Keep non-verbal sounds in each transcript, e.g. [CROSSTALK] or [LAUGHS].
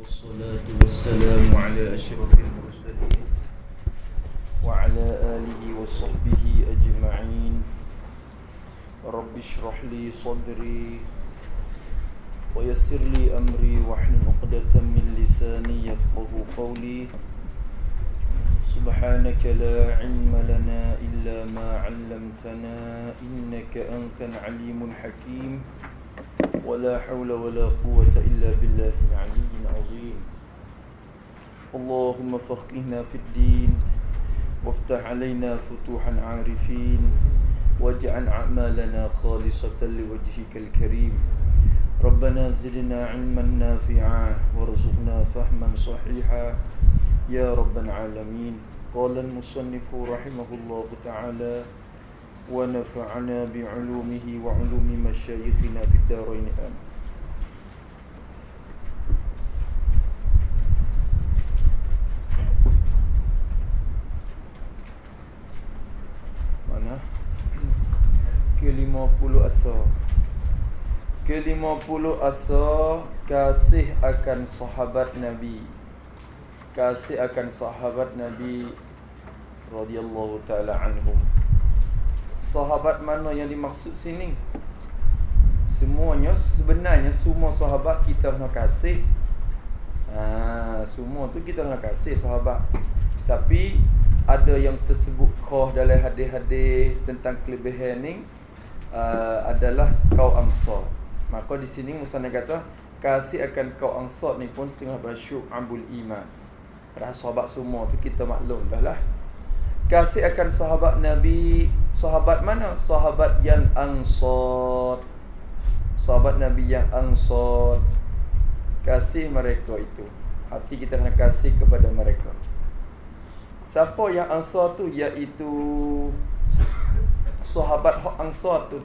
والصلاة والسلام على أشرف المرسلين وعلى آله وصحبه أجمعين. رب اشرح لي صدري ويسر لي أمري واحلل عقدة من لساني يفقه قولي. سبحانك لا علم لنا إلا ما علمتنا إنك أنت العليم الحكيم. ولا حول ولا قوة إلا بالله العلي العظيم. اللهم فقهنا في الدين وافتح علينا فتوح العارفين واجعل أعمالنا خالصة لوجهك الكريم. ربنا زدنا علما نافعا وارزقنا فهما صحيحا. يا رب العالمين. قال المصنف رحمه الله تعالى ونفعنا بعلومه وعلوم مشايخنا في الدارين آمين mana ke-50 asar ke-50 asar kasih akan sahabat Nabi kasih akan sahabat Nabi radhiyallahu taala anhum sahabat mana yang dimaksud sini? Semuanya sebenarnya semua sahabat kita nak kasih. Ha, semua tu kita nak kasih sahabat. Tapi ada yang tersebut khah dalam hadis-hadis tentang kelebihan ni uh, adalah kau ansar. Maka di sini musannaf kata kasih akan kau ansar ni pun setengah bersyuk ambul iman. Padahal sahabat semua tu kita maklum dah lah Kasih akan sahabat Nabi Sahabat mana? Sahabat yang ansar. Sahabat Nabi yang ansar. Kasih mereka itu. Hati kita kena kasih kepada mereka. Siapa yang ansar tu? Iaitu Sahabat ansar tu.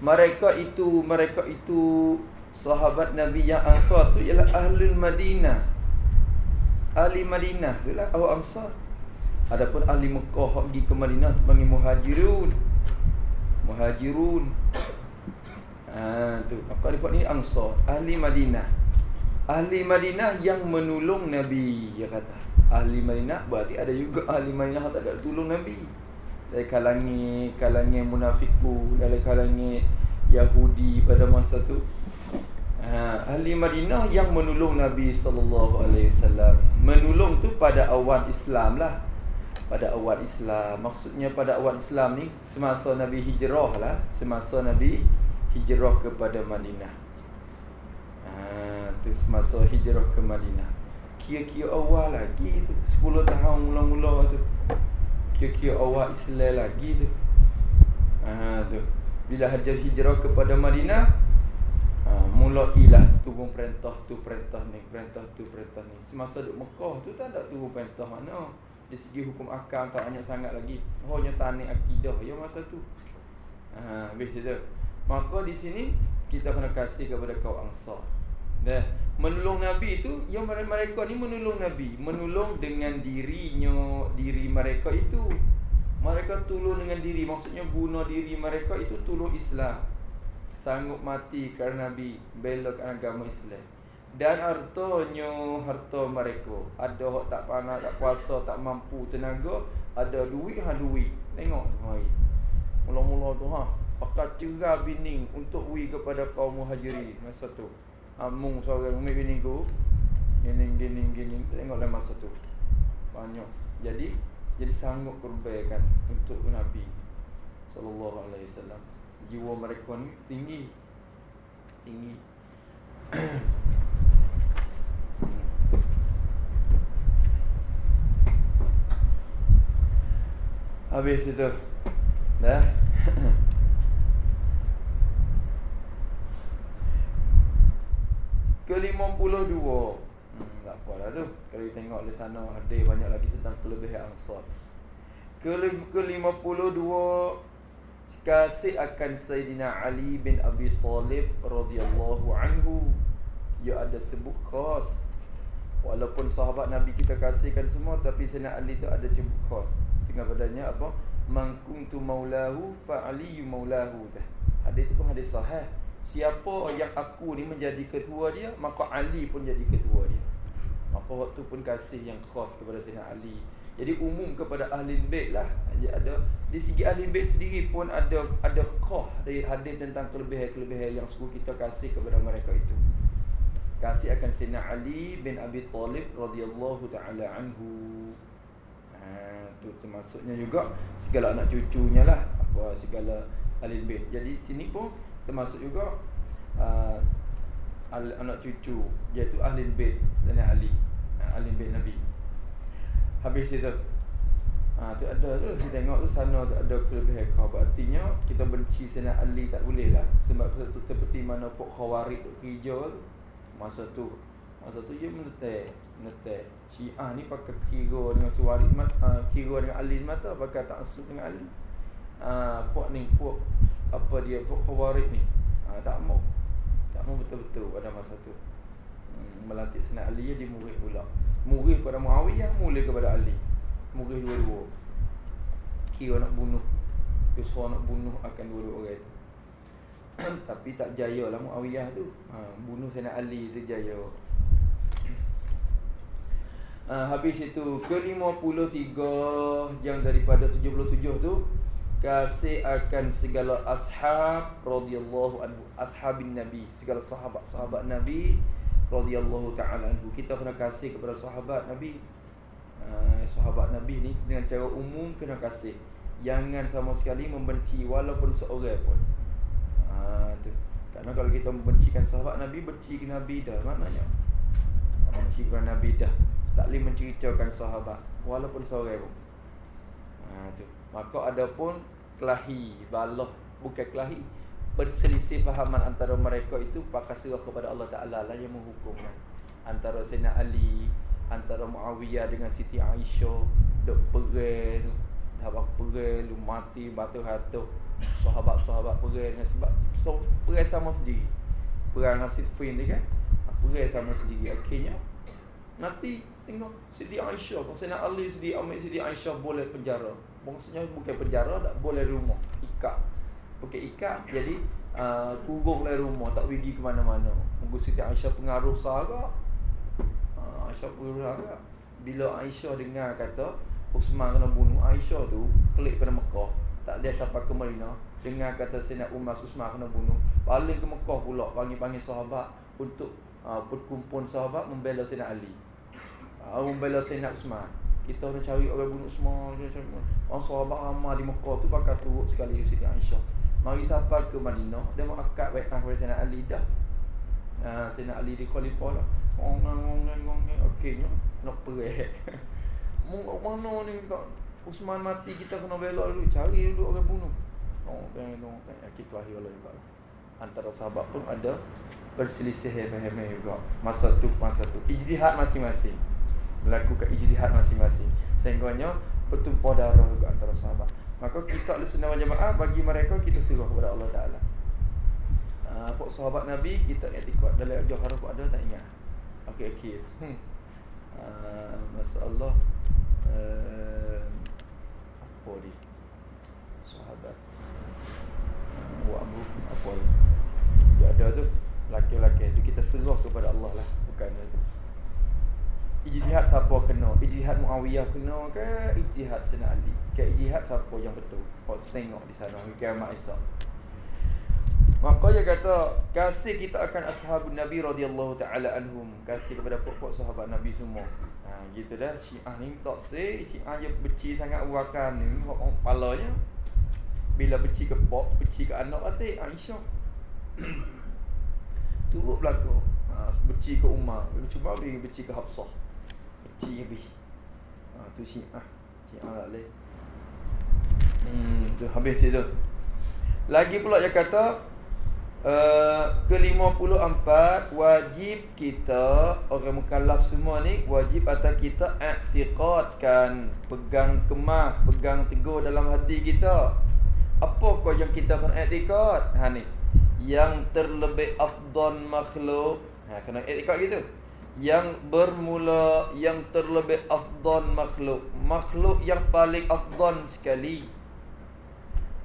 Mereka itu Mereka itu Sahabat Nabi yang ansar tu Ialah Ahlul Madinah. Ahli Madinah itulah awak Ansar. Adapun ahli Mekah pergi ke Madinah panggil Muhajirun. Muhajirun. Ha tu. Apa dia ni Ansar, ahli Madinah. Ahli Madinah yang menolong Nabi, dia kata. Ahli Madinah berarti ada juga ahli Madinah tak ada tolong Nabi. Dari kalangan kalangan munafiku, dari kalangan Yahudi pada masa tu ha, ahli Madinah yang menolong Nabi sallallahu alaihi wasallam. Menolong tu pada awal Islam lah. Pada awal Islam. Maksudnya pada awal Islam ni semasa Nabi hijrah lah, semasa Nabi hijrah kepada Madinah. Ha, tu semasa hijrah ke Madinah. Kira-kira awal lagi tu, 10 tahun mula-mula tu. Kira-kira awal Islam lagi tu. Ha, tu. Bila hajar hijrah kepada Madinah, ha, mulailah turun perintah tu perintah ni perintah tu perintah ni semasa duduk Mekah tu tak ada turun perintah mana di segi hukum akal tak banyak sangat lagi. Hanya tanik akidah ya masa tu. Ha habis tu maka di sini kita kena kasih kepada kau ansar. Dah. Menolong nabi itu yang mereka ni menolong nabi. Menolong dengan dirinya diri mereka itu. Mereka tolong dengan diri. Maksudnya bunuh diri mereka itu tolong Islam. Sanggup mati kerana Nabi belokkan agama Islam. Dan hartanya harta mereka. Ada hak tak panas, tak puasa, tak mampu tenaga, ada duit ha duit. Tengok hai. Mula-mula tu ha, pakai cerah bini untuk wi kepada kaum muhajirin masa tu. Amung seorang umi bini ku. Gini gini gini tengoklah masa tu. Banyak. Jadi jadi sanggup korbankan untuk Nabi sallallahu alaihi wasallam jiwa mereka ni tinggi tinggi habis itu dah ke 52 hmm, tak apalah tu kalau tengok di sana ada banyak lagi tentang kelebihan ansar ke, ke 52 kasih akan Sayyidina Ali bin Abi Talib radhiyallahu anhu. Ia ada sebut khas. Walaupun sahabat Nabi kita kasihkan semua tapi Sayyidina Ali tu ada sebut khas. Sehingga badannya apa? Man kuntu maulahu fa ali maulahu. Dah hadis itu pun hadis sahih. Siapa yang aku ni menjadi ketua dia Maka Ali pun jadi ketua dia. Maka waktu pun kasih yang khas kepada Sayyidina Ali Jadi umum kepada ahli bait lah ada Di segi ahli bait sendiri pun ada Ada khas dari hadis tentang kelebihan-kelebihan Yang suruh kita kasih kepada mereka itu Kasih akan Sayyidina Ali bin Abi Talib radhiyallahu taala anhu Ha, tu termasuknya juga segala anak cucunya lah apa segala ahli bait. Jadi sini pun termasuk juga uh, anak cucu iaitu ahli bait dan Ali. Uh, ahli bait Nabi. Habis itu Ha, tu ada tu kita tengok tu sana tu ada kelebihan kau artinya kita benci sana Ali tak boleh lah sebab tu seperti mana pok khawarij tu tu masa tu masa tu dia menetek menetek Syiah ni pakai kira dengan suari uh, kira dengan Ali semata pakai taksub dengan Ali. Ah uh, puak ni puak apa dia puak khawarij ni. Ah uh, tak mau. Tak mau betul-betul pada masa tu. Hmm, melantik senat Ali dia murid pula. Murid kepada Muawiyah, mula kepada Ali. Murid dua-dua. Kira nak bunuh. Yusuf nak bunuh akan dua-dua orang itu. [CLEARS THROAT] Tapi tak jaya lah Muawiyah tu. Ha, bunuh senat Ali tu jaya. Uh, [CLEARS THROAT] habis itu ke-53 yang daripada 77 tu kasih akan segala ashab radhiyallahu anhu ashabin nabi segala sahabat-sahabat nabi radhiyallahu taala anhu. Kita kena kasih kepada sahabat nabi. Uh, sahabat nabi ni dengan cara umum kena kasih. Jangan sama sekali membenci walaupun seorang pun. Uh, tu. Kerana kalau kita membencikan sahabat nabi benci ke nabi dah maknanya? Benci kepada nabi dah. Tak boleh menceritakan sahabat walaupun seorang pun. Ha tu. Maka ada pun kelahi, balah bukan kelahi, berselisih fahaman antara mereka itu pakar serah kepada Allah Taala lah yang menghukumnya. Antara Sayyidina Ali, antara Muawiyah dengan Siti Aisyah, dok perang, dah apa perang, lu mati batu hatu. Sahabat-sahabat perang dengan sebab so, perang sama sendiri. Perang Siffin ni kan. Perang sama sendiri akhirnya nanti Tengok Siti Aisyah nak Ali Siti Amir Siti Aisyah boleh penjara Maksudnya bukan penjara tak boleh rumah Ikat Pakai ikat Jadi uh, Kurung lah rumah Tak pergi ke mana-mana Mungkin Siti Aisyah pengaruh sahaja. Uh, Aisyah pengaruh sahaja. Bila Aisyah dengar kata Usman kena bunuh Aisyah tu Klik pada Mekah Tak ada siapa ke Marina Dengar kata Sina Umar Usman kena bunuh Balik ke Mekah pula Panggil-panggil sahabat Untuk uh, Perkumpulan sahabat Membela Sina Ali. Aku bela Sayyidina Usman. Kita nak cari orang bunuh Usman Orang sahabat ramah di Mekah tu Pakai turut sekali Siti Aisyah Mari sampai ke Madinah. Dia mau akad baik kepada Sayyidina Ali dah. Uh, Sayyidina Ali di khalifah lah. Orang-orang-orang Okeynya Nak perih. [LAUGHS] Mana ni? Tak Usman mati kita kena bela dulu. Cari dulu orang bunuh. Oh, kan, kita akhir Allah Antara sahabat pun ada Perselisih hebat-hebat juga. Masa tu, masa tu. Ijtihad masing-masing. Melakukan ijtihad masing-masing. Sehingganya bertumpah darah juga antara sahabat maka kita ahli sunnah wal jamaah bagi mereka kita serah kepada Allah Taala. Ah uh, sahabat nabi kita etikad dalam ajar haruf ada tak ingat? Okey okey. Hmm. uh, masallah uh, apa ni? Sahabat. Uh, wa amru apa dia ada tu laki-laki tu kita serah kepada Allah lah bukan itu Ijtihad siapa kena? Ijtihad Muawiyah kena ke? Ijtihad Sayyidina Ali? Ke ijtihad siapa yang betul? Kau tengok di sana kiamat Isa. Maka dia kata kasih kita akan ashabun Nabi radhiyallahu taala anhum, kasih kepada pokok sahabat Nabi semua. Ha gitu dah Syiah ni tak say, Syiah yang benci sangat urakan ni kepalanya. Bila benci ke pok, benci ke anak atik Aisyah. [COUGHS] Turut belaka. Ha, benci ke Umar, cuma benci ke Hafsah. Kecil habis ha, Tu syiah Syiah tak boleh Hmm tu habis tu Lagi pula dia kata uh, Ke-54 Wajib kita Orang mukallaf semua ni Wajib atas kita Aktiqatkan Pegang kemah Pegang teguh dalam hati kita. Apa kau yang kita akan aktiqat Ha ni. Yang terlebih afdon makhluk. Ha kena aktiqat gitu yang bermula yang terlebih afdal makhluk makhluk yang paling afdal sekali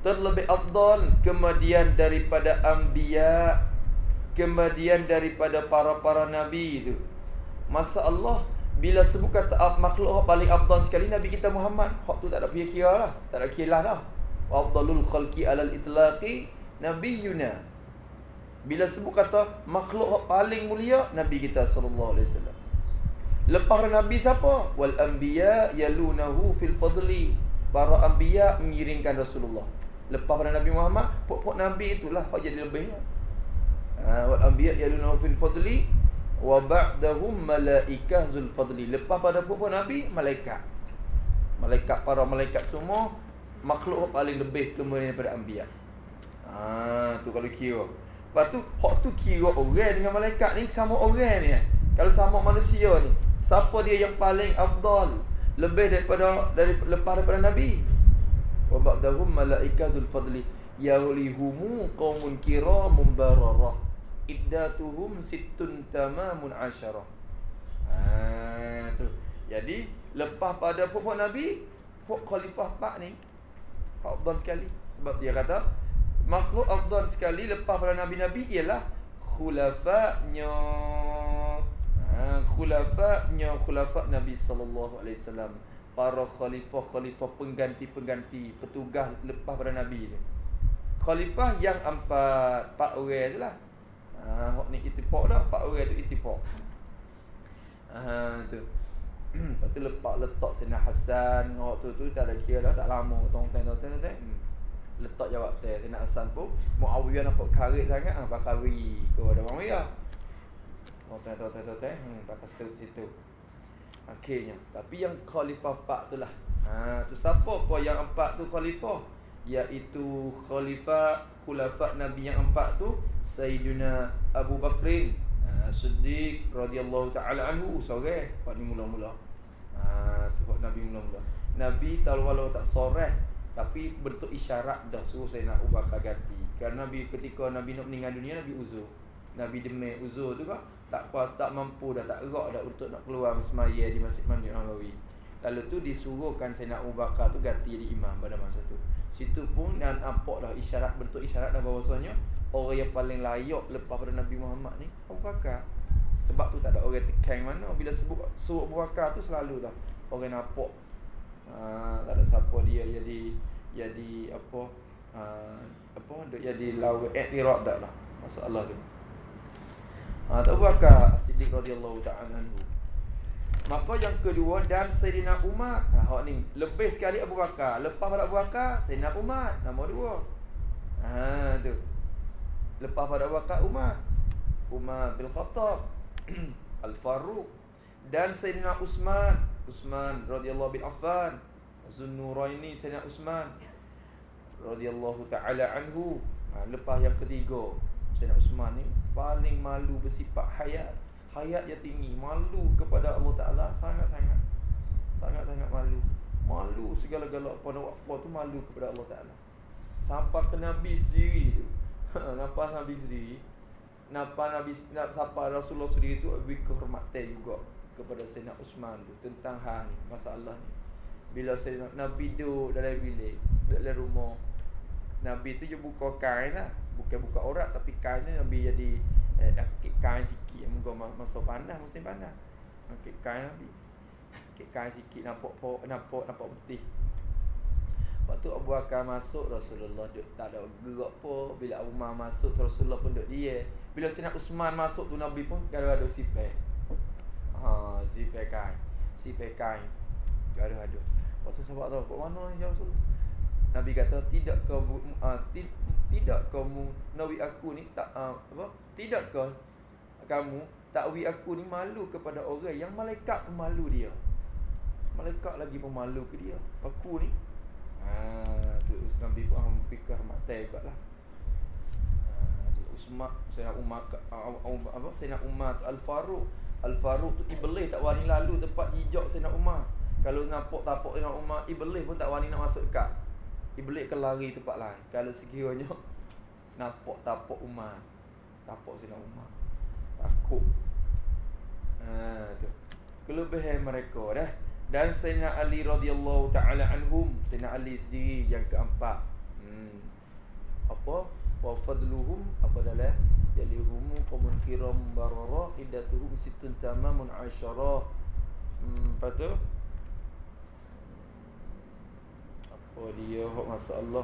terlebih afdal kemudian daripada anbiya kemudian daripada para-para nabi itu. Masa Allah bila sebut kata makhluk paling afdal sekali Nabi kita Muhammad, hak tu tak ada kira kira lah, tak ada kira dah. Afdalul khalqi alal itlaqi nabiyuna. Bila sebut kata makhluk paling mulia Nabi kita sallallahu alaihi wasallam. Lepas Nabi siapa? Wal anbiya yalunahu fil fadli. Para anbiya mengiringkan Rasulullah. Lepas Nabi Muhammad, pokok Nabi itulah hak jadi lebih. Ha, wal anbiya yalunahu fil fadli wa ba'dahum malaikah zul fadli. Lepas pada pokok Nabi, malaikat. Malaikat para malaikat semua makhluk paling lebih kemudian daripada anbiya. Ha, tu kalau kira. Lepas tu, hak tu kira orang dengan malaikat ni sama orang ni. Eh? Kalau sama manusia ni, siapa dia yang paling afdal? Lebih daripada dari lepas daripada Nabi wa ba'dahum malaikatul fadli yawlihumu qaumun kiramun bararah iddatuhum sittun tamamun asyarah ha tu jadi lepas pada pokok nabi pokok khalifah pak ni afdal sekali sebab dia kata makhluk afdal sekali lepas pada nabi-nabi ialah khulafa'nya ha khulafa'nya khulafa' nabi sallallahu alaihi wasallam para khalifah-khalifah pengganti-pengganti petugas lepas pada Nabi ni. Khalifah yang empat, empat orang lah. Ha, ni itipak dah, empat orang tu itipak. Ha, tu. [CLEARS THROAT] Lepas tu letak Sina Hassan Waktu tu tak ada kira dah, tak lama Tong teng tong teng teng hmm. Letak jawab teh Sina Hassan pun. Muawiyah nampak karit sangat ha, Bakar wiri Kau ada Muawiyah. Tong teng tong teng tong teng hmm, Bakar serut situ. Akhirnya tapi yang khalifah empat tu lah. Ha tu siapa? Ko yang empat tu khalifah. Iaitu khalifah khulafa nabi yang empat tu sayyidina Abu Bakrin ha, Siddiq radhiyallahu taala anhu sore. Pak ni mula-mula. Ha tu nabi mula-mula. Nabi tahu walau tak sore tapi bentuk isyarat dah suruh saya nak ubah ganti kerana nabi ketika nabi nak meninggal dunia nabi uzur nabi demam uzur tu kan tak kuasa tak mampu dah tak gerak dah untuk nak keluar semaya di Masjid Masjid Nabawi. Lalu tu disuruhkan saya nak Bakar tu ganti jadi imam pada masa tu. Situ pun dan nampak dah isyarat bentuk isyarat dah bahawasanya orang yang paling layak lepas pada Nabi Muhammad ni Abu Bakar. Sebab tu tak ada orang tekan mana bila sebut suruh Abu Bakar tu selalu dah orang nampak ha, tak ada siapa dia jadi jadi apa ha, apa jadi lawan eh dirad dah lah masalah tu. Ha, Abu Bakar Siddiq radhiyallahu ta'ala anhu. Maka yang kedua dan Sayyidina Umar. Ha, hak ni lebih sekali Abu Bakar. Lepas pada Abu Bakar, Sayyidina Umar nombor dua. Ha tu. Lepas pada Abu Bakar Umar. Umar bin Khattab. [CLEARS THROAT] Al-Faruq dan Sayyidina Utsman. Utsman radhiyallahu bin Affan. Zunnuraini Sayyidina Utsman radhiyallahu ta'ala anhu. Ha, lepas yang ketiga Sayyidina Utsman ni paling malu bersifat hayat. Hayat yang tinggi malu kepada Allah Taala sangat-sangat. Sangat-sangat malu. Malu segala-gala apa nak apa tu malu kepada Allah Taala. Sampai ke nabi sendiri tu. Nampak nabi sendiri nampak nabi nak sampai Rasulullah sendiri tu lebih kehormatan juga kepada Sayyidina Utsman tu tentang hal ni masalah ni. Bila Sayyidina Nabi duduk dalam bilik dalam rumah Nabi tu je buka kain lah. Bukan buka orang tapi kain ni Nabi jadi eh, kain sikit. Moga masa panas musim panas Akik kain Nabi. Akik kain sikit nampak nampak nampak putih. Waktu Abu Bakar masuk Rasulullah duduk tak ada gerak pun Bila Abu Bakar masuk Rasulullah pun duduk dia Bila Sina Usman masuk tu Nabi pun Gaduh-gaduh sipek kain Sipek kain Gaduh-gaduh Lepas tu sahabat tahu Kat mana ni ya Rasulullah Nabi kata tidak kamu uh, ti, tidak kamu nawi aku ni tak uh, apa? Tidak ke kamu takwi aku ni malu kepada orang yang malaikat pun malu dia. Malaikat lagi pun malu ke dia? Aku ni. Ha tu Nabi faham fikah mata lah. Tu Usman saya Umar apa? Saya nak Umar Al Faruq Al Faruq tu iblis tak wani lalu tempat hijau nak Umar kalau nampak tapak nak Umar iblis pun tak wani nak masuk dekat. Iblis akan lari tempat lain. Kalau sekiranya Nampak tapak Umar Tapak sini Umar Takut. Ha, tu. Kelebihan mereka dah. Dan Sayyidina Ali radhiyallahu ta'ala anhum Sayyidina Ali sendiri yang keempat. Hmm. Apa? Wa fadluhum apa dalam yalihum qawmun kiram barara iddatuhum sittun tamamun asyara. Hmm, apa tu hmm, apa dia hak masalah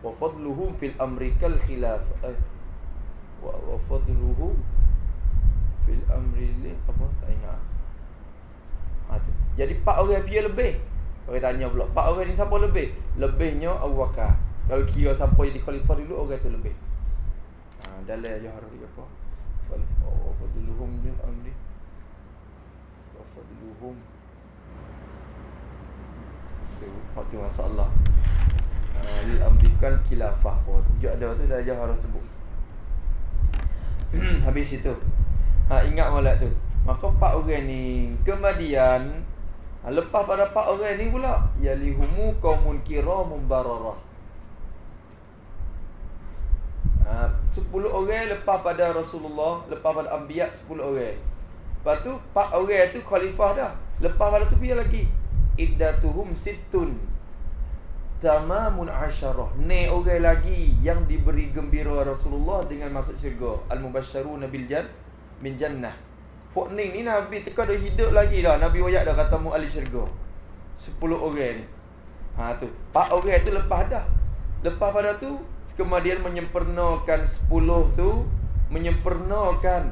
wa fadluhum fil amrikal khilaf. Eh wa, wa fadluhum fil amri li apa? Tak ingat. Ha, tu. jadi pak orang dia lebih. Orang tanya pula pak orang ni siapa lebih? Lebihnya Abu Bakar kalau kira siapa jadi khalifah dulu orang tu lebih. Ha dalam aja harus apa? Fal fadluhum min amri. Fadluhum. Waktu masalah Lil amrikan khilafah oh, Tunjuk ada tu dah jauh harus sebut [CLEARS THROAT] Habis itu ha, Ingat malam tu Maka empat orang ni Kemudian ha, Lepas pada empat orang ni pula Yalihumu kaumun kira mumbararah Ha, 10 orang lepas pada Rasulullah, lepas pada Anbiya 10 orang. Lepas tu 4 orang tu khalifah dah. Lepas pada tu biar lagi. Iddatuhum sittun. Tamamun asyarah. Ni orang lagi yang diberi gembira Rasulullah dengan masuk syurga. Al-Mubashsharuna bil jan min jannah. Pok ni Nabi teka dah hidup lagi dah. Nabi wayak dah kata mu ahli syurga. 10 orang ni. Ha tu. 4 orang tu lepas dah. Lepas pada tu kemudian menyempurnakan 10 tu menyempurnakan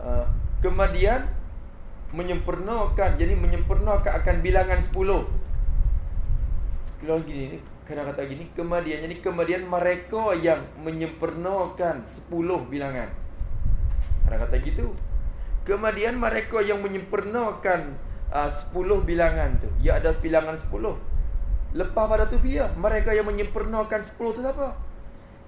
uh, kemudian menyempurnakan jadi menyempurnakan akan bilangan 10 kalau gini ni kena kata gini kemudian jadi kemudian mereka yang menyempurnakan 10 bilangan. Kena kata gitu. Kemudian mereka yang menyempurnakan uh, 10 bilangan tu ya ada bilangan 10 Lepas pada tu biar Mereka yang menyempurnakan 10 tu siapa?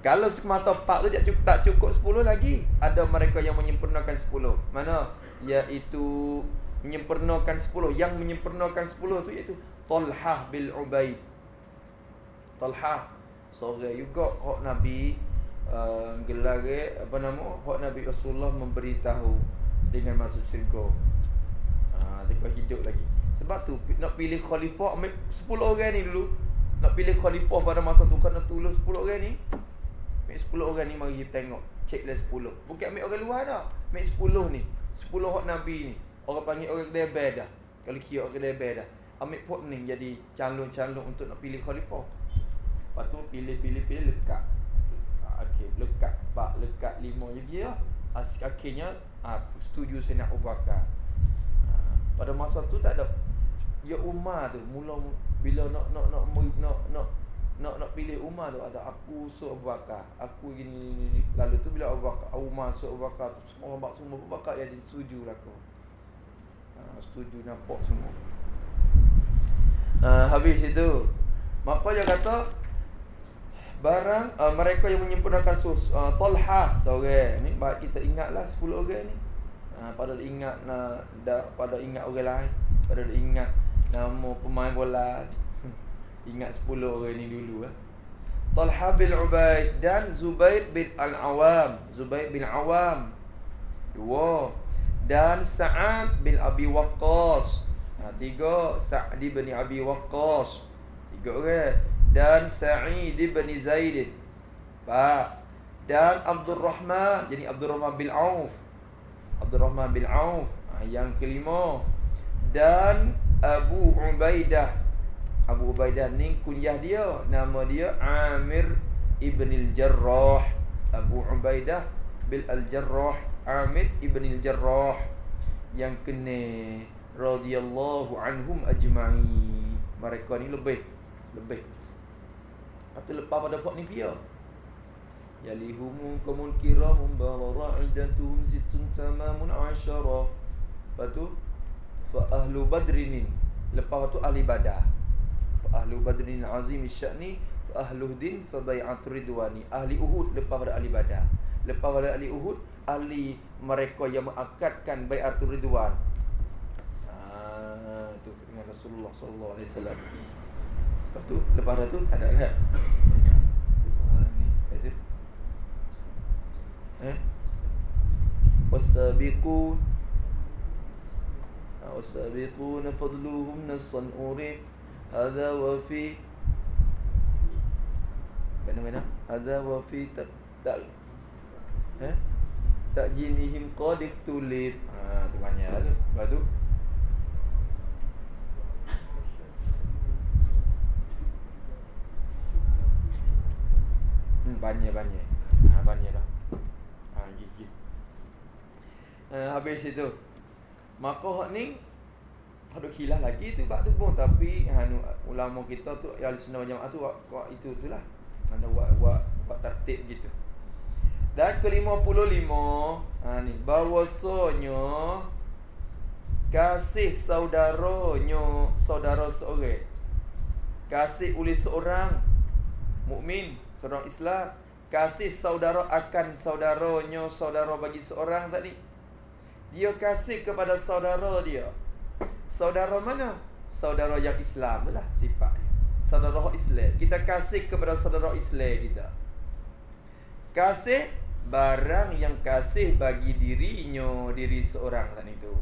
Kalau semata 4 tu tak cukup, tak cukup 10 lagi Ada mereka yang menyempurnakan 10 Mana? Iaitu Menyempurnakan 10 Yang menyempurnakan 10 tu iaitu Talhah bil Ubaid. Talhah. Seorang juga Hak Nabi uh, Gelar Apa nama? Hak Nabi Rasulullah memberitahu Dengan masuk syurga. Uh, Dia hidup lagi sebab tu nak pilih khalifah ambil 10 orang ni dulu. Nak pilih khalifah pada masa tu kena tolong 10 orang ni. Ambil 10 orang ni mari kita tengok. Cek dah 10. Bukan ambil orang luar dah. Ambil 10 ni. 10 hak Nabi ni. Orang panggil orang kedai dah. Kalau kira orang kedai dah. Ambil pot ni jadi calon-calon untuk nak pilih khalifah. Lepas tu pilih-pilih-pilih lekat. Okey, lekat 4, lekat 5 je dia. Akhirnya ah, setuju saya nak ubahkan. Pada masa tu tak ada Ya Umar tu mula bila nak nak nak nak nak nak, nak, nak pilih Umar tu ada aku so Abu Bakar. Aku gini ni ni. Lalu tu bila Abu Bakar Umar so Abu Bakar tu semua orang semua Abu Bakar yang setuju lah aku. Ha, setuju nampak semua. Ha, habis itu Maka dia kata Barang uh, mereka yang menyempurnakan sus uh, Talha seorang ni baik kita ingatlah 10 orang ni. Ha, pada ingat nak dah pada ingat orang lain, pada ingat nama pemain bola. [LAUGHS] Ingat 10 orang ni dulu eh. Talha bin Ubaid dan Zubair bin Al-Awam Zubair bin Awam dua. Dan Sa'ad bin Abi Waqqas. Ha, tiga. Sa'di bin Abi Waqqas. Tiga orang. Dan Sa'id bin Zaid. Empat. Dan Abdul Rahman jadi Abdul Rahman bin Auf. Abdul Rahman bin Auf. Ha, yang kelima. Dan Abu Ubaidah. Abu Ubaidah ni kunyah dia Nama dia Amir Ibn Al-Jarrah. Abu Ubaidah Bil Al-Jarrah Amir Ibn Al-Jarrah. Yang kena radhiyallahu anhum ajma'i Mereka ni lebih Lebih. Tapi lepas pada buat ni dia. Yalihumu kamun kiramun Barara idatuhum situn tamamun asyara. Lepas tu fa ahlu badrin lepas tu ahli badar fa ahlu badrin azim sya'ni fa ahlu din fa bai'at ridwani. Ahli uhud lepas pada ahli badar lepas pada ahli uhud ahli mereka yang mengakadkan bai'at ridwan. Ah tu dengan Rasulullah wasallam. Lepas tu lepas tu ada kan Eh? Wasabiqun والسابقون فضلهم نصا أريد هذا وفي Kat mana? Ada wa fi tak tak eh? Tak jinihim qadih tulib. Ha tu banyak lah tu. Lepas tu Hmm, banyak banyak. Ha banyak dah. Ha gigi. Ha, habis itu. Maka hak ni ada khilaf lagi tu bab tu pun tapi anu ulama kita tu ya sunnah jamaah tu buat itu tu lah. Anda buat buat buat tertib gitu. Dan ke-55 ha ni bahwasanya kasih saudaranya saudara seorang kasih oleh seorang mukmin seorang Islam kasih saudara akan saudaranya saudara bagi seorang tadi dia kasih kepada saudara dia Saudara mana? Saudara yang Islam lah sifat. Saudara Islam. Kita kasih kepada saudara Islam kita. Kasih barang yang kasih bagi dirinya diri seorang tak itu.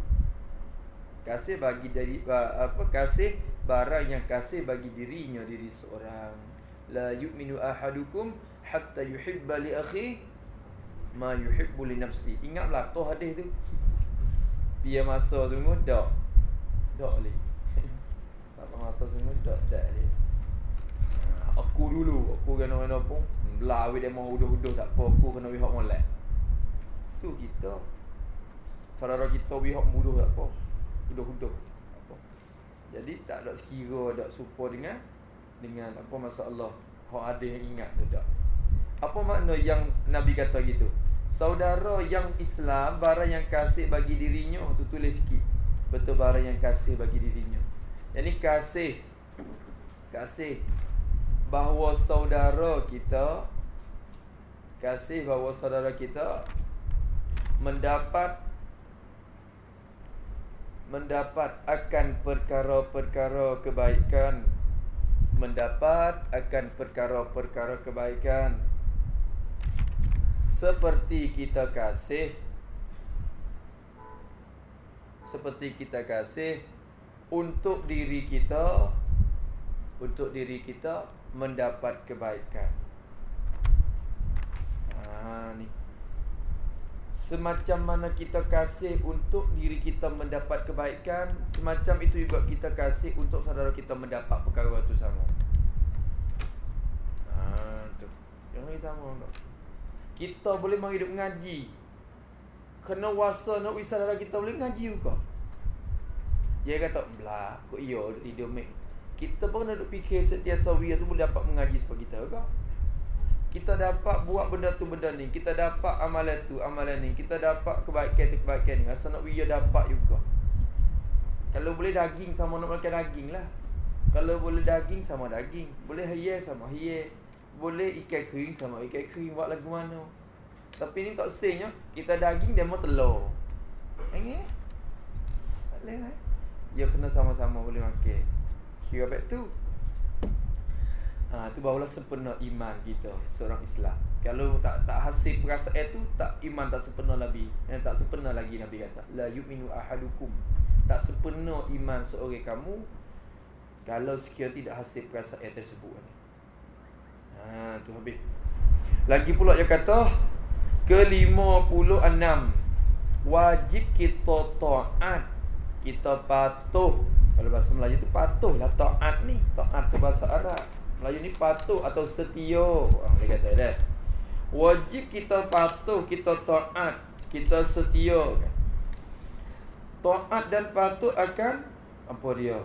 Kasih bagi dari apa kasih barang yang kasih bagi dirinya diri seorang. La yu'minu ahadukum hatta yuhibba li akhi ma yuhibbu li nafsi. Ingatlah tu hadis tu. Dia masa sungguh dak tak boleh Tak masa semua Tak tak boleh Aku dulu Aku kena-kena pun Belah dia mau uduh-uduh Tak apa. Aku kena wihak molek. Tu kita. Saudara kita wihak muduh tak apa. Uduh-uduh Jadi tak ada sekira Tak supa dengan Dengan apa masalah Hak ada yang ingat tu tak Apa makna yang Nabi kata gitu Saudara yang Islam Barang yang kasih bagi dirinya Tu tulis sikit. Betul barang yang kasih bagi dirinya. Jadi kasih kasih bahawa saudara kita kasih bahawa saudara kita mendapat mendapat akan perkara-perkara kebaikan. Mendapat akan perkara-perkara kebaikan seperti kita kasih seperti kita kasih untuk diri kita untuk diri kita mendapat kebaikan. Ha ni. Semacam mana kita kasih untuk diri kita mendapat kebaikan, semacam itu juga kita kasih untuk saudara kita mendapat perkara itu sama. Ha tu. Yang sama tak? Kita boleh menghidup ngaji kena wasa nak wisah dalam kita boleh ngaji juga. Dia kata, "Belah, kok iya tidur mek." Kita pun nak duk fikir setiap sawi tu boleh dapat mengaji sebab kita juga. Kita dapat buat benda tu benda ni, kita dapat amalan tu amalan ni, kita dapat kebaikan tu kebaikan ni. Asal nak wia dapat juga. Kalau boleh daging sama nak makan daging lah. Kalau boleh daging sama daging, boleh hiye sama hiye. Boleh ikan kering sama ikan kering buat lagu mana? Tapi ni tak senya Kita daging dia mau telur Ini boleh kan Dia kena sama-sama boleh makan Kira baik tu Ha, tu barulah sempurna iman kita seorang Islam. Kalau tak tak hasil perasaan tu tak iman tak sempurna lagi. Eh, tak sempurna lagi Nabi kata. La yu'minu ahadukum. Tak sempurna iman seorang kamu kalau sekiranya tidak hasil perasaan tersebut. Ha, tu habis. Lagi pula dia kata ke-56 wajib kita taat. Kita patuh. Kalau bahasa Melayu tu patuh lah taat ni. Taat tu bahasa Arab. Melayu ni patuh atau setia. Orang dia kata dah wajib kita patuh kita taat. Kita setia. Taat dan patuh akan apa dia?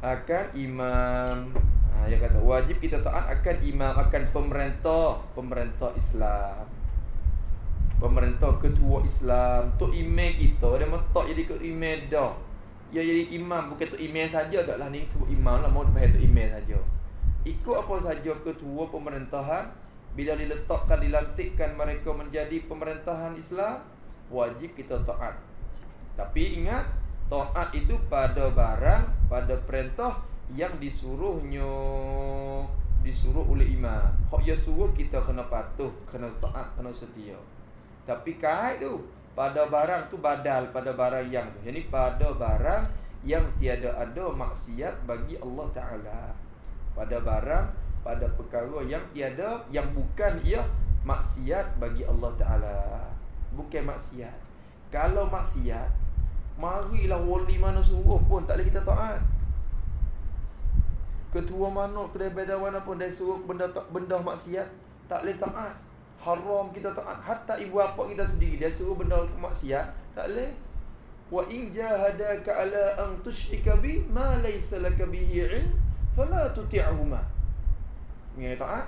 Akan imam ha, dia kata wajib kita taat akan imam akan pemerintah pemerintah Islam. Pemerintah ketua Islam tok imam kita dia mentok jadi ketua imam dah. Dia jadi imam bukan tok imam saja taklah ni sebut imam lah mau bahaya tok imam saja. Ikut apa saja ketua pemerintahan bila diletakkan dilantikkan mereka menjadi pemerintahan Islam wajib kita taat. Tapi ingat taat itu pada barang pada perintah yang disuruhnya disuruh oleh imam hak dia suruh kita kena patuh kena taat kena setia tapi kait tu pada barang tu badal pada barang yang tu. Jadi pada barang yang tiada ada maksiat bagi Allah Taala. Pada barang pada perkara yang tiada yang bukan ia maksiat bagi Allah Taala. Bukan maksiat. Kalau maksiat, marilah wali mana suruh pun tak boleh kita taat. Ketua mana kedai bedah mana pun dia suruh benda tak benda maksiat, tak boleh taat. Haram kita taat. Hatta ibu bapa kita sendiri dia suruh benda maksiat, tak boleh. Wa in jahadaka ala an tushrika bi ma laysa laka bihi ilm fala tuti'huma. Yang taat.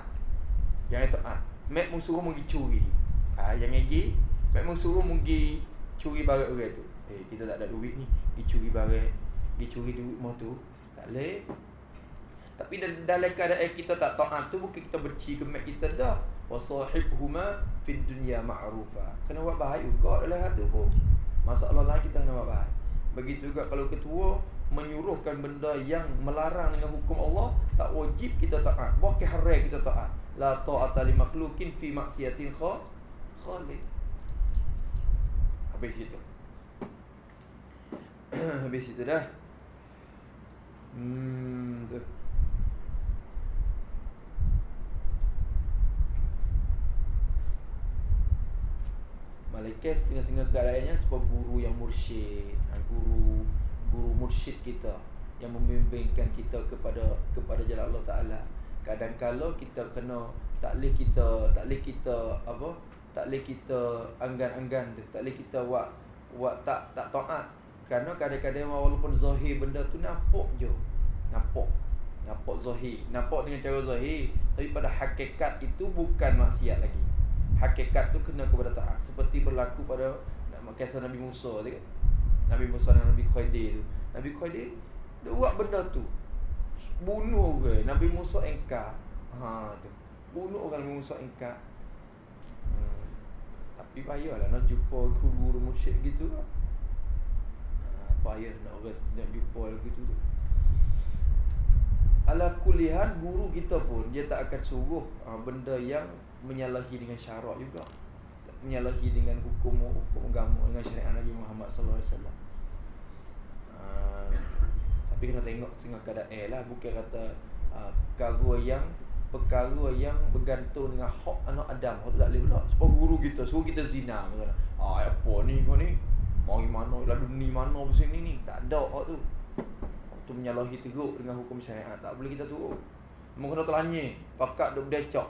Yang taat. Mek mu suruh pergi curi. Ha, yang lagi, mek mu suruh pergi curi barang orang tu. Eh, kita tak ada duit ni. Pergi curi barang. Pergi curi duit motor. Tak boleh. Tapi dalam keadaan kita tak taat tu bukan kita berci ke mek kita dah. Wa sahibhuma fid dunya ma'rufa. Kena buat baik juga dalam hati pun. Masalah lain kita nak buat Begitu juga kalau ketua menyuruhkan benda yang melarang dengan hukum Allah, tak wajib kita taat. Bahkan haram kita taat. La ta'ata li makhluqin fi maksiatin khaliq. Habis itu. [CLEARS THROAT] Habis itu dah. Hmm, tu. Malaikat setengah-setengah keadaannya sebab guru yang mursyid. Ha, Guru guru mursyid kita Yang membimbingkan kita kepada kepada jalan Allah Ta'ala. Kadang-kadang kita kena Tak boleh kita Tak boleh kita Apa Tak boleh kita Anggan-anggan Tak boleh kita buat Buat tak tak taat. Kerana kadang-kadang walaupun zahir benda tu nampak je. Nampak. Nampak zahir. Nampak dengan cara zahir. Tapi pada hakikat itu bukan maksiat lagi hakikat tu kena kepada taat. Seperti berlaku pada kisah Nabi Musa tu kan Nabi Musa dan Nabi Khadir Nabi Khadir dia buat benda tu. Bunuh ke Nabi Musa engkar. Ha tu. Bunuh orang Nabi Musa engkar. Hmm. tapi payahlah nak jumpa guru musyrik gitu. Ha, payah nak orang nak jumpa gitu tu. Ala kulihan guru kita pun dia tak akan suruh uh, benda yang menyalahi dengan syarak juga. Menyalahi dengan hukum hukum agama dengan syariat Nabi Muhammad sallallahu alaihi wasallam. Ah, tapi kena tengok tengok keadaan lah bukan kata uh, perkara yang perkara yang bergantung dengan hak anak Adam. Hak tak boleh pula. Sebab guru kita suruh kita zina. Kata ah apa ni kau ni? Mau mana lalu ni mana pasal ni ni? Tak ada hak tu. Tu menyalahi teruk dengan hukum syariat. Tak boleh kita turun Mungkin kena telanye pakat duk decok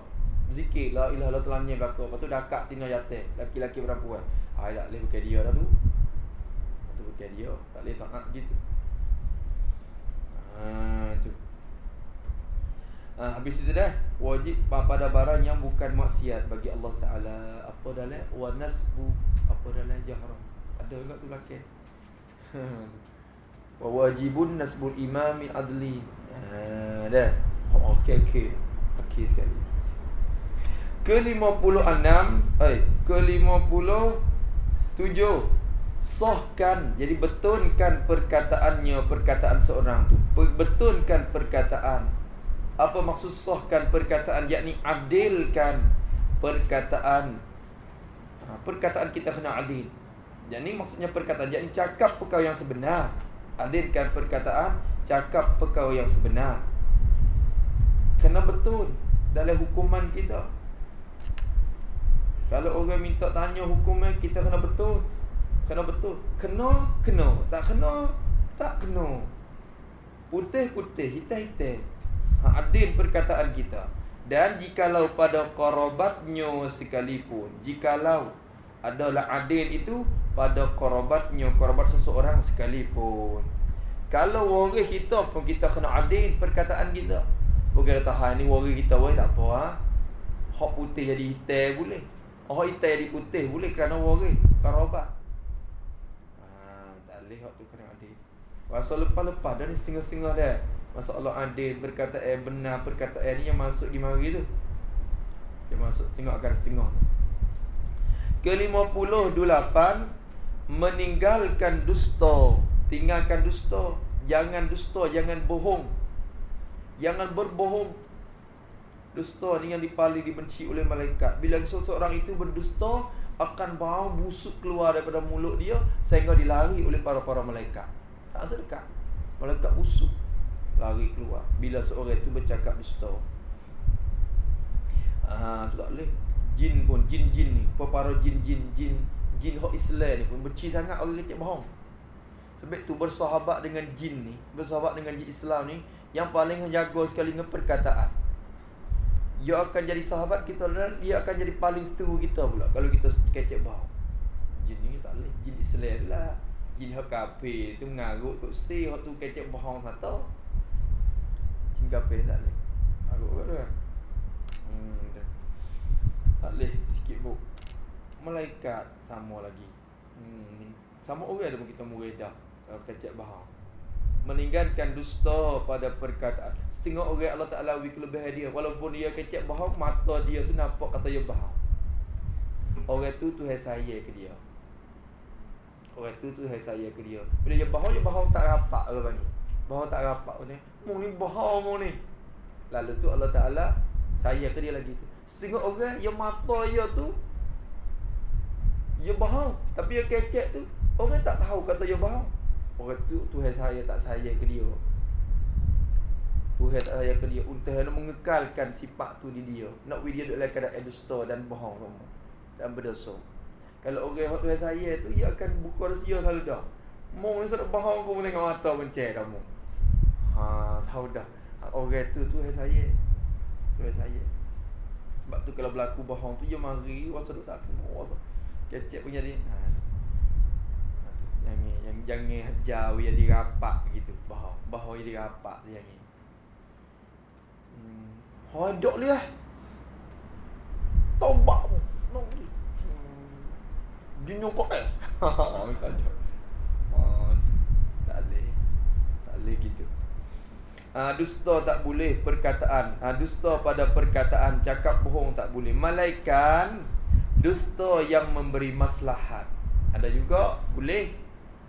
Zikir la ilaha illallah telannya belaka. Lepas tu dah akak tina yatim. Laki-laki perempuan. Ha, tak boleh pakai dia dah tu. Tu pakai dia. Tak boleh tak nak gitu. Ha, tu. Ha, habis itu dah. Wajib pada barang yang bukan maksiat bagi Allah Ta'ala. Apa dalam? Wa nasbu. Apa dalam jahram. Ada juga tu laki. [LAUGHS] Wa wajibun nasbul imami adli. Ha, dah. Okey, okey. Okey sekali. Ke-56 Eh Ke-57 Sohkan Jadi betulkan perkataannya Perkataan seorang tu. Betulkan perkataan. Apa maksud sohkan perkataan? Yakni adilkan Perkataan. Ha, Perkataan kita kena adil. Jadi maksudnya perkataan Yakni cakap perkara yang sebenar. Adilkan perkataan Cakap perkara yang sebenar. Kena betul Dalam hukuman kita kalau orang minta tanya hukumnya kita kena betul. Kena betul. Kena, kena. Tak kena, tak kena. Putih, putih. Hitam, hitam. Ha, adil perkataan kita. Dan jikalau pada korobatnya sekalipun. Jikalau adalah adil itu pada korobatnya. Korobat seseorang sekalipun. Kalau waris kita pun kita kena adil perkataan kita. Bukan kata, ha ni waris kita tak apa ha. Hak putih jadi hitam boleh. Oh hitam jadi putih boleh kerana waris karobat. Ha, tak boleh waktu kena adil. Masa lepas-lepas dah ni setengah-setengah dah. Masa Allah adil berkata eh benar perkataan eh, ni yang masuk di mari tu. Dia masuk tengok akan setengah. Ke-58 meninggalkan dusta, tinggalkan dusta, jangan dusta, jangan bohong. Jangan berbohong Dusta ni yang dipaling dibenci oleh malaikat Bila seseorang itu berdusta Akan bau busuk keluar daripada mulut dia Sehingga dilari oleh para-para malaikat Tak sedekat Malaikat busuk Lari keluar Bila seorang itu bercakap dusta Ah, tu tak boleh. Jin pun jin-jin ni, para jin-jin jin jin hok Islam ni pun benci sangat orang kecil bohong. Sebab tu bersahabat dengan jin ni, bersahabat dengan jin Islam ni yang paling jaga sekali dengan perkataan. Dia akan jadi sahabat kita dan dia akan jadi paling seteru kita pula kalau kita kecek bohong. Jin ni tak boleh, jin Islam lah. Jin hok kafir tu mengarut kok si hok tu kecek bohong satu. Jin kafir tak boleh. Arut tu kan. Hmm, tak boleh sikit bu Malaikat sama lagi hmm. Sama orang ada pun kita muredah Kalau kecek bahar Meninggalkan dusta pada perkataan. Setengah orang Allah Ta'ala wik lebih dia. Walaupun dia kecek bahar Mata dia tu nampak kata dia bahar. Orang tu tu saya ke dia. Orang tu tu saya ke dia. Bila dia bahar Dia bahar tak rapat Orang ni? Bahar tak rapat Mu ni bahar mu ni. Lalu tu Allah Ta'ala Saya ke dia lagi tu. Setengah orang yang mata dia tu Dia bohong Tapi dia kecek tu Orang tak tahu kata dia bohong Orang tu Tuhan saya tak saya ke dia Tuhan tak saya ke dia Untuk nak mengekalkan sifat tu di dia. Nak dia duduk dalam keadaan dusta dan bohong semua. Dan berdosa. Kalau orang yang Tuhan saya tu Dia akan buka rahsia selalu dah. Mau yang sedap bohong pun dengan mata mencari kamu Ha, tahu dah. Orang tu Tuhan saya. Tuhan saya. Sebab tu kalau berlaku bohong tu dia mari rasa tu tak kena. Kecek punya dia. Ha. Yang ni yang jangan jauh ya dirapak gitu. Bohong. Bohong ya dirapak yang ni. Hmm. Dia. Tobat mu. No. Hmm. Dia nyokok eh. Ha, [LAUGHS] tak ada. Ha, boleh gitu ha, dusta tak boleh perkataan ha, dusta pada perkataan cakap bohong tak boleh malaikan dusta yang memberi maslahat ada juga boleh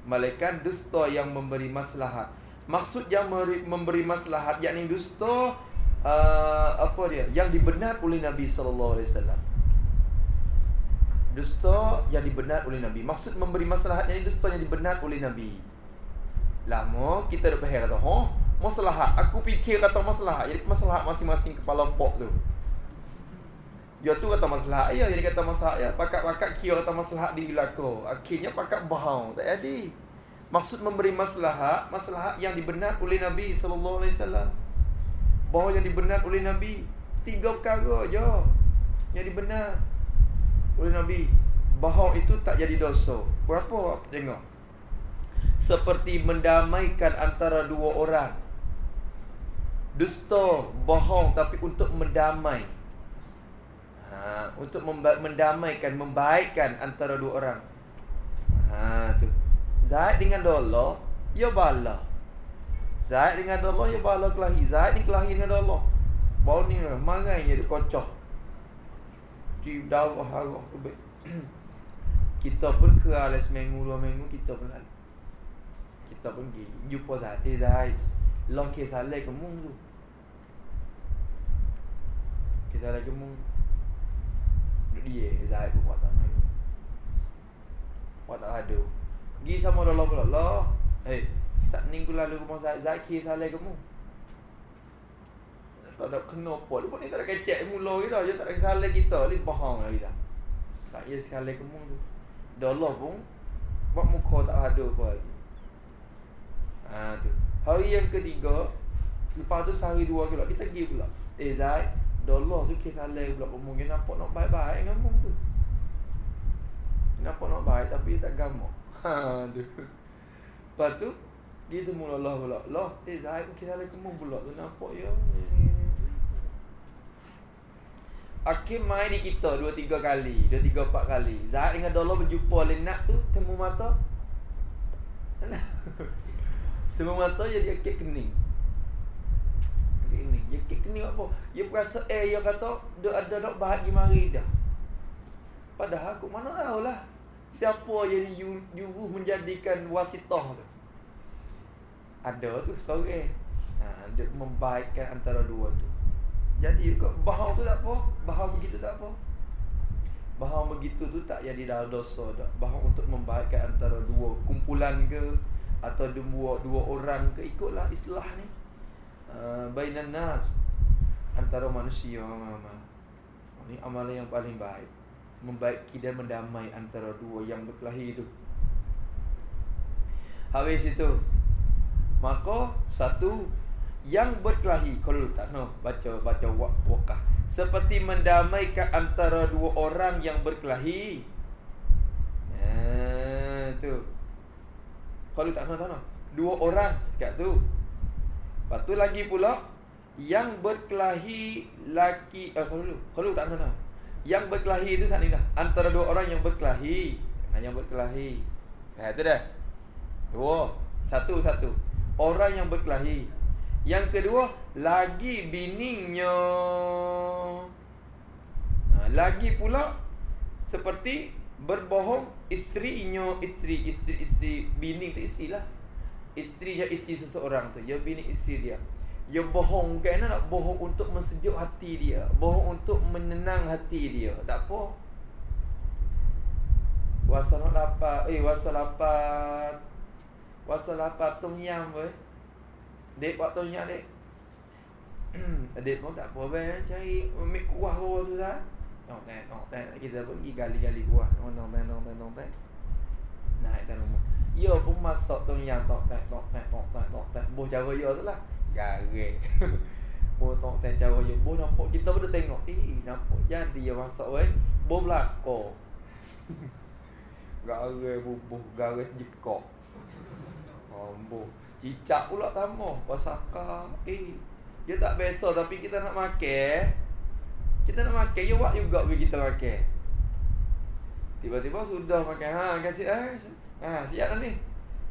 malaikan dusta yang memberi maslahat. Maksud yang memberi maslahat yakni dusta uh, apa dia? Yang dibenar oleh Nabi sallallahu alaihi wasallam. Dusta yang dibenar oleh Nabi. Maksud memberi maslahat yakni dusta yang dibenar oleh Nabi. Lama kita dah faham kata ha masalah aku fikir kata masalah jadi masalah masing-masing kepala pok tu dia tu kata masalah. Ya jadi kata masalah. Ya pakat-pakat kira kata masalah di belako akhirnya pakat bohong tak jadi. Maksud memberi masalah masalah yang dibenar oleh Nabi wasallam. Bahawa yang dibenar oleh Nabi tiga perkara je yang dibenar oleh Nabi. Bahawa itu tak jadi dosa. Berapa tengok? Seperti mendamaikan antara dua orang. Dusta, bohong tapi untuk mendamai. Ha, untuk mendamaikan, membaikkan antara dua orang. Ha tu. Zaid dengan Dolo, ya bala. Zaid dengan Dolo, ya bala kelahi. Zaid ni kelahi dengan Dolo. Bau ni mangai jadi kocok. Di dawah harah tu [CLEARS THROAT] Kita pun ke alas seminggu dua minggu kita pun lalu. Kita pun pergi jumpa Zaid, eh Zaid. Long kes alai ke mung tu Kes alai ke mung Duduk dia Zahid pun buat tak mahu Buat tak ada. Pergi sama Allah pula. Allah Eh Saat minggu lalu rumah Zahid Zahid ke mung Tak ada kena apa. Lepas ni tak ada kecek mula kita. Dia tak ada kesalahan kita. Dia bohong lagi dah Tak sekali ke mung tu. Allah pun Buat muka tak ada apa lagi. Ha tu. Hari yang ketiga Lepas tu sehari dua pula Kita pergi pula. Eh Zaid Dollah tu kes alai pula. Mungkin nampak nak baik-baik dengan mung tu. Nampak nak baik Tapi tak gamak [LAUGHS] Ha tu. Lepas tu Dia tu mula Allah pula. Allah Eh Zaid tu kes alai ke mung pula. Tu Nampak ya Akhir main di kita Dua tiga kali Dua tiga empat kali. Zaid dengan Dollah berjumpa Lenak tu Temu mata. [LAUGHS] Tengok mata jadi akik kening. Kening. Dia akik kening apa? Dia perasa eh dia kata dia ada nak bahagia mari dah. Padahal aku mana tahu lah siapa jadi juru menjadikan wasitah tu. Ada tu sore. Ha, dia membaikkan antara dua tu. Jadi bahawa tu tak apa, bahawa begitu tak apa. Bahawa begitu tu tak jadi dah dosa dah. Bahawa untuk membaikkan antara dua kumpulan ke atau dua dua orang ke ikutlah islah ni uh, bainan nas antara manusia mama Ini amalan yang paling baik. Membaiki dan mendamai antara dua yang berkelahi itu. Habis itu Maka satu Yang berkelahi Kalau tak no, Baca baca wakah. Seperti mendamaikan antara dua orang yang berkelahi. Haa tu. Kalau tak no, tak no. Dua orang Sekat tu Lepas tu lagi pula yang berkelahi laki eh kalau kalau tak sana. Yang berkelahi itu sana dah. Antara dua orang yang berkelahi. Ha, yang berkelahi. Ha itu dah. Dua. Satu satu. Orang yang berkelahi. Yang kedua lagi bininya. Lagi pula seperti berbohong isterinya isteri isteri isteri bini tu isteri lah. Isteri dia isteri seseorang tu. Ya bini isteri dia. Dia bohong. Kan nak bohong untuk mensejuk hati dia. Bohong untuk menenang hati dia. Tak apa. Wasa nak lapat Eh wasa lapat Wasa lapat tom yam weh Dek buat tom yam dek. [CLEARS THROAT] Dek pun tak apa weh Cari mik kuah tu lah Tengok tengok tengok Kita pergi gali-gali kuah. Tengok tengok tengok tengok Naik dalam rumah Ya pun masak tom yam Tok tok tok tok tok tok tok tok Boh cara ya tu lah. Garek Bo tengok tengok cara je Bo nampak kita pun tengok. Eh nampak jadi yang masak weh. Bo belakor [LAUGHS] Garek bubuh Garek sejekok Ambo Cicak pula tamu Pasaka. Eh Dia tak biasa tapi kita nak makan Kita nak makan Ya buat juga bagi kita makan Tiba-tiba sudah makan Ha kasih eh Ha siap dah ni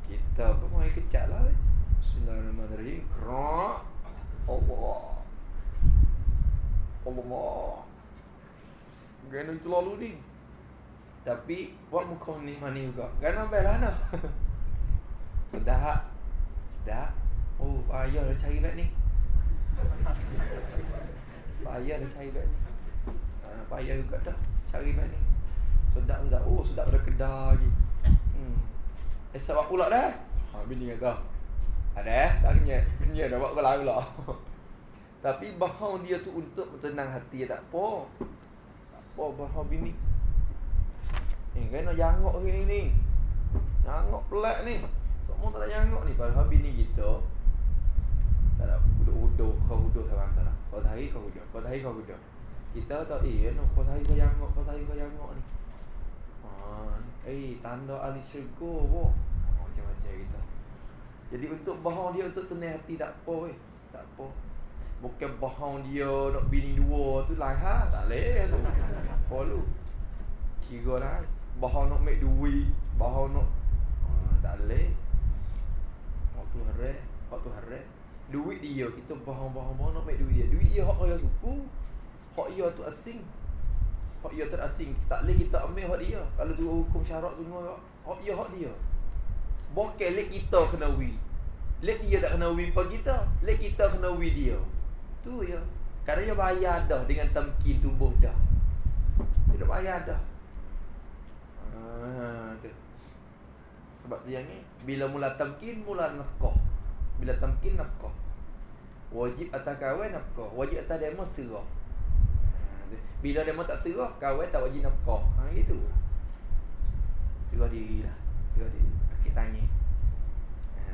Kita pun main kecak lah eh. Bismillahirrahmanirrahim. Kra. Allah. Allah. Gana itu lalu ni. Tapi buat muka ni mana juga. Gana belah nah. [LAUGHS] Sedap. Sedap. Oh, payah dah cari bat ni. Payah dah cari bat ni. Payah juga dah cari bat ni. Sedap sedap. Oh, sedap pada kedai lagi. Eh, sebab pula dah. Ha, bini kata. Ada eh? Tak kenyat. Kenyat dah buat kelah pula. [LAUGHS] Tapi bahau dia tu untuk tenang hati tak apa. Tak apa bahau bini. Eh, kena jangok gini ni. Jangok pelak ni. Semua tak ada jangok ni. Bahau bini kita. Tak ada uduh-uduh. Kau uduh sama tak Kau tahi kau uduh. Kau tahi kau uduh. Kita tak eh kau tahi kau jangok. Kau tahi kau jangok ni. Ha, eh, tanda ahli syurga pun. Macam-macam kita. Jadi untuk bohong dia untuk tenang hati tak apa weh. Tak apa. Bukan bohong dia nak bini dua tu lain ha, tak leh tu. Follow. Kira lah. Bohong nak make duit, bohong nak ha, tak leh. Waktu hari, waktu hari. Duit dia kita bohong-bohong bohong nak make duit dia. Duit dia hak dia suku. Hak dia tu asing. Hak dia terasing. Tak leh kita ambil hak dia. Kalau tu hukum syarak semua hak dia hak dia. Bukan lek kita kena wi. Lek dia tak kena wi pa kita. Lek kita kena wi dia. Tu ya. Kerana dia bayar dah dengan tamkin tumbuh dah. Dia bayar dah. Ah, tu. Sebab dia ni bila mula tamkin mula nafkah. Bila tamkin nafkah. Wajib atas kawan nafkah. Wajib atas demo serah. Bila demo tak serah, kawan tak wajib nafkah. Ha gitu. Serah diri lah. Serah diri sakit tanya. Ha.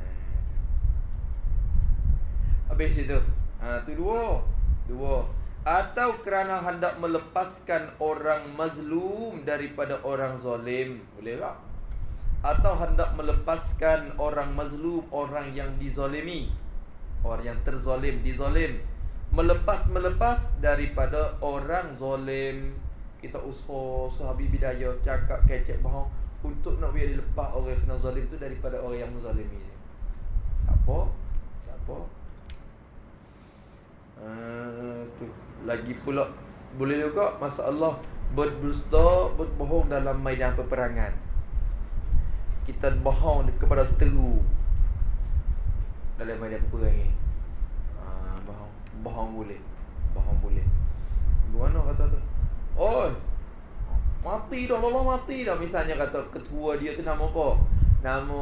Habis itu. Ha tu dua. Dua. Atau kerana hendak melepaskan orang mazlum daripada orang zalim. Boleh tak? Atau hendak melepaskan orang mazlum, orang yang dizalimi. Orang yang terzalim, dizalim. Melepas-melepas daripada orang zalim. Kita usaha sahabi bidayah cakap kecek bohong untuk nak biar dilepas orang kena zalim tu daripada orang yang menzalimi dia. Apa? Apa? Uh, tu. Lagi pula boleh juga masalah berdusta, berbohong dalam medan peperangan. Kita bohong kepada seteru dalam medan peperangan. Bohong. Boleh. Bohong boleh. Gimana kata tu? Oi, Mati dah, Allah mati dah Misalnya kata ketua dia tu nama apa? Nama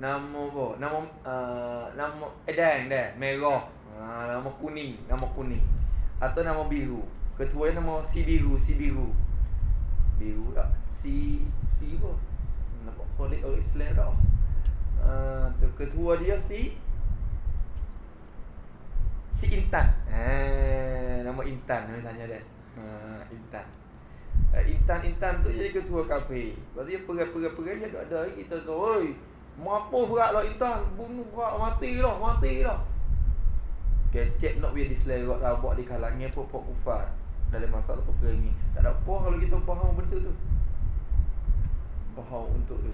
Nama apa? Nama uh, Nama Edan eh, dah Merah uh, Nama kuning Nama kuning Atau nama biru Ketua yang nama Si Biru Si Biru Biru tak Si Si apa Nampak kulit orang Islam tak uh, tu Ketua dia Si Si Intan. Eh, Nama Intan misalnya dia. Uh, Intan. Uh, Intan Intan tu jadi ketua kafe tu dia perai-perai-perai Dia ada kita tu Oi Mampu berat lah Intan. Bunuh berat Mati lah Mati lah. Kecek nak biar diselerak rabak di kalangnya pokok kufar. Dalam masalah perkara ni Tak ada apa kalau kita faham benda tu. Faham untuk tu.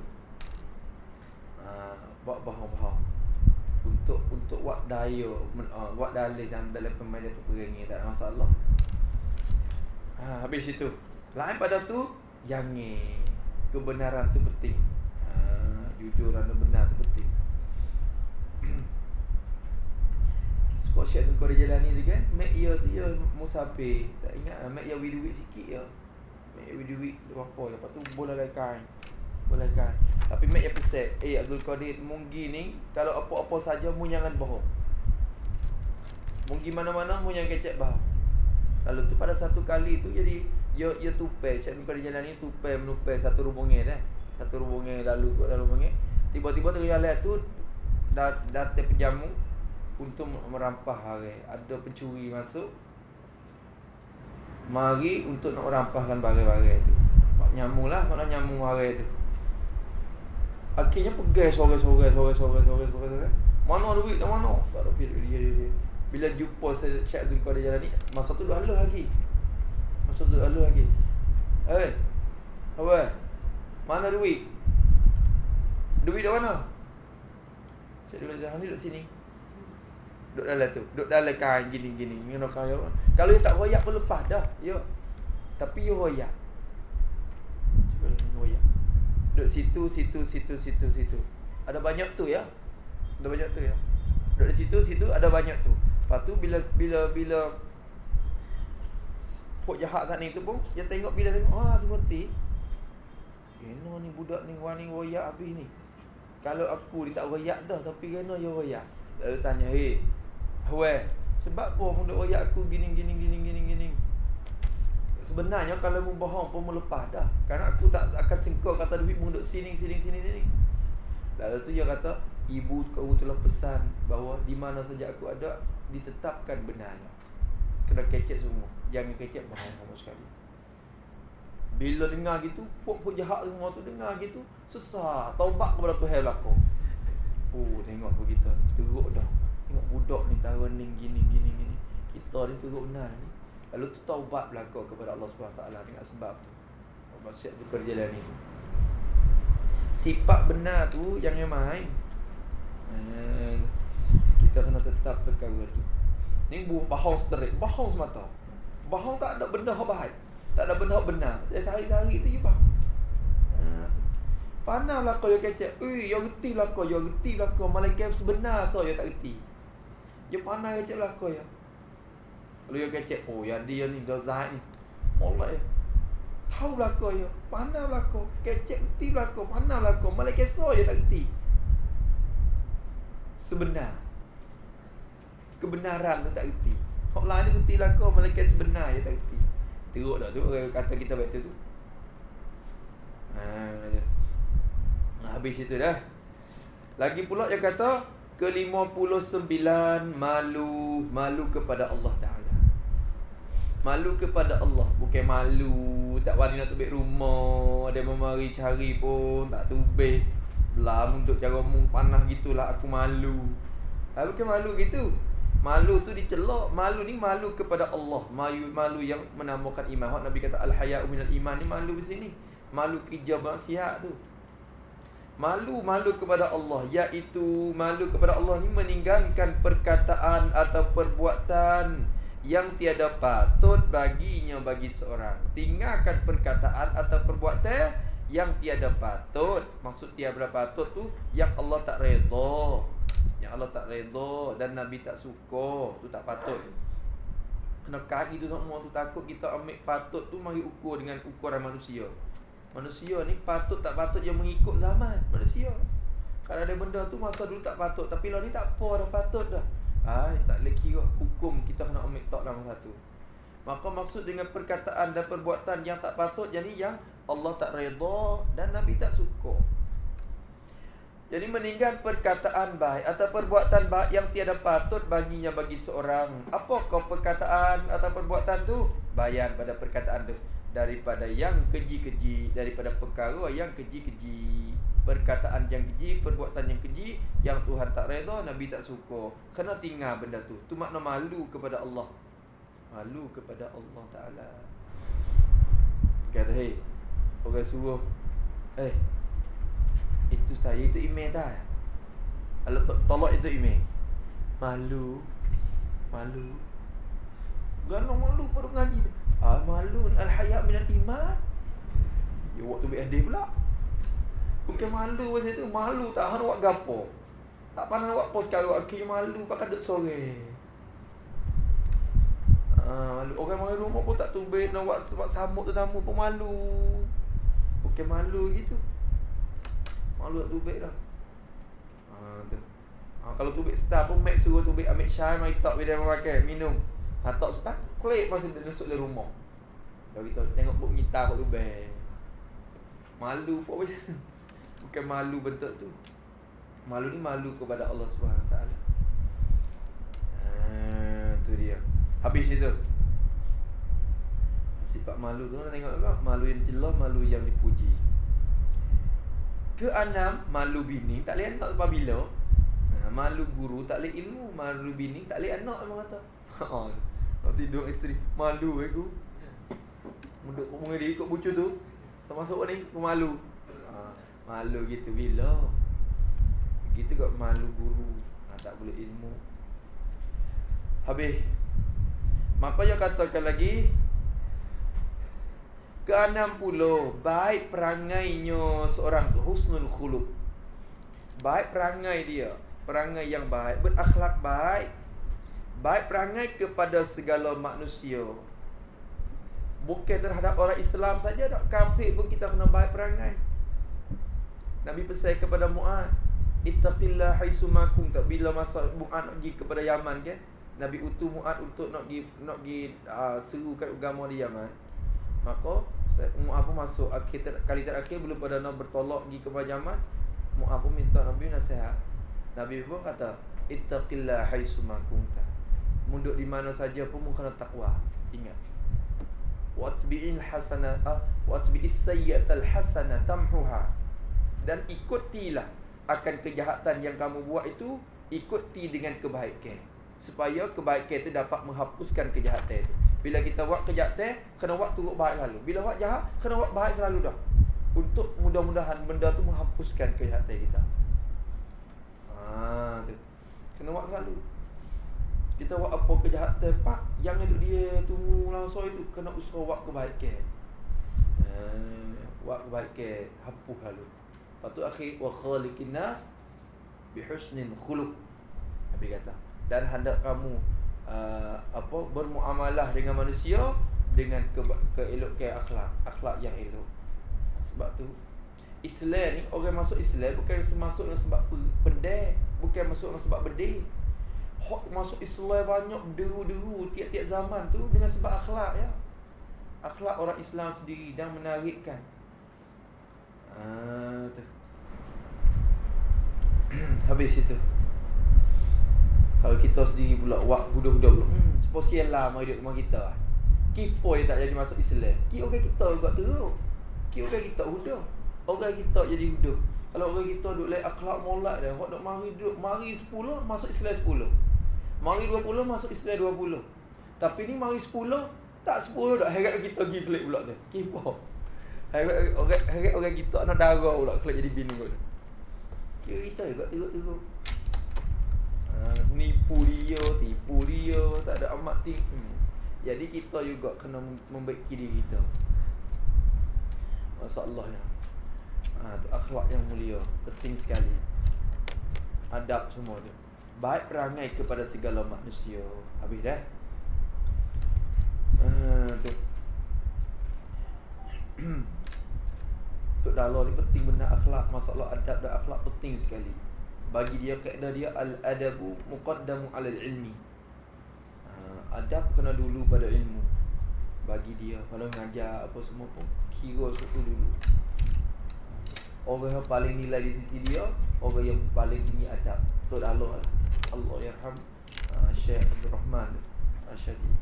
Uh, Buat faham-faham Untuk untuk buat daya uh, Buat dalil dalam, dalam permainan perkara ni Tak ada masalah. Ha, Habis itu. Lain pada tu Jangan Kebenaran tu penting. Jujur dan benar tu penting. Sebab syek tu kau jalan ni tu kan Mek ya tu ya musafir Tak ingat lah Mek ya with sikit ya Mek ya with duit Lepas tu bola laikan Bola laikan Tapi Mek ya peset. Eh Abdul Qadir Munggi ni Kalau apa-apa saja Mu jangan bohong. Munggi mana-mana Mu jangan kecek bah Lalu tu pada satu kali tu Jadi Ya ya tupai Syek Abdul Qadir jalan ni Tupai menupai Satu rubungnya dah satu rubungan lalu kot dalam rubungan tiba-tiba tu lihat tu dah datang penjamu untuk merampah hari. Ada pencuri masuk. Mari untuk nak merampahkan barang-barang tu. Nyamuk lah nak nyamuk hari tu akhirnya pergi sore-sore sore-sore sore-sore mana duit dah mana? Baru pergi dia, dia, dia. bila jumpa Syekh Abdul Qadir jalan ni masa tu dah lalu lagi. Masa tu dah lalu lagi. Eh apa? Mana duit? Duit dah mana? Cik Dulu Jahan ni duduk sini. Duduk dalam tu. Duduk dalam kain gini-gini. Kalau dia tak royak pun lepas dah. Ya Tapi dia royak Duduk situ, situ, situ, situ, situ Ada banyak tu ya Ada banyak tu ya Duduk di situ, situ ada banyak tu Lepas tu bila Bila Bila Pok jahat kat ni tu pun Dia tengok bila tengok Ah semua ti Kena ni budak ni wani royak habis ni. Kalau aku dia tak royak dah tapi kena dia royak. Lalu tanya, "Hei, Hwe, sebab apa mu duk royak aku gini gini gini gini gini?" Sebenarnya kalau mu bohong pun mu lepas dah. Karena aku tak akan sengkau kata duit mu duk sini sini sini sini. Lalu tu dia kata, "Ibu kau telah pesan bahawa di mana saja aku ada ditetapkan benarnya." Kena kecek semua. Jangan kecek bohong sama sekali. Bila dengar gitu, pok-pok jahat semua tu dengar gitu, susah taubat kepada Tuhan belaka. Oh, tengok apa kita teruk dah. Tengok budak ni tahun ni gini gini gini. Kita ni teruk benar ni. Lalu tu taubat belaka kepada Allah taala dengan sebab tu. Maksud tu perjalanan ni. Sifat benar tu yang yang main. Eh, kita kena tetap perkara tu. Ni buah bahang straight, bahang semata. Bahang tak ada benda hak baik. Tak ada benda benar. Dia sehari-hari tu je faham. Ha. Panahlah kau yang kecek. Ui, ya reti lah kau, ya reti lah kau. Malaikat sebenar so ya tak reti. Ya panah kecek lah kau ya. Yang kecek, oh ya dia ni, dia zahat ni. Allah. Tahu lah kau ya. Panah lah kau. Kecek lah kau. Panah lah kau. Malaikat so ya tak reti. Sebenar. Kebenaran tu tak reti. Kau lain ni reti lah kau. Malaikat sebenar ya tak reti. Teruk dah tu kata kita baik tu. Ha, ha habis itu dah. Lagi pula dia kata ke-59 malu malu kepada Allah Taala. Malu kepada Allah, bukan malu tak wani nak tubik rumah, ada memari cari pun tak tubik. Belah untuk cara mung panah gitulah aku malu. Ha, bukan malu gitu. Malu tu dicelok Malu ni malu kepada Allah. Malu, malu yang menamakan iman. Hak Nabi kata Al-haya'u minal iman. Ni malu di sini. Malu kerja sihat tu. Malu-malu kepada Allah. Iaitu malu kepada Allah ni Meninggalkan perkataan atau perbuatan Yang tiada patut baginya bagi seorang. Tinggalkan perkataan atau perbuatan Yang tiada patut. Maksud tiada patut tu Yang Allah tak redha yang Allah tak redha dan Nabi tak suka tu tak patut. Kena kaki tu semua tu takut kita ambil patut tu mari ukur dengan ukuran manusia. Manusia ni patut tak patut yang mengikut zaman manusia. Kalau ada benda tu masa dulu tak patut tapi lah ni tak apa dah patut dah Ai tak boleh kira hukum kita kena ambil tak dalam satu Maka maksud dengan perkataan dan perbuatan yang tak patut Jadi yang Allah tak redha dan Nabi tak suka jadi meninggal perkataan baik atau perbuatan baik yang tiada patut baginya bagi seorang. Apa kau perkataan atau perbuatan tu? Bayan pada perkataan tu. Daripada yang keji-keji, daripada perkara yang keji-keji. Perkataan yang keji, perbuatan yang keji yang Tuhan tak reda, Nabi tak suka. Kena tinggal benda tu. Tu makna malu kepada Allah. Malu kepada Allah Taala. Kata, "Hei, orang suruh eh itu saya itu email dah. Kalau tolak itu email. Malu. Malu. Gana malu pada ngaji. Ah malu al haya min al iman. Ya waktu BSD pula. Bukan malu masa tu, malu tak hanu buat gapo. Tak pandai buat post kau akhir malu pakai dek sore. Malu orang mari rumah pun tak tubik nak buat sebab sambut tetamu pun malu. Bukan malu gitu. Malu tak tubik dah ha, tu. Ha, kalau tubik start pun Mac suruh tubik ambil syai Mari tak bila dia pakai Minum ha, Tak start Klik masa dia nusuk di rumah Dah kita tengok buk minta kat tubik Malu pun macam Bukan malu bentuk tu Malu ni malu kepada Allah SWT ha, Tu dia Habis itu Sifat malu tu tengok tak Malu yang jelas Malu yang dipuji Keenam, malu bini tak boleh anak apabila. Ha, malu guru tak boleh ilmu, malu bini tak boleh anak memang kata. Ha. [LAUGHS] Nak tidur isteri, malu aku. Muduk ngomong dia ikut bucu tu. Termasuk ni aku malu. Ha, malu gitu bila. Gitu kok malu guru, ha, tak boleh ilmu. Habis. Maka dia katakan lagi, ke-60 Baik perangainya seorang Husnul khuluk Baik perangai dia Perangai yang baik Berakhlak baik Baik perangai kepada segala manusia Bukan terhadap orang Islam saja tak Kafir pun kita kena baik perangai Nabi pesan kepada Mu'ad Ittaqillah haisumakum tak Bila masa Mu'ad nak pergi kepada Yaman kan Nabi utuh Mu'ad untuk nak pergi Nak pergi uh, serukan agama di Yaman. Maka Mu'ah pun masuk. Akhir Kali terakhir belum pada nak bertolak Pergi ke Bajaman Mu'ah pun minta Nabi nasihat. Nabi pun kata Ittaqillah haisuma kunta. Munduk di mana saja pun Mungkin takwa Ingat. Watbi'in hasana ah, Watbi'is sayyatal hasana tamhuha Dan ikutilah Akan kejahatan yang kamu buat itu Ikuti dengan kebaikan Supaya kebaikan itu dapat menghapuskan kejahatan itu bila kita buat kejahatan, kena buat turut baik lalu. Bila buat jahat, kena buat baik selalu dah. Untuk mudah-mudahan benda tu menghapuskan kejahatan kita. Ha, tu. Kena buat selalu. Kita buat apa kejahatan pak, yang duduk dia tunggu langsung itu kena usaha buat kebaikan. Ha, buat kebaikan, hapus lalu. Lepas tu akhir wa khaliqin nas bi husnil khuluq. Nabi kata. Dan hendak kamu uh, apa bermuamalah dengan manusia dengan ke keelokan akhlak akhlak yang elok sebab tu Islam ni orang masuk Islam bukan masuk sebab pedih bukan masuk dengan sebab bedil hok masuk Islam banyak deru-deru tiap-tiap zaman tu dengan sebab akhlak ya akhlak orang Islam sendiri dan menarikkan ah tu. [CLEARS THROAT] Habis itu kalau kita sendiri pula huda-huda pula. Hmm, Seposial lah mari duduk rumah kita Kipo yang tak jadi masuk Islam. Ki orang kita juga teruk. Ki orang kita huda Orang kita jadi huda Kalau orang kita duduk lain akhlak molat dia Orang duduk mari duduk Mari 10 masuk Islam 10 Mari 20 masuk Islam 20 Tapi ni mari 10 Tak 10 dah Heret kita pergi pelik pula tu. Kipo Heret orang, orang kita nak darah pula Kelak jadi bini Kira kita juga teruk-teruk ha, Nipu dia, tipu dia Tak ada amat tinggi hmm. Jadi kita juga kena membaiki diri kita. Masalah ya ha, tu Akhlak yang mulia Penting sekali. Adab semua tu. Baik perangai kepada segala manusia. Habis dah. Ha, tu [CLEARS THROAT] Untuk dalam ni penting benar akhlak. Masalah adab dan akhlak penting sekali. Bagi dia kaedah dia al-adabu muqaddamu 'ala al-ilmi. Ha, adab kena dulu pada ilmu. bagi dia kalau ngajar apa semua pun kira satu dulu. Orang yang paling nilai di sisi dia orang yang paling tinggi adab. Tok Allah Allah yarham uh, Syekh Abdul Rahman Asyadi.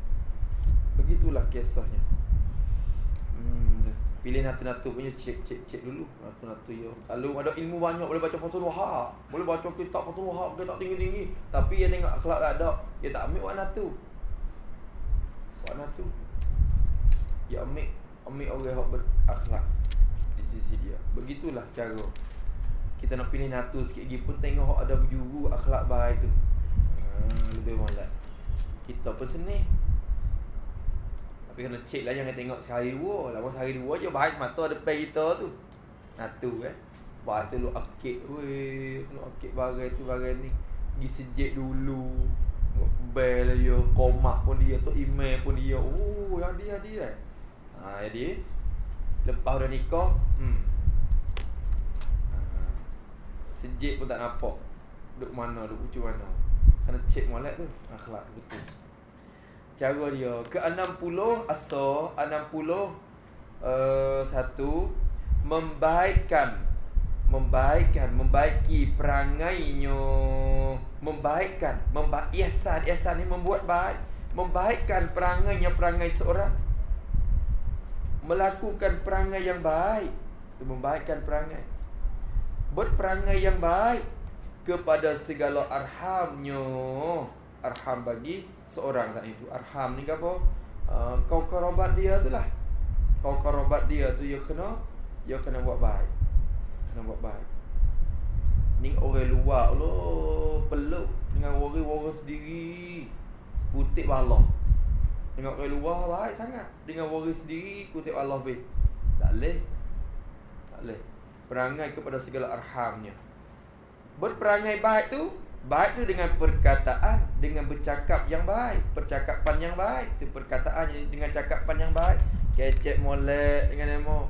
Begitulah kisahnya. Hmm, pilih natu-natu punya cek cek cek dulu. Natu-natu ya. Kalau ada ilmu banyak boleh baca Fathul Wahab boleh baca kitab Fathul Wahab dia tak tinggi-tinggi. Tapi dia tengok akhlak tak ada. Dia tak ambil warna tu warna tu dia ambil ambil orang yang berakhlak di sisi dia. Begitulah cara kita nak pilih natu sikit lagi pun tengok ada berjuru akhlak baik tu. Hmm, lebih molek kita pun seni tapi kena cek lah jangan tengok sehari dua Lama sehari dua je baik mata depan kita tu Natu eh Baik tu lu akik Weh Lu akik bagai tu bagai ni Pergi sejik dulu Bel dia Komak pun dia tu Email pun dia Oh yang dia dia eh Ha, jadi lepas dah nikah, hmm. Ha, sejik pun tak nampak. Duk mana, duk ucu mana. Kena cek molek tu. Akhlak betul. Cara dia. Ke-60 asal 60 uh, satu membaikkan. Membaikkan membaiki perangainya. Membaikkan membaik ihsan ihsan ni membuat baik. Membaikkan perangainya perangai seorang. Melakukan perangai yang baik. Membaikkan perangai. Berperangai yang baik kepada segala arhamnya. Arham bagi seorang tak itu. Arham ni apa? Uh, kau kerabat dia tu lah. Kau kerabat dia tu ya kena ya kena buat baik. Kena buat baik. Ni orang luar lo peluk dengan orang-orang sendiri. Putih balok Tengok orang luar baik sangat. Dengan waris sendiri kutip Allah be. Tak boleh. Tak boleh. Perangai kepada segala arhamnya. Berperangai baik tu Baik tu dengan perkataan Dengan bercakap yang baik Percakapan yang baik Itu perkataan dengan cakapan yang baik Kecek molek dengan emo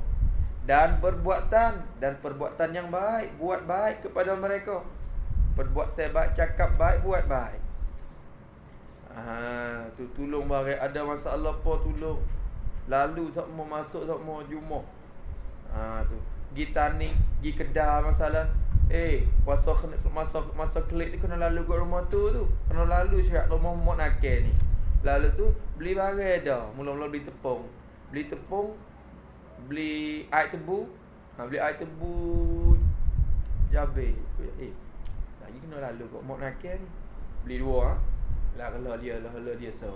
Dan perbuatan Dan perbuatan yang baik Buat baik kepada mereka Perbuatan baik, cakap baik, buat baik Ha, tu tolong barang ada masalah apa tolong. Lalu tak mau masuk tak mau jumpa. Ha tu. Gi tani, gi kedah masalah. Eh, puasa kena masa masa klik ni kena lalu kat rumah tu tu. Kena lalu syak rumah mak nakal ni. Lalu tu beli barang dah. Mula-mula beli tepung. Beli tepung. Beli air tebu. Ha, beli air tebu. Jabe. Eh. Lagi kena lalu kat mak nakal ni. Beli dua ha. Lah kalau dia lah kalau dia so.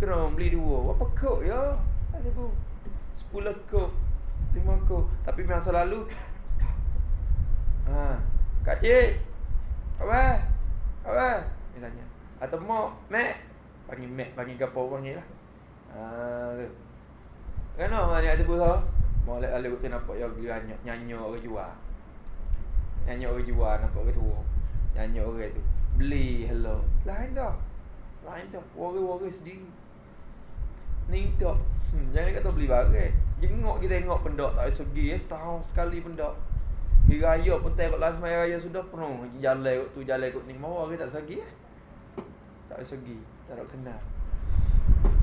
Kena beli dua. Berapa kok ya? Ada tu. Sepuluh kok. Lima kok. Tapi masa lalu. Ha. Kak cik. Apa? Apa? Dia tanya. Atau mak, mek. Panggil mek, panggil gapo panggil lah. Ha. Kenapa ni ada buah? Mau lihat lalu kita nampak yang beli nyanyi nyanyi orang jual. Nyanyi orang jual nampak ke tu. Nyanyi orang tu. Beli hello. Lain dah. Lain dah Wari-wari sendiri Ni tak hmm, Jangan kata beli barang Jengok kita tengok pendak tak segi eh, Setahun sekali pendak Hari raya pun tengok last maya raya sudah penuh. Jalan kot tu jalan kot ni. Mau hari tak segi eh? Tak segi. Tak nak kenal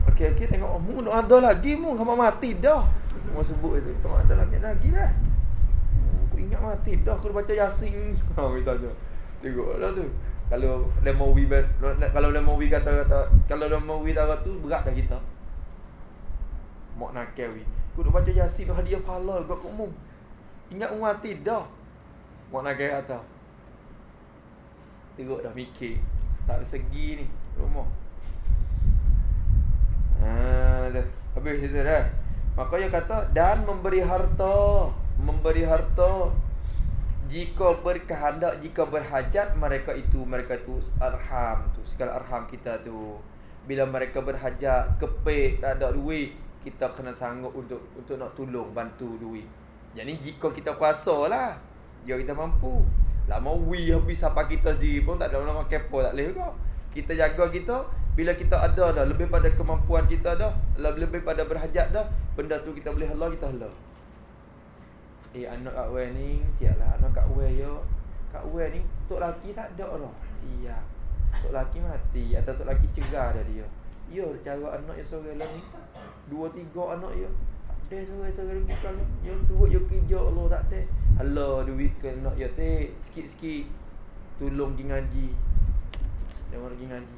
Okey okey tengok. Oh, mu nak ada lagi mu. Kamu mati dah. Mu sebut itu. Tak ada lagi lagi lah. Aku ingat mati dah. Aku baca Yasin. [LAUGHS] Ha misalnya. Tengoklah tu. Kalau Lemowi kalau Lemowi kata kata kalau Lemowi dah tu berat dah kita. Mak nakal wi aku duk baca yasin hadiah pahala gua umum ingat umur mati dah? Mak nakal kata tengok dah mikir. Tak segi ni rumah. Ha dah. Habis itu dah. Makanya kata dan memberi harta. Memberi harta. Jika berkehendak jika berhajat mereka itu mereka itu arham tu. Segala arham kita tu. Bila mereka berhajat kepek tak ada duit kita kena sanggup untuk untuk nak tolong bantu duit jadi jika kita kuasa lah jika kita mampu. Lama wi habis apa kita sendiri pun tak ada orang kepo tak boleh juga. Kita jaga kita bila kita ada dah lebih pada kemampuan kita dah lebih pada berhajat dah benda tu kita boleh halau kita halau. Eh anak kat Wen ni Siaplah anak kat Wen yo Kat Wen ni Tok laki tak ada orang. Siap. Tok laki mati Atau tok laki cegah dah dia. Ya cara anak yang seorang lah ni. Dua tiga anak ya Ada seorang-seorang lagi kalau Yang turut yang kerja Allah tak ada Allah duit ke nak ya te Sikit-sikit Tolong pergi ngaji Jangan pergi ngaji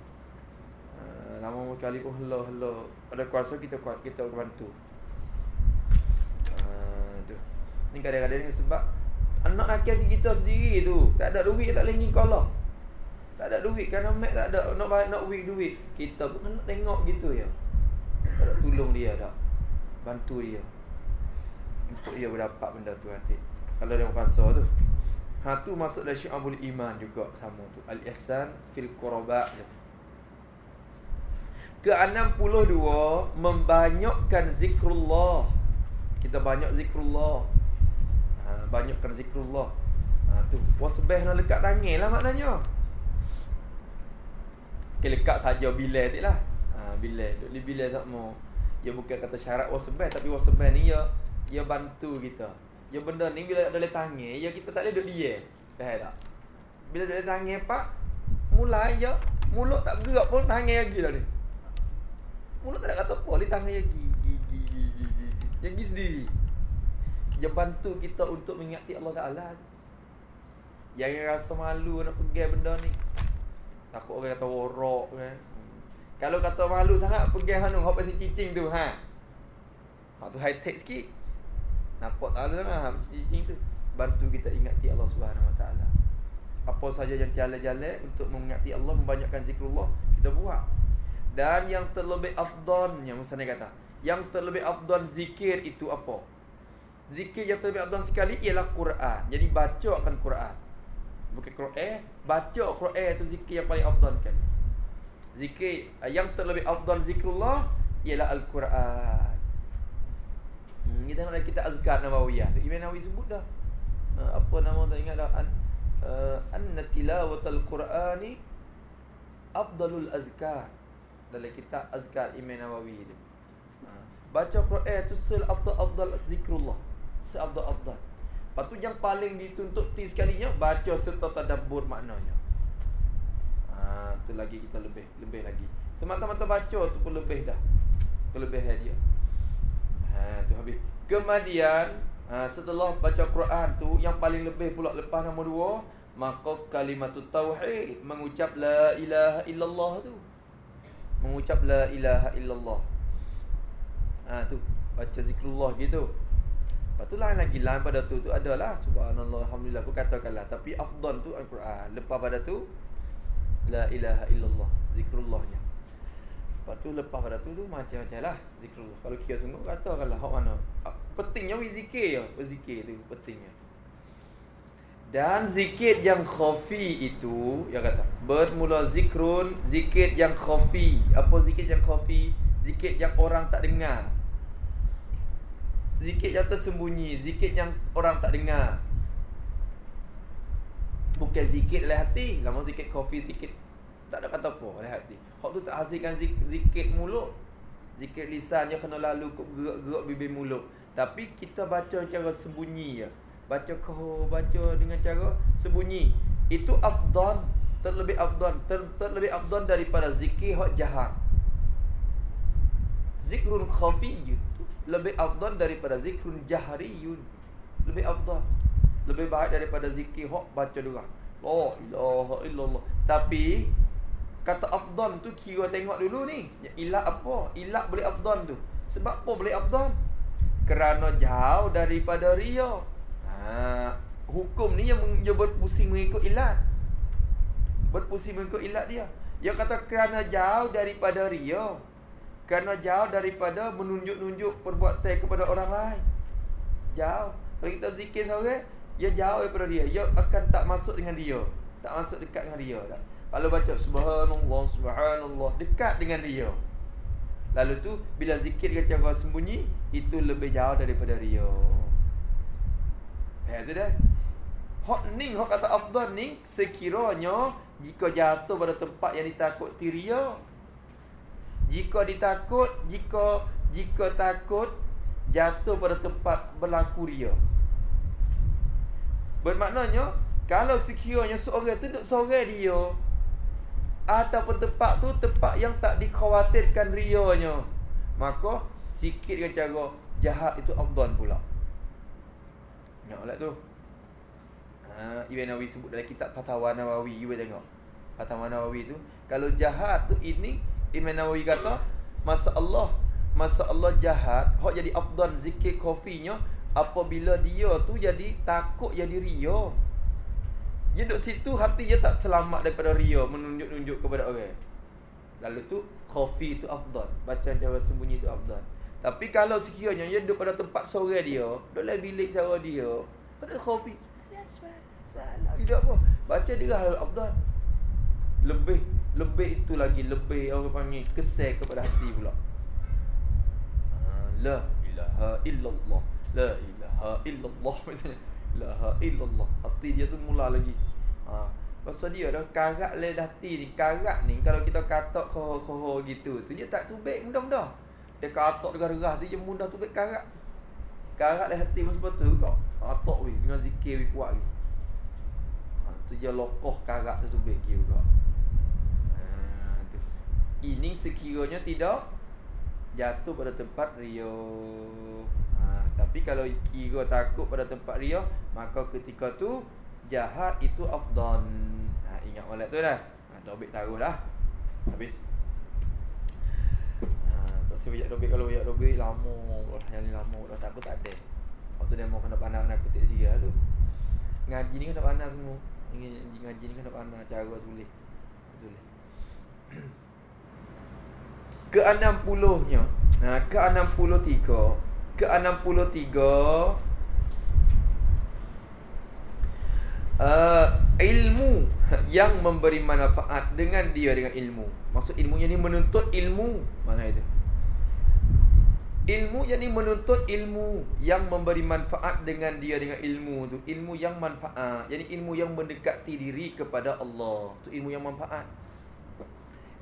uh, Lama kali pun Allah Allah Ada kuasa kita kuat kita bantu uh, tu. Ni kadang-kadang sebab Anak nakal kita sendiri tu Tak ada duit tak boleh ngikau Allah tak ada duit kerana mak tak ada nak nak duit duit. Kita pun nak tengok gitu ya. Tak ada tolong dia tak. Bantu dia. Untuk dia berdapat benda tu nanti. Kalau dia rasa tu. Ha tu masuk dalam syu'abul iman juga sama tu. Al-ihsan fil quraba. Ke-62 membanyakkan zikrullah. Kita banyak zikrullah. Ha, banyakkan zikrullah. Ha tu. Wasbih nak lekat tangan lah maknanya. Okay, lekat saja bila tu lah. Ha, bila. Duk li bila tak Ya bukan kata syarat wasbah tapi wasbah ni ya ya bantu kita. Ya benda ni bila ada tangan, ya kita tak duduk dia. Faham tak? Bila ada tangan pak, mulai ya mulut tak gerak pun tangan lagi lah ni. Mulut tak ada kata apa, li tangan lagi. Gi gi gi gi gi. Yang gi sendiri. Ya bantu kita untuk mengingati Allah Taala. Jangan rasa malu nak pergi benda ni. Takut orang kata worok kan. Kalau kata malu sangat pergi hanu hok pasal cicing tu ha. Hak tu high tech sikit. Nampak tak ada lah cicing tu. Bantu kita ingati Allah Subhanahu Wa Taala. Apa saja yang jalan-jalan untuk mengingati Allah, membanyakkan zikrullah, kita buat. Dan yang terlebih afdalnya Musa kata, yang terlebih afdal zikir itu apa? Zikir yang terlebih afdal sekali ialah Quran. Jadi baca akan Quran. Bukan Quran Baca Quran itu zikir yang paling afdal kan Zikir eh, yang terlebih afdal zikrullah Ialah Al-Quran. Hmm, Kita tengok kita azkar Nawawiyah Imam Nawawi sebut dah. Uh, Apa nama tak ingat dah? An, uh, Anna tilawatul Qurani Afdalul azkar. Dalam kitab azkar Imam Nawawi itu uh, Baca Quran itu Sel-afdal zikrullah. Se-afdal-afdal Lepas tu yang paling dituntut sekalinya baca serta tadabbur maknanya. Ha, tu lagi kita lebih lebih lagi. Semata-mata baca tu pun lebih dah. Kelebihan dia. Ha, tu habis. Kemudian ha, setelah baca Quran tu yang paling lebih pula lepas nombor dua maka kalimat tauhid mengucap la ilaha illallah tu. Mengucap la ilaha illallah. Ha tu baca zikrullah gitu. Lepas tu lain lagi lain pada tu tu adalah subhanallah alhamdulillah aku katakanlah tapi afdal tu al-Quran. Lepas pada tu la ilaha illallah zikrullahnya. Lepas tu lepas pada tu tu macam-macam lah zikrullah. Kalau kira sungguh katakanlah hak mana. Ah, pentingnya wi zikir ya, berzikir tu pentingnya. Dan zikir yang khafi itu ya kata bermula zikrun zikir yang khafi. Apa zikir yang khafi? Zikir yang orang tak dengar. Zikir yang tersembunyi Zikir yang orang tak dengar Bukan zikir oleh hati Lama zikir kopi zikir Tak ada kata apa oleh hati. Hak tu tak hasilkan zikir, zikir mulut Zikir lisan yang kena lalu Gerak-gerak bibir mulut. Tapi kita baca cara sembunyi ya. Baca kau Baca dengan cara sembunyi. Itu afdan Terlebih afdan ter, Terlebih afdan daripada zikir hak jahat. Zikrun khafi lebih afdal daripada zikrun jahriyun. Lebih afdal lebih baik daripada zikir hok baca doa. La ilaha illallah. Tapi kata afdal tu kira tengok dulu ni. Ilah apa? Ilah boleh afdal tu. Sebab apa boleh afdal? Kerana jauh daripada ria. Ha hukum ni yang, yang berpusing mengikut ilat. Berpusing mengikut ilat dia. Yang kata kerana jauh daripada ria. Kerana jauh daripada menunjuk-nunjuk perbuatan kepada orang lain. Jauh. Kalau kita zikir seorang, ia jauh daripada dia. Ia akan tak masuk dengan dia. Tak masuk dekat dengan dia. Tak. Kalau baca subhanallah, subhanallah, dekat dengan dia. Lalu tu, bila zikir dengan cara sembunyi, itu lebih jauh daripada dia. Eh, tu dah. Hak ni, hak kata afdal ni, sekiranya jika jatuh pada tempat yang ditakut tiria, jika ditakut Jika Jika takut Jatuh pada tempat berlaku ria Bermaknanya Kalau sekiranya seorang tu Duduk seorang dia ataupun tempat tu tempat yang tak dikhawatirkan rianya maka sikit dengan cara jahat itu afdal pula. Ingatlah tu. Ha Ibn Nawawi sebut dalam kitab Fatwa Nawawi. You tengok. Fatwa Nawawi tu. Kalau jahat tu ini Ibn Nawawi kata masa Allah masa Allah jahat hok jadi afdal zikir kofinya apabila dia tu jadi takut jadi ria dia duduk situ hati dia tak selamat daripada ria menunjuk-nunjuk kepada orang. Lalu tu khafi tu afdal. Bacaan cara sembunyi tu afdal. Tapi kalau sekiranya dia duduk pada tempat sore dia, duduk dalam bilik cara dia, pada khafi. Salah tidak apa. Baca dia hal afdal. Lebih lebih itu lagi lebih orang panggil kesal kepada hati pula. Ha, la ilaha illallah. La ilaha illallah. [LAUGHS] La illallah. Hati dia tu mula lagi. Ha. Pasal dia dah karat le hati ni. Karat ni kalau kita katok koho-koho gitu tu dia tak tubik mudah-mudah. Dia katok dengan derah tu dia mudah tubik karat. Karat le hati masa tu kau. Katok weh dengan zikir weh kuat weh. Ha, tu dia lokoh karat tu tubik dia juga. Ha. Ini sekiranya tidak jatuh pada tempat rio. Ha, tapi kalau kira takut pada tempat ria, maka ketika tu jahat itu afdan. Ha, ingat molek tu dah. Ha, dobik taruh dah. Habis. Ha, tak sebab banyak dobik kalau banyak dobik lama. Yang ni lama dah tak tak ada. Waktu dia mau kena pandang nak kutip dia tu. Ngaji ni kena pandang semua. Ngaji, ngaji ni kena pandang cara tulis. Tulis. [CLEARS THROAT] ke-60-nya. Nah, ke-63. Ke-63 uh, ilmu yang memberi manfaat dengan dia dengan ilmu. Maksud ilmunya ni menuntut ilmu. Mana itu? Ilmu yang ni menuntut ilmu yang memberi manfaat dengan dia dengan ilmu tu. Ilmu yang manfaat. Jadi ilmu yang mendekati diri kepada Allah. Tu ilmu yang manfaat.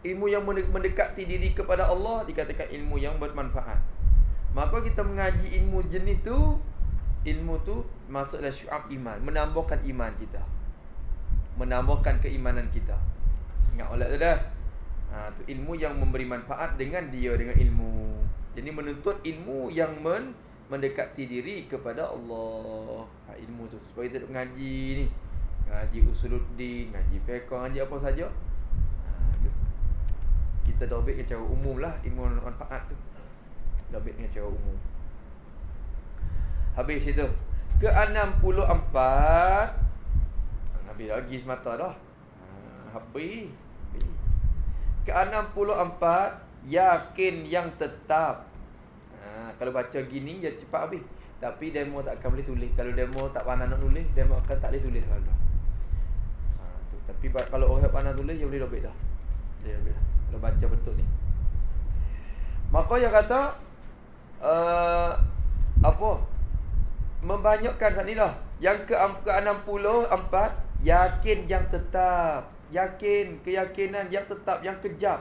Ilmu yang mendekati diri kepada Allah dikatakan ilmu yang bermanfaat. Maka kita mengaji ilmu jenis tu ilmu tu masuklah syu'ab iman, menambahkan iman kita. Menambahkan keimanan kita. Ingat oleh tu dah. Ha, tu ilmu yang memberi manfaat dengan dia dengan ilmu. Jadi menuntut ilmu yang men mendekati diri kepada Allah. Ha, ilmu tu supaya kita mengaji ni. Ngaji usuluddin, ngaji fiqh, ngaji apa saja. Ha, tu. Kita dah ambil cara umum lah ilmu manfaat tu. Dah ambil dengan cara umum. Habis itu Ke-64 Nabi lagi semata dah. Ha, Habis. Ke-64 Yakin yang tetap. Ha, Kalau baca gini Dia cepat habis. Tapi demo tak akan boleh tulis. Kalau demo tak pandai nak tulis Demo akan tak boleh tulis kalau ha, tu. Tapi kalau orang pandai tulis Dia boleh dobit dah. Dia dobit dah. Kalau baca betul ni. Maka yang kata uh, Apa? Membanyakkan saat ni lah. Yang ke-64 Yakin yang tetap. Yakin Keyakinan yang tetap Yang kejap.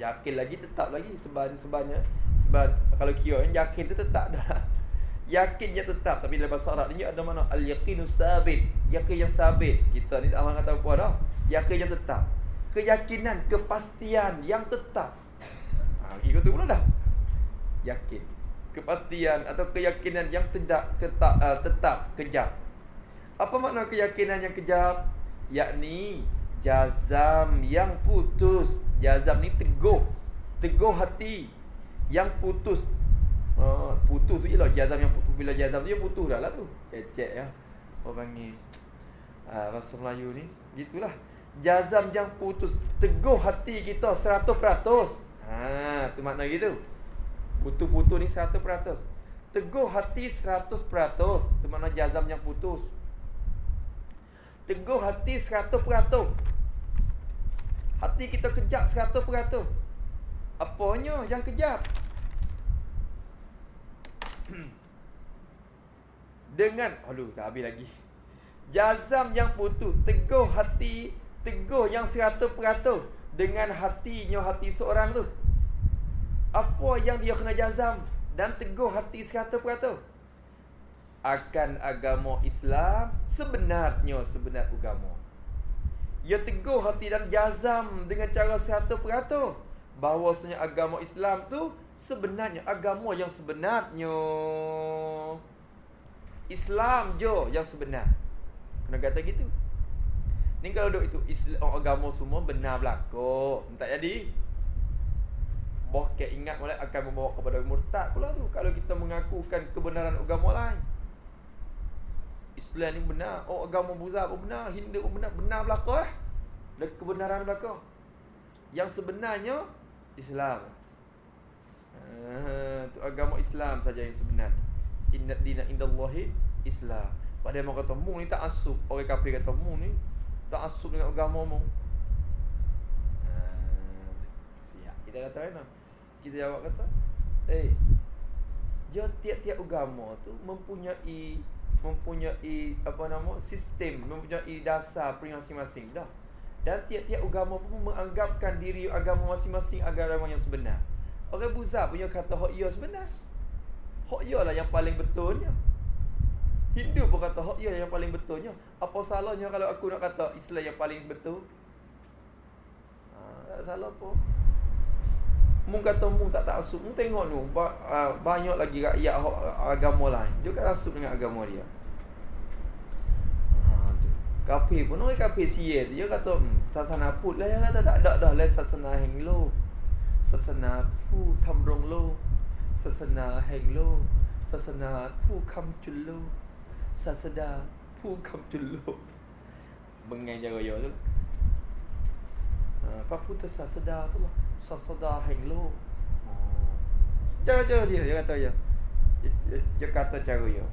Yakin lagi tetap lagi. Sebab Sebabnya Sebab Kalau kira Yakin tu tetap dah Yakin yang tetap. Tapi dalam bahasa Arab ni Ada mana? Al-yaqinu sabit. Yakin yang sabit. Kita ni mahu kata apa dah. Yakin yang tetap. Keyakinan Kepastian Yang tetap. Ha, kira tu pula dah Yakin kepastian atau keyakinan yang tidak ketak, uh, tetap kejap. Apa makna keyakinan yang kejap? Yakni jazam yang putus. Jazam ni teguh. Teguh hati yang putus. Uh, putus tu jelah jazam yang putus. Bila jazam tu dia putus dah lah tu. Kecek ya. Orang panggil. Uh, bahasa Melayu ni. Gitulah. Jazam yang putus. Teguh hati kita 100%. Ha, tu makna gitu. Putus-putus ni 100% Teguh hati 100% Itu mana jazam yang putus. Teguh hati 100% Hati kita kejap 100% Apanya yang kejap? [CLEARS THROAT] Dengan Aduh tak habis lagi. Jazam yang putus. Teguh hati Teguh yang 100% Dengan hatinya hati seorang tu apa yang dia kena jazam dan teguh hati 100% akan agama Islam sebenarnya sebenar agama ia teguh hati dan jazam dengan cara 100% bahawasanya agama Islam tu sebenarnya agama yang sebenarnya Islam je yang sebenar. Kena kata gitu. Ni kalau duk itu Islam agama semua benar belako. Tak jadi. Ke ingat mulai akan membawa kepada murtad pula tu kalau kita mengakukan kebenaran agama lain. Islam ni benar. Oh agama Buddha pun benar, Hindu pun benar, benar belako eh. Dan kebenaran belako. Yang sebenarnya Islam. Uh, tu agama Islam saja yang sebenar. Inna dina indallahi Islam. Pada yang kata mu ni tak asup. Orang kafir kata mu ni tak asup dengan agama mu. Uh, siap. Kita kata kan? Kita jawab kata, "Eh, dia tiap-tiap agama tu mempunyai mempunyai apa nama sistem, mempunyai dasar peringatan masing-masing dah. Dan tiap-tiap agama pun menganggapkan diri agama masing-masing agama yang sebenar. Orang Buddha punya kata hak ia sebenar. Hak ia lah yang paling betulnya. Hindu pun kata hak ia yang paling betulnya. Apa salahnya kalau aku nak kata Islam yang paling betul? Ha, tak salah pun. Mu kata mu tak tak asuk. Mu tengok tu ha, banyak lagi rakyat agama lain. Dia kan asuk dengan agama dia. Kapi pun orang kapi siye dia kata hmm, sasana put lah tak ada dah lain sasana heng lo. Sasana pu tamrong lo. Sasana heng lo. Sasana pu kam chul lo. Sasada pu kam chul lo. Bengai jaga yo tu. Ha, apa putus sasada tu lah. Sasada heng lo. Oh. Jangan dia dia kata ya. Dia, dia kata cara ya.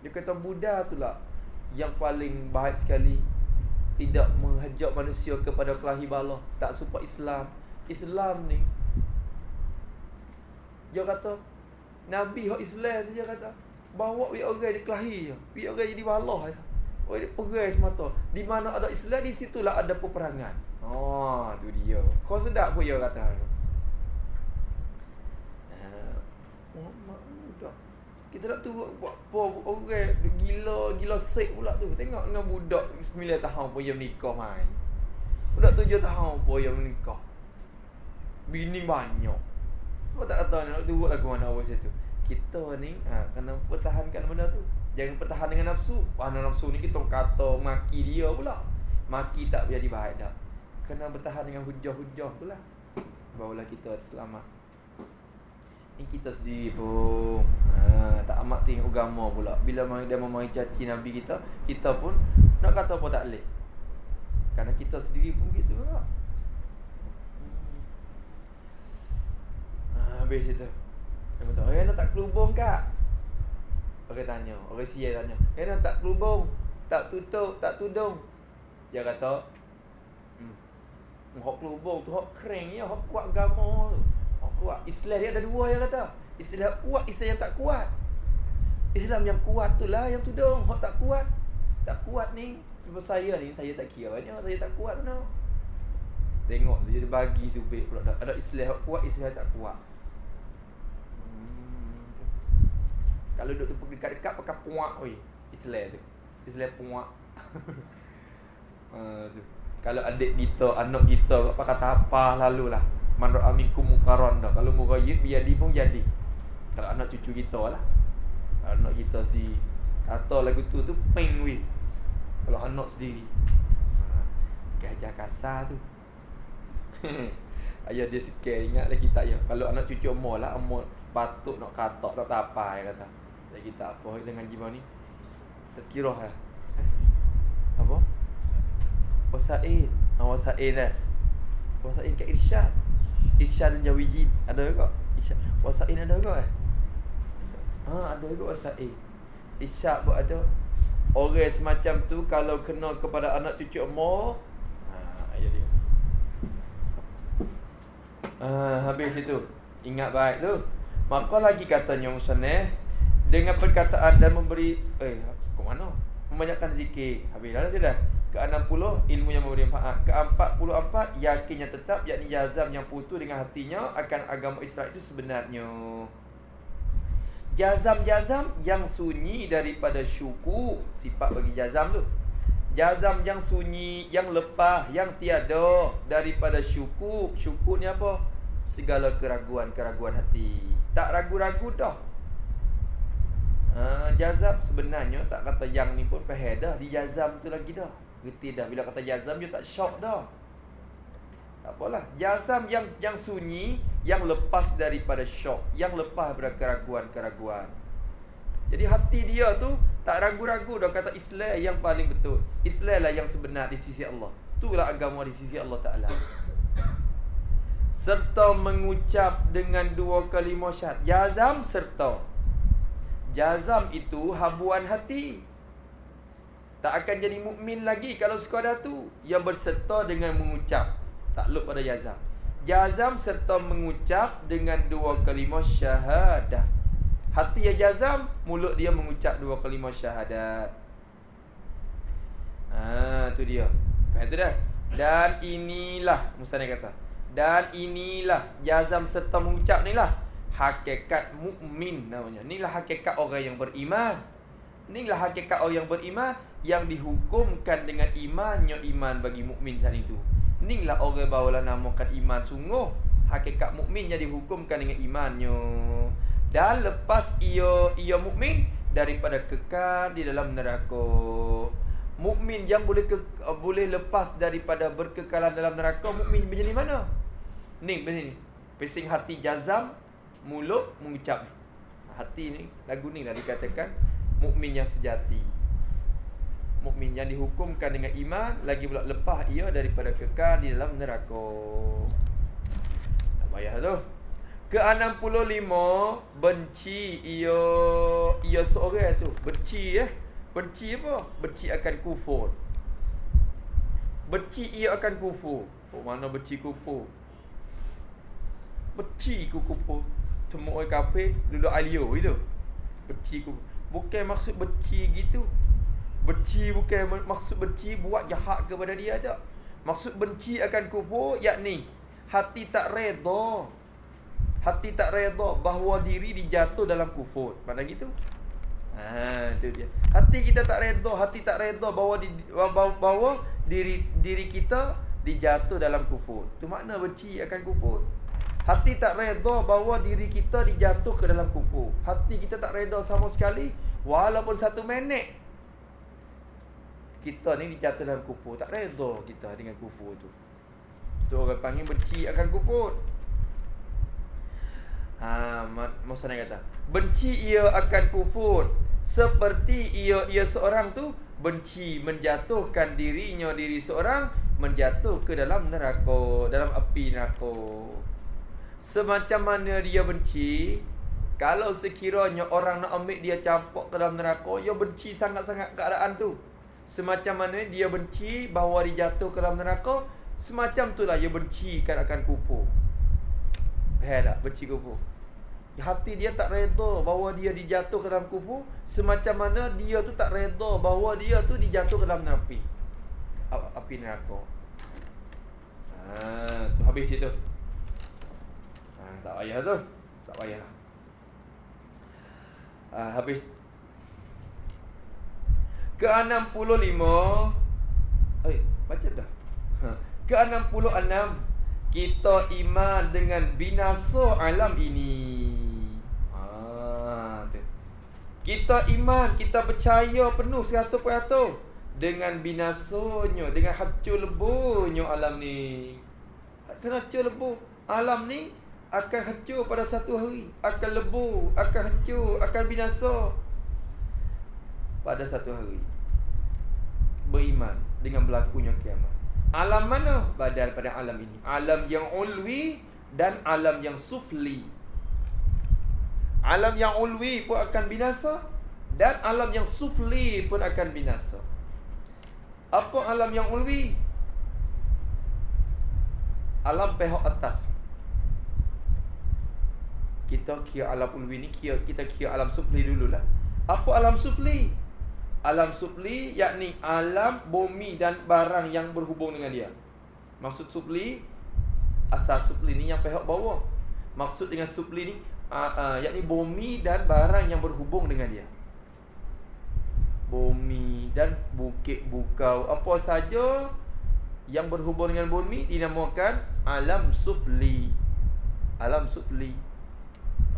Dia kata Buddha tu lah yang paling baik sekali tidak menghajak manusia kepada kelahi bala tak support Islam Islam ni dia kata Nabi hak Islam dia kata bawa wi orang di kelahi je wi orang jadi bala je Oh dia perai semata Di mana ada Islam Di situlah ada peperangan Oh tu dia Kau sedap pun dia kata Kita nak turut buat apa orang gila gila sek pula tu. Tengok dengan budak 9 tahun pun dia menikah mai. Budak 7 tahun pun dia menikah. Bini banyak. Kau tak kata nak turut lagu mana awal situ. Kita ni ha, kena pertahankan benda tu. Jangan pertahan dengan nafsu. Mana nafsu ni kita kata maki dia pula. Maki tak jadi baik dah. Kena bertahan dengan hujah-hujah tu lah. Barulah kita selamat. Ini kita sendiri pun ha, Tak amat tinggal agama pula Bila dia memari caci Nabi kita Kita pun nak kata apa tak boleh Kerana kita sendiri pun gitu juga hmm. ha, Habis itu Dia kata, eh nak tak kelubung kak Orang tanya, orang siya tanya Eh nak tak kelubung Tak tutup, tak tudung Dia kata Hmm Hak kelubung tu, hak kering ya, hak kuat agama tu kuat. Islam dia ada dua yang kata. Islam kuat, Islam yang tak kuat. Islam yang kuat tu lah yang tudung. Hak tak kuat. Tak kuat ni. Cuma saya ni, saya tak kira banyak. Saya tak kuat mana. Tengok dia bagi tu. Ada Islam kuat, Islam tak kuat. Hmm. Kalau duduk tu pergi dekat-dekat pakai puak oi. Islam tu. Islam puak. uh, [LAUGHS] tu. Kalau adik kita, anak kita pakai apa lalu lah. Man ra'a minkum munkaran dah. Kalau mughayyir biar di pun jadi. Kalau anak cucu kita lah. Anak kita di kata lagu tu tu ping weh. Kalau anak sendiri. Gajah kasar tu. [LAUGHS] Ayah dia sikit ingat lagi tak ya. Kalau anak cucu umur lah, umur patut nak katak nak tapai kata. Lagi tak apa dengan jiwa ni. Tazkirah lah. Eh? Apa? Wasail. Ah, wasail lah. Wasail kat irsyad. Isyad Jawijin Ada juga Isyad Wasain ada juga eh Ha ada juga Wasain Isyad pun ada Orang semacam tu Kalau kena kepada anak cucu umur Ha dia Ha habis itu Ingat baik tu Maka lagi katanya Musaneh Dengan perkataan dan memberi Eh ke mana Membanyakkan zikir Habis dah tidak ke-60 ilmu yang memberi manfaat. Ke-44 yakinnya tetap yakni jazam yang putus dengan hatinya akan agama Islam itu sebenarnya. Jazam-jazam yang sunyi daripada syuku sifat bagi jazam tu. Jazam yang sunyi, yang lepas, yang tiada daripada syukur. Syukur ni apa? Segala keraguan-keraguan hati. Tak ragu-ragu dah. Ha, jazam sebenarnya tak kata yang ni pun faham dah. Di jazam tu lagi dah. Gerti dah. Bila kata jazam, dia tak syok dah. Tak apalah. Jazam yang yang sunyi, yang lepas daripada syok. Yang lepas daripada keraguan-keraguan. Jadi hati dia tu tak ragu-ragu dah kata Islam yang paling betul. Islam lah yang sebenar di sisi Allah. Itulah agama di sisi Allah Taala. Serta mengucap dengan dua kalimah syahadat. Jazam serta. Jazam itu habuan hati. Tak akan jadi mukmin lagi kalau sekadar tu yang berserta dengan mengucap. Tak lupa pada jazam. Jazam serta mengucap dengan dua kalimah syahadah. Hati yang jazam, mulut dia mengucap dua kalimah syahadat. Ha, tu dia. Faham tu dah? Dan inilah Musani kata. Dan inilah jazam serta mengucap ni lah hakikat mukmin namanya. Inilah hakikat orang yang beriman. Inilah hakikat orang yang beriman yang dihukumkan dengan imannya iman bagi mukmin saat itu. Inilah orang bawalah namakan iman sungguh. Hakikat mukmin yang dihukumkan dengan imannya dan lepas ia ia mukmin daripada kekal di dalam neraka. Mukmin yang boleh ke, boleh lepas daripada berkekalan dalam neraka, mukmin menjadi mana? Ni begini. Pesing hati jazam, mulut mengucap. Hati ni lagu ni lah dikatakan mukmin yang sejati. Mukmin yang dihukumkan dengan iman lagi pula lepas ia daripada kekal di dalam neraka. Tak payah tu. Ke-65 benci ia ia seorang tu. Benci eh. Benci apa? Benci akan kufur. Benci ia akan kufur. Oh, mana benci kufur? Benci ku kufur. Temu orang kafir duduk alio itu. Benci ku. Bukan maksud benci gitu. Benci bukan maksud benci buat jahat kepada dia ada. Maksud benci akan kufur yakni hati tak redha hati tak redha bahawa diri dijatuh dalam kufur. Mana gitu? Ha, itu dia. Hati kita tak redha, hati tak redha bahawa di, bahawa diri diri kita dijatuh dalam kufur. Tu makna benci akan kufur. Hati tak redha bahawa diri kita dijatuh ke dalam kufur. Hati kita tak redha sama sekali walaupun satu minit kita ni dijatuh dalam kufur. Tak redha kita dengan kufur tu. Tu orang panggil benci akan kufur. Ha, Musa nak kata Benci ia akan kufur Seperti ia ia seorang tu Benci menjatuhkan dirinya diri seorang Menjatuh ke dalam neraka Dalam api neraka Semacam mana dia benci? Kalau sekiranya orang nak ambil dia campak ke dalam neraka Dia benci sangat-sangat keadaan tu. Semacam mana dia benci bahawa dia jatuh ke dalam neraka Semacam itulah dia benci akan kufur Faham tak? Benci kufur Hati dia tak reda bahawa dia dijatuh ke dalam kubur Semacam mana dia tu tak reda bahawa dia tu dijatuh ke dalam api. Api neraka. Tu habis situ ha, Tak payah tu Tak payah ha, Habis Ke-65 Eh, baca dah ha. [LAUGHS] Ke-66 Kita iman dengan binasa alam ini kita iman, kita percaya penuh 100% dengan binasanya, dengan hancur leburnya alam ni. Kena hancur lebur. Alam ni akan hancur pada satu hari, akan lebur, akan hancur, akan binasa pada satu hari. Beriman dengan berlakunya kiamat. Alam mana? Badal pada alam ini. Alam yang ulwi dan alam yang sufli. Alam yang ulwi pun akan binasa dan alam yang sufli pun akan binasa. Apa alam yang ulwi? Alam pihak atas. Kita kira alam ulwi ni kira kita kira alam sufli dululah. Apa alam sufli? Alam sufli yakni alam bumi dan barang yang berhubung dengan dia. Maksud sufli asas sufli ni yang pihak bawah. Maksud dengan sufli ni uh, uh, yakni bumi dan barang yang berhubung dengan dia. Bumi, dan bukit bukau apa saja yang berhubung dengan bumi dinamakan alam sufli alam sufli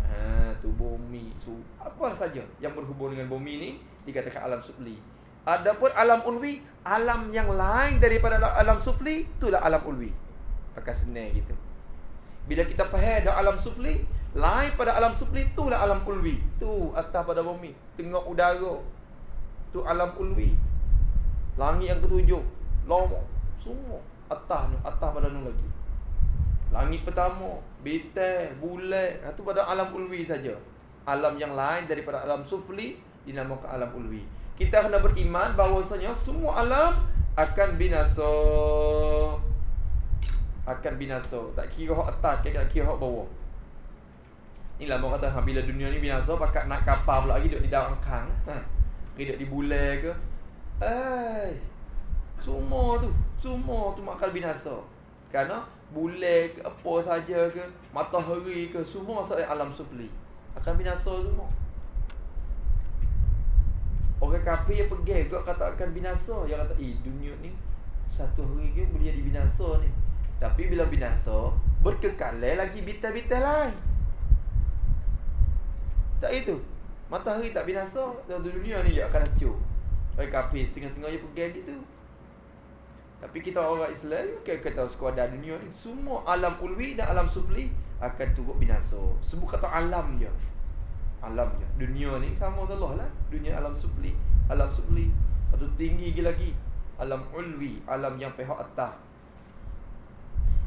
ha tu bumi su apa saja yang berhubung dengan bumi ni dikatakan alam sufli. Adapun alam ulwi alam yang lain daripada alam sufli itulah alam ulwi pakai senang gitu. Bila kita faham dah alam sufli lain pada alam sufli itulah alam ulwi tu atas pada bumi tengok udara. Tu alam ulwi langit yang ketujuh. Lama semua atas ni atas pada nu lagi langit pertama bintang bulan itu pada alam ulwi saja alam yang lain daripada alam sufli dinamakan alam ulwi kita kena beriman bahawasanya semua alam akan binasa akan binasa tak kira hak atas tak kira hak bawah Ni lah orang kata ha, bila dunia ni binasa pakat nak kapal pula lagi duduk di dalam kang. Ha. Duduk di bulan ke. Eh. Semua tu, semua tu makal binasa. Kerana bulan ke apa saja ke, matahari ke, semua masuk dalam alam sufli. Akan binasa semua. Orang kafir yang pergi juga kata akan binasa. Yang kata, eh dunia ni satu hari ke boleh jadi binasa ni. Tapi bila binasa, berkekal lagi bital-bital lain. Tak itu. Matahari tak binasa dan dunia ni akan hancur. Orang kafir setengah-setengah je pergi gitu. Tapi kita orang Islam kita kata sekadar dunia ni semua alam ulwi dan alam sufli akan turut binasa. Sebut kata alam je. Alam je. Dunia ni sama Allah lah. Dunia alam sufli, alam sufli. Lepas tinggi lagi lagi. Alam ulwi, alam yang pihak atas.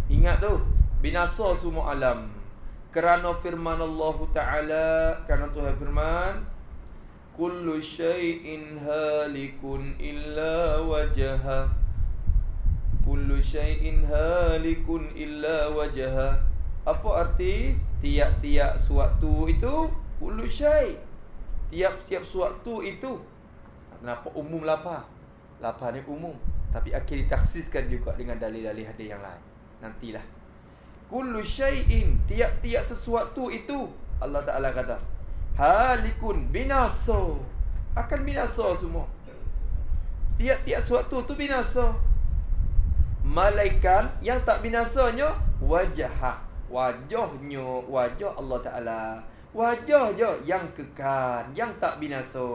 Ingat tu, binasa semua alam kerana firman Allah Ta'ala Kerana Tuhan firman Kullu syai'in halikun illa wajaha Kullu syai'in halikun illa wajaha Apa arti? Tiap-tiap suatu itu Kullu syai' Tiap-tiap suatu itu. Kenapa umum lapar? Lapar ni umum. Tapi akhir ditaksiskan juga dengan dalil-dalil hadis yang lain. Nantilah. Kullu syai'in tiap-tiap sesuatu itu Allah Taala kata halikun binasa. Akan binasa semua. Tiap-tiap sesuatu tu binasa malaikat yang tak binasanya wajah wajahnya wajah Allah Taala. Wajah je yang kekal yang tak binasa.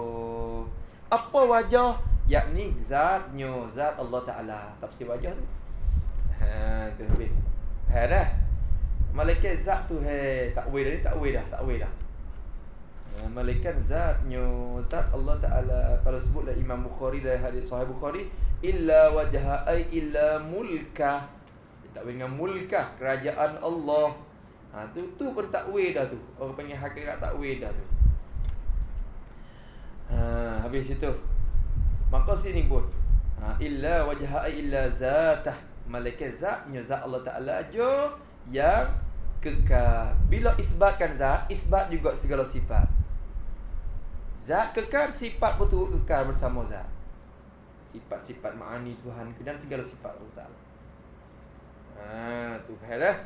Apa wajah? Yakni zatnya zat Allah Taala. Tafsir wajah tu. Ha tu habis. Ha dah. Malaikat zat tu he takwil ni takwil dah, takwil dah. Ha, malaikat zatnya zat Allah Taala. Kalau sebutlah Imam Bukhari dalam hadis Sahih Bukhari illa wajha ai illa mulka. Takwil dengan mulka kerajaan Allah. Ha tu tu pun takwil dah tu. Orang panggil hakikat takwil dah tu. Ha habis itu. Maka sini pun ha illa wajha ai illa zatah malaikat zatnya zat Allah Taala aja yang kekal. Bila isbatkan zat, isbat juga segala sifat. Zat kekal, sifat pun turut kekal bersama zat. Sifat-sifat ma'ani Tuhan dan segala sifat Allah Taala. Ha, Tuhan lah.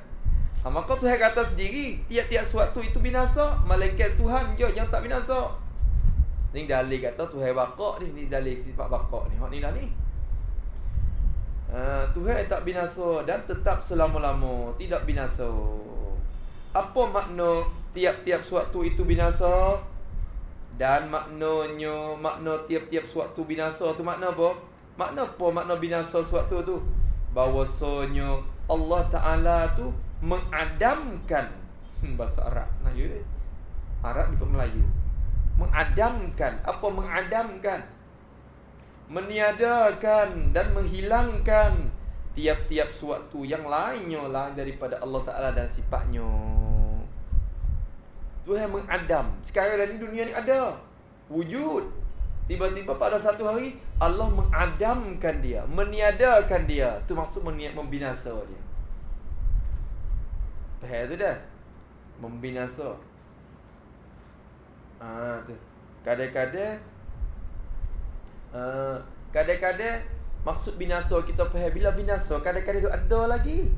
Ha, maka Tuhan kata sendiri, tiap-tiap suatu itu binasa, malaikat Tuhan je yang tak binasa. Ini dalil kata Tuhan bakak ni, ni dalil sifat bakak ni. Hak ni lah ni. Uh, Tuhan tak binasa dan tetap selama-lama tidak binasa. Apa makna tiap-tiap suatu itu binasa? Dan maknanya makna tiap-tiap suatu binasa tu makna apa? Makna apa makna binasa suatu tu? Bahawasanya Allah Taala tu mengadamkan hmm, bahasa Arab. Nah, ya. Arab di Melayu. Mengadamkan. Apa mengadamkan? meniadakan dan menghilangkan tiap-tiap suatu yang lainnya lain daripada Allah Taala dan sifatnya. Tuhan mengadam. Sekarang dalam dunia ni ada wujud. Tiba-tiba pada satu hari Allah mengadamkan dia, meniadakan dia. Itu maksud meniat membinasa dia. Faham tu dah? Membinasa. Ah tu. Kadang-kadang Ah, kadang-kadang maksud binasa kita faham bila binasa kadang-kadang ada lagi.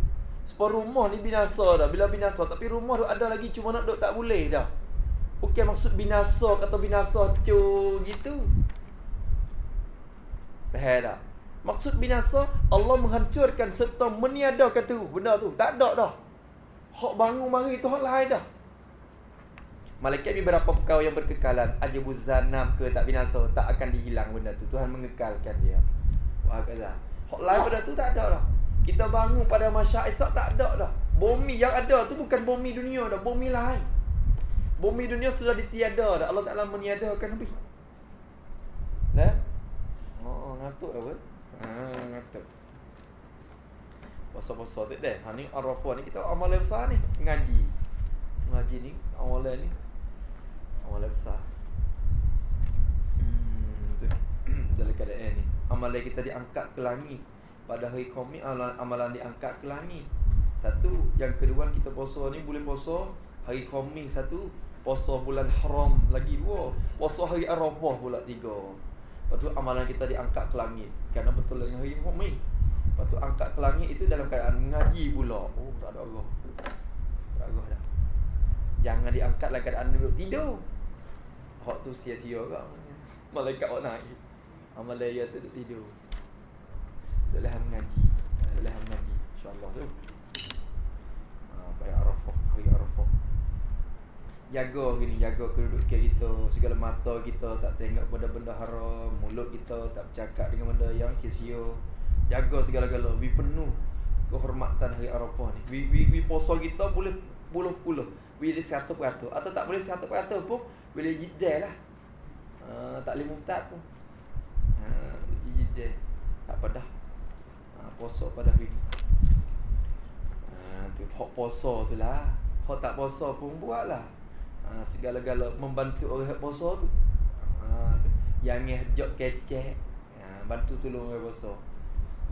Sebab rumah ni binasa dah. Bila binasa tapi rumah tu ada lagi cuma nak duduk tak boleh dah. Bukan maksud binasa kata binasa cu gitu. Faham tak? Maksud binasa Allah menghancurkan serta meniadakan tu benda tu. Tak ada dah. Hak bangun mari tu hak lain dah. Malaikat ni beberapa perkara yang berkekalan Ajabu zanam ke tak binasa Tak akan dihilang benda tu Tuhan mengekalkan dia Wah kata Hak lain benda tu tak ada dah Kita bangun pada masa esok tak ada dah. Bumi yang ada tu bukan bumi dunia dah Bumi lain. Bumi dunia sudah ditiada dah. Allah Ta'ala meniadakan habis Nah? Oh, ngantuk apa? Ha, ngantuk Pasal-pasal tu deh. Ha ni Arafah ni kita amal besar ni. Ngaji. Ngaji ni Amalan ni. Amalan besar. Hmm, [CLEARS THROAT] Dalam keadaan ni. Amalan kita diangkat ke langit Pada hari komik amalan, diangkat ke langit. Satu Yang kedua kita puasa ni boleh puasa Hari komik. Satu Puasa bulan haram lagi dua. Puasa hari Arafah pula tiga. Lepas tu amalan kita diangkat ke langit. Kerana betul dengan hari komik. Lepas tu angkat ke langit itu dalam keadaan mengaji pula. Oh tak ada Allah Tak ada Allah Jangan diangkat dalam keadaan duduk tidur. Hak tu sia-sia kau. Malaikat awak naik. Amalan dia tu duduk tidur. Dalam mengaji. Dalam mengaji. InsyaAllah tu. Ha, baik Arafah. Hari Arafah. Jaga gini, jaga kedudukan kita. Segala mata kita tak tengok benda-benda haram. Mulut kita tak bercakap dengan benda yang sia-sia. Jaga segala-gala. We penuh kehormatan hari Arafah ni. We, we, we poso kita boleh puluh-puluh. Ada satu peratus. Atau tak boleh satu peratus pun boleh jidal lah ha, Tak boleh mutad pun ha, Jidal Tak apa dah Poso pada hari ha, tu, Hak poso tu lah. Hak tak poso pun buat lah ha, Segala-gala membantu orang hak poso tu. Ha, tu. Yang ngejok kecek ha, Bantu tolong orang poso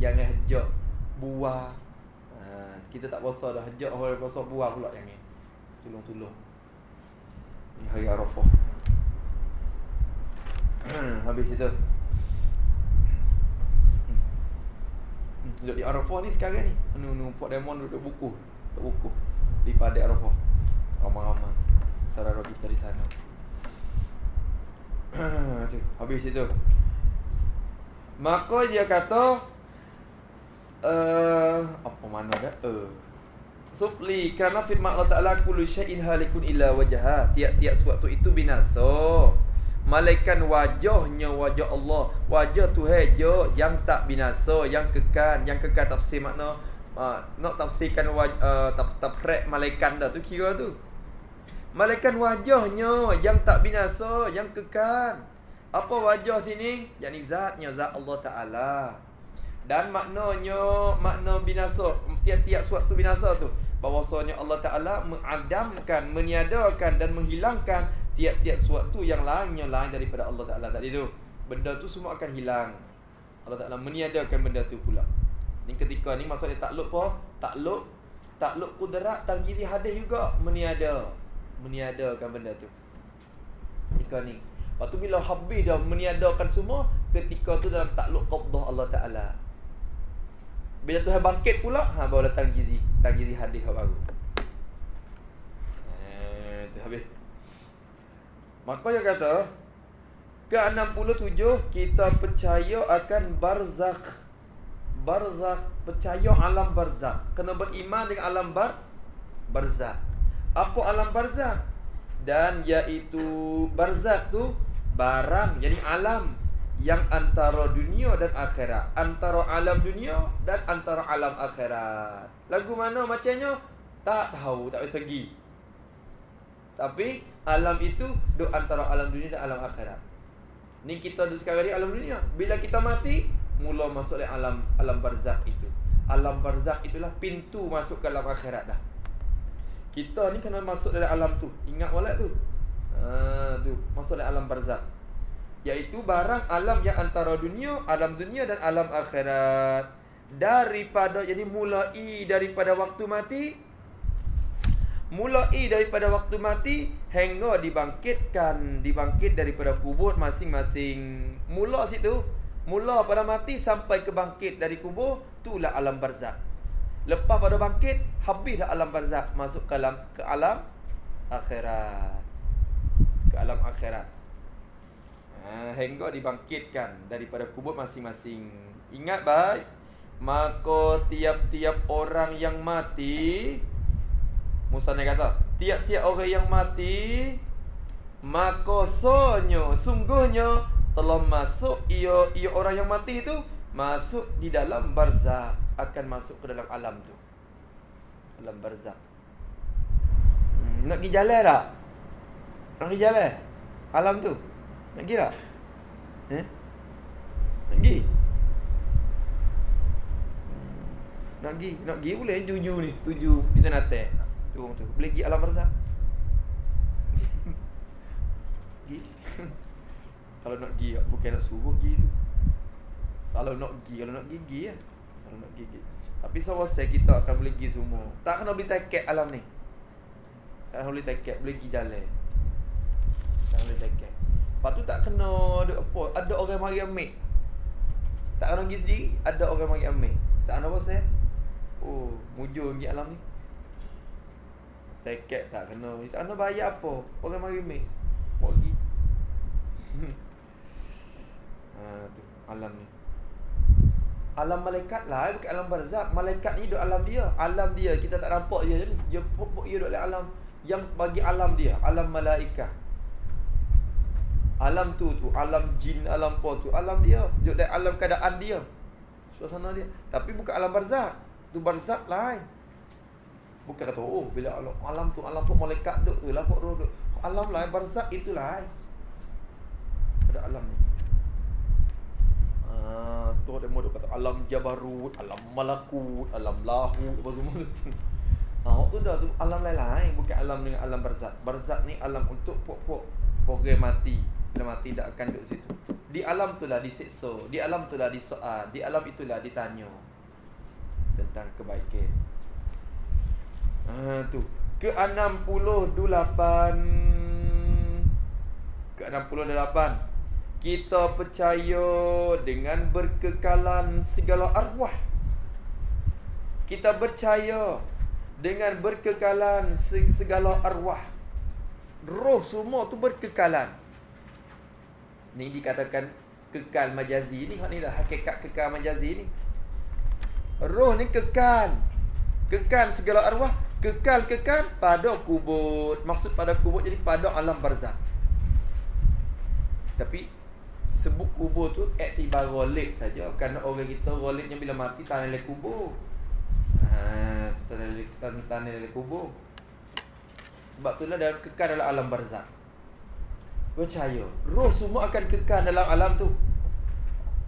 Yang ngejok buah ha, Kita tak poso dah Hejok orang poso buah pula yang ni Tolong-tolong. Ni hari Arafah. Hmm, habis itu. Duduk di Arafah ni sekarang ni. Anu nu Port Diamond duduk buku. Duduk buku di pada Arafah. Ramai-ramai saudara kita di sana. [COUGHS] habis itu. Maka dia kata uh, apa mana dah? Uh, Sufli kerana firman Allah Taala kullu syai'in halikun illa wajha. Tiap-tiap sesuatu itu binasa. Malaikan wajahnya wajah Allah. Wajah Tuhan je yang tak binasa, yang kekal, yang kekal tafsir makna uh, nak tafsirkan wajah uh, tap taprek malaikan dah tu kira tu. Malaikan wajahnya yang tak binasa, yang kekal. Apa wajah sini? Yang zatnya zat Allah Taala. Dan maknanya makna binasa, tiap-tiap suatu binasa tu bahwasanya Allah Taala mengadamkan, meniadakan dan menghilangkan tiap-tiap sesuatu yang lainnya lain daripada Allah Taala tadi tu. Benda tu semua akan hilang. Allah Taala meniadakan benda tu pula. Ni ketika ni maksudnya takluk apa? Takluk takluk kudrat tanggiri hadis juga meniada. Meniadakan benda tu. Ketika ni. Lepas tu bila habis dah meniadakan semua, ketika tu dalam takluk qabdah Allah Taala. Bila Tuhan bangkit pula, ha baru datang gizi, datang gizi hadis baru. Eh, tu habis. Maka dia kata, ke-67 kita percaya akan barzakh. Barzakh, percaya alam barzakh. Kena beriman dengan alam bar barzakh. Apa alam barzakh? Dan iaitu barzakh tu barang, jadi alam yang antara dunia dan akhirat antara alam dunia dan antara alam akhirat lagu mana macamnya tak tahu tak bisa segi tapi alam itu duk antara alam dunia dan alam akhirat. Ni kita duduk sekarang ni alam dunia. Bila kita mati mula masuk alam alam barzakh itu. Alam barzakh itulah pintu masuk ke alam akhirat dah. Kita ni kena masuk dalam alam tu. Ingat walak tu? Ha, tu. Masuk dalam alam barzakh. Iaitu barang alam yang antara dunia Alam dunia dan alam akhirat. Daripada Jadi mulai daripada waktu mati Mulai daripada waktu mati Hingga dibangkitkan Dibangkit daripada kubur masing-masing. Mula situ Mula pada mati sampai ke bangkit dari kubur Itulah alam barzak Lepas pada bangkit Habis dah alam barzak Masuk ke alam, ke alam akhirat. Ke alam akhirat. Ha, Hingga dibangkitkan Daripada kubur masing-masing. Ingat baik Maka tiap-tiap orang yang mati Musa ni kata Tiap-tiap orang yang mati Maka sonyo Sungguhnya Telah masuk ia, ia orang yang mati itu Masuk di dalam barzah Akan masuk ke dalam alam tu Alam barzah hmm, Nak pergi jalan tak? Nak pergi jalan? Alam tu Nak pergi tak? Eh? Nak pergi? Hmm, nak pergi, nak pergi boleh tuju ni, tuju kita nak teh. Tu tu. Boleh pergi alam barzah. [LAUGHS] pergi. kalau nak pergi bukan nak suruh pergi tu. Kalau nak pergi, kalau nak pergi, pergi ya. Kalau nak pergi, Tapi sawasai kita akan boleh pergi semua. Tak kena beli tiket alam ni. Tak kena beli tiket, boleh pergi jalan. Tak boleh tiket. Lepas tu tak kena ada apa, ada orang mari ambil. Tak kena pergi sendiri, ada orang mari ambil. Tak kena apa saya? Oh, mujur pergi alam ni. Tiket tak kena. Tak kena bayar apa. Orang mari ambil. Mau pergi. ha, tu alam ni. Alam malaikat lah Bukan alam barzak Malaikat ni duduk alam dia. Alam dia Kita tak nampak dia ni. Dia pupuk dia duduk alam. Yang bagi alam dia Alam malaikat. Alam tu tu. Alam jin Alam apa tu. Alam dia. Duduk alam keadaan dia. Suasana dia. Tapi bukan alam barzak Tu barzak lain Bukan kata Oh bila alam, alam tu Alam tu malaikat duduk tu Lah duduk Alam lain Barzak itu lain Ada alam ni Ah, tu ada model kata alam jabarut, alam malakut, alam lahu apa semua tu. [LAUGHS] Ha, tu dah tu alam lain-lain bukan alam dengan alam barzak. Barzak ni alam untuk pok-pok orang mati. Bila mati tak akan duduk situ. Di alam tu lah disiksa, di alam tu lah disoal, di alam itulah ditanya tentang kebaikan. Ha, tu. Ke-68 Ke-68 kita percaya dengan berkekalan segala arwah. Kita percaya dengan berkekalan segala arwah. Roh semua tu berkekalan. Ni dikatakan kekal majazi ni. Ni lah hakikat kekal majazi ni. Roh ni kekal. Kekal segala arwah. Kekal-kekal pada kubur. Maksud pada kubur jadi pada alam barzah. Tapi sebut kubur tu iktibar ghalib saja. Kerana orang kita ghalibnya bila mati tanah le kubur. Ha tanah le kubur. Sebab itulah dia kekal dalam alam barzakh percaya roh semua akan kekal dalam alam tu.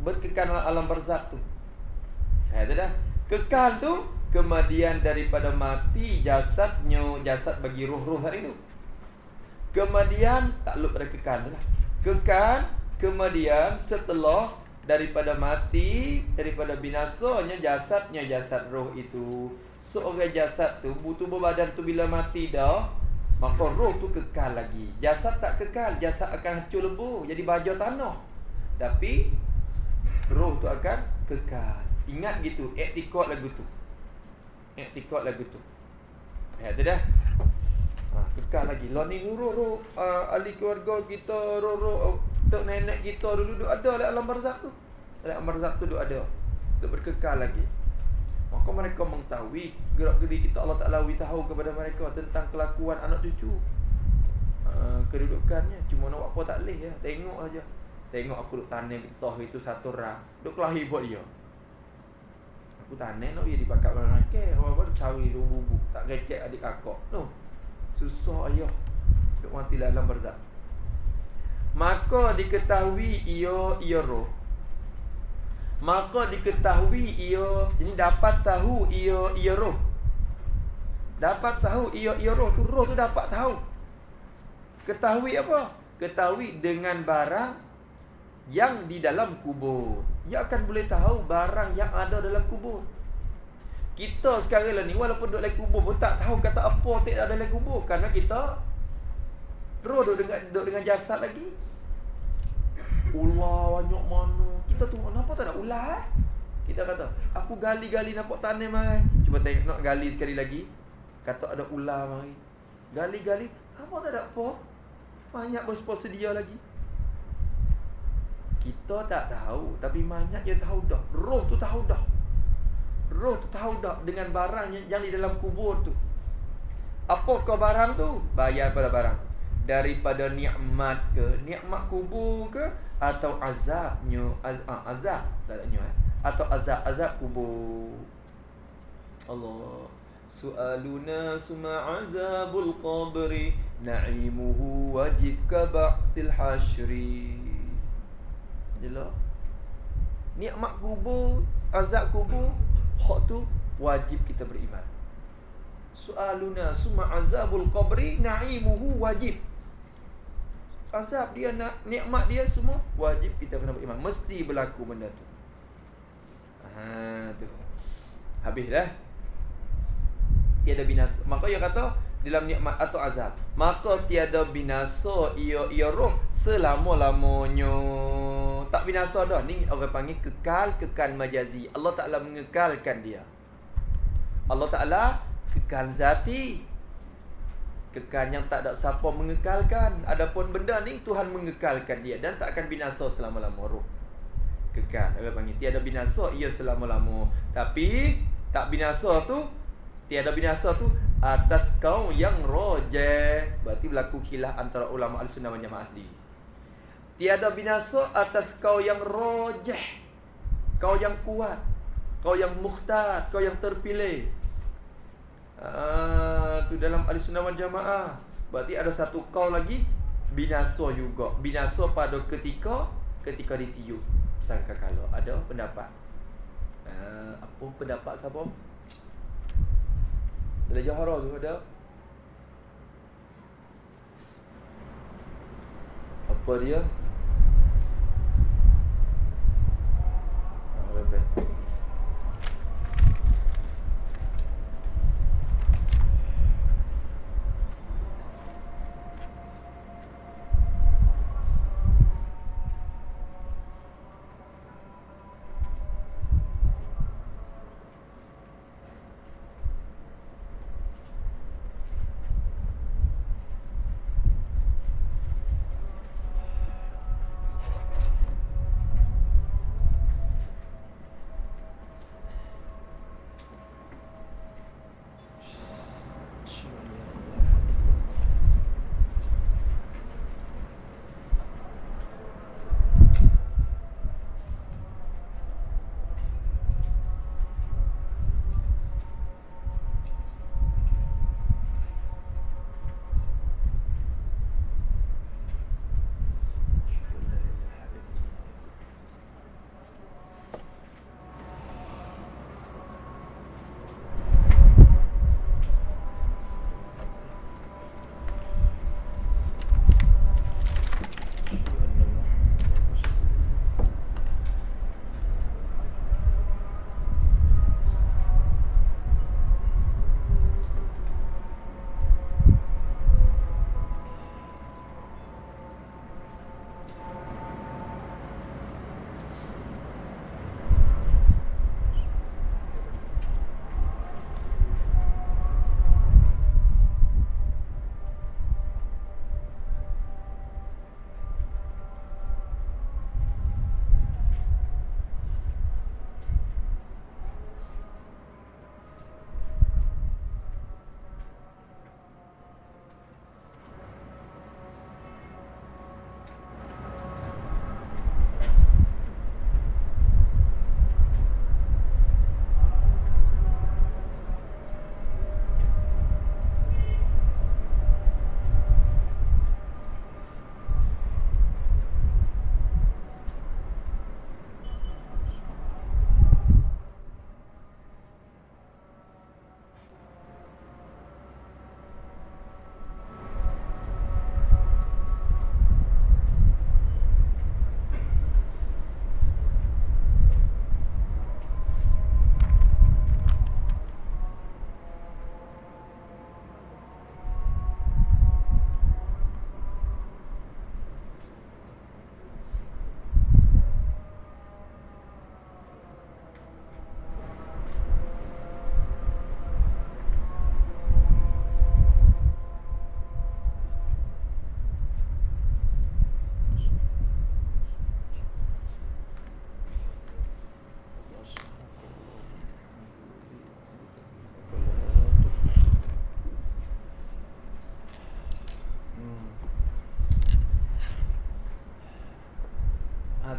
Berkekal dalam alam barzakh tu. Ha dah. Kekal tu kemudian daripada mati jasadnya jasad bagi roh-roh hari tu kemudian takluk pada kekal lah kekal Kemudian setelah daripada mati, daripada binasanya jasadnya jasad roh itu. Seorang jasad tu, tubuh badan tu bila mati dah, maka roh tu kekal lagi. Jasad tak kekal, jasad akan hancur lebur, jadi baju tanah. Tapi roh tu akan kekal. Ingat gitu, etikot lagu tu. Etikot lagu tu. Ya, tu dah. Ha, kekal lagi. Lah ni roh uh, ahli keluarga kita roh roh Tok nenek kita duduk ada dalam alam barzak tu. Alam barzak tu duduk ada. Duduk berkekal lagi. Maka mereka mengetahui gerak-geri kita Allah Ta'ala tahu kepada mereka tentang kelakuan anak cucu. Uh, kedudukannya. Cuma nak buat apa tak boleh ya. Tengok aja. Tengok aku duduk tanam toh itu satu rak. Duduk kelahi buat dia. Aku tanam nak dia dibakar orang nakal. Orang-orang cari rubu Tak kecek adik kakak. No. Susah ayah. Duduk mati dalam barzak maka diketahui ia ia roh maka diketahui ia ini dapat tahu ia ia roh dapat tahu ia ia roh tu roh tu dapat tahu ketahui apa ketahui dengan barang yang di dalam kubur ia akan boleh tahu barang yang ada dalam kubur. Kita sekarang lah ni walaupun duduk dalam kubur pun tak tahu kata apa tak ada dalam kubur. Kerana kita Roh duduk dengan, duduk dengan jasad lagi. Ular banyak mana. Kita tu Kenapa tak ada ular eh? Kita kata Aku gali-gali nampak tanah mai. Cuba tengok nak gali sekali lagi. Kata ada ular mai. Gali-gali Apa tak ada apa? Banyak bersepa sedia lagi Kita tak tahu Tapi mayat dia tahu dah. Roh tu tahu dah. Roh tu tahu dah Dengan barang yang, yang di dalam kubur tu. Apakah barang tu? Bayar pada barang. Daripada nikmat ke? Nikmat kubur ke? Atau azabnya az, ah, Azab. Tak eh? Atau azab-azab kubur. Allah. Su'aluna suma azabul qabri. Na'imuhu wajib kaba'thil hashri Jelas Nikmat kubur Azab kubur Hak tu wajib kita beriman Su'aluna suma azabul qabri Na'imuhu wajib Azab dia nak nikmat dia semua wajib kita kena beriman mesti berlaku benda tu ha tu habis dah tiada binasa. Maka ia kata dalam nikmat atau azab. Maka tiada binasa ia ia roh selama-lamanya. Tak binasa dah. Ni orang panggil kekal kekal majazi. Allah Taala mengekalkan dia. Allah Taala kekal zati. Kekal yang tak ada siapa mengekalkan. Adapun benda ni Tuhan mengekalkan dia dan tak akan binasa selama-lama roh. Kekal. Orang panggil tiada binasa ia selama-lama. Tapi tak binasa tu tiada binasa tu atas kau yang roje berarti berlaku khilaf antara ulama al-sunnah dan jamaah asli tiada binasa atas kau yang roje kau yang kuat kau yang mukhtar kau yang terpilih. Ah tu dalam al-sunnah wal jamaah. Berarti ada satu kau lagi binasa juga. Binasa pada ketika ketika ditiup. Sangka kalau ada pendapat? Uh, apa pendapat siapa dalam Johara tu ada? Apa dia? Apa dia?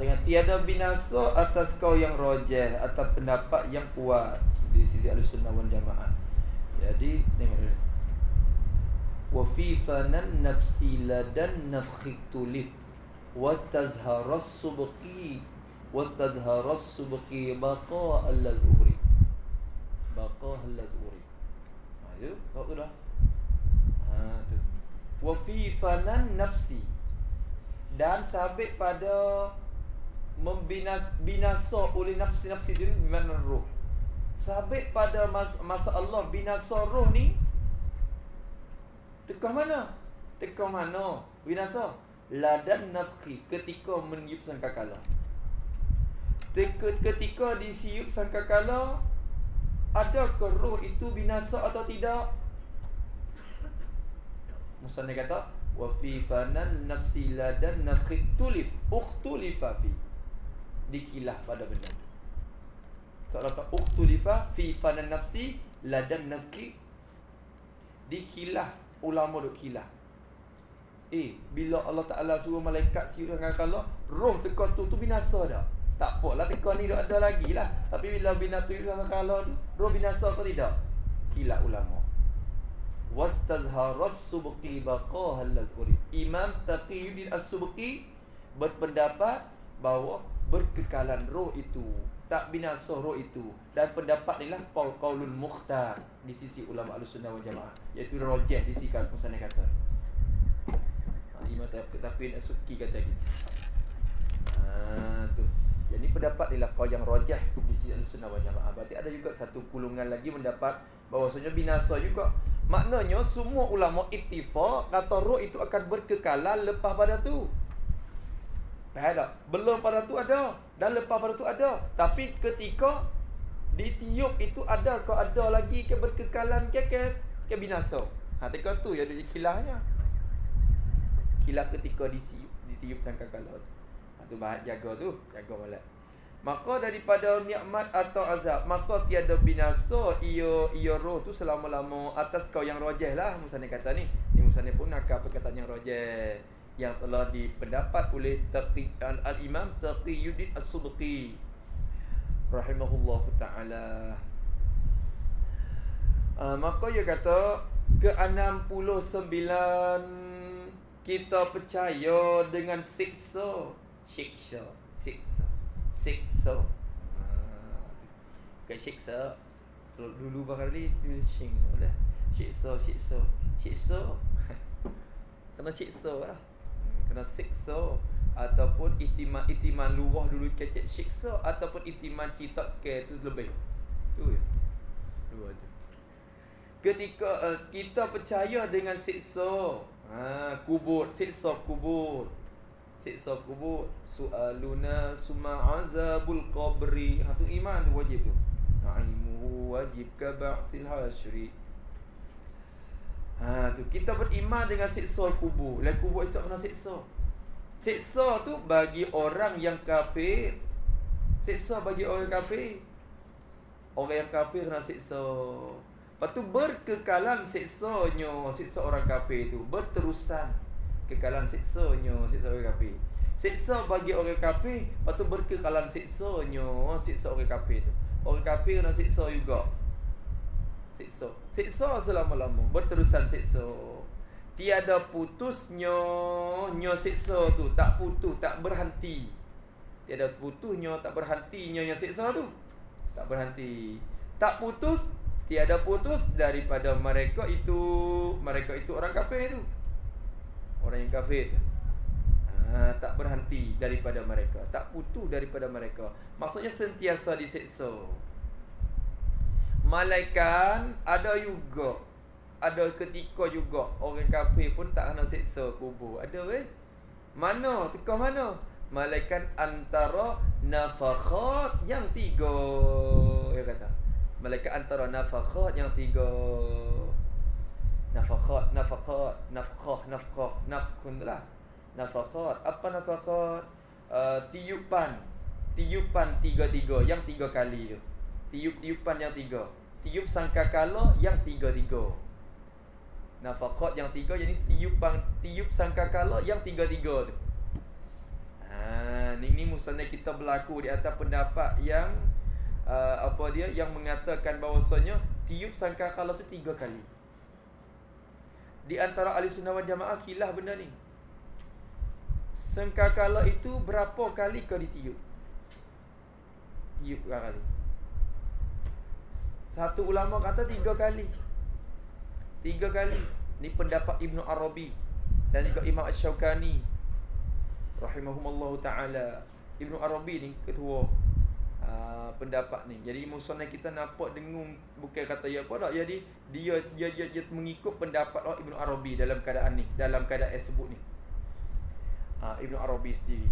Dengan tiada binasa atas kau yang rojeh atau pendapat yang kuat di sisi al-sunnah wal jamaah. Jadi ni. Wa fi fanan nafsi ladan nafkhik tulif wa tazharas subqi wa tadharas subqi baqa al-uri. Baqa al-uri. Ayo, kau tu dah. Ha tu. Wa fi fanan nafsi dan sabit pada membinas binasa oleh nafsi-nafsi diri mana roh. Sabit pada mas, masa Allah binasa roh ni Tekah mana? Tekah mana? Binasa Ladan nafki ketika meniup sangkakala Ketika disiup sangkakala Adakah roh itu binasa atau tidak? Musa ni kata wa fi fanan nafsi ladan nafki tulif ukhtulifa fi dikilah pada benda tu. Soalan apa ukhtulifa fi fanan nafsi ladan nafki. Dikilah ulama duk kilah. Eh bila Allah Taala suruh malaikat siut dengan kala roh teka tu tu binasa dah. Tak apalah teka ni duk ada lagi lah. Tapi bila binasa tu dengan kala tu roh binasa ke tidak? Kilah ulama. Wastazharas subqi baqah al-azuri imam taqiyuddin as-subqi berpendapat bahawa berkekalan roh itu tak binasa roh itu dan pendapat inilah qaul qaulul mukhtar di sisi ulama al-sunnah wal jamaah iaitu rajih di sisi kaum sana kata. Imam tapi as-subqi kata gitu ha tu. Jadi pendapat inilah qaul yang rajih di sisi al-sunnah wal jamaah. Berarti ada juga satu kulungan lagi mendapat bahawasanya binasa juga. Maknanya semua ulama ittifaq kata roh itu akan berkekalan lepas pada tu. Faham tak? Belum pada tu ada dan lepas pada tu ada. Tapi ketika ditiup itu ada kau ada lagi ke berkekalan ke ke, ke binasa. Ha ketika tu ya ada kilahnya. Kilah ketika disiup ditiup sangkakala tu. Ha tu bahaya jaga tu, jaga molek. Maka daripada nikmat atau azab Maka tiada binasa Ia ia roh tu selama-lama Atas kau yang rojeh lah Musani kata ni Ni Musani pun nak perkataan yang rojeh Yang telah dipendapat oleh Taqi, Al-Imam Taqi Yudin As-Subqi. Rahimahullah Ta'ala. Uh, Maka ia kata Ke-69 Kita percaya dengan siksa. Siksa. Siksa. Siksa. Ah, Bukan siksa. Dulu barang ni Sing lah Siksa Siksa. Siksa. [LAUGHS] Kena siksa lah Kena siksa Ataupun itiman Itiman luah dulu kecek siksa Ataupun itiman cita ke tu lebih. Tu ya Dua tu Ketika uh, kita percaya dengan siksa ha, Kubur Siksa kubur. Siksa kubur sualuna summa azabul qabri. Ha tu iman tu wajib tu. Aimu wajib ka ba'thil hasyri ha tu kita beriman dengan siksa kubur lain kubur esok kena siksa siksa tu bagi orang yang kafir siksa bagi orang kafir orang yang kafir kena siksa Lepas tu berkekalan siksanya Siksa orang kafir tu Berterusan kekalan siksanya siksa orang kafir. Siksa bagi orang kafir, lepas tu berkekalan siksanya siksa orang kafir tu. Orang kafir kena siksa juga. Siksa. Siksa selama-lama, berterusan siksa. Tiada putusnya nya siksa tu, tak putus, tak berhenti. Tiada putusnya, tak berhentinya nya siksa tu. Tak berhenti. Tak putus, tiada putus daripada mereka itu, mereka itu orang kafir tu. Orang yang kafir ha, Tak berhenti daripada mereka Tak putus daripada mereka Maksudnya sentiasa diseksa Malaikat ada juga. Ada ketika juga Orang kafir pun tak kena seksa kubur. Ada weh. Mana? Tekah mana? Malaikat antara nafakhat yang tiga. Dia kata Malaikat antara nafakhat yang tiga. Nafakhat, nafakhat, nafkah, nafkah, nafkun lah. Nafakhat, apa nafakhat? Uh, tiupan Tiupan tiga-tiga, yang tiga kali tu. Tiup-tiupan yang tiga Tiup sangkakala yang tiga-tiga Nafakhat yang tiga, jadi tiupan Tiup sangkakala yang tiga-tiga tu Ha, ni ni musnad kita berlaku di atas pendapat yang uh, apa dia yang mengatakan bahawasanya tiup sangkakala tu tiga kali. Di antara ahli sunnah wal jamaah kilah benda ni. Sangkakala itu berapa kali kau ditiup? Tiup kali? Satu ulama kata tiga kali. Tiga kali. Ni pendapat Ibnu Arabi dan juga Imam Asy-Syaukani rahimahumallahu taala Ibnu Arabi ni ketua uh, pendapat ni. Jadi musanna kita nampak dengung bukan kata ya apa tak. Jadi dia dia dia, dia mengikut pendapat oh, Ibnu Arabi dalam keadaan ni, dalam keadaan sebut ni. Uh, Ibnu Arabi sendiri.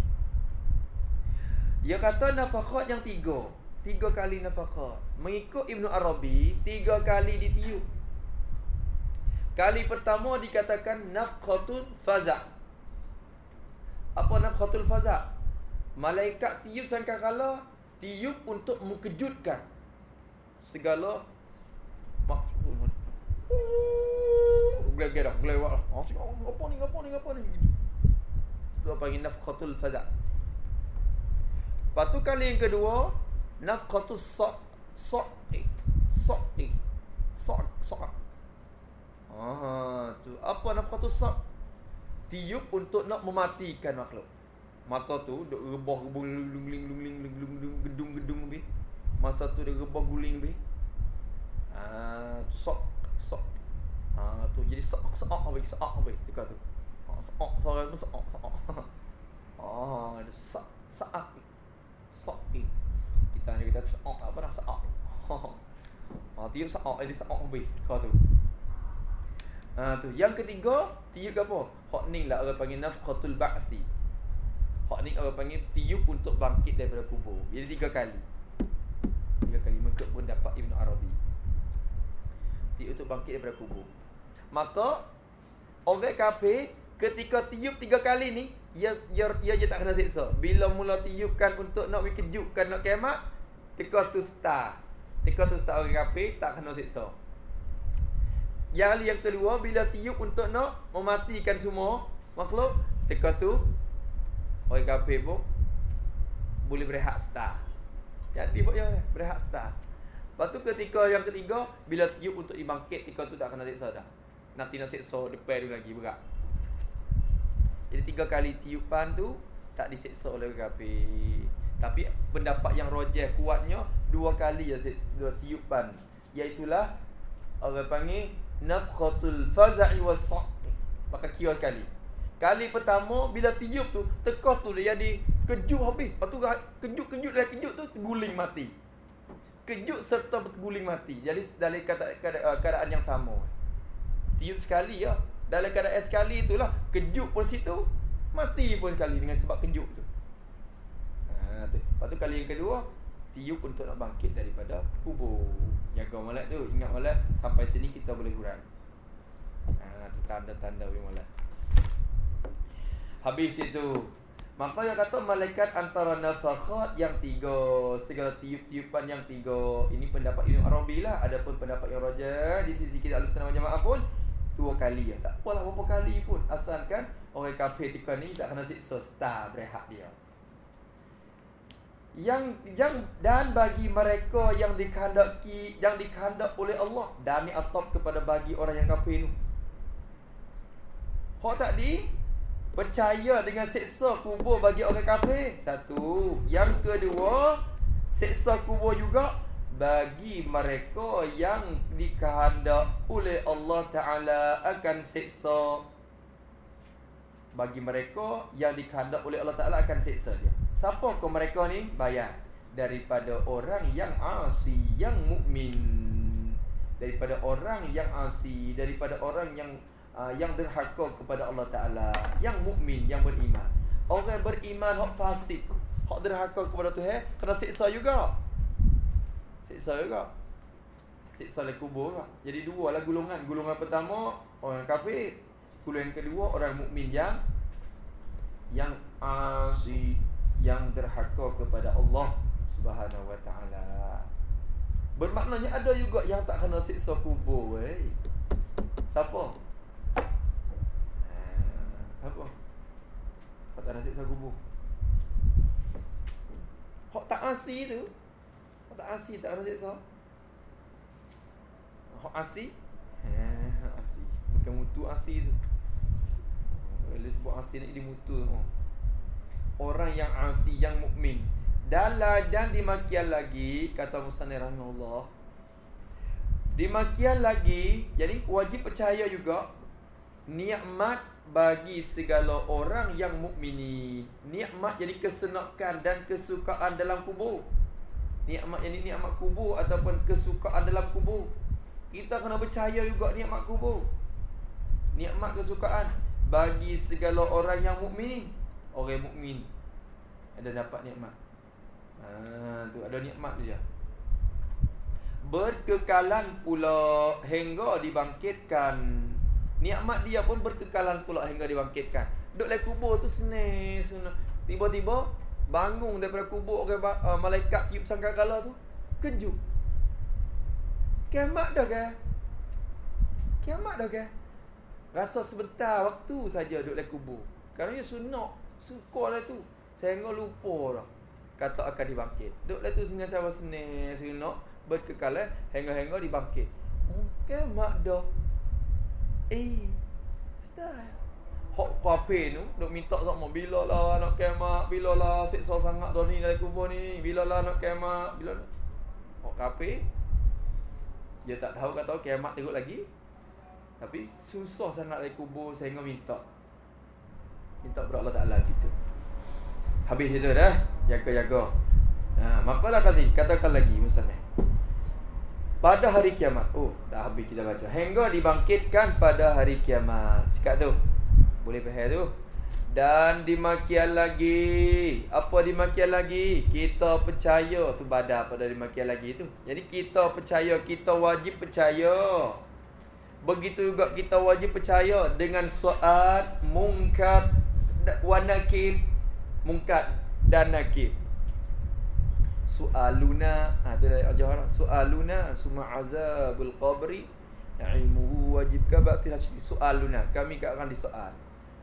Dia kata nafaqat yang tiga. Tiga kali nafaqat. Mengikut Ibnu Arabi, tiga kali ditiup. Kali pertama dikatakan nafqatun faza' apa nafkhatul faza malaikat tiup sangkakala tiup untuk mengejutkan segala maksud Gila-gila dah, gila lah. Apa ni, apa ni, apa ni. Itu apa panggil nafkhatul faza. Lepas tu kali yang kedua, sok, sok, eh, sok, sok, sok. Ah, tu. Apa nafkhatul sok? tiup untuk nak mematikan makhluk. Mata tu duk rebah rebung lung ling lung ling lung lung gedung gedung be. Masa tu dia rebah guling be. Ah, sok sok. Ah tu jadi sok sok apa sok apa suka tu. Ah sok suara tu sok sok. [LAUGHS] Ah, ada sok sok sok Kita ni kita sok apa dah sok. [LAUGHS] Ah, tiup sok jadi sok be. Kau tu. Ha tu. Yang ketiga, tiup apa? Hak ni lah orang panggil nafqatul ba'thi. Hak ni orang panggil tiup untuk bangkit daripada kubur. Jadi tiga kali. Tiga kali mengikut pun dapat Ibn Arabi. Tiup untuk bangkit daripada kubur. Maka orang kafir ketika tiup tiga kali ni ia ia ia je tak kena siksa. Bila mula tiupkan untuk nak kejutkan nak kiamat, teka tu start. Teka tu start orang kafir tak kena siksa. Yang yang kedua bila tiup untuk nak mematikan semua makhluk, teka tu orang kafir pun boleh berehat star. Jadi buat ya berehat star. Lepas tu ketika yang ketiga bila tiup untuk dibangkit ketika tu tak kena siksa dah. Nanti nak siksa depan tu lagi berat. Jadi tiga kali tiupan tu tak disiksa oleh orang. Tapi pendapat yang rojeh kuatnya dua kali ya dua tiupan. Iaitulah orang panggil nafkhatul faza'i was maka kira kali. Kali pertama bila tiup tu tekah tu dia jadi kejut habis. Lepas tu kejut-kejut dah kejut tu terguling mati. Kejut serta terguling mati. Jadi dalam kata, keadaan yang sama. Tiup sekali ya. Dalam keadaan sekali itulah kejut pun situ mati pun sekali dengan sebab kejut tu lepas tu kali yang kedua tiup untuk nak bangkit daripada kubur. Jaga malat tu, ingat malat sampai sini kita boleh hurang. Ha tu tanda-tanda we malat. Habis itu Maka yang kata malaikat antara nafakhat yang tiga Segala tiup-tiupan yang tiga Ini pendapat Ibn Arabi lah Ada pun pendapat yang raja Di sisi kita Al-Sunnah Jamaah pun Dua kali ya Tak apalah berapa kali pun Asalkan orang kafir tika ni Tak kena siksa star berehat dia yang yang dan bagi mereka yang dikehendaki yang dikehendak oleh Allah dan ni atap kepada bagi orang yang kafir ni. Hak tak di percaya dengan seksa kubur bagi orang kafir. Satu. Yang kedua, seksa kubur juga bagi mereka yang dikehendak oleh Allah Taala akan seksa bagi mereka yang dikehendak oleh Allah Taala akan seksa dia. Siapa kau mereka ni? Bayar daripada orang yang asi, yang mukmin. Daripada orang yang asi, daripada orang yang uh, yang derhaka kepada Allah Taala, yang mukmin, yang beriman. Orang beriman hak fasik, hak derhaka kepada Tuhan, kena siksa juga. Siksa juga. Siksa le kubur lah. Jadi dua lah gulungan. Gulungan pertama orang kafir, gulungan kedua orang mukmin yang yang asi yang derhaka kepada Allah Subhanahu wa taala. Bermaknanya ada juga yang tak kena siksa kubur weh. Siapa? Eh, siapa? Tak kena siksa kubur. Hak tak asi tu. Hak tak asi tak ada siksa. Hak asi. Eh, hak asi. Bukan mutu asi tu. Bila sebut asi nak jadi mutu oh. Orang yang asi yang mukmin Dalam dan dimakian lagi kata Musannif rahimahullah Dimakian lagi jadi wajib percaya juga nikmat bagi segala orang yang mukmini. Nikmat jadi kesenakan dan kesukaan dalam kubur. Nikmat yang ini nikmat kubur ataupun kesukaan dalam kubur. Kita kena percaya juga nikmat kubur. Nikmat kesukaan bagi segala orang yang mukmin. Orang mukmin ada dapat nikmat. Ha tu ada nikmat dia. Berkekalan pula hingga dibangkitkan. Nikmat dia pun berkekalan pula hingga dibangkitkan. Duduk dalam kubur tu senang, senang. Tiba-tiba bangun daripada kubur orang uh, malaikat tiup sangkakala tu. Kejut. Kiamat dah ke? Kiamat dah ke? Rasa sebentar waktu saja duduk dalam kubur. Kerana dia sunat. Suka lah tu. Sehingga lupa dah. Kata akan dibangkit. Duduk lah tu dengan cara senang. Sunat. Berkekalan. Hingga-hingga dibangkit. Okay, mak dah. Eh. Start. Hak kafe tu. Duk minta sama. Bila lah nak kemak. Bila lah siksa sangat dah ni dalam kubur ni. Bila lah nak kemak. Bila lah. Hak kafe. Dia tak tahu kata kiamat teruk lagi. Tapi susah sangat dari kubur sehingga minta. Minta kepada Allah Ta'ala gitu. Habis itu dah. Jaga-jaga. Ha, mapalah kali. Katakan lagi misalnya. Pada hari kiamat. Oh, dah habis kita baca. Hingga dibangkitkan pada hari kiamat. Cakap tu. Boleh faham tu. Dan dimakian lagi. Apa dimakian lagi? Kita percaya. Tu badan pada dimakian lagi tu. Jadi kita percaya. Kita wajib percaya. Begitu juga kita wajib percaya dengan soal mungkar wa nakir mungkar dan nakir. Soaluna ha tu dah ajar soaluna summa azabul qabri ilmuhu wajib ka ba'thil soaluna kami akan disoal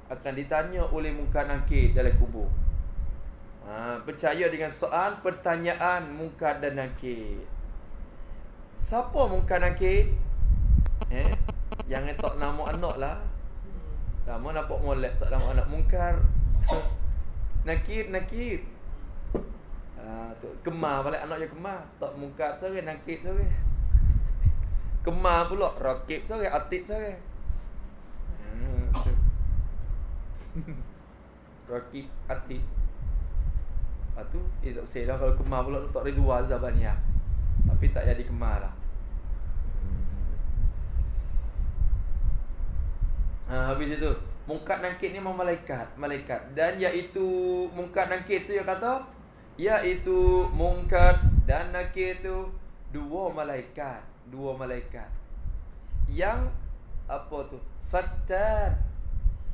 akan ditanya oleh mungkar nakir dalam kubur. Ha, percaya dengan soal pertanyaan mungkar dan nakir. Siapa mungkar nakir? Eh? Jangan tak nama anak lah. Lama nampak molek tak nama anak mungkar. nakir, nakir. Ha, tu kemar balik anak yang kemar. Tak mungkar sore, nakir sore. Kemar pula, rakib sore, atik sore. Hmm, [LAUGHS] rakib, atik. Lepas tu, eh tak usah lah kalau kemar pula tak ada dua zabaniyah. Tapi tak jadi kemar lah. Ha, habis itu Mungkat nangkit ni memang malaikat Malaikat. Dan iaitu Mungkat nangkit tu yang kata Iaitu Mungkat dan nangkit tu Dua malaikat Dua malaikat. Yang Apa tu? Fattan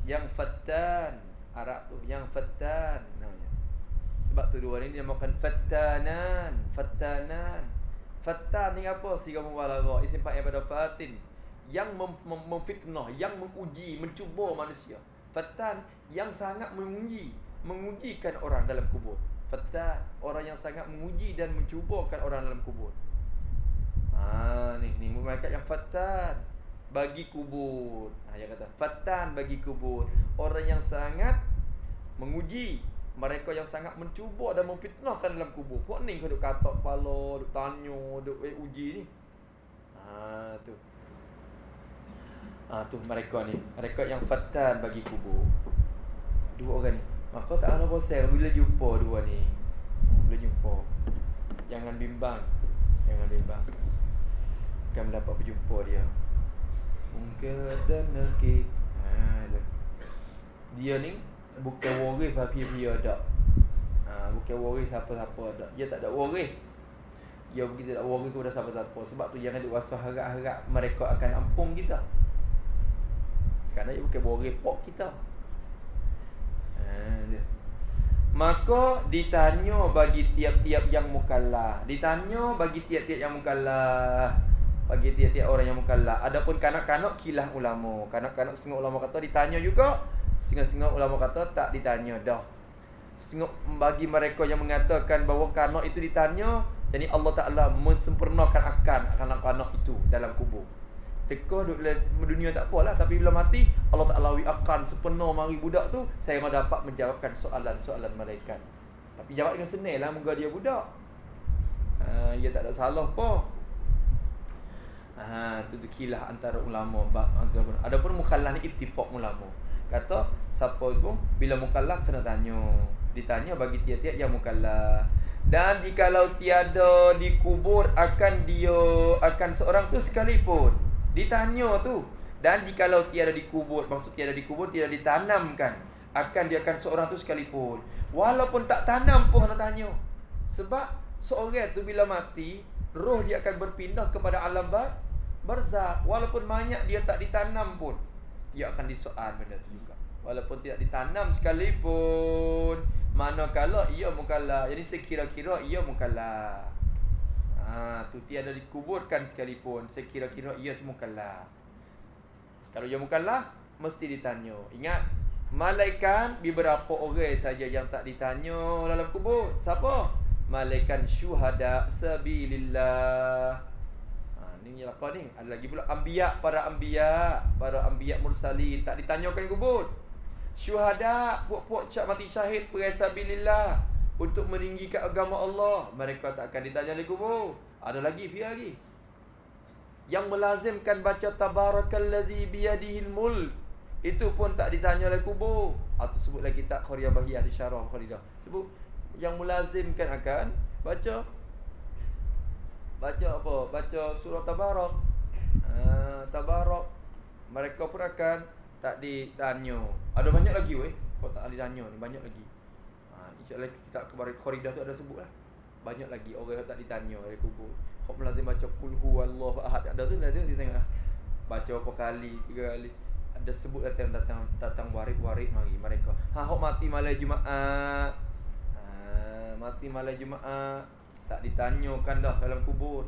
Yang fattan Arab tu Yang fattan namanya. Sebab tu dua ni dia makan fattanan Fattanan Fattan ni apa? Siga mubalarah Isim pak yang pada fatin yang mem mem memfitnah, yang menguji, mencuba manusia. Fatan yang sangat menguji, mengujikan orang dalam kubur. Fatan orang yang sangat menguji dan mencubakan orang dalam kubur. Ha ni ni malaikat yang fatan bagi kubur. Ha yang kata fatan bagi kubur, orang yang sangat menguji mereka yang sangat mencuba dan memfitnahkan dalam kubur. Kau ni kau duk kata kepala, duk tanya, duk eh, uji ni. Ha tu ha, tu mereka ni. Mereka yang fatal bagi kubur. Dua orang ni. Maka tak ada bosan. Bila jumpa dua ni? Bila jumpa. Jangan bimbang. Jangan bimbang. Akan mendapat berjumpa dia. Mungkin dan nakit ha, dia ni bukan waris tapi dia ada ha, bukan waris siapa-siapa ada dia tak ada waris dia begitu tak waris kepada siapa-siapa. Sebab tu jangan diwasa harap-harap mereka akan ampun kita kerana ia bukan bawa report kita. Ha, Maka ditanya bagi tiap-tiap yang mukallaf Ditanya bagi tiap-tiap yang mukallaf Bagi tiap-tiap orang yang mukallaf Adapun kanak-kanak kilah ulama. Kanak-kanak setengah ulama kata ditanya juga Setengah-setengah ulama kata tak ditanya dah. Bagi mereka yang mengatakan bahawa kanak itu ditanya jadi Allah Taala mensempurnakan akan kanak-kanak itu dalam kubur dalam dunia tak apalah tapi bila mati Allah Taala wi akan sempurna mari budak tu saya mau dapat menjawabkan soalan-soalan malaikat. Tapi jawab dengan senang lah moga dia budak. Ha, ia tak ada salah apa. Ha, tu tu kilah antara ulama antara, ada pun mukhallah ni ittifaq ulama. Kata siapa pun bila mukallaf kena tanya. Ditanya bagi tiap-tiap yang mukallaf. Dan jikalau tiada dikubur akan dia akan seorang tu sekalipun ditanya tu. Dan jikalau tiada dikubur maksud tiada dikubur tiada ditanamkan akan dia akan seorang tu sekalipun. Walaupun tak tanam pun kena tanya. Sebab seorang tu bila mati roh dia akan berpindah kepada alam bar barzakh. Walaupun banyak dia tak ditanam pun ia akan disoal benda tu juga. Walaupun tidak ditanam sekalipun manakala ia mukalla jadi sekira-kira ia mukalla ha tu tiada dikuburkan sekalipun. Sekira-kira ia tu mukalla kalau ia mukalla mesti ditanya. Ingat malaikat beberapa orang saja yang tak ditanya dalam kubur. Siapa? Malaikat syuhada sabilillah. Ni apa ni? Ada lagi pula anbiya para anbiya, para anbiya mursalin. Tak ditanyakan kubur. Syuhada puak-puak cak mati syahid perasabilillah untuk meninggikan agama Allah, mereka tak akan ditanya di kubur. Ada lagi, biar lagi. Yang melazimkan baca tabarakallazi biyadihil mulk itu pun tak ditanya oleh kubur. Atau sebut lagi tak Khuriyah Bahiyah di Syarah Khuridah. Sebut yang melazimkan akan baca baca apa? Baca surah Tabarak. Uh, Tabarak. Mereka pun akan tak ditanya. Ada banyak lagi weh. Kau tak ditanya ni banyak lagi. Ha, InsyaAllah kita kebar khoridah tu ada sebut lah. Banyak lagi orang yang tak ditanya dari kubur. Kau melazim baca kulhu Allah ahad. Ada tu ada di tengah. Baca apa kali, tiga kali. Ada sebut datang datang datang warid-warid mari mereka. Ha hok mati malam Jumaat. Ha, mati malam Jumaat tak ditanyakan dah dalam kubur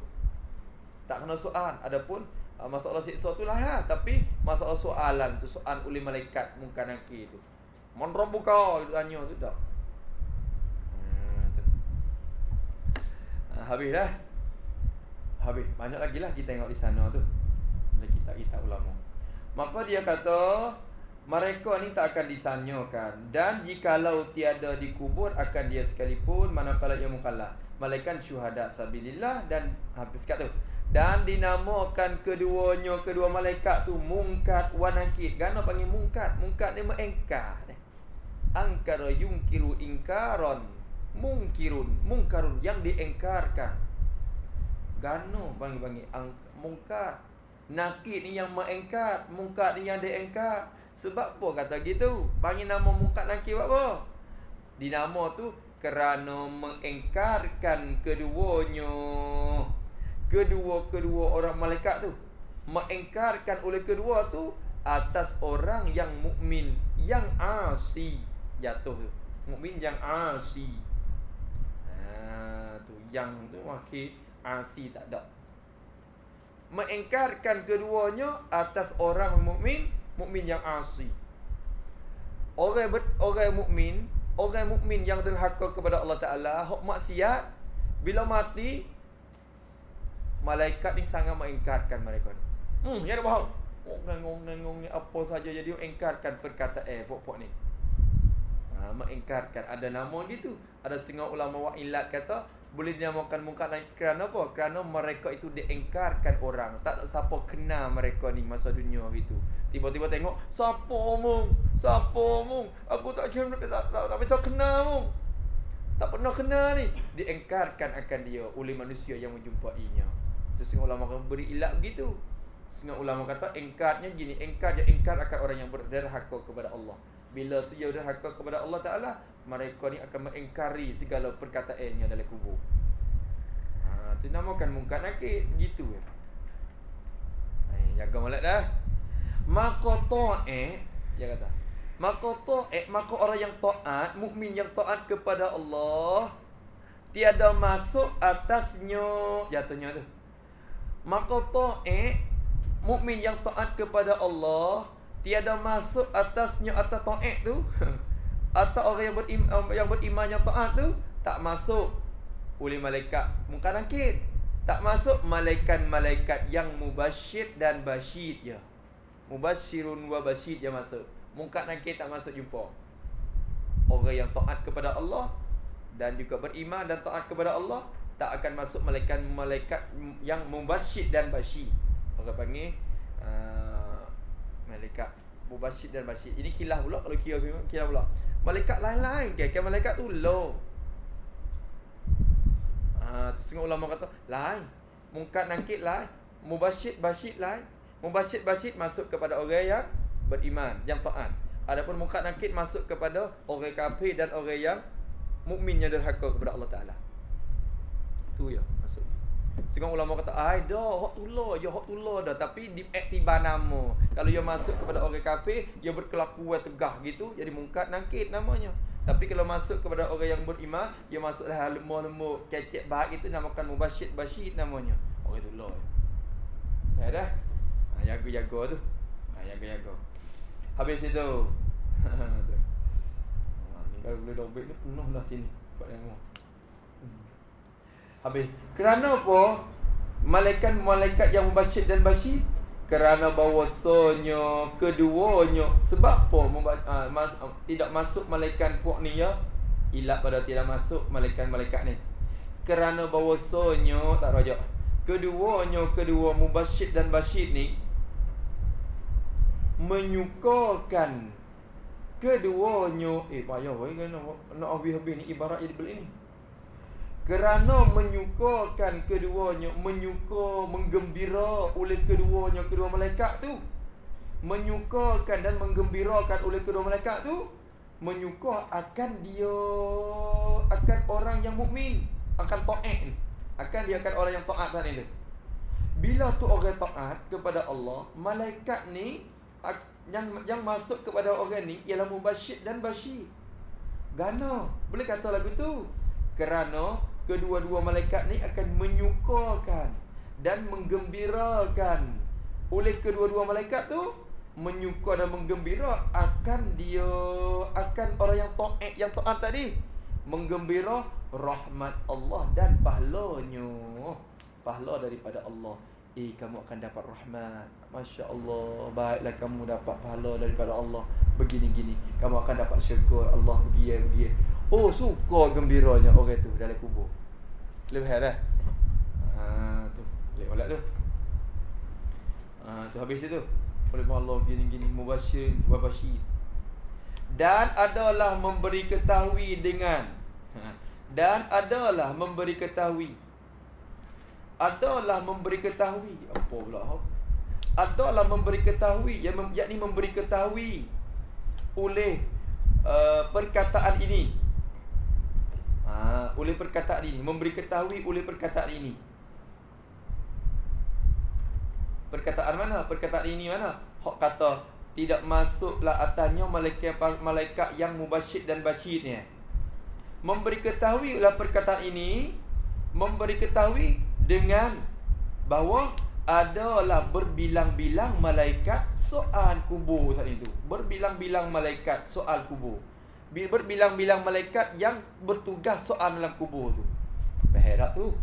tak kena soal adapun uh, masalah siksa tu lah ya tapi masalah soalan tu soal oleh malaikat muka nakir tu mon buka tanya tu tak hmm, uh, habis. Banyak lagi lah kita tengok di sana tu. Lagi kita kita ulama. Maka dia kata mereka ni tak akan disanyakan dan jikalau tiada dikubur akan dia sekalipun manakala ia mukallaf malaikat syuhada sabilillah dan habis kat tu. Dan dinamakan keduanya kedua malaikat tu mungkat wa nakir gana panggil mungkat. Mungkat ni mengingkar angkara yungkiru ingkaron mungkirun mungkarun yang diingkarkan gano panggil panggil ang mungkar. Nakir ni yang mengingkar mungkat ni yang diingkar sebab apa kata gitu? Panggil nama mungkat nakir apa? Dinama tu kerana mengengkarkan keduanya. Kedua-kedua orang malaikat tu mengengkarkan oleh kedua tu atas orang yang mukmin yang asi. Jatuh tu. Mukmin yang asi ha tu yang tu wakil asi tak ada mengengkarkan keduanya atas orang mukmin mukmin yang asi orang ber, orang mukmin orang mukmin yang derhaka kepada Allah Taala, hak maksiat bila mati malaikat ni sangat mengingkarkan mereka ni. Hmm, ya faham. Oh, ngong ngong ni apa saja jadi engkarkan perkataan eh pok-pok ni. Ha, mengingkarkan ada nama gitu. Ada setengah ulama wa'ilat kata boleh dinamakan mungkar lain kerana apa? Kerana mereka itu diengkarkan orang. Tak siapa kenal mereka ni masa dunia itu. Tiba-tiba tengok, siapa mung? Siapa mung? Aku tak kira tak tak, tak, tak bisa kenal mung. Tak pernah kenal ni. Diengkarkan akan dia oleh manusia yang menjumpainya. Itu setengah ulama beri ilat begitu. Setengah ulama kata engkarnya gini, engkar dia engkar akan orang yang berderhaka kepada Allah. Bila tu dia derhaka kepada Allah Taala, mereka ni akan mengingkari segala perkataannya dalam kubur. Ha, tu namakan mungkar nakir gitu ya. Hai, jaga molek dah. Maka ta'at dia kata. Maka ta'at maka orang yang taat, mukmin yang taat kepada Allah tiada masuk atasnya jatuhnya tu. Maka ta'at mukmin yang taat kepada Allah tiada masuk atasnya atas taat tu. [LAUGHS] Atau orang yang beriman yang beriman yang taat tu tak masuk. Oleh malaikat muka nakir tak masuk malaikat-malaikat yang mubasyir dan basyid ya mubasyirun wa basyid yang masuk. Muka nakir tak masuk jumpa. Orang yang taat kepada Allah dan juga beriman dan taat kepada Allah tak akan masuk malaikat-malaikat yang mubasyir dan basyid. Orang panggil uh, malaikat mubasyir dan basyid ini kilah pula kalau kira kira pula malaikat lain-lain kan malaikat tu low Ha, tu tengok ulama kata lain. Mungkat nangkit lain. Mubasyid basyid lain. Mubasyid basyid masuk kepada orang yang beriman, yang taat. Adapun mungkat nangkit masuk kepada orang kafir dan orang yang mukmin yang derhaka kepada Allah Taala. Tu ya masuk. Sekarang ulama kata, "Ai dah hak tulah, ya hak tulah dah, tapi di iktibar nama. Kalau dia masuk kepada orang kafir, dia berkelakuan tegah gitu, jadi mungkat nangkit namanya." Tapi kalau masuk kepada orang yang beriman, dia masuklah lemah-lemah kecek baik itu namakan mubasyid basyid namanya. Orang itu loh. Ya dah. Ha, jaga-jaga tu. Ha, jaga-jaga. Habis itu. [LAUGHS] ha, ni kalau boleh dobek ni penuh lah sini. Buat yang hmm. Habis. Kerana apa? Malaikat-malaikat yang mubasyid dan basyid kerana bahawasanya keduanya sebab apa? Uh, mas, uh, tidak masuk malaikat puak ni ya? Ilat pada tidak masuk malaikat-malaikat ni. Kerana bahawasanya tak raja keduanya kedua mubasyid dan basyid ni menyukakan keduanya. Eh payah weh kan nak habis-habis ni ibarat jadi beli ni kerana menyukakan keduanya menyuka menggembira oleh keduanya kedua malaikat tu. Menyukakan dan menggembirakan oleh kedua malaikat tu menyuka akan dia akan orang yang mukmin akan taat. Akan dia akan orang yang taat tadi tu. Bila tu orang taat kepada Allah malaikat ni yang yang masuk kepada orang ni ialah mubasyir dan basyir gana. Boleh kata lagu tu? Kerana kedua-dua malaikat ni akan menyukakan dan menggembirakan. Oleh kedua-dua malaikat tu menyuka dan menggembira akan dia akan orang yang taat yang taat tadi. Menggembira rahmat Allah dan pahalanya. Pahala daripada Allah. Eh kamu akan dapat rahmat. masya-Allah baiklah kamu dapat pahala daripada Allah. Begini-gini. Kamu akan dapat syurga Allah begini begini Oh suka gembiranya. Orang tu dalam kubur. Lebih heran Haa tu. Lek balik tu. Haa tu habis itu Oleh Allah gini-gini Mubashir. Wabashir Dan adalah memberi ketahui dengan. Ha, Dan adalah memberi ketahui. Adalah memberi ketahui. Apa pula Adalah memberi ketahui Yakni memberi ketahui Oleh uh, Perkataan ini ha, Oleh perkataan ini Memberi ketahui oleh perkataan ini Perkataan mana? Perkataan ini mana? Hak kata Tidak masuklah atasnya malaikat, malaikat yang mubasyid dan basyid ni Memberi ketahui oleh perkataan ini Memberi ketahui dengan Bahawa adalah berbilang-bilang malaikat soal kubur saat itu Berbilang-bilang malaikat soal kubur berbilang-bilang malaikat yang bertugas soal dalam kubur tu. Berherak tu.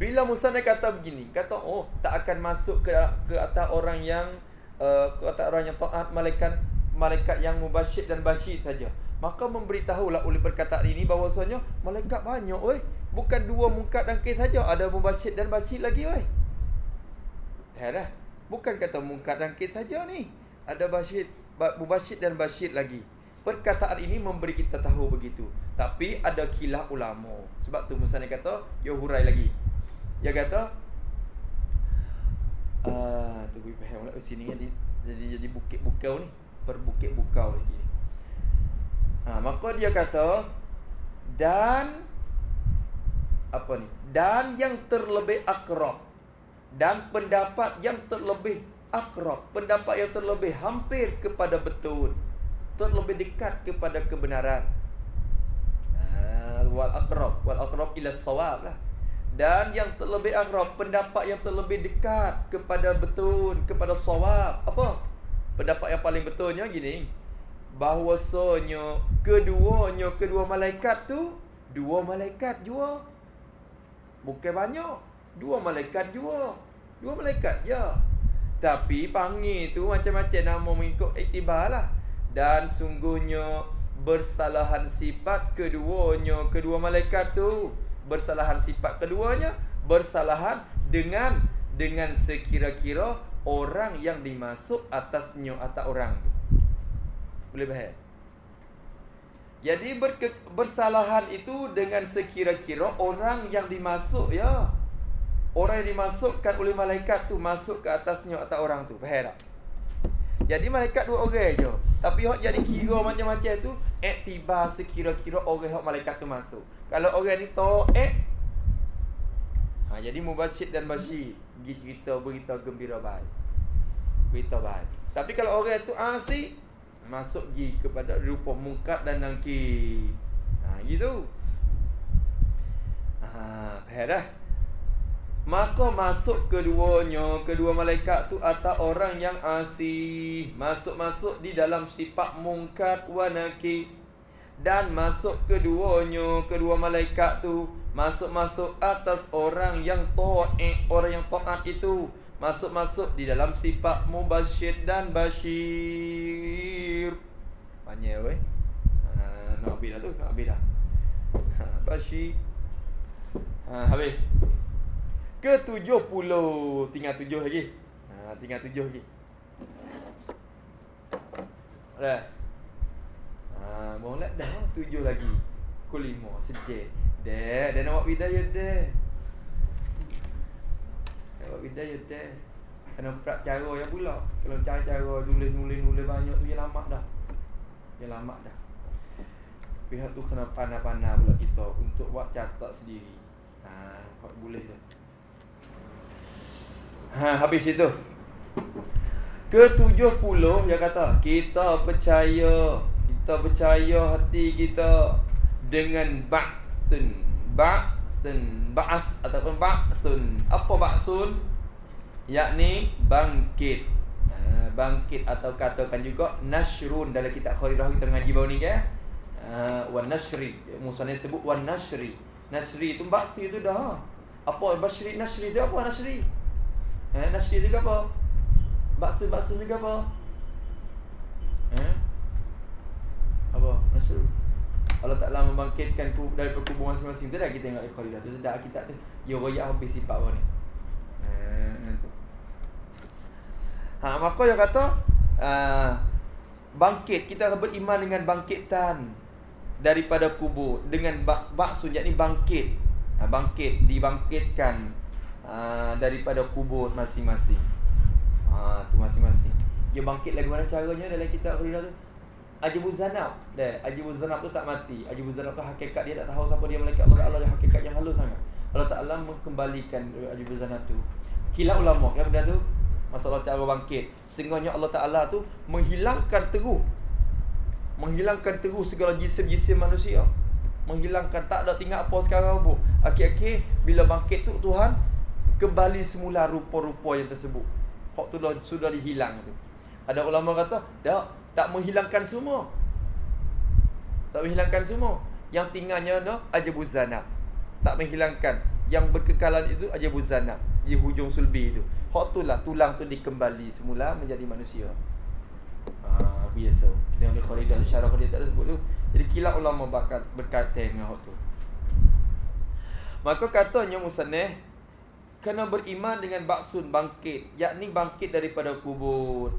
Bila Musa nak kata begini, kata oh tak akan masuk ke ke atas orang yang uh, ke atas orang yang taat malaikat malaikat yang mubasyir dan basyir saja. Maka memberitahulah oleh perkataan ini bahawasanya malaikat banyak oi. Bukan dua mungkat dan kes saja, ada mubasyir dan basyir lagi oi. Herah. Bukan kata mungkat dan kes saja ni. Ada basyir mubasyir dan basyir lagi. Perkataan ini memberi kita tahu begitu. Tapi ada kilah ulama. Sebab tu Musa ni kata Ya hurai lagi. Dia kata Ah, tu gue faham lah. Sini kan jadi jadi bukit bukau ni, perbukit bukau lagi ni. Ha, maka dia kata dan apa ni? Dan yang terlebih akrab. Dan pendapat yang terlebih akrab, pendapat yang terlebih hampir kepada betul terlebih dekat kepada kebenaran. wal aqrab wal aqrab ila sawab lah. Dan yang terlebih akrab pendapat yang terlebih dekat kepada betul kepada sawab. Apa? Pendapat yang paling betulnya gini. bahwasanya keduanya kedua malaikat tu dua malaikat jua. Bukan banyak. Dua malaikat jua. Dua malaikat je. Tapi panggil tu macam-macam nama mengikut iktibar lah. Dan sungguhnya bersalahan sifat keduanya kedua malaikat tu. Bersalahan sifat keduanya. Bersalahan dengan dengan sekira-kira orang yang dimasuk atasnya atas orang. Boleh faham? Jadi berke, bersalahan itu dengan sekira-kira orang yang dimasuk ya. Orang yang dimasukkan oleh malaikat tu masuk ke atasnya atas orang tu. Faham tak? Jadi malaikat dua orang je. Tapi hok jadi kira macam-macam tu iktibar sekira-kira orang hok malaikat tu masuk. Kalau orang ni taat ha, jadi mubasyir dan basyir pergi cerita berita gembira baik. Berita baik. Tapi kalau orang tu asik masuk gi kepada rupa mungkat dan nangki. Ha gitu. Ha dah. Maka masuk keduanya, kedua malaikat tu atau orang yang asih masuk-masuk di dalam sifat mungkat wa naki dan masuk keduanya, kedua malaikat tu masuk-masuk atas orang yang taat, orang yang taat itu masuk-masuk di dalam sifat mubasyir dan basyir. Panjang weh. Ha, nak habis dah tu, nak habis dah. Ha, basyir. Ha, habis. Ke tujuh puluh. Tinggal tujuh lagi. Ha, tinggal tujuh lagi. Dah. Ha, mulai dah tujuh lagi. Kul lima, sejek. Dah, dah nak buat bidayah dah. Sebab bidayah teh Kena prak cara yang pula Kalau cara-cara nulis-nulis-nulis banyak tu lama dah Yang lama dah Pihak tu kena panah-panah pula kita Untuk buat catat sendiri Ha, boleh tu Ha, habis itu. Ketujuh puluh Yang kata Kita percaya Kita percaya hati kita Dengan Ba'tun ba'sun ba'as ataupun ba'sun apa ba'sun yakni bangkit. Ha, bangkit atau katakan juga nashrun. Dalam kitab kharidah kita mengaji bau ni ke ha, wan nasri musanna sebut wan nasri nasri itu ba'si itu dah. Apa basri nasri itu apa nasri ha, nasri itu apa? Ba'sun itu apa? Ha? apa? Nasri Allah Ta'ala membangkitkan ku dari kubur masing-masing. Tu dah kita tengok ikhwan tu dah kita tu. Ya royak habis sifat orang ni. Ha, maka dia kata uh, bangkit. Kita beriman dengan bangkitan daripada kubur. Dengan maksud ni bangkit. Ha, bangkit. Dibangkitkan uh, daripada kubur masing-masing. Ha, tu masing-masing. Dia bangkit lagi mana caranya dalam kitab Khalilah tu? Ajibul Zanab. Dah, Ajibul Zanab tu tak mati. Ajibul Zanab tu hakikat dia tak tahu siapa dia malaikat. Allah Allah yang hakikat yang halus sangat. Allah Ta'ala mengembalikan Ajibul Zanab tu. Kilat ulama kan benda tu? Masalah cara bangkit. Sehingga Allah Ta'ala tu menghilangkan terus Menghilangkan terus segala jisim-jisim manusia. Menghilangkan tak ada tinggal apa sekarang apa Akhir-akhir bila bangkit tu Tuhan Kembali semula rupa-rupa yang tersebut. Hak tu dah, sudah dihilang tu. Ada ulama kata Tak tak menghilangkan semua. Tak menghilangkan semua. Yang tinggalnya no, Aja buzana Tak menghilangkan. Yang berkekalan itu Aja buzana Di hujung sulbi itu. Hak tu lah Tulang tu dikembali semula Menjadi manusia. Ah, Biasa. Kita ambil khoridah Syarah khoridah tak sebut tu. Jadi kilat ulama bakat, berkata dengan hak tu. Maka katanya Musaneh Kena beriman dengan baksun bangkit Yakni bangkit daripada kubur.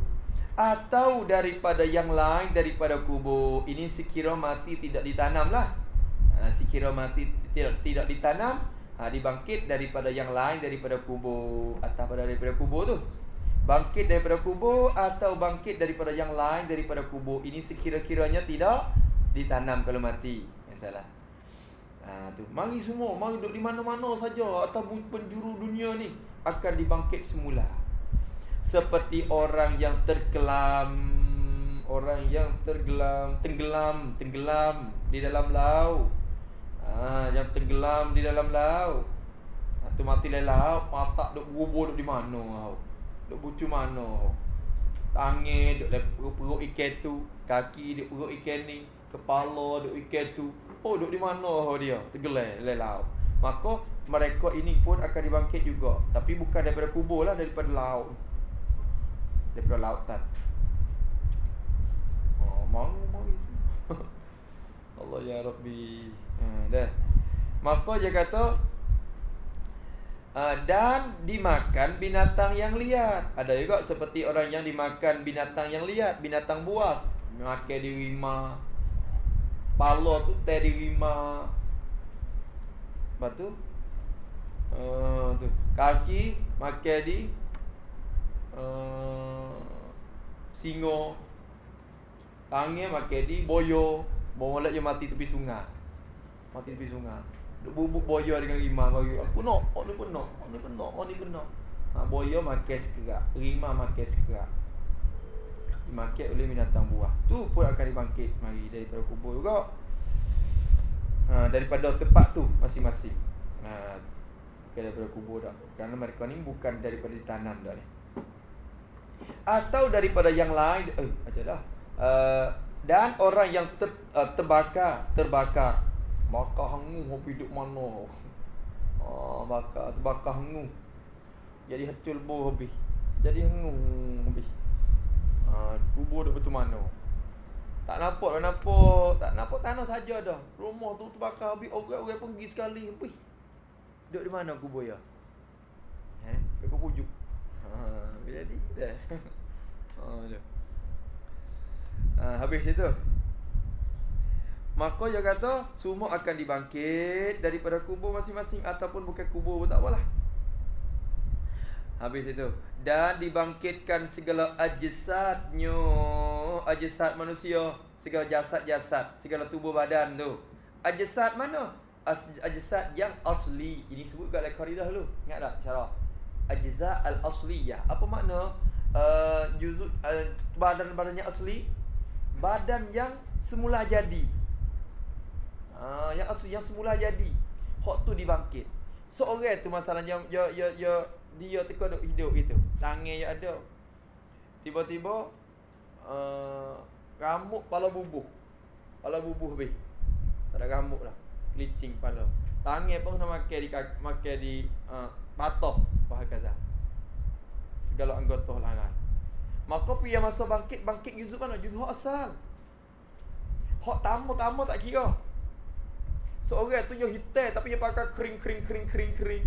Atau daripada yang lain daripada kubur. Ini sekira mati tidak ditanamlah. Ha, sekira mati tidak tidak ditanam ha, dibangkit daripada yang lain daripada kubur. Atau daripada kubur tu. Bangkit daripada kubur atau bangkit daripada yang lain daripada kubur. Ini sekira-kiranya tidak ditanam kalau mati. Masalah ha, tu. Mari semua mari duduk di mana-mana saja atau penjuru dunia ni akan dibangkit semula. Seperti orang yang terkelam orang yang tergelam tenggelam tenggelam di dalam laut. Ha, yang tenggelam di dalam laut. Ha, tu mati dalam laut mata duk bubur duk di mana duk bucu mana Tangan duk dalam perut ikan tu, kaki duk perut ikan ni, kepala duk ikan tu. Oh, duk di mana oh, dia? Tenggelam dalam laut. Maka mereka ini pun akan dibangkit juga, tapi bukan daripada kubur lah, daripada laut. Daripada lautan. Oh, mau mau. [LAUGHS] Allah ya Rabbi. Ha, dah. Maka dia kata uh, dan dimakan binatang yang liar. Ada juga seperti orang yang dimakan binatang yang liar, binatang buas, makan di rima. Pala tu teh di rima. Batu. Uh, tu. Kaki makan di uh, singo. Tangan makan di boyo. Bawa je mati tepi sungai. Mati tepi sungai. Duk bubuk boyo dengan rimah bagi aku nak, pun nak, pun nak, oh ni pun nak. Ha, boyo makan sekerak, rimah makan sekerak. Dimakan oleh binatang buah. Tu pun akan dibangkit mari daripada kubur juga. Ha, daripada tempat tu masing-masing. Ha, daripada kubur dah. Kerana mereka ni bukan daripada tanam dah ni. Atau daripada yang lain, eh, aja dah. Uh, dan orang yang ter, uh, terbakar, terbakar Bakar hangu hobi duduk mana Ah, bakar terbakar hangu Jadi hacul bo habis Jadi hangu habis ah, Kubur duduk betul mana? Tak nampak tak nampak Tak nampak tanah saja dah. Rumah tu terbakar habis Orang-orang pergi sekali. Habis Duduk di mana kubur ya Eh, dekat pujuk. Ha, jadi dah. [LAUGHS] Ha, ha, habis itu Maka dia kata semua akan dibangkit daripada kubur masing-masing ataupun bukan kubur pun tak apalah. Habis itu dan dibangkitkan segala ajsadnya, ajsad manusia, segala jasad-jasad, segala tubuh badan tu. Ajsad mana? Ajsad yang asli. Ini sebut kat dalam qaridah dulu. Ingat tak cara? Ajza al-asliyah. Apa makna? Uh, uh, badan-badannya asli, badan yang semula jadi. Ha, yang yang semula jadi. Hak tu dibangkit. Seorang tu masalah yang ya ya ya dia teka duk hidup gitu. Tangan yang ada. Tiba-tiba uh, rambut pala bubuh. Pala bubuh habis. Tak ada rambut dah. Licing pala. Tangan pun nak makan di makan di uh, patah. Segala anggota lain-lain. Maka pi yang masa bangkit bangkit juzuk mana? Juzuk asal. Hak tamu-tamu tak kira. Seorang tu yang hitam tapi dia pakai kering kering kering kering kering.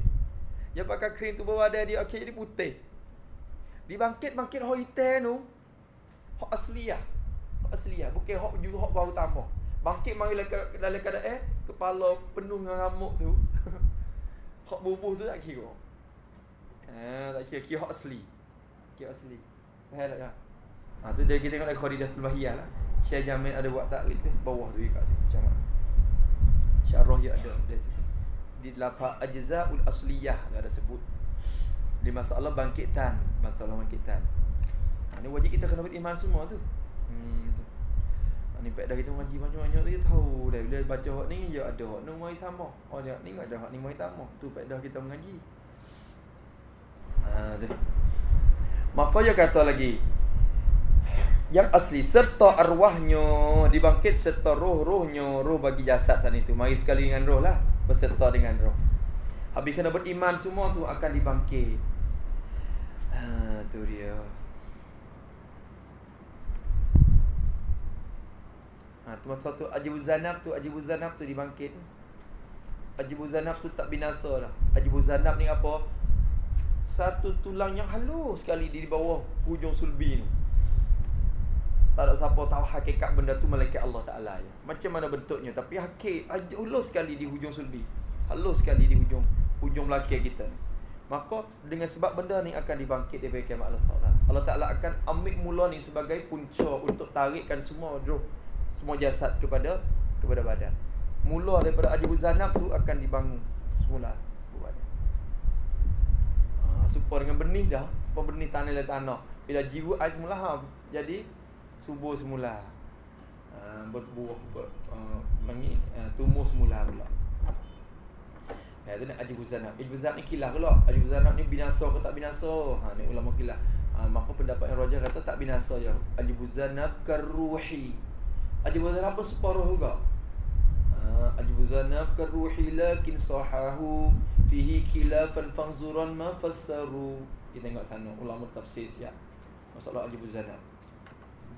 Dia pakai kering tu bawah dia dia okey jadi putih. Dibangkit bangkit hok hitam tu. Hok asli ya. Hok asli ya, bukan hok juga hok baru tambah. Bangkit mari dalam keadaan eh kepala penuh dengan rambut tu. [LAUGHS] hok bubuh tu tak kira. Ha, tak kira kira hok asli. Kira asli. Faham tak? Ha, tu dia kita tengok kharidah tulbahiyah lah. Syekh Jamil ada buat taklid bawah tu juga macam mana syarah dia ada di situ. Di lafaz ajzaul asliyah dia ada sebut. Di masalah bangkitan, masalah bangkitan. Ha, ni wajib kita kena beriman semua tu. Hmm. Ha, ni pada kita ngaji banyak-banyak tu tahu dah bila baca hak ni ya ada hak ni mai tambah. Oh dia ni ada hak ni mai tambah. Tu pada kita mengaji. Ha, tu. Maka dia kata lagi, yang asli serta arwahnya dibangkit serta roh-rohnya roh bagi jasad sana itu mari sekali dengan roh lah berserta dengan roh. Habis kena beriman semua tu akan dibangkit. Ha tu dia. Ha tu masa tu ajibuz zanab tu ajibuz zanab tu dibangkit. Ajibuz zanab tu tak binasa lah. Ajibuz zanab ni apa? Satu tulang yang halus sekali di bawah hujung sulbi tu tak ada siapa tahu hakikat benda tu malaikat Allah Taala ya. Macam mana bentuknya tapi hakik halus sekali di hujung sulbi. Halus sekali di hujung hujung belakang kita. Maka dengan sebab benda ni akan dibangkit di kiamat Allah Taala. Allah Taala akan ambil mula ni sebagai punca untuk tarikkan semua roh semua jasad kepada kepada badan. Mula daripada Ajibul Zanab tu akan dibangun semula. Ha, supaya dengan benih dah, supaya benih tanah le tanah. Bila jiwa ais semula ha, jadi subur semula. Uh, berbuah ber, uh, mengi, uh, tumbuh semula pula. Ya, tu nak Ajib Zanab Ajib Zanab ni kilah pula. Ajib Zanab ni binasa ke tak binasa? Ha, Ni ulama kilah. Ha, Maka pendapat yang rojah kata tak binasa ya Ajibuzan nafkar ruhi Ajibuzan apa separuh juga. Ha, Ajibuzan nafkar ruhi lakin sahahu Fihi khilafan fangzuran ma fassaru. Kita tengok sana ulama tafsir siap. Masalah Ajibuzan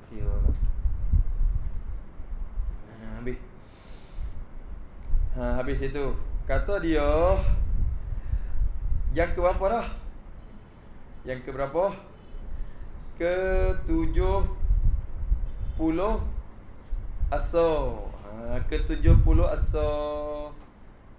Ha, Habis. Ha, Habis itu. Kata dia Yang ke berapa dah? Yang ke berapa? Ke tujuh puluh Asal. Ha, Ke tujuh puluh asal.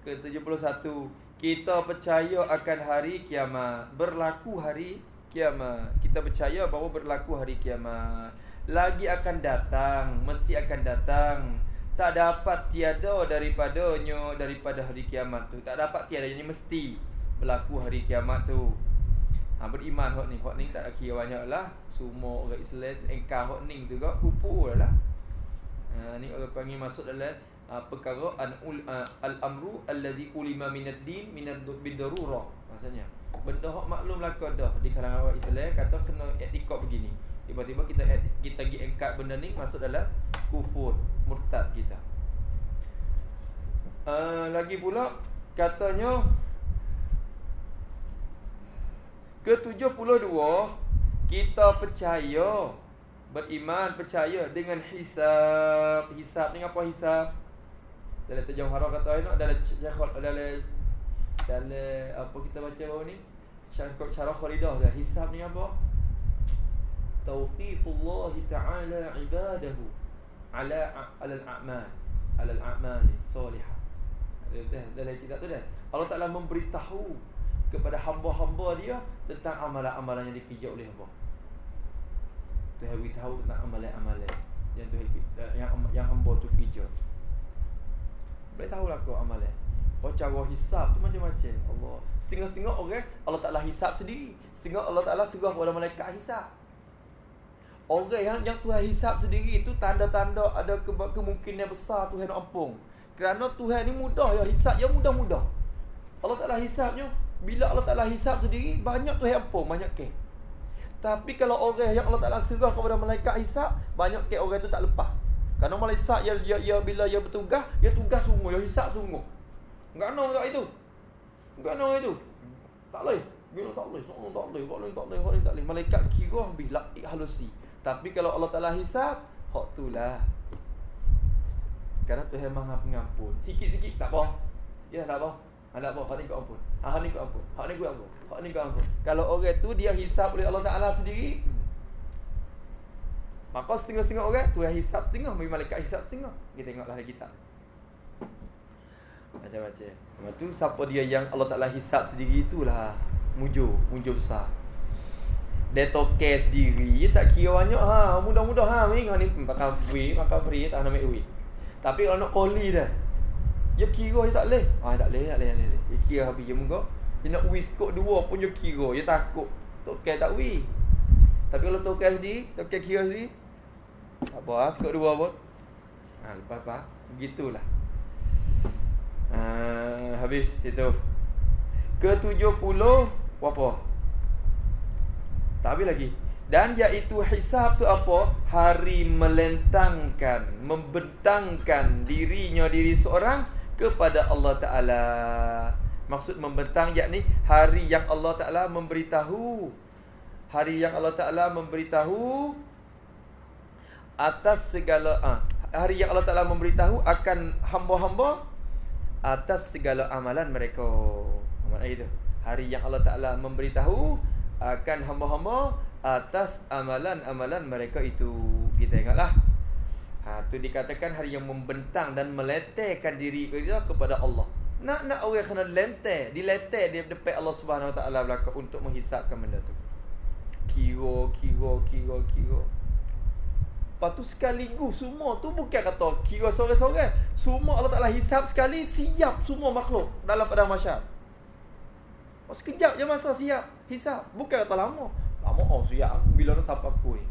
Ke tujuh puluh satu. Kita percaya akan hari kiamat. Berlaku hari kiamat. Kita percaya bahawa berlaku hari kiamat Lagi akan datang Mesti akan datang. Tak dapat tiada daripadanya daripada hari kiamat tu. Tak dapat tiada ini mesti berlaku hari kiamat tu. Ha, beriman hok ni. Hok ni tak kira banyak lah semua orang Islam engkau hok ni tu kau kupu lah. Ha, ni orang panggil masuk dalam uh, perkara an uh, al amru alladhi ulima minad din minad bidarurah maksudnya. Benda hok maklum lah kau dah. Di kalangan orang Islam kata kena etikot begini Tiba-tiba kita kita pergi engkat benda ni masuk dalam kufur murtad kita. Uh, lagi pula katanya ke-72 kita percaya beriman percaya dengan hisab. Hisab ni apa hisab? Dalam terjauh kata ini dalam dalam dalam apa kita baca bawah ni? Syarah Khalidah hisab ni apa? توقيف الله تعالى عباده على على الأعمال على الأعمال الصالحة dah dah lagi tak tu dah? Allah Taala memberitahu kepada hamba-hamba dia tentang amalan-amalan yang dikerja oleh hamba. Tuhan beritahu tentang amalan-amalan yang Tuhan eh, yang yang hamba tu kerja Beritahulah kau amalan. Kau cara hisap tu macam-macam. Allah Setengah-setengah orang? Allah Ta'ala hisap sendiri. Setengah Allah Ta'ala serah kepada malaikat hisap. Orang yang, yang Tuhan hisap sendiri itu tanda-tanda ada ke, kemungkinan besar Tuhan nak ampun. Kerana Tuhan ni mudah ya hisap yang mudah-mudah. Allah Taala hisapnya bila Allah Taala hisap sendiri banyak Tuhan ampun, banyak ke. Tapi kalau orang yang Allah Taala serah kepada malaikat hisap, banyak ke orang itu tak lepas. Kerana malaikat ya, ya, ya bila dia bertugas, dia tugas sungguh, dia hisap sungguh. Enggak nak enggak itu. Enggak nak itu. Tak boleh. Bila tak boleh, tak boleh, tak boleh, tak boleh, tak boleh. Malaikat kira habis lak halusi. Tapi kalau Allah Ta'ala hisap Hak tu lah. Kerana Tuhan maha pengampun. Sikit-sikit tak apa Ya tak apa Ha tak apa Hak ni kau ampun. Ha ni kau ampun. Hak ni kau ampun. Hak ni kau ampun. Kalau orang tu dia hisap oleh Allah Ta'ala sendiri hmm. Maka setengah-setengah orang Tuhan hisap setengah Bagi malaikat hisap setengah. Kita tengoklah lagi Macam-macam. Lepas tu siapa dia yang Allah Ta'ala hisap sendiri itulah. Mujur Mujur besar dia tokeh sendiri tak kira banyak ha. Mudah-mudah ha. Ni ni makan free Makan free Tak nak ambil duit. Tapi kalau nak koli dah Dia kira dia tak boleh. Ha tak boleh Tak boleh. Dia kira habis Dia muka Dia nak wis kot dua pun dia kira. Dia takut. Tokeh tak wis. Tapi kalau tokeh sendiri Tokeh kira sendiri Tak apa ha Skot dua pun. Ha lepas apa Begitulah. Ha, Habis Itu. Ke tujuh puluh Apa tak habis lagi. Dan iaitu hisab tu apa? Hari melentangkan Membentangkan dirinya diri seorang Kepada Allah Ta'ala. Maksud membentang yakni Hari yang Allah Ta'ala memberitahu. Hari yang Allah Ta'ala memberitahu Atas segala ah, Hari yang Allah Ta'ala memberitahu Akan hamba-hamba Atas segala amalan mereka. Maksudnya itu Hari yang Allah Ta'ala memberitahu akan hamba-hamba atas amalan-amalan mereka itu. Kita ingatlah. Ha tu dikatakan hari yang membentang dan meletakkan diri kita kepada Allah. Nak nak orang kena lentek, diletek di depan Allah Subhanahu Wa Taala belaka untuk menghisapkan benda tu. Kiro, kiro, kiro, kiro. Lepas tu sekaligus semua tu bukan kata kira sore-sore. Semua Allah Ta'ala hisap sekali siap semua makhluk dalam pada masyarakat. Oh, sekejap je masa siap Hisap Bukan kata lama Lama oh siap Bila nak sampai kuih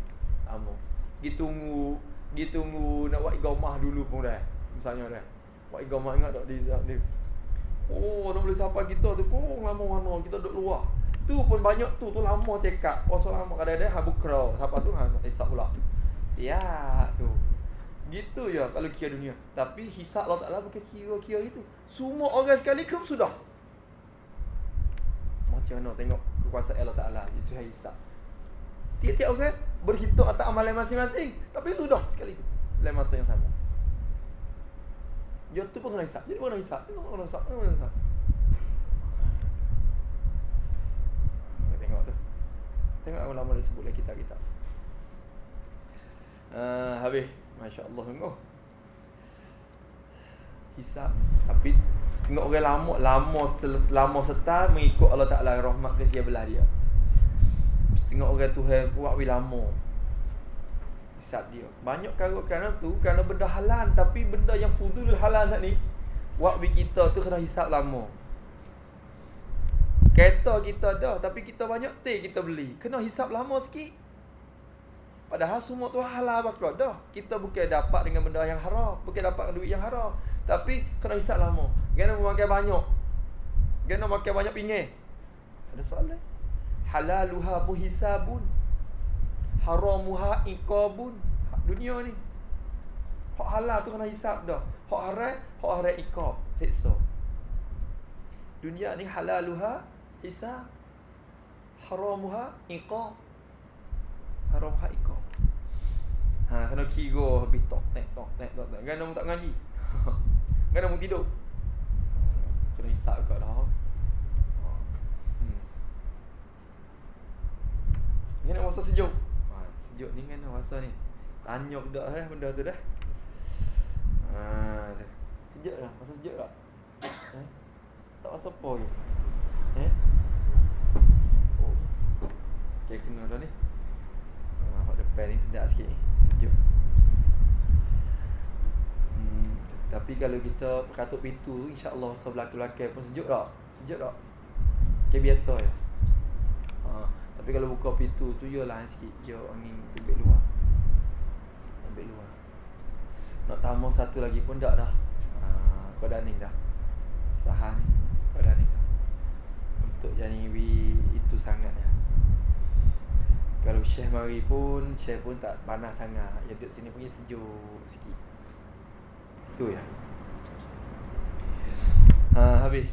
Lama Pergi tunggu Pergi tunggu Nak buat igamah dulu pun dah Misalnya dah Buat igamah ingat tak dia, dia Oh nak boleh sampai kita tu pun Lama mana Kita duduk luar tu pun banyak tu tu lama cekak. Puasa lama kadang-kadang ha bukra. Siapa tu ha hisap pula. Ya tu. Gitu ya kalau kira dunia. Tapi hisap Allah Taala bukan kira-kira itu. Semua orang sekali kem sudah. Macam mana tengok kekuasaan Allah Taala itu hisap. Tiap-tiap orang berhitung atas amalan masing-masing. Tapi sudah sekali. Dalam masa yang sama. Dia tu pun kena hisap. Dia pun kena hisap. Dia pun kena hisap. Dia pun kena hisap. Tengok tu. Tengok lama-lama dia sebut lagi kitab-kitab. Uh, habis. Masya Allah tengok. Hisap. Tapi tengok orang lama. Lama lama setar mengikut Allah Ta'ala rahmat siapa belah dia. Tengok orang Tuhan buat wih lama. Hisap dia. Banyak kalau kerana tu. Kerana benda halal. Tapi benda yang fudul halal tak ni. Buat wih kita tu kena hisap lama. Kereta kita dah tapi kita banyak teh kita beli. Kena hisap lama sikit. Padahal semua tu halal bakal dah. Kita bukan dapat dengan benda yang haram, bukan dapat duit yang haram. Tapi kena hisap lama. Kena makan banyak. Kena makan banyak pinggir. Ada soalan. Halaluha muhisabun. Haramuha iqabun. Dunia ni. Hak halal tu kena hisap dah. Hak haram, hak haram iqab. Siksa. Dunia ni halaluha hisab haramuha iqab haramuha iqab ha kena kira habis tok tek tok tek tok tek kan tak ngaji [LAUGHS] kan nak tidur. Kena hisab kat dah. Hmm. Ni nak masa sejuk? Ha, Sejuk ni kan masa ni. Tanya budak dah benda tu dah. Ha, Sejuk lah, masa sejuk tak? Eh? Tak masa apa ke? Eh? Okay, kena dah ni. Uh, Hot depan ni sedap sikit ni. Sekejap hmm, Tapi kalau kita katuk pintu InsyaAllah sebelah belakang pun sejuk tak? Sejuk tak? Okay, biasa ya? Uh, Tapi kalau buka pintu tu Yalah sikit Ya angin tebik luar. Tebik luar. Nak tambah satu lagi pun tak dah. Uh, Kau dah ni dah? Sahan Kau dah ni Untuk jadi itu sangat ya. Kalau Syekh mari pun Syekh pun tak panas sangat. Yang duduk sini punya sejuk sikit Itu ya. Ha, Habis.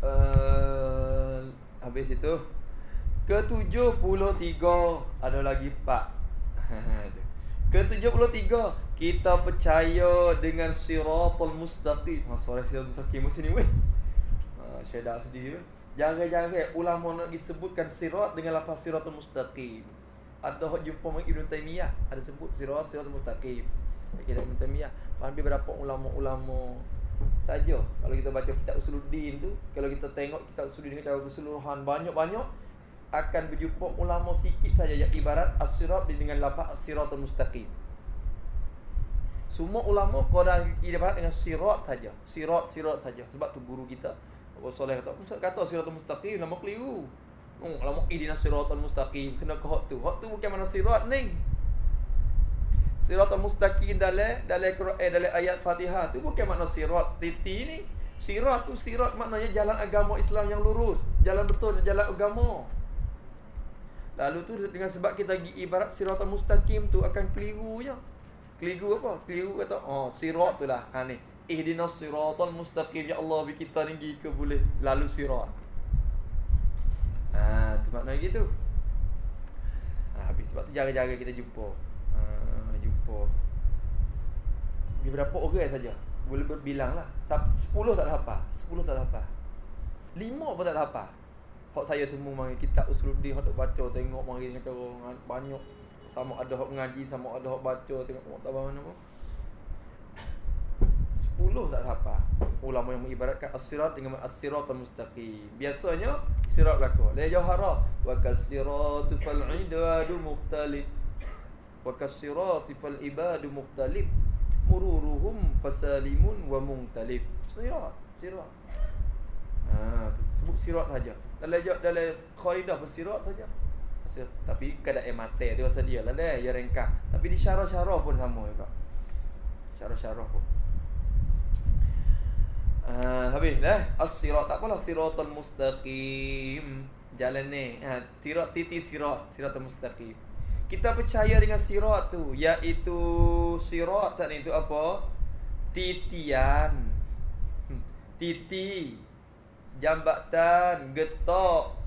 Uh, Habis itu. Ke-73 Ada lagi 4 [LAUGHS] Ke-73 Kita percaya dengan siratul mustaqim. Ha, suara siratul mustaqim sini weh. Ha, dah sedih Jarang-jarang ulama nak disebutkan sirat dengan lafaz siratul mustaqim. Hok jumpa dengan Ibn Taymiyah ada sebut sirat siratul mustaqim. Okey Ibn Taymiyah hampir berapa ulama-ulama saja kalau kita baca kitab Usuluddin tu kalau kita tengok kitab Usuluddin secara keseluruhan banyak-banyak akan berjumpa ulama sikit saja yang ibarat as-sirat dengan lafaz as-siratul mustaqim. Semua ulama Quran ibarat dengan sirat saja. Sirat sirat saja sebab tu guru kita Abu kata, kata siratul mustaqim nama keliru. Oh, lama ihdinas siratal mustaqim kena ke hak tu. Hak tu bukan mana sirat ni. Siratul mustaqim dalam dalam Quran eh, dalam ayat Fatihah tu bukan makna sirat titi ni. Sirat tu sirat maknanya jalan agama Islam yang lurus, jalan betul jalan agama. Lalu tu dengan sebab kita pergi ibarat siratul mustaqim tu akan keliru je. Keliru apa? Keliru kata, oh sirat tu lah. Ha ni ihdinas siratal mustaqim ya Allah bi kita ni ke boleh lalu sirat ha tu makna gitu ha habis sebab tu jaga-jaga kita jumpa. Ha jumpa. Di berapa orang saja? Boleh berbilang lah. 10 tak apa 10 tak apa 5 pun tak apa Hak saya temu mari kitab Usuluddin hak baca tengok mari dengan banyak. Sama ada hak ngaji sama ada hak baca tengok tak mana pun. 10 tak siapa ulama yang mengibaratkan as-sirat dengan as-siratul mustaqim. Biasanya sirat berlaku. La jawhara wa kasiratu fal idadu mukhtalif wa kasiratu fal ibadu mukhtalif mururuhum fasalimun wa mungtalif sirat sirat. Ha sebut sirat saja. Dalam dalam kharidah bersirat saja. Tapi keadaan mati tu pasal dia lah dia ya ringkas. Tapi di syarah-syarah pun sama juga. Syarah-syarah pun Uh, habis lah. As-sirat Tak apalah Siratul mustaqim. Jalan ni. Ha, Sirat titi sirat Siratul mustaqim. Kita percaya dengan sirat tu Iaitu Sirat tadi tu apa? Titian. Hmm. Titi. Jambatan Getok.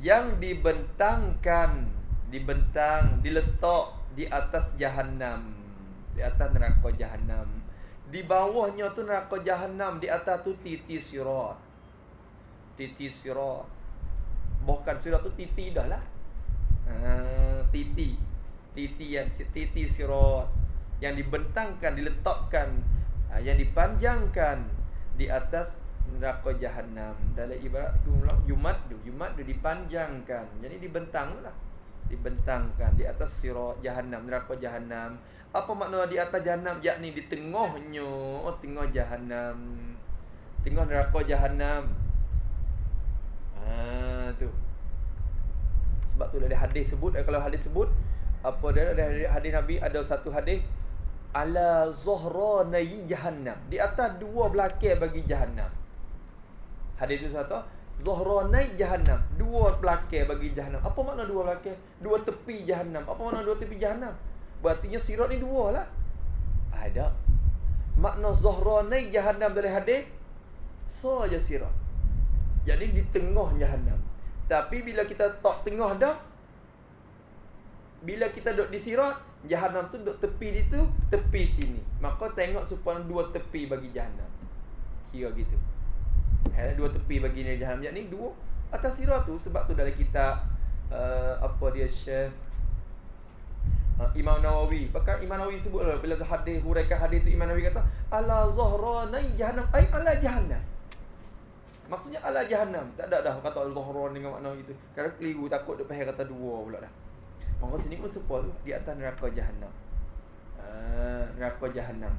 Yang dibentangkan Dibentang Diletak Di atas jahannam. Di atas neraka jahannam di bawahnya tu neraka jahanam Di atas tu titi sirat. Titi sirat. Bukan sirat tu titi dah lah. Ha, Titi. Titi yang titi sirat. Yang dibentangkan, diletakkan ha, Yang dipanjangkan Di atas neraka jahanam Dalam ibarat Yumat tu. Yumat tu dipanjangkan. Jadi dibentang lah. Dibentangkan di atas sirat jahanam Neraka jahanam apa makna di atas jahanam yakni di tengahnya oh, tengah jahanam tengah neraka jahanam ha tu. Sebab tu ada hadis sebut kalau hadis sebut apa dia? Ada hadis nabi ada satu hadis ala zuhranai jahannam. Di atas dua belakang bagi jahanam hadis itu satu zuhranai jahannam. Dua belakang bagi jahanam apa makna dua belakang? Dua tepi jahanam apa makna dua tepi jahanam Berartinya sirat ni dua lah. Ada. Makna Zahranai Jahannam dari hadis Saja sirat. Jadi di tengah Jahannam. Tapi bila kita tak tengah dah Bila kita duduk di sirat Jahannam tu duduk tepi di tu Tepi sini. Maka tengok supaya dua tepi bagi Jahannam. Kira gitu. Ada dua tepi bagi Jahannam. Jadi dua Atas sirat tu Sebab tu dalam kita uh, Apa dia share Ha, Imam Nawawi. Bahkan Imam Nawawi sebut lah Bila hadis huraikan hadis tu Imam Nawawi kata Ala zahranai jahannam. Ay ala jahannam. Maksudnya ala jahannam. Tak ada dah kata zahran dengan makna gitu. Kerana keliru takut dia pahir kata dua pula dah. Maka sini pun sepul Di atas neraka jahannam. Uh, Neraka jahannam.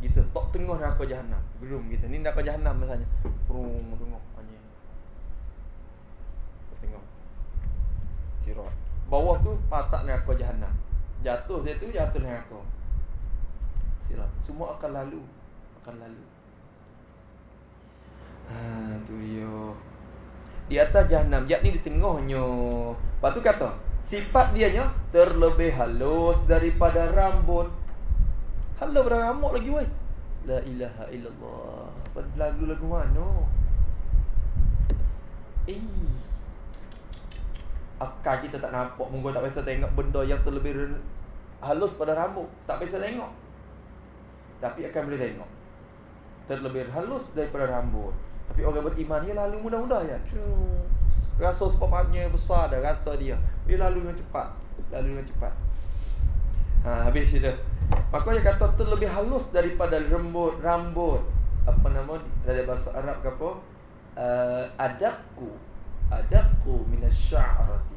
Gitu Tok tengah neraka jahannam. Gerum gitu. Ni neraka jahannam misalnya Perung tengok Tengok. Sirat. Bawah tu patak neraka jahannam Jatuh dia tu jatuh dengan aku Sirat Semua akan lalu. Akan lalu. Ha tu dia. Di atas jahannam Yakni di tengahnya Lepas tu kata Sifat dia nya Terlebih halus daripada rambut. Halus daripada rambut lagi weh. La ilaha illallah. Lagu-lagu mana? Eh akal kita tak nampak mungkin tak biasa tengok benda yang terlebih halus pada rambut tak biasa tengok. Tapi akan boleh tengok. Terlebih halus daripada rambut. Tapi orang beriman dia lalu mudah-mudah ya. Rasa sepatutnya besar dah rasa dia. Dia lalu dengan cepat. Lalu dengan cepat. Ha, habis itu maka dia kata terlebih halus daripada rambut rambut. Apa nama dari bahasa Arab ke apa? Uh, adabku adabku minasy'arati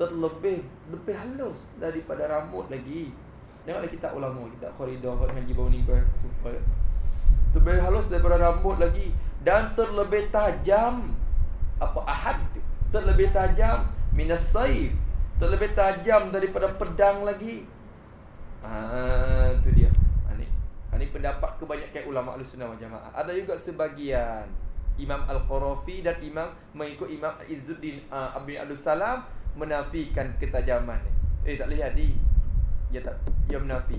terlebih lebih halus daripada rambut lagi. Tengoklah kita ulama, kita koridor ngaji bau ni kau supaya terlebih halus daripada rambut lagi dan terlebih tajam apa ahad terlebih tajam minas saif terlebih tajam daripada pedang lagi. Ah tu dia. Ini ha, ini ha, pendapat kebanyakan ulama Ahlussunnah wal Jamaah. Ada juga sebagian Imam Al-Qarafi dan Imam mengikut Imam Izzuddin uh, Abdul Salam menafikan ketajaman Eh tak lihat di Dia tak Dia menafi.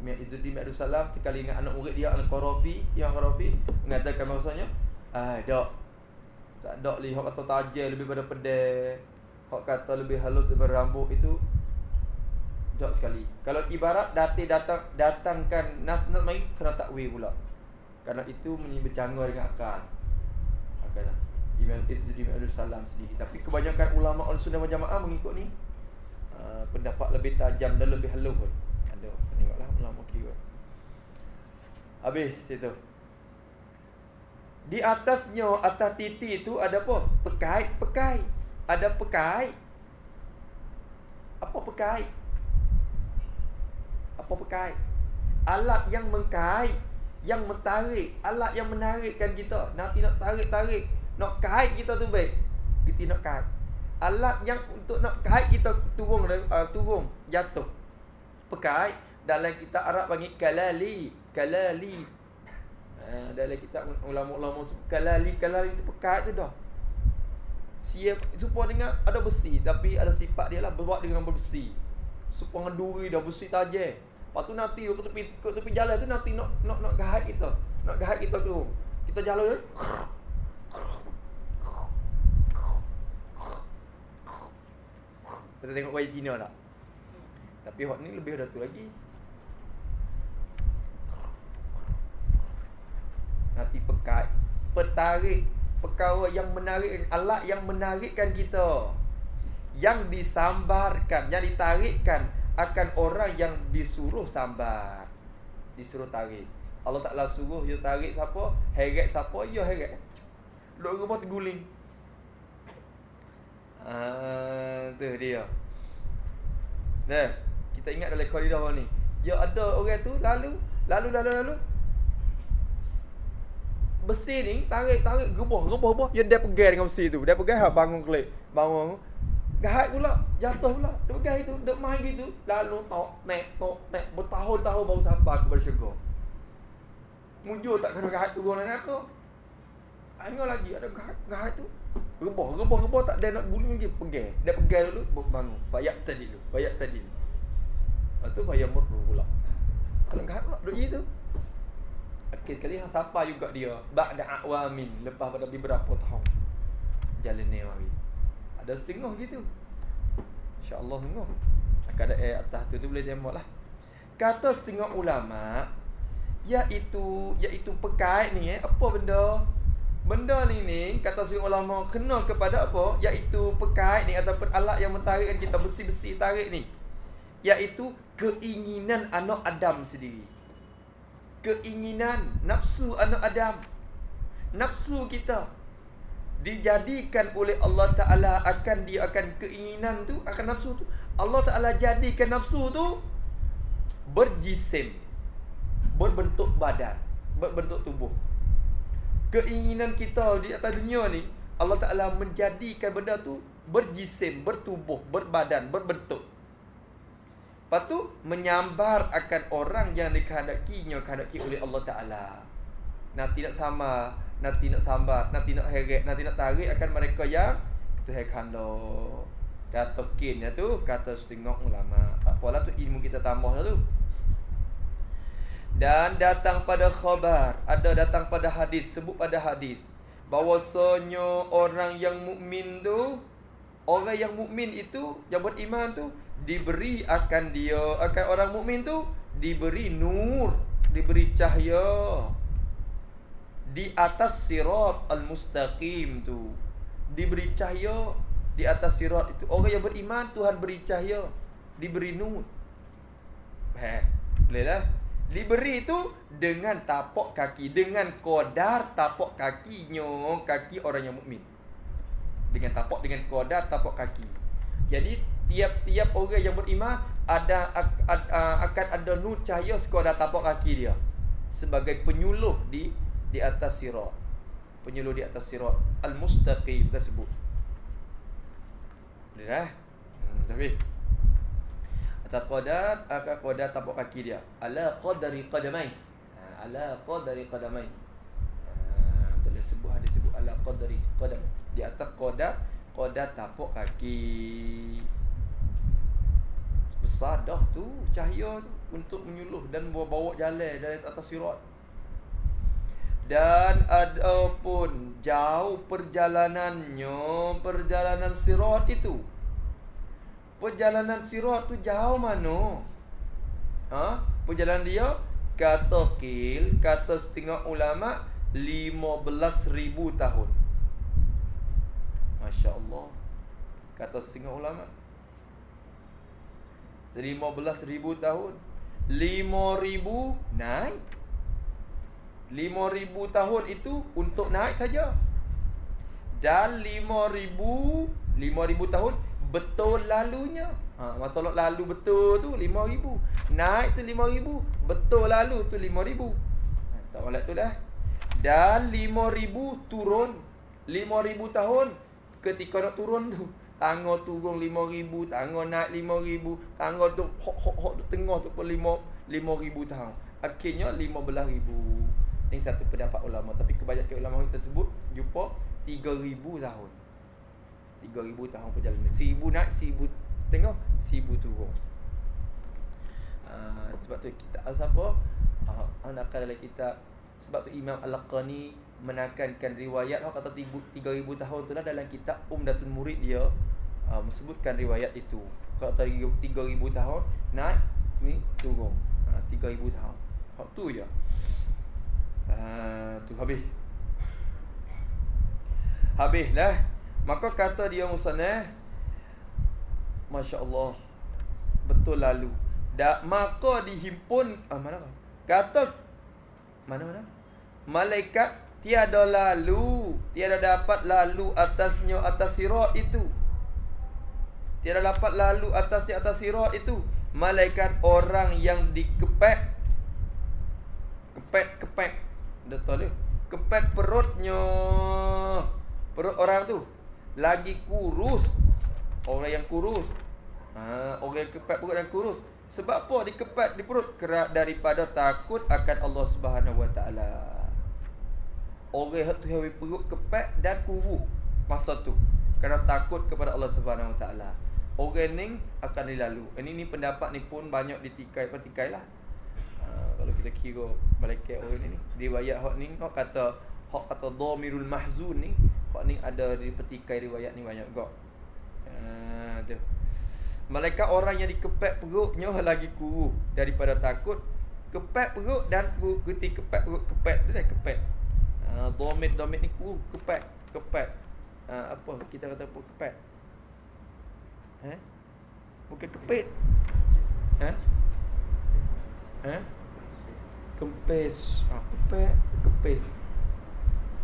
Imam Izzuddin Abdul Salam Sekali dengan anak murid dia Al-Qarafi Yang Qarafi Mengatakan maksudnya Ah, dok. Tak dok li Hak kata tajam lebih pada pedai. Hak kata lebih halus daripada rambut itu. Dok sekali. Kalau ibarat dati datang Datangkan Nas-nas main Kena takwil pula. Kerana itu bercanggah dengan akal. Akal Imam Izzuddin Abdul Salam sendiri. Tapi kebanyakan ulama al-sunnah jamaah mengikut ni uh, Pendapat lebih tajam dan lebih halus pun Ada, tengoklah ulama kira. Habis situ. Di atasnya, atas titi tu ada apa? Pekai, pekai. Ada pekai. Apa pekai? Apa pekai? Alat yang mengkait Yang mentarik Alat yang menarikkan kita. Nanti nak tarik-tarik nak kait kita tu baik kita nak kait alat yang untuk nak kait kita turun uh, turun jatuh pekai dalam kita Arab panggil kalali kalali Ha, dalam kitab ulama-ulama kalali kalali itu pekat tu dah. Siap supaya dengan ada besi tapi ada sifat dia lah berbuat dengan bersih. Supaya duri dah besi tajam. Lepas tu nanti ke tepi ke tepi jalan tu nanti nak nak nak gahat kita. Nak gahat kita tu. Kita jalan. Kita tengok wayang Cina tak? Tapi hot ni lebih dah tu lagi. Nanti pekat Petarik Perkara yang menarik Alat yang menarikkan kita. Yang disambarkan Yang ditarikkan Akan orang yang disuruh sambar. Disuruh tarik. Allah Ta'ala suruh You tarik siapa? Heret siapa? Ya heret. Lok rumah terguling Ah, tu dia. Dah, kita ingat dalam koridor ni. Ya ada orang tu lalu, lalu lalu lalu. Besi ni tarik tarik gebuh gebuh gebuh. Ya dia pegang dengan besi tu. Dia pegang ha, bangun klik bangun. Gahat pula jatuh pula. Dia pegang itu dia main gitu. Lalu tok nek tok nek. Bertahun-tahun baru sampai kepada syurga. Mujur tak kena gahat tu guna aku Hanya lagi ada gahat, gahat tu Rebah, rebah, rebah tak ada nak guling lagi Pegang, dia pegang dulu bangun Bayak tadi dulu, bayak tadi dulu Lepas tu bayar murru pula Kalau gahat pula, duduk je tu Okey sekali sapa juga dia ba'da awamin lepas pada beberapa tahun. Jalan ni mari. Ada setengah gitu. Insya-Allah tengok. Akan ada air atas tu tu boleh tengok lah. Kata setengah ulama iaitu iaitu pekat ni eh apa benda? Benda ni ni kata setengah ulama kena kepada apa? Iaitu pekat ni ataupun alat yang mentarikkan kita besi-besi tarik ni. Iaitu keinginan anak Adam sendiri keinginan nafsu anak Adam nafsu kita dijadikan oleh Allah Taala akan dia akan keinginan tu akan nafsu tu Allah Taala jadikan nafsu tu berjisim berbentuk badan berbentuk tubuh keinginan kita di atas dunia ni Allah Taala menjadikan benda tu berjisim bertubuh berbadan berbentuk Lepas tu menyambar akan orang yang dikehendakinya kehendaki oleh Allah Taala. Nanti nak sama, nanti nak sambar, nanti nak heret, nanti nak tarik akan mereka yang tu hai kando. Kata kin ya tu, kata setengah ulama. Apalah tu ilmu kita tambah tu. Dan datang pada khabar, ada datang pada hadis, sebut pada hadis bahwasanya orang yang mukmin tu orang yang mukmin itu yang beriman tu diberi akan dia akan orang mukmin tu diberi nur diberi cahaya di atas sirat al-mustaqim tu. Diberi cahaya di atas sirat itu. Orang yang beriman Tuhan beri cahaya diberi nur. Ha bolehlah diberi itu dengan tapak kaki dengan kodar tapak kakinya kaki orang yang mukmin dengan tapak dengan kodar tapak kaki jadi tiap-tiap orang yang beriman ada akan ada nur cahaya sekadar tapak kaki dia sebagai penyuluh di di atas sirat. Penyuluh di atas sirat al-mustaqim tersebut. Dah. Hmm, tapi atas qadar akan qadar tapak kaki dia. Ala qadari qadamai. Ha, ala qadari qadamai. Tu sebut ada sebut ala qadari qadam. Di atas qadar qadar tapak kaki besar dah tu cahaya tu untuk menyuluh dan bawa jalan dari atas sirat dan ada pun jauh perjalanannya perjalanan sirat itu perjalanan sirat tu jauh mana? Ha? Perjalanan dia kata kil kata setengah ulama 15000 tahun. masya-Allah. Kata setengah ulama. 15,000 tahun. 5,000 naik. 5,000 tahun itu untuk naik saja. Dan 5,000 5,000 tahun betul lalunya. Ha, Masalah lalu betul tu 5,000 Naik tu 5,000 Betul lalu tu 5,000 ha, Tak boleh tu dah. Dan 5,000 turun. 5,000 tahun. Ketika nak turun tu. Tangga turun lima ribu. Tangga naik lima ribu. Tangga tu hok hok hok tu tengah tu pun lima lima ribu tahun. Akhirnya lima belah ribu. Ini satu pendapat ulama. Tapi kebanyakan ulama kita sebut Jumpa 3,000 tahun 3,000 tahun perjalanan. 1,000 naik 1,000 Tengok 1,000 turun. Uh, Sebab tu kita Siapa? Uh, Anak dalam kitab Sebab tu Imam Al-Qani Menekankan riwayat Orang kata 3,000 tahun tu lah Dalam kitab Umdatun Murid dia uh, Sebutkan riwayat itu. Kata 3,000 tahun Naik Ni turun. Uh, 3,000 tahun. Hak tu je. Uh, Tu habis. Habis lah Maka kata dia Musanah Masya Allah Betul lalu. Da, Maka dihimpun ah, Mana Kata Mana mana? Malaikat Tiada lalu Tiada dapat lalu atasnya Atas sirat itu. Tiada dapat lalu atasnya atas sirat itu. Malaikat orang yang dikepek Kepek-kepek Dah tahu dia. Kepek perutnya. Perut orang tu Lagi kurus. Orang yang kurus. Ha, Orang yang kepat perut dan kurus. Sebab apa? Dikepat di perut. Kerak daripada takut akan Allah Subhanahu Wa Taala. Orang yang tu yang perut kepat dan kurus Masa tu. Kerana takut kepada Allah Subhanahu Wa Taala. Orang ni akan dilalu. Ini ni pendapat ni pun banyak ditikai Petikai lah ha, Kalau kita kira Malaikat orang ni Riwayat hak ni Hak kata Hak kata Dhamirul Mahzun ni Hak ni ada di petikai riwayat ni banyak gak. Ha, tu. Malaikat orang yang dikepek perutnya lagi kuru daripada takut kepek perut dan perut geti kepek perut kepek tu dah kepek. Domit domit ni kuru kepek kepek. Ha, apa kita kata apa kepek? Ha? Bukan kepek. Ha? Ha? Kempes. Ha, kepek, kepes.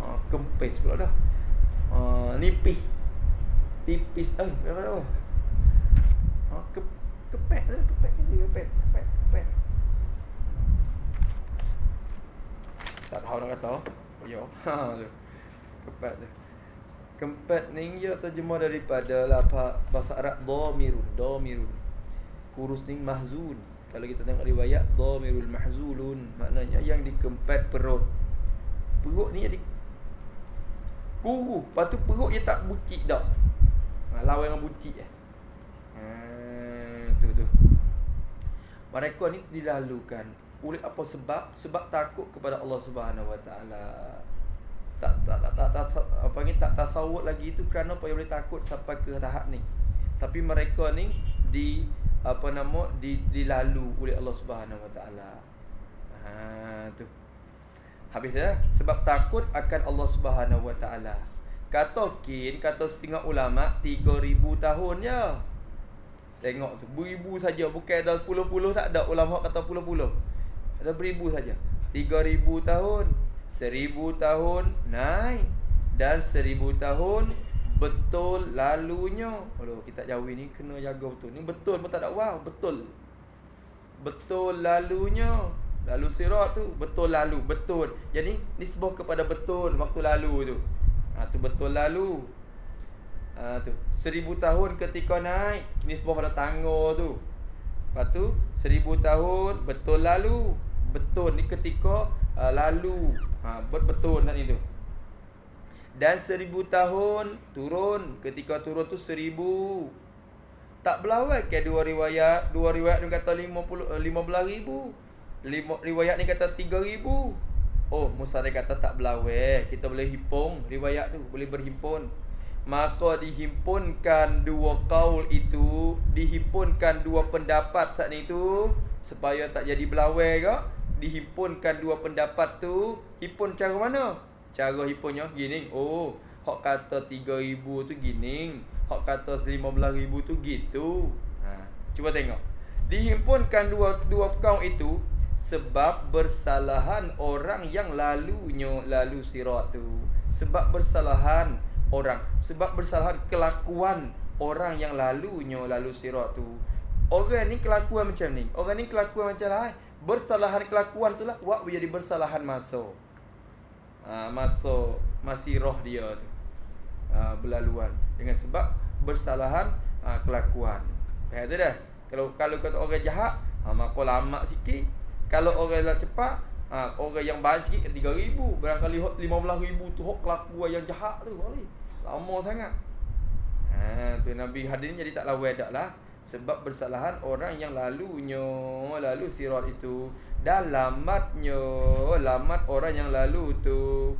Ha, kempes pula dah. Ah, nipis. Tipis. Eh berapa tu ha ke kepek tu kepek ni kepek kepek kepek. Tak tahu nak kata. Oh yo [LAUGHS] ha tu. Kepek tu. Kempet ni ya terjemah daripada bahasa Arab dhamirun dhamirun kurus ni mahzun. Kalau kita tengok riwayat dhamirul mahzulun. Maknanya yang dikempet perut. Perut ni jadi Kuru Lepas tu perut dia tak bucik dah ha, Lawan dengan bucik eh. Ha, tu tu Mereka ni dilalukan Oleh apa sebab Sebab takut kepada Allah Subhanahu Taala. Tak tak tak tak, tak, tak apa ni tak tasawuf lagi itu kerana apa yang boleh takut sampai ke tahap ni. Tapi mereka ni di apa nama di dilalu oleh Allah Subhanahu Wa Taala. Ha tu. Habis dah sebab takut akan Allah Subhanahu Wa Taala. Kata kin kata setengah ulama 3000 tahun je. Tengok tu beribu saja bukan ada puluh-puluh tak ada ulama kata puluh-puluh. Ada beribu saja. 3000 tahun, 1000 tahun naik dan 1000 tahun betul lalunya. Aduh kita jauh ni kena jaga betul. Ni betul pun tak ada wow, betul. Betul lalunya. Lalu sirat tu betul lalu betul. Jadi nisbah kepada betul waktu lalu tu. Ha tu betul lalu. Ha tu seribu tahun ketika naik nisbah pada tangga tu. Lepas tu seribu tahun betul lalu. Betul ni ketika uh, lalu. Ha betul nak itu. Dan seribu tahun turun ketika turun tu seribu tak berlawan ke dua riwayat dua riwayat dia kata 50 15 ribu Lima, riwayat ni kata 3000. Oh, Musa dia kata tak berlawe. Kita boleh himpun riwayat tu, boleh berhimpun. Maka dihimpunkan dua kaul itu, dihimpunkan dua pendapat saat itu supaya tak jadi berlawe ke? Dihimpunkan dua pendapat tu, himpun cara mana? Cara himpunnya gini. Oh, hak kata 3000 tu gini, hak kata 15000 tu gitu. Ha, cuba tengok. Dihimpunkan dua dua kaum itu sebab bersalahan orang yang lalunya lalu sirat tu. Sebab bersalahan orang. Sebab bersalahan kelakuan orang yang lalunya lalu sirat tu. Orang ni kelakuan macam ni. Orang ni kelakuan macam lah bersalahan kelakuan tu lah. Buat jadi bersalahan masa. Ha, masa masih roh dia tu. Ha, berlaluan. Dengan sebab bersalahan ha, kelakuan. Faham tu dah? Kalau kalau kata orang jahat ha, maka lama sikit kalau orang lah cepat Ha, orang yang baik sikit 3000, barangkali hok 15000 tu hok kelakuan yang jahat tu kali. Lama sangat. Ha, tu Nabi hadir jadi tak lawa dak lah. Sebab bersalahan orang yang lalunya Lalu sirat itu Dan lamatnya Lamat orang yang lalu tu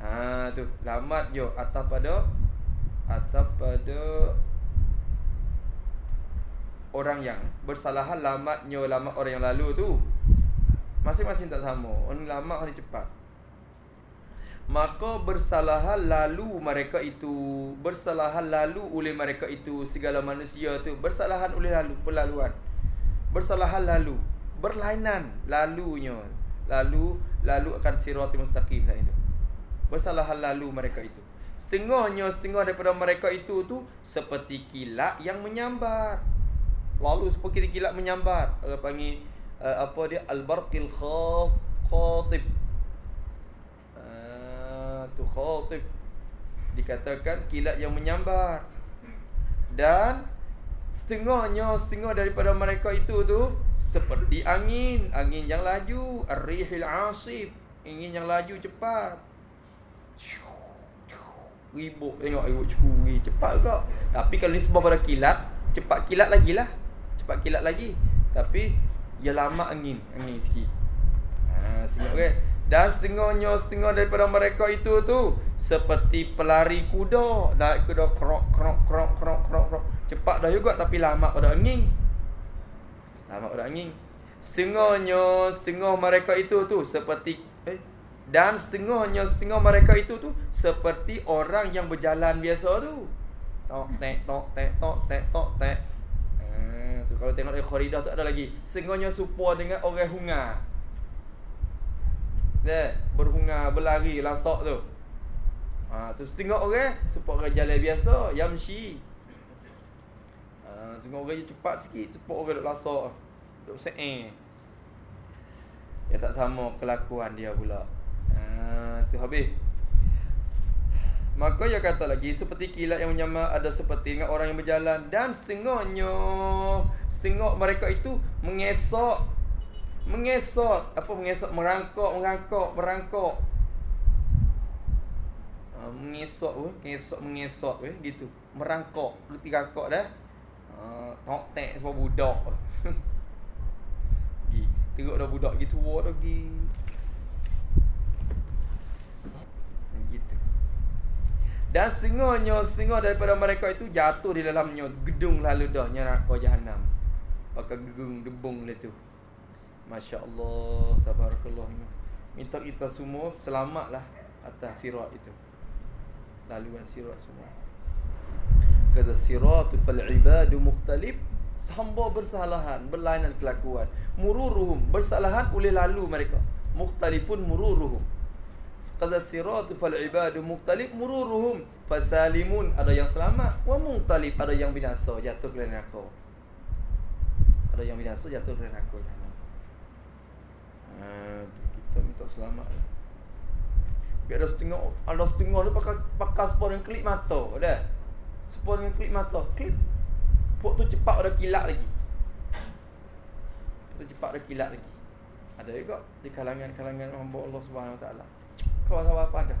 Ha tu Lamat je Atas pada Atas pada Orang yang Bersalahan lamatnya Lamat orang yang lalu tu Masing-masing tak sama. Orang lamat orang cepat. Maka bersalahan lalu mereka itu Bersalahan lalu oleh mereka itu Segala manusia tu Bersalahan oleh lalu Perlaluan. Bersalahan lalu Berlainan Lalunya. Lalu Lalu akan sirati mustaqim kan itu Bersalahan lalu mereka itu. Setengahnya Setengah daripada mereka itu tu Seperti kilat yang menyambar Lalu seperti kilat menyambar Orang panggil uh, Apa dia? Al-Barqil Khatib. Tu khatib. Dikatakan kilat yang menyambar. Dan setengahnya setengah daripada mereka itu tu seperti angin. Angin yang laju. Ar-rihil asif angin yang laju cepat. Ribut tengok ribut curi. Cepat juga tapi kalau disebab pada kilat cepat kilat lagi lah. Cepat kilat lagi. Tapi ia lama angin angin sikit ha tengok kan dan setengahnya setengah daripada mereka itu tu seperti pelari kuda, naik kuda krok krok krok krok krok krok. Cepat dah juga tapi lama pada angin. Lama pada angin. Setengahnya setengah mereka itu tu seperti eh dan setengahnya setengah mereka itu tu seperti orang yang berjalan biasa tu. Tok tek tok tek tok tek tok tek. Eh tu kalau tengok di kharidah tu ada lagi. Setengahnya serupa dengan orang hungar. Dia berhunga berlari lasak tu. Ha tu setengah orang supaya orang jalan biasa yamshi. Ha setengah orang je cepat sikit cepat orang duk lasak. Duk seeng. Ya tak sama kelakuan dia pula. Ha tu habis. Maka dia kata lagi seperti kilat yang menyamar ada seperti dengan orang yang berjalan. Dan setengahnya setengah mereka itu mengesok mengesot apa mengesot merangkak merangkak merangkak uh, mengesot weh mengesot mengesot weh gitu. Merangkak reti rangkak dah. Uh, tok tek sebab [LAUGHS] budak. Gi tengok dah budak gitu tua dah gi gitu dan setengahnya setengah daripada mereka itu jatuh di dalamnya gedung lalu dah neraka jahanam pakai gedung debung lah tu. Masya Allah Tabarakallah. Minta kita semua selamatlah Atas sirat itu. Laluan sirat semua. Kata siratu fal'ibadu mukhtalib Hamba bersalahan Berlainan kelakuan. Mururuhum Bersalahan oleh lalu mereka. Mukhtalifun mururuhum Kata siratu fal'ibadu mukhtalib Mururuhum. Fasalimun Ada yang selamat. Wa mukhtalib Ada yang binasa Jatuh ke neraka. Ada yang binasa Jatuh ke neraka. Ha, kita minta selamat. Biar ada setengah Ada setengah tu pakai Pakai sport yang klip mata Dah Sport yang klip mata. Klip Pok tu cepat ada kilat lagi. Tu cepat ada kilat lagi. Ada juga Di kalangan-kalangan Hamba Allah Subhanahu SWT Kawan-kawan apa ada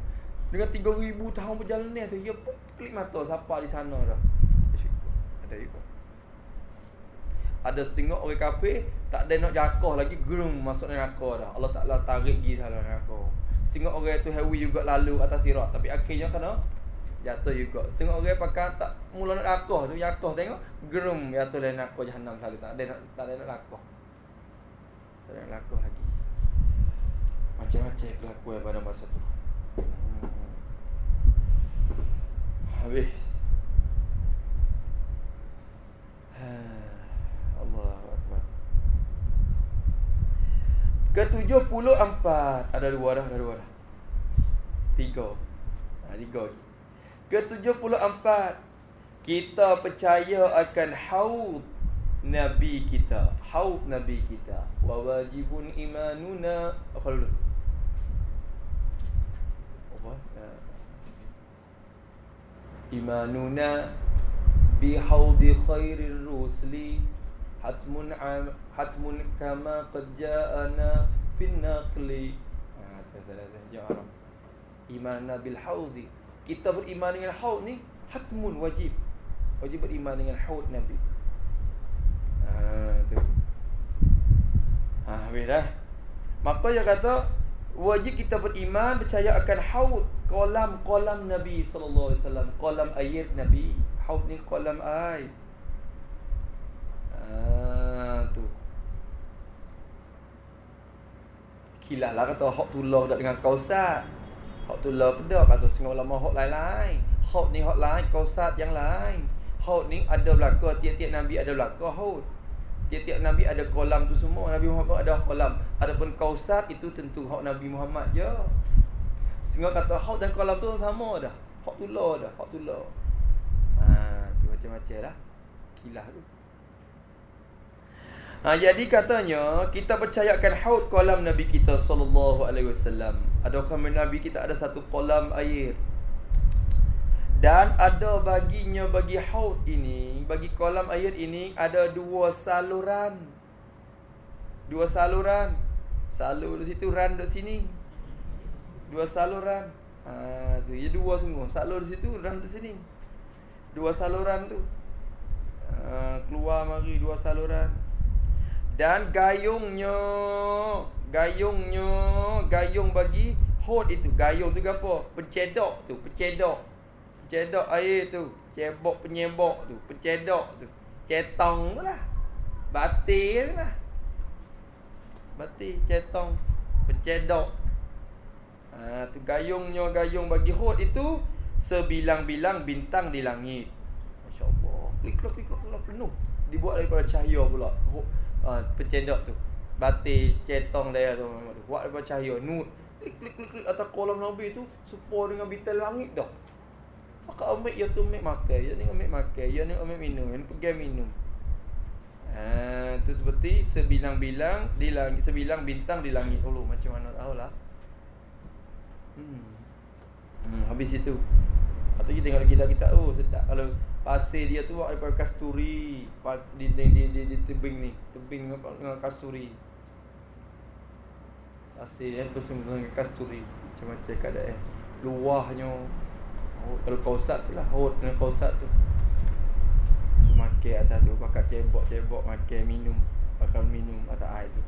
Dengan 3,000 tahun perjalanan tu Ya pun klip mata Siapa di sana dah Ada juga ada setengah orang kafir tak ada nak jatuh lagi gerum masuk neraka dah. Allah Taala tarik pergi dalam neraka. Setengah orang tu heavy juga lalu atas sirat tapi akhirnya kena jatuh juga. Setengah orang pakai tak mula nak jatuh tu jatuh tengok gerum jatuh dalam neraka jahanam selalu tak ada tak ada nak jatuh. Tak ada nak lagi. Macam-macam kelakuan pada masa tu. Hmm. Habis. [SIGHS] Ha. Ke-74 Ada dua dah, ada dua dah. Tiga. Ha, Tiga Ke-74 Kita percaya akan haud Nabi kita. Haud Nabi kita. Wa wajibun imanuna. Apa dulu? Apa? Ya. Hatmun kama qad ja'ana fin naqli. Ha tu salah saja. Iman bil haudi. Kita beriman dengan haud ni hatmun wajib. Wajib beriman dengan haud Nabi. Ha tu. Ha habis dah. Maka dia kata wajib kita beriman percaya akan haud kolam-kolam Nabi sallallahu alaihi wasallam, kolam air Nabi. Haud ni kolam air. Ha tu. Kilah lah kata hak tulah dak dengan kausat. Hak tulah pedak kata setengah ulama hak lain-lain. Hak ni hak lain, kausat yang lain. Hak ni ada belaka tiap-tiap nabi ada belaka haud. Tiap-tiap Nabi ada kolam tu semua Nabi Muhammad ada kolam. Adapun kausat itu tentu hak Nabi Muhammad je. Sehingga kata hak dan kolam tu sama dah. Hak tu lah dah Hak tu lah ha, tu macam-macam lah. Kilah tu. Ha, jadi katanya kita percayakan haud kolam Nabi kita sallallahu alaihi wasallam. Adakah Nabi kita ada satu kolam air dan ada baginya bagi haud ini, bagi kolam air ini ada dua saluran. Dua saluran. Salur di situ, ran di sini. Dua saluran. Ha, tu ya dua semua. Salur di situ, ran di sini. Dua saluran tu. Ha, keluar mari dua saluran. Dan gayungnya, gayungnya, gayung bagi haud itu. Gayung tu apa? Pencedok tu, pencedok. Cedok air tu Cebok penyebok tu Pencedok tu Cetong tu lah. Batir tu lah. Batir cetong Pencedok. Ha, tu Gayungnya gayung bagi hot itu Sebilang-bilang bintang di langit. Masya Allah Klik-klik klik-klik penuh. Dibuat daripada cahaya pula ha, Pencedok tu. Batir cetong dia tu Buat daripada cahaya. Nut. Klik-klik-klik atas kolam Nabi tu Supaya dengan bintang langit dah Maka ambil ya tu ambil makan Ya ni ambil makan Ya ni ambil minum. Ya ni pergi minum. Ha, tu seperti sebilang-bilang di langit sebilang bintang di langit. Dulu macam mana? Tahulah. Hmm. Hmm, habis itu. Atau kita tengok kita kita oh sedap. Kalau pasir dia tu daripada kasturi. Di di di, di, di tebing ni, tebing dengan, kasturi. Pasir dia bersama dengan kasturi. Macam-macam keadaan. Luahnya. Oh, kalau kausat tu lah Hot dengan kausat tu. Tu makan atas tu Pakai cebok-cebok Makan minum Pakai minum atas air tu.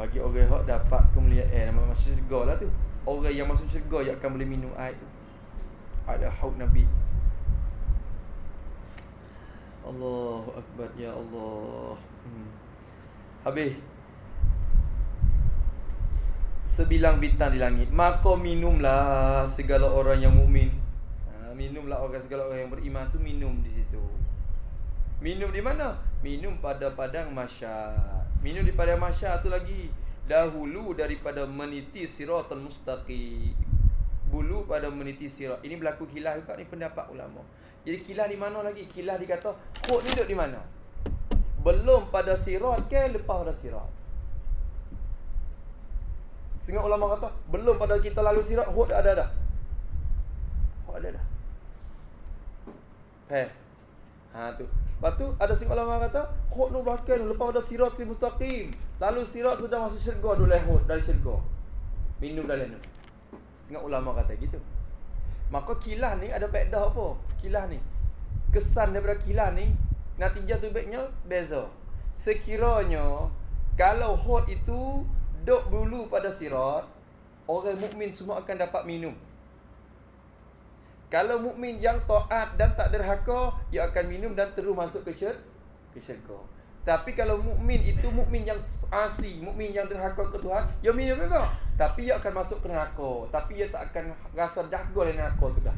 Bagi orang hot dapat kemuliaan. Nama masuk syurga lah tu. Orang yang masuk syurga Yang akan boleh minum air tu. Ada haud Nabi. Allahu Akbar Ya Allah. Hmm. Habis sebilang bintang di langit. Maka minumlah segala orang yang mukmin. Ha, minumlah orang segala orang yang beriman tu minum di situ. Minum di mana? Minum pada padang masyar. Minum di padang masyar tu lagi dahulu daripada meniti siratal mustaqim. Bulu pada meniti sirat. Ini berlaku kilah juga ni pendapat ulama. Jadi kilah di mana lagi? Kilah dikata ni duduk di mana? Belum pada sirat ke lepas pada sirat Sehingga ulama kata Belum pada kita lalu sirat Hud ada dah. Hud ada dah. Hei. Ha tu. Lepas tu ada setengah ulama kata Hud nu belakang Lepas pada sirat si mustaqim. Lalu sirat sudah masuk syurga dulu Hud dari syurga. Minum dalam ni Setengah ulama kata gitu. Maka kilah ni ada faedah apa? Kilah ni. Kesan daripada kilah ni Natijah tu baiknya Beza. Sekiranya Kalau hot itu dok dulu pada sirat orang mukmin semua akan dapat minum. Kalau mukmin yang taat dan tak derhaka ia akan minum dan terus masuk ke syurga ke syurga. Tapi kalau mukmin itu mukmin yang asli mukmin yang derhaka ke Tuhan ia minum juga. Tapi ia akan masuk ke neraka. Tapi ia tak akan rasa dahaga dalam neraka tu dah.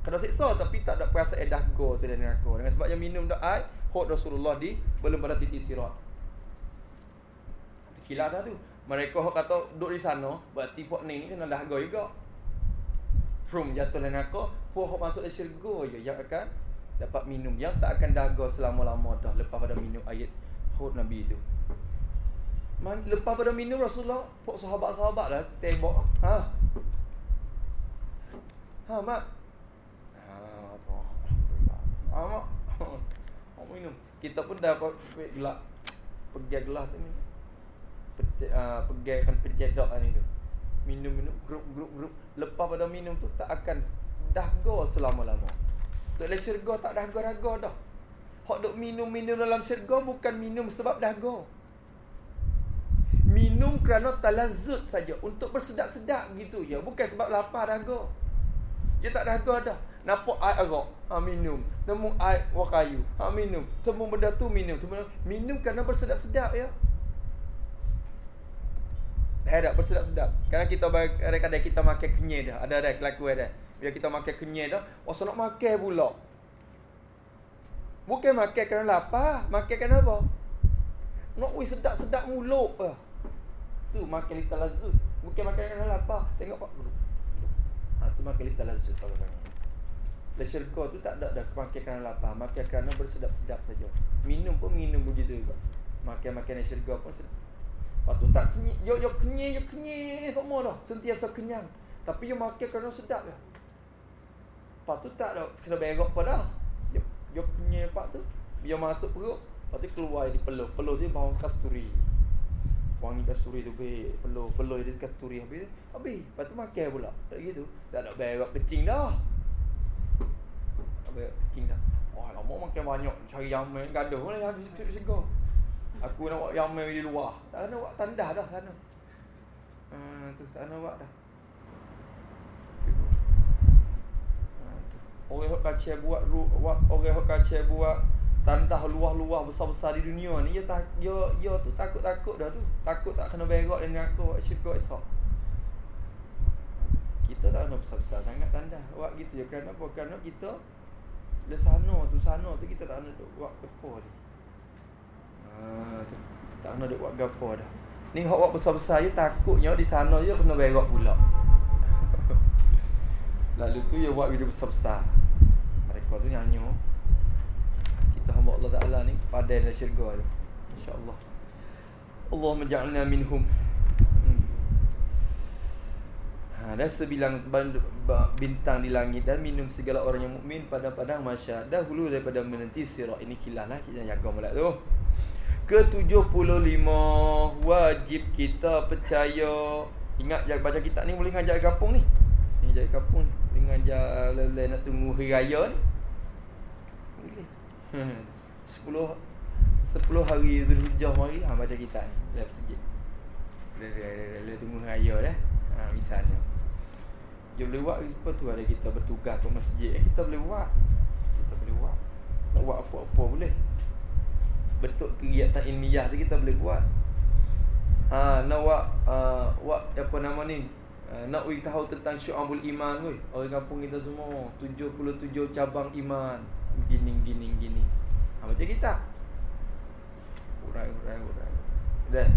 Kena siksa tapi tak ada perasaan dahaga tu dalam neraka. Dengan sebab yang minum ai hot Rasulullah di belum pada titik sirat. Kilat dah tu mereka kata duduk di sana Berarti puak ni ni kena dahaga juga From jatuh dalam neraka Puak masuk dalam syurga je Yang akan dapat minum. Yang tak akan dahaga selama-lama dah Lepas pada minum ayat Hud Nabi itu Lepas pada minum Rasulullah Puak sahabat-sahabat lah Tembok. Ha? Ha mak? Ha mak [LAUGHS] Ha minum. Kita pun dah Gelak. Pergi gelap tu ni uh, pegaikan pencedak ni tu. Minum-minum grup-grup-grup lepas pada minum tu tak akan dahga selama-lama. Dalam syurga tak dahga-dahga dah. Hak duk minum-minum dalam syurga bukan minum sebab dahga. Minum kerana talazzut saja untuk bersedak-sedak gitu ya, bukan sebab lapar dahga. Dia tak dahga dah. Nampak air arak, ha, minum. Temu air wakayu, ha, minum. Temu benda tu minum. Temu minum kerana bersedap-sedap ya. Herak bersedap-sedap. Kerana kita kadang-kadang kita makan kenyai dah. Ada ada kelakuan dah. Bila kita makan kenyai dah, wasa nak makan pula. Bukan makan kerana lapar, makan kerana apa? Nak wui sedap-sedap mulut ah. Tu makan lita lazut. Bukan makan kerana lapar. Tengok pak. Ha, tu makan lita lazut kalau kan. Dan syurga tu tak ada dah makan kerana lapar Makan kerana bersedap-sedap saja Minum pun minum begitu juga Makan-makan yang syurga pun sedap Lepas tu tak kenyai Yo, yo kenyai, yo kenyai Semua dah. Sentiasa kenyang. Tapi yo makan kerana sedap ya. Lepas tu tak ada Kena berok pun dah. Yo, yo kenyai lepas tu. Biar masuk perut. Lepas tu keluar di peluh. Peluh tu bawang kasturi. Wangi kasturi tu be Peluh Peluh dia kasturi Habis. Habis. Lepas tu makan pula. Tak gitu. Tak ada berok kecing dah. Apa kecing dah. Wah, lama makan banyak. Cari yamen gaduh. Mana yang situ situ. Aku nak buat yamen di luar. Tak nak buat tandah dah sana. Ha tu tak nak buat dah. Orang hok kacau buat buat orang hok kacau buat tandah luah-luah besar-besar di dunia ni ya tak ya ya tu takut-takut dah tu. Takut tak kena berak dengan aku syurga esok. Kita tak nak besar-besar sangat tandah. Buat gitu je kerana apa? Kerana kita le sana tu sana tu kita tak duk buat gapo ni. Tu tak nak duk buat gapo dah. Ni hak buat besar-besar je takutnya di sana je kena berak pula. [LAUGHS] Lalu tu dia buat video besar-besar. Mereka tu nyanyi. Kita hamba Allah Taala ni padan dalam syurga tu. Insya-Allah. Allah menja'alna minhum. Ha, dan sebilang bintang di langit dan minum segala orang yang mukmin pada padang masya dahulu daripada menanti sirat ini kilah lah kita jaga molek tu ke-75 wajib kita percaya. Ingat jangan baca kitab ni boleh ngajar kampung ni? Ni ngajar kampung ni boleh ngajar lele nak tunggu hari raya ni? Boleh. 10 10 hari Zulhijjah mari ha, baca kitab ni. Lep sikit. Lele tunggu hari raya dah. Ha, misalnya. Dia boleh buat apa tu? Ada kita bertugas ke masjid eh, kita boleh buat. Kita boleh buat. Nak buat apa-apa boleh bentuk kegiatan ilmiah tu kita boleh buat. Ha nak buat uh, buat apa nama ni? Uh, nak we tahu tentang syu'abul iman weh. Orang kampung kita semua 77 cabang iman. Gini gini gini. Ha macam kita. Urai urai urai. Dah.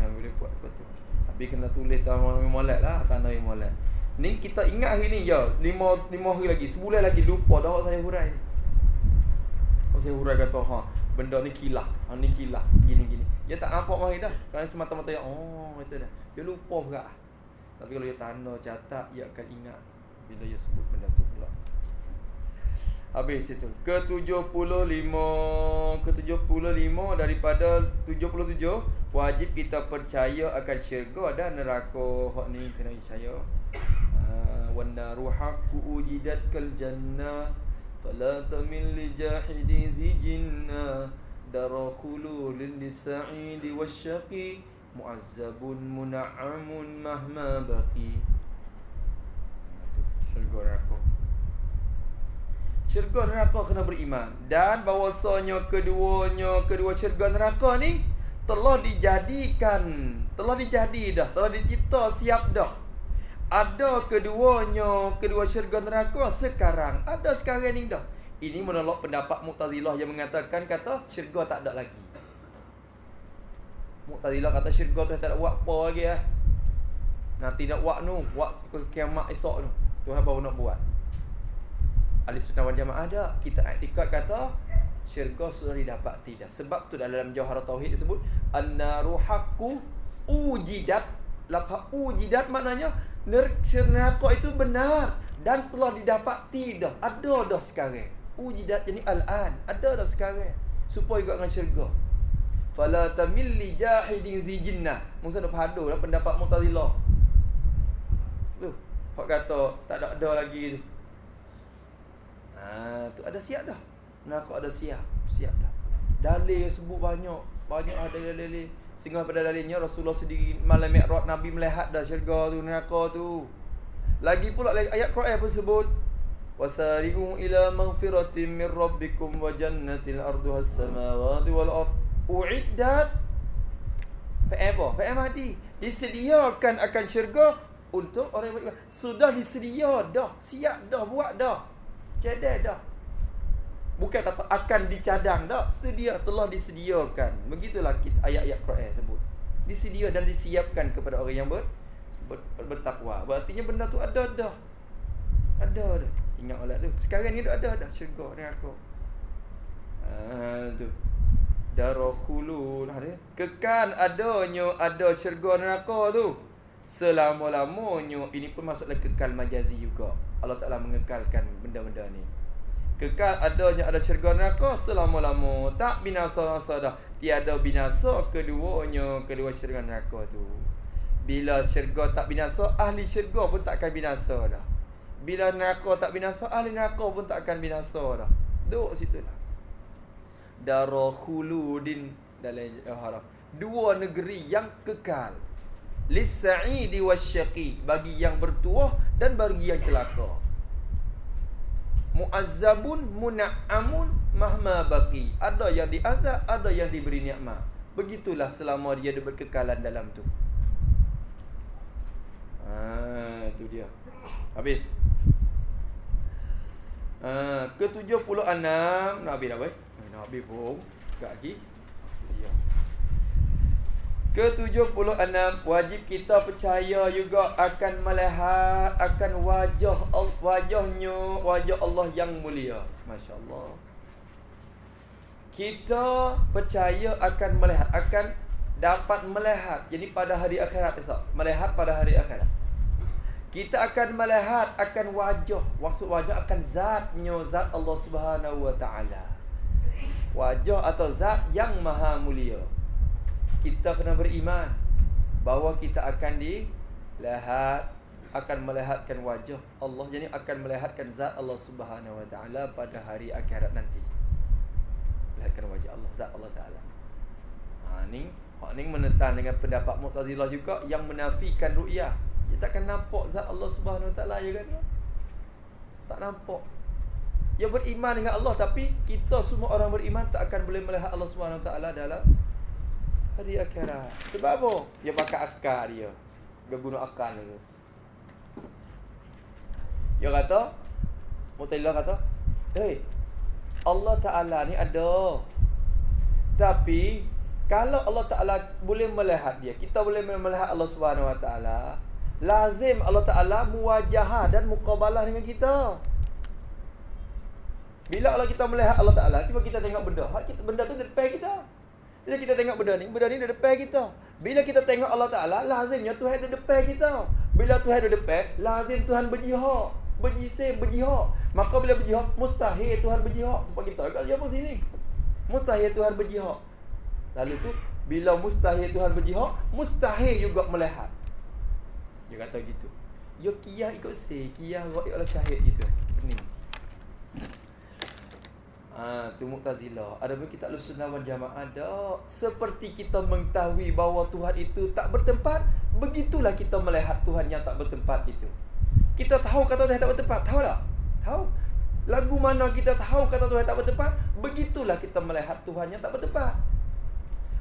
Ha boleh buat apa tu. Tapi kena tulis tahu molek lah tanah molek Ni kita ingat hari ni ya, lima lima hari lagi, sebulan lagi. Lupa dah saya hurai. Saya hurai kata ha, benda ni kilah. Ha, ni kilah. Gini gini. Dia tak nampak mari dah. Kerana semata-mata oh, dia oh itu dah dia lupa juga. Tapi kalau dia tanda catat dia akan ingat bila dia sebut benda tu pula. Habis itu ke 75 ke 75 daripada 77 wajib kita percaya akan syurga dan neraka. Hak ni kena percaya. Wa wanda ku ujidat kal jannah. فلا تمل لجاحد ذي جنة دار خلول للسعيد والشقي معذب منعم مهما بقي syurga neraka syurga neraka kena beriman dan bahawasanya keduanya kedua syurga neraka ni telah dijadikan telah dijadi dah telah dicipta siap dah ada keduanya kedua syurga neraka sekarang. Ada sekarang ni dah. Ini menolak pendapat Mu'tazilah yang mengatakan kata syurga tak ada lagi. Mu'tazilah kata syurga tu tak ada buat apa lagi eh. Nanti nak buat tu buat kiamat esok tu Tuhan baru nak buat. Ahli sunnah wal jamaah ada. Kita iktikad kata syurga sudah didapat tidak sebab tu dalam jawhar tauhid disebut annaru haqqu ujidat lafaz ujidat maknanya neraka itu benar dan telah didapati dah ada dah sekarang ujidat ini al-an ada dah sekarang supaya juga dengan syurga Fala tamil li jahidin zi jinnah. Musa dah padu lah pendapat Mu'tazilah. Tu. Hak kata tak ada ada lagi tu. Ha, tu ada siap dah. Nak ada siap. Siap dah. Dalil sebut banyak. Banyak ada dalil-dalil. Sehingga pada dalilnya Rasulullah sendiri malam Mi'raj Nabi melihat dah syurga tu neraka tu. Lagi pula ayat Quran pun sebut wasari'u ila maghfiratin min rabbikum wa jannatin arduha as-samawati wal ardh uiddat PM apa? PM hadi. Disediakan akan syurga untuk orang yang beriman sudah disedia dah siap dah buat dah. Cadang dah bukan kata akan dicadang dah sedia telah disediakan. Begitulah ayat-ayat Quran sebut disedia dan disiapkan kepada orang yang ber, ber, bertakwa. Berarti benda tu ada dah. Ada dah. Ingat oleh tu. Sekarang ni dah ada dah syurga ni aku. Ah tu. Darakhulun ada kekal adanya ada syurga neraka tu. Selama-lamanya ini pun masuklah kekal majazi juga. Allah Taala mengekalkan benda-benda ni kekal adanya ada syurga neraka selama-lama tak binasa dah tiada binasa keduanya kedua syurga neraka tu. Bila syurga tak binasa ahli syurga pun tak akan binasa dah. Bila neraka tak binasa ahli neraka pun tak akan binasa dah. Duduk situ lah darah khuludin dalam haram dua negeri yang kekal. Lisa'idi wasyaqi bagi yang bertuah dan bagi yang celaka muazzabun muna'amun mahma baqi. Ada yang diazab ada yang diberi nikmat begitulah selama dia ada berkekalan dalam tu. Ha tu dia. Habis. Ha ke-76 Nabi dah baik nak habis pun. Dekat lagi Ke-76 Wajib kita percaya juga Akan melihat Akan wajah Wajahnya Wajah Allah yang mulia. Masya Allah Kita Percaya akan melihat Akan Dapat melihat. Jadi pada hari akhirat esok Melihat pada hari akhirat. Kita akan melihat akan wajah. Maksud wajah akan zatnya zat Allah Subhanahu wa taala. Wajah atau zat yang maha mulia. Kita kena beriman bahawa kita akan dilihat akan melihatkan wajah Allah jadi akan melihatkan zat Allah Subhanahu wa taala pada hari akhirat nanti. Melihatkan wajah Allah zat Allah taala. Ha ni hak ni menentang dengan pendapat Mu'tazilah juga yang menafikan ru'yah. Dia takkan nampak zat Allah Subhanahu wa taala ya kan? Tak nampak yang beriman dengan Allah tapi kita semua orang beriman tak akan boleh melihat Allah Subhanahu taala dalam hari akhirat. Sebab apa? Dia pakai akal dia. Dia guna akal dia. Dia kata Mutailah kata, "Hei, Allah Taala ni ada. Tapi kalau Allah Taala boleh melihat dia, kita boleh melihat Allah Subhanahu Wa Taala, lazim Allah Taala muwajahah dan muqabalah dengan kita." Bila Allah kita melihat Allah Ta'ala Cuba kita tengok benda Benda tu depan kita Bila kita tengok benda ni Benda ni di depan kita. Bila kita tengok Allah Ta'ala Lazimnya Tuhan di depan kita. Bila Tuhan di depan Lazim Tuhan berjihak Berjisim Berjihak Maka bila berjihak Mustahil Tuhan berjihak Sebab kita agak siapa sini. Mustahil Tuhan berjihak Lalu tu Bila mustahil Tuhan berjihak Mustahil juga melihat. Dia kata gitu. Yo kiyah ikut say Kiyah Allah syahid gitu. Ini Ha, tu Mu'tazilah. Adapun kita Ahlussunnah wal Jamaah ada seperti kita mengetahui bahawa Tuhan itu tak bertempat, begitulah kita melihat Tuhan yang tak bertempat itu. Kita tahu kata Tuhan tak bertempat, tahu tak? Tahu? Lagu mana kita tahu kata Tuhan tak bertempat, begitulah kita melihat Tuhan yang tak bertempat.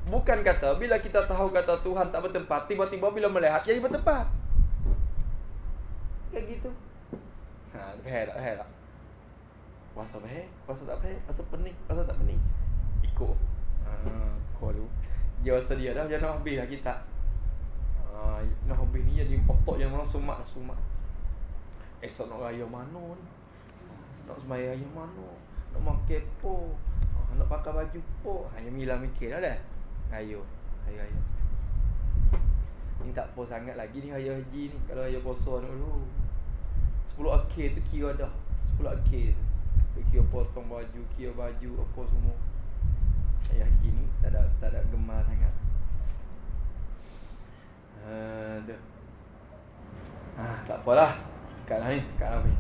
Bukan kata bila kita tahu kata Tuhan tak bertempat, tiba-tiba bila melihat jadi bertempat. Kayak gitu. Ha? Faham tak? Puasa baik, puasa tak baik, puasa pening, puasa tak pening. Ikut. Ha, kau lu. Dia rasa dia dah, dia nak habis lah kita. Ha, nak habis ni jadi otak yang orang sumak lah, sumak. Esok nak raya mana ni? Nak semaya raya mana? Nak makan apa? Ha, nak pakai baju apa? Ha, yang Mila mikir lah dah. Raya. Raya, raya. Ni tak apa sangat lagi ni raya haji ni. Kalau raya puasa ni dulu. 10 akhir tu kira dah. 10 akhir tu. Kira potong baju, kira baju, apa semua Ayah haji ni tak ada tak ada gemar sangat. Ha tu. Ha tak apalah. Kat lah ni, kat lah ni.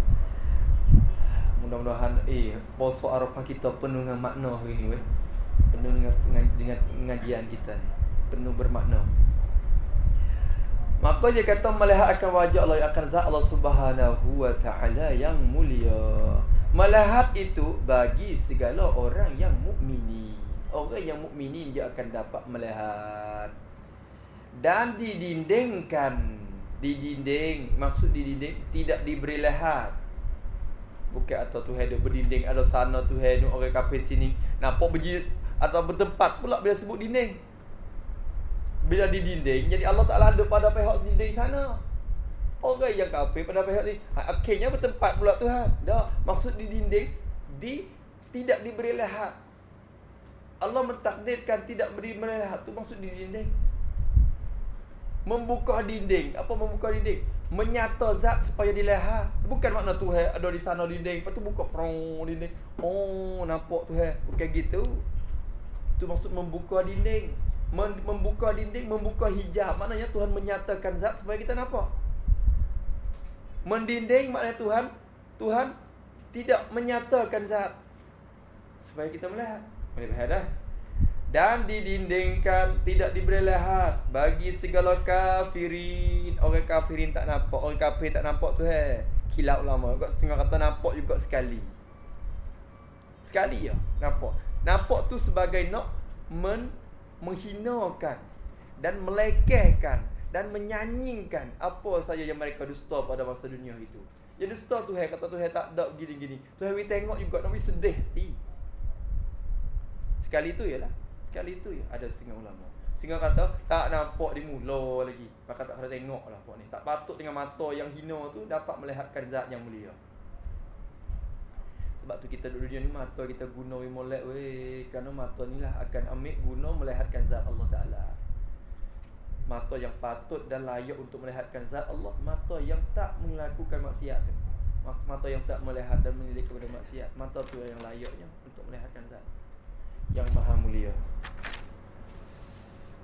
Mudah-mudahan eh puasa Arafah kita penuh dengan makna hari ni weh. Penuh dengan, dengan pengajian kita ni. Penuh bermakna. Maka dia kata melihat akan wajah Allah akan zat Allah Subhanahu wa taala yang mulia. Melihat itu bagi segala orang yang mukmini. Orang yang mukmini dia akan dapat melihat. Dan didindingkan. Di dinding maksud di dinding tidak diberi lihat. Bukan atau tu ada berdinding ada sana tu orang kafir sini. Nampak berdiri atau bertempat pula bila sebut dinding. Bila di dinding jadi Allah Taala ada pada pihak dinding sana orang yang kafir pada pihak ni. Ha, akhirnya bertempat pula Tuhan. Dah maksud di dinding di tidak diberi lihat. Allah mentakdirkan tidak beri melihat tu maksud di dinding. Membuka dinding. Apa membuka dinding? Menyata zat supaya dilihat. Bukan makna Tuhan ada di sana dinding. Lepas tu buka prong dinding. Oh nampak Tuhan. Bukan gitu. Itu maksud membuka dinding. Membuka dinding membuka hijab. Maknanya Tuhan menyatakan zat supaya kita nampak mendinding maknanya Tuhan Tuhan tidak menyatakan zat. Supaya kita melihat. Boleh lihat dah. Dan didindingkan tidak diberi lihat bagi segala kafirin. Orang kafirin tak nampak orang kafir tak nampak tu he. Kilau ulama juga setengah kata nampak juga sekali. Sekali ya nampak. Nampak tu sebagai nak men menghinakan dan melekehkan dan menyanyingkan apa saja yang mereka dusta pada masa dunia itu. Yang dusta tu hai kata tu hai tak ada gini-gini. Tu hai tengok juga nak sedih ti. Sekali tu ialah Sekali itu ya ada setengah ulama. Sehingga kata tak nampak di mula lagi. Maka tak kena tengok lah puak ni. Tak patut dengan mata yang hina tu dapat melihatkan zat yang mulia. Sebab tu kita duduk dunia ni mata kita guna we molek we. Kerana mata ni lah akan ambil guna melihatkan zat Allah Ta'ala. Mata yang patut dan layak untuk melihatkan zat Allah. Mata yang tak melakukan maksiat. Mata yang tak melihat dan menilik kepada maksiat. Mata tu yang layaknya untuk melihatkan zat yang maha mulia.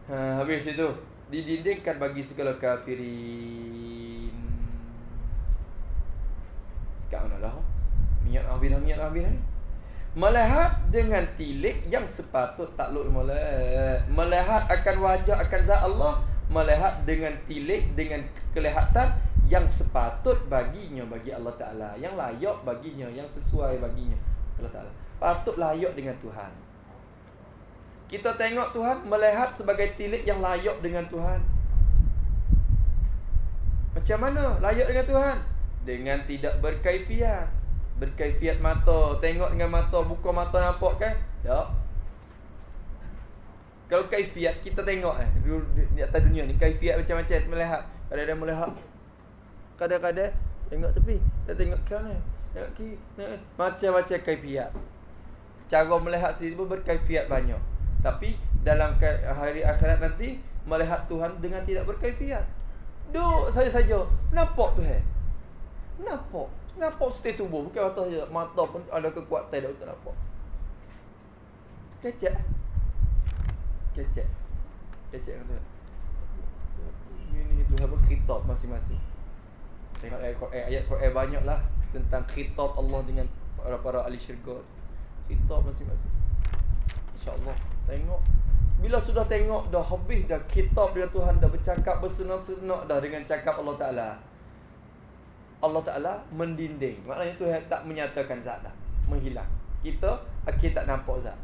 Ha, habis itu didindingkan bagi segala kafirin. Sekarang lah. Minyak ambil minyak ambil ni. Melihat dengan tilik yang sepatut takluk melihat. Melihat akan wajah akan zat Allah. Melihat dengan tilik dengan kelihatan yang sepatut baginya bagi Allah Ta'ala. Yang layak baginya. Yang sesuai baginya. Allah Ta'ala. Patut layak dengan Tuhan. Kita tengok Tuhan melihat sebagai tilik yang layak dengan Tuhan. Macam mana layak dengan Tuhan? Dengan tidak berkaifiat. Berkaifiat mata, tengok dengan mata, buka mata nampak kan? Tak. Kalau kaifiat kita tengok eh di atas dunia ni kaifiat macam-macam melihat. Kadang-kadang melihat. Kadang-kadang tengok tepi, kita tengok kanan, tengok kiri, macam-macam kaifiat. Cara melihat sini pun berkaifiat banyak. Tapi dalam hari akhirat nanti melihat Tuhan dengan tidak berkaifiat. Duk saja saja nampak Tuhan. Nampak. Nampak setiap tubuh bukan mata saja, mata pun ada kekuatan dah untuk nampak. Kecek. Kecek. Kecek kata. Ini Tuhan berkhitab masing-masing. Tengok ayat Quran, ayat Quran banyaklah tentang khitab Allah dengan para para ahli syurga. Khitab masing-masing. Insya-Allah. Tengok Bila sudah tengok dah habis dah kitab dengan Tuhan dah bercakap bersenak-senak dah dengan cakap Allah Ta'ala Allah Ta'ala mendinding Maknanya Tuhan tak menyatakan zat dah Menghilang Kita akhir tak nampak zat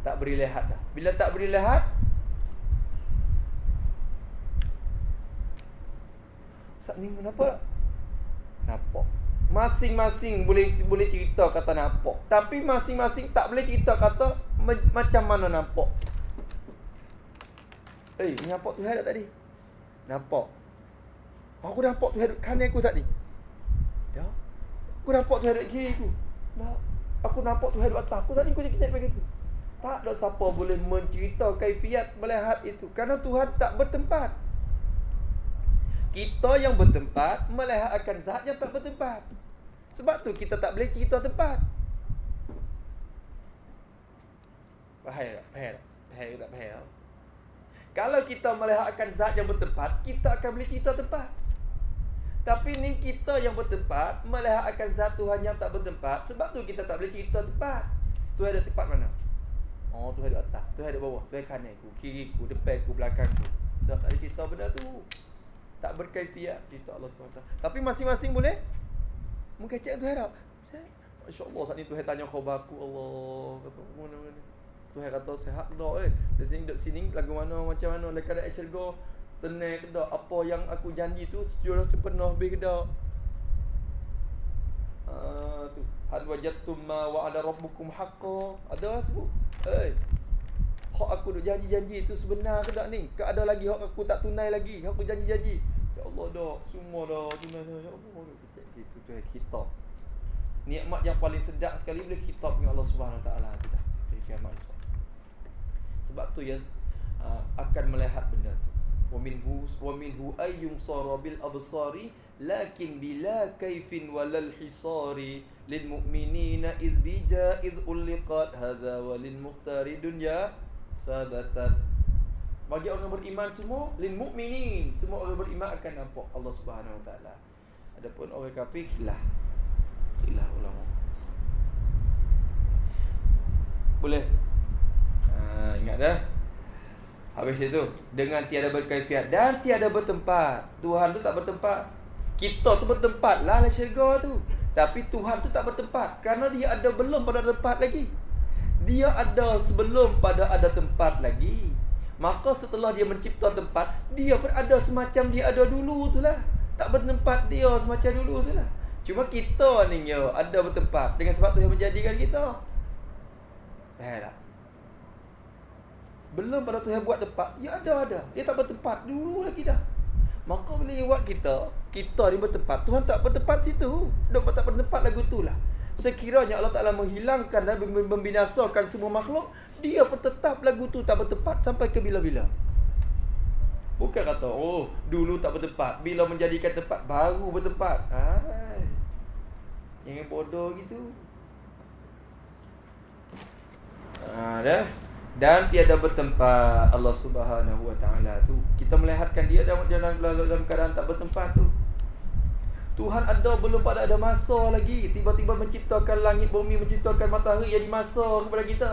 Tak beri lihat dah Bila tak beri lihat Saat ni kenapa? Nampak Masing-masing boleh boleh cerita kata nampak. Tapi masing-masing tak boleh cerita kata macam mana nampak. Eh, hey, nampak tu tak tadi? Nampak. Aku nampak tu kanan aku tadi. Ya. Aku nampak tu kiri aku. Tak. Aku nampak tu atas aku tadi aku cakap begitu. Tak ada siapa boleh mencerita kaifiat melihat itu kerana Tuhan tak bertempat. Kita yang bertempat melihat akan zat yang tak bertempat. Sebab tu kita tak boleh cerita tempat. Faham tak? Faham tak? Faham tak? Faham Kalau kita melihatkan zat yang bertempat Kita akan boleh cerita tempat Tapi ni kita yang bertempat Melihatkan zat Tuhan yang tak bertempat Sebab tu kita tak boleh cerita tempat. Tuhan ada tempat mana? Oh Tuhan ada atas Tuhan ada bawah Tuhan kanan ku Kiri ku Depan ku Belakang ku. Tak, tak boleh cerita benda tu. Tak berkaifiat Cerita Allah SWT Tapi masing-masing boleh Mengkecek Tuhan tak? InsyaAllah saat ni Tuhan tanya khabar aku Allah kata mana mana? Tuhan kata sehat tak eh. Di sini duduk sini lagu mana macam mana Lepas ada actual go Tenang ke tak Apa yang aku janji tu tu penuh habis ke tak Uh, tu. Hal wajadtum ma wa'ada rabbukum haqqo ada tu eh. Hak aku duk janji-janji tu sebenar ke tak ni. Ke ada lagi hak aku tak tunai lagi. Hak aku janji-janji. Ya Allah dah semua dah tunai dah ya Allah gitu tu kita. Nikmat yang paling sedap sekali bila kita dengan Allah Subhanahu taala kita kiamat sebab tu ya uh, akan melihat benda tu wa minhu wa minhu ayyun sara bil absari lakin bila kaifin walal hisari. Lil mu'minina iz bija iz uliqat hadza walil sabatat. Bagi orang beriman semua lil mu'minin semua orang beriman akan nampak Allah Subhanahu wa taala. Adapun orang kafir lah Istilah ulama. Boleh? Ha, Ingat dah Habis itu Dengan tiada berkaifiat Dan tiada bertempat. Tuhan tu tak bertempat. Kita tu bertempat lah Lah syurga tu. Tapi Tuhan tu tak bertempat Kerana dia ada belum pada tempat lagi. Dia ada sebelum pada ada tempat lagi. Maka setelah dia mencipta tempat Dia pun ada semacam dia ada dulu tu lah. Tak bertempat dia semacam dulu tu lah. Cuma kita ni yo ada bertempat dengan sebab tu yang menjadikan kita. Eh tak? Belum pada Tuhan buat tempat, ya ada ada. Dia tak bertempat dulu lagi dah. Maka bila dia buat kita, kita ni bertempat. Tuhan tak bertempat situ. Dok tak bertempat lagu tu lah. Sekiranya Allah Ta'ala menghilangkan dan membinasakan semua makhluk, dia pun tetap lagu tu tak bertempat sampai ke bila-bila. Bukan kata, oh dulu tak bertempat. Bila menjadikan tempat, baru bertempat. Jangan bodoh gitu. Ha, dah. Dan tiada bertempat Allah Subhanahu Wa Taala tu. Kita melihatkan dia dalam dalam, dalam keadaan tak bertempat tu. Tuhan ada belum pada ada masa lagi Tiba-tiba menciptakan langit bumi Menciptakan matahari yang masa kepada kita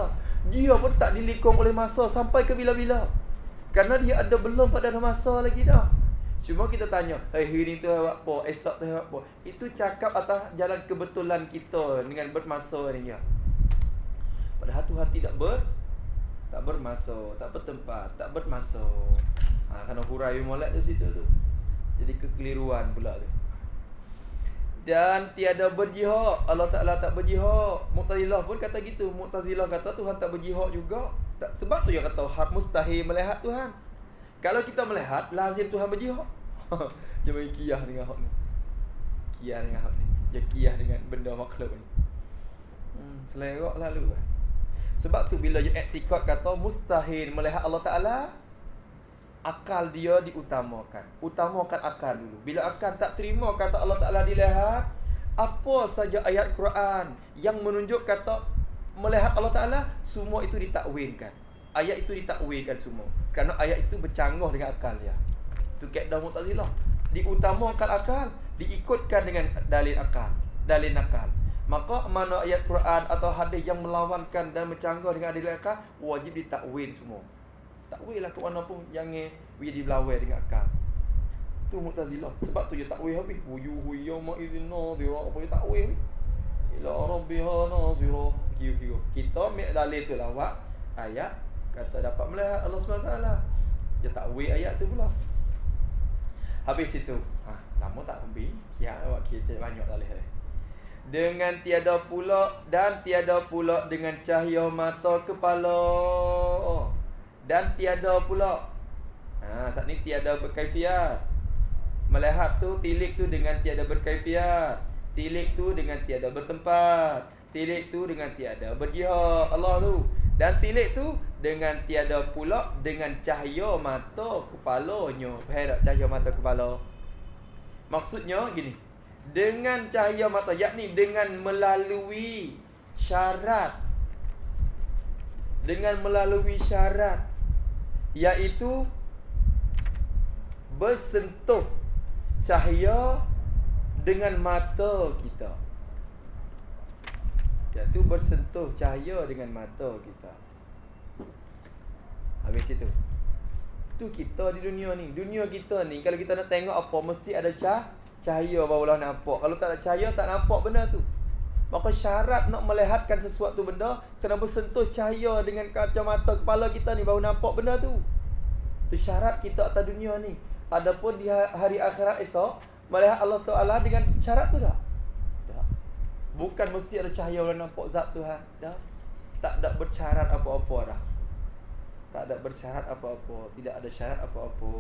Dia pun tak dilikung oleh masa Sampai ke bila-bila Kerana dia ada belum pada ada masa lagi dah Cuma kita tanya, hey, hari ni tu buat apa? Esok tu apa? Itu cakap atas jalan kebetulan kita dengan bermasa ni. Padahal Tuhan tidak ber tak bermasa, tak bertempat, tak bermasa. Ha, kena hurai molek tu situ tu. Jadi kekeliruan pula tu. Dan tiada berjihad Allah Ta'ala tak berjihad Mu'tazilah pun kata gitu Mu'tazilah kata Tuhan tak berjihad juga tak, Sebab tu yang kata Hak mustahil melihat Tuhan kalau kita melihat lazim Tuhan berjihad. [LAUGHS] dia bagi kiyah dengan hak ni. Kiyah dengan hak ni. Dia kiyah dengan benda makhluk ni. Hmm, selerok lalu. Sebab tu bila i'tikad kata mustahil melihat Allah Taala akal dia diutamakan. Utamakan akal dulu. Bila akal tak terima kata Allah Taala dilihat, apa saja ayat Quran yang menunjuk kata melihat Allah Taala semua itu ditakwilkan. Ayat itu ditakwilkan semua. Kerana ayat itu bercanggah dengan akal dia. Itu kaedah mutazilah. Diutamakan akal diikutkan dengan dalil akal dalil nakal maka mana ayat Quran atau hadis yang melawankan dan bercanggah dengan dalil akal wajib ditakwil semua. Takwil lah ke mana pun jangan we dibelawai dengan akal. Tu mutazilah. Sebab tu dia takwil habis. Wujuhu yawma idzina dira apa dia takwil ila rabbiha nazira. Kira-kira. Kita ambil dalil tu lawak ayat kata dapat melihat Allah SWT dia tak takwil ayat tu pula. Habis itu ha, lama tak sampai ya awak kita banyak dah lihat dengan tiada pula dan tiada pula dengan cahaya mata kepala. Dan tiada pula ha, saat ni tiada berkaifiat. Melihat tu tilik tu dengan tiada berkaifiat. Tilik tu dengan tiada bertempat. Tilik tu dengan tiada berjihad. Allah tu. Dan tilik tu dengan tiada pula dengan cahaya mata kepalanya. Faham tak cahaya mata kepala? Maksudnya gini. Dengan cahaya mata yakni dengan melalui syarat dengan melalui syarat iaitu bersentuh cahaya dengan mata kita. Iaitu bersentuh cahaya dengan mata kita. Habis itu. Tu kita di dunia ni. Dunia kita ni kalau kita nak tengok apa mesti ada cah cahaya barulah nampak. Kalau tak ada cahaya tak nampak benda tu. Maka syarat nak melihatkan sesuatu benda Kena bersentuh cahaya dengan kacamata kepala kita ni Baru nampak benda tu. Itu syarat kita atas dunia ni. Adapun di ha-, hari akhirat esok Melihat Allah Ta'ala dengan syarat tu tak? Tak. Bukan mesti ada cahaya orang nampak zat Tuhan. Tak. Tak ada bersyarat apa-apa dah. Tak ada bersyarat apa-apa. Tidak ada syarat apa-apa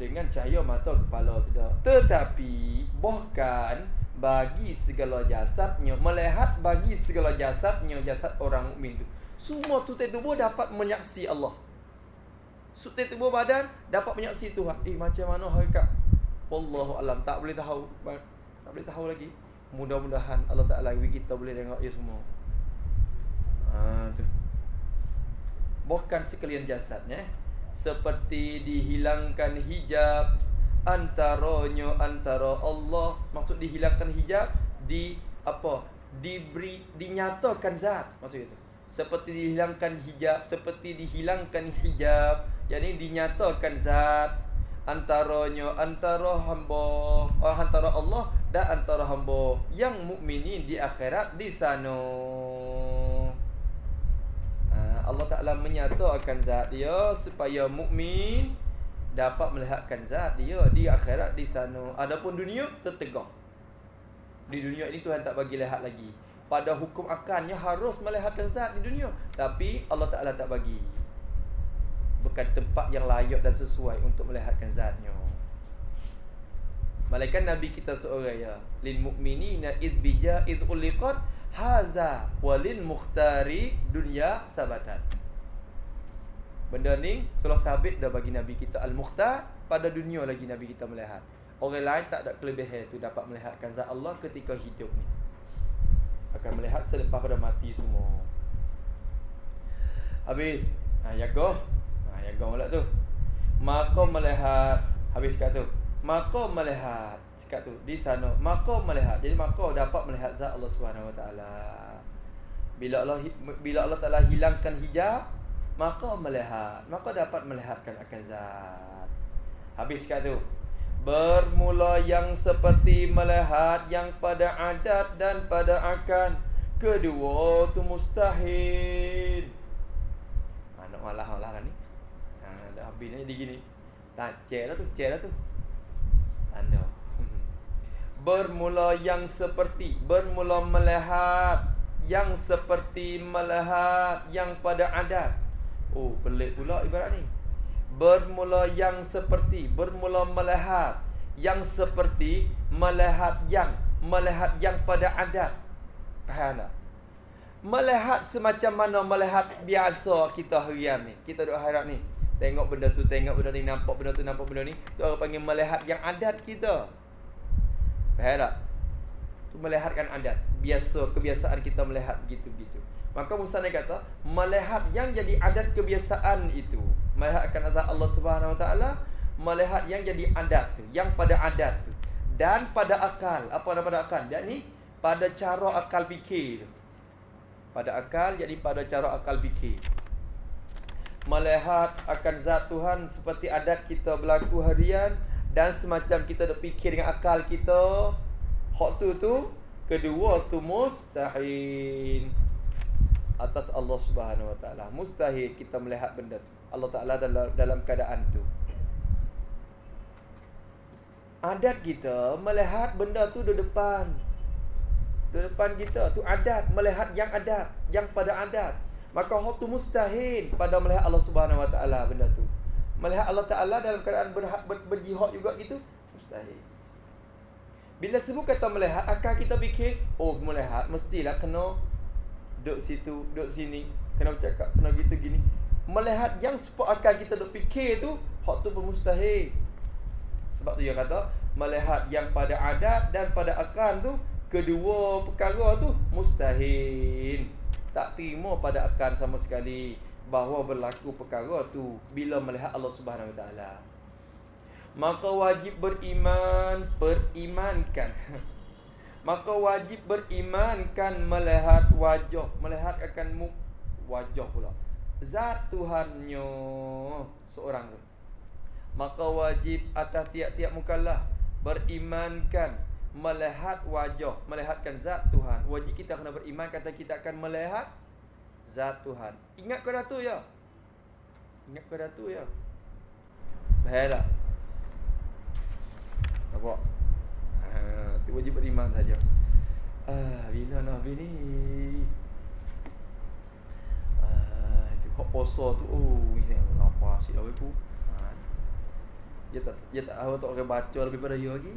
Dengan cahaya mata kepala tidak Tetapi Bahkan bagi segala jasadnya melihat bagi segala jasadnya jasad orang mukmin tu semua tubuh tubuh dapat menyaksi Allah Sutai tubuh badan dapat menyaksi Tuhan. Eh macam mana hakikat? Wallahu alam tak boleh tahu. Tak boleh tahu lagi. Mudah-mudahan Allah Taala kita boleh tengok ia semua. Ha tu. Bahkan sekalian jasadnya seperti dihilangkan hijab antaranya antara Allah maksud dihilangkan hijab di apa? Diberi dinyatakan zat maksud itu. Seperti dihilangkan hijab seperti dihilangkan hijab yakni dinyatakan zat antaranya antara hamba oh, antara Allah dan antara hamba yang mukminin di akhirat di sana Allah Taala menyatakan zat dia supaya mukmin dapat melihatkan zat dia di akhirat di sana. Adapun dunia tertegak. Di dunia ini Tuhan tak bagi lihat lagi. Pada hukum akannya harus melihatkan zat di dunia. Tapi Allah Ta'ala tak bagi. Bukan tempat yang layak dan sesuai untuk melihatkan zatnya. Malaikat Nabi kita seorang ya. Mu'minina idh bija idh uliqat. Haza walil mukhtari dunia sabatat. Benda ni Surah sabit dah bagi Nabi kita Al-Mukhtar Pada dunia lagi Nabi kita melihat. Orang lain tak ada kelebihan tu Dapat melihatkan zat Allah ketika hidup ni. Akan melihat selepas pada mati semua. Habis ha, Yago. Ha, Yago pula tu. Maka melihat Habis kat tu. Maka melihat Cakap tu Di sana Maka melihat Jadi maka dapat melihat zat Allah SWT Bila Allah Bila Allah Ta'ala hilangkan hijab maka melihat maka dapat melihatkan akan zat. Habis kat tu bermula yang seperti melihat yang pada adat dan pada akan kedua tu mustahil. Ha, nak malah malah lah ni. Ha, dah habis ni gini. Tak cek lah tu cek lah tu. Tanda bermula yang seperti bermula melihat yang seperti melihat yang pada adat Oh pelik pula ibarat ni. Bermula yang seperti Bermula melihat Yang seperti Melihat yang Melihat yang pada adat Faham tak? Melihat semacam mana Melihat biasa kita harian ni? Kita duduk harap ni Tengok benda tu Tengok benda ni Nampak benda tu Nampak benda ni Tu orang panggil melihat yang adat kita Faham tak? Tu melihatkan adat Biasa Kebiasaan kita melihat Begitu-begitu Maka Musa ni kata melihat yang jadi adat kebiasaan itu, melihat akan azab Allah Subhanahu Wa Taala, melihat yang jadi adat tu, yang pada adat tu dan pada akal. Apa ada pada akal? ni pada cara akal fikir. Pada akal jadi pada cara akal fikir. Melihat akan zat Tuhan seperti adat kita berlaku harian dan semacam kita nak fikir dengan akal kita. Hak tu tu kedua tu mustahil atas Allah Subhanahu Wa Taala. Mustahil kita melihat benda tu. Allah Taala dalam dalam keadaan tu. Adat kita melihat benda tu di depan. Di depan kita tu adat melihat yang adat, yang pada adat. Maka hak tu mustahil pada melihat Allah Subhanahu Wa Taala benda tu. Melihat Allah Taala dalam keadaan ber, ber, berjihad juga gitu mustahil. Bila sebut kata melihat, akal kita fikir, oh melihat mestilah kena duduk situ, duduk sini, kena bercakap, kena gitu gini. Melihat yang sepuk akal kita duk fikir tu, hak tu pun mustahil. Sebab tu dia kata, melihat yang pada adat dan pada akal tu, kedua perkara tu mustahil. tak terima pada akal sama sekali bahawa berlaku perkara tu bila melihat Allah Subhanahu Wa Taala. Maka wajib beriman, berimankan. [LAUGHS] Maka wajib berimankan melihat wajah, melihat akan muka wajah pula. Zat Tuhannya seorang tu. Maka wajib atas tiap-tiap mukallaf berimankan melihat wajah, melihatkan zat Tuhan. Wajib kita kena beriman kata kita akan melihat zat Tuhan. Ingat kepada tu ya. Ingat kepada tu ya. Baiklah. Apa? Ha, tu wajib beriman saja. Ah, bila nak ni? Ah, itu kok poso tu. Oh, ini apa sih aku? Ha. Dia tak dia tak tahu tak orang baca lebih pada dia lagi.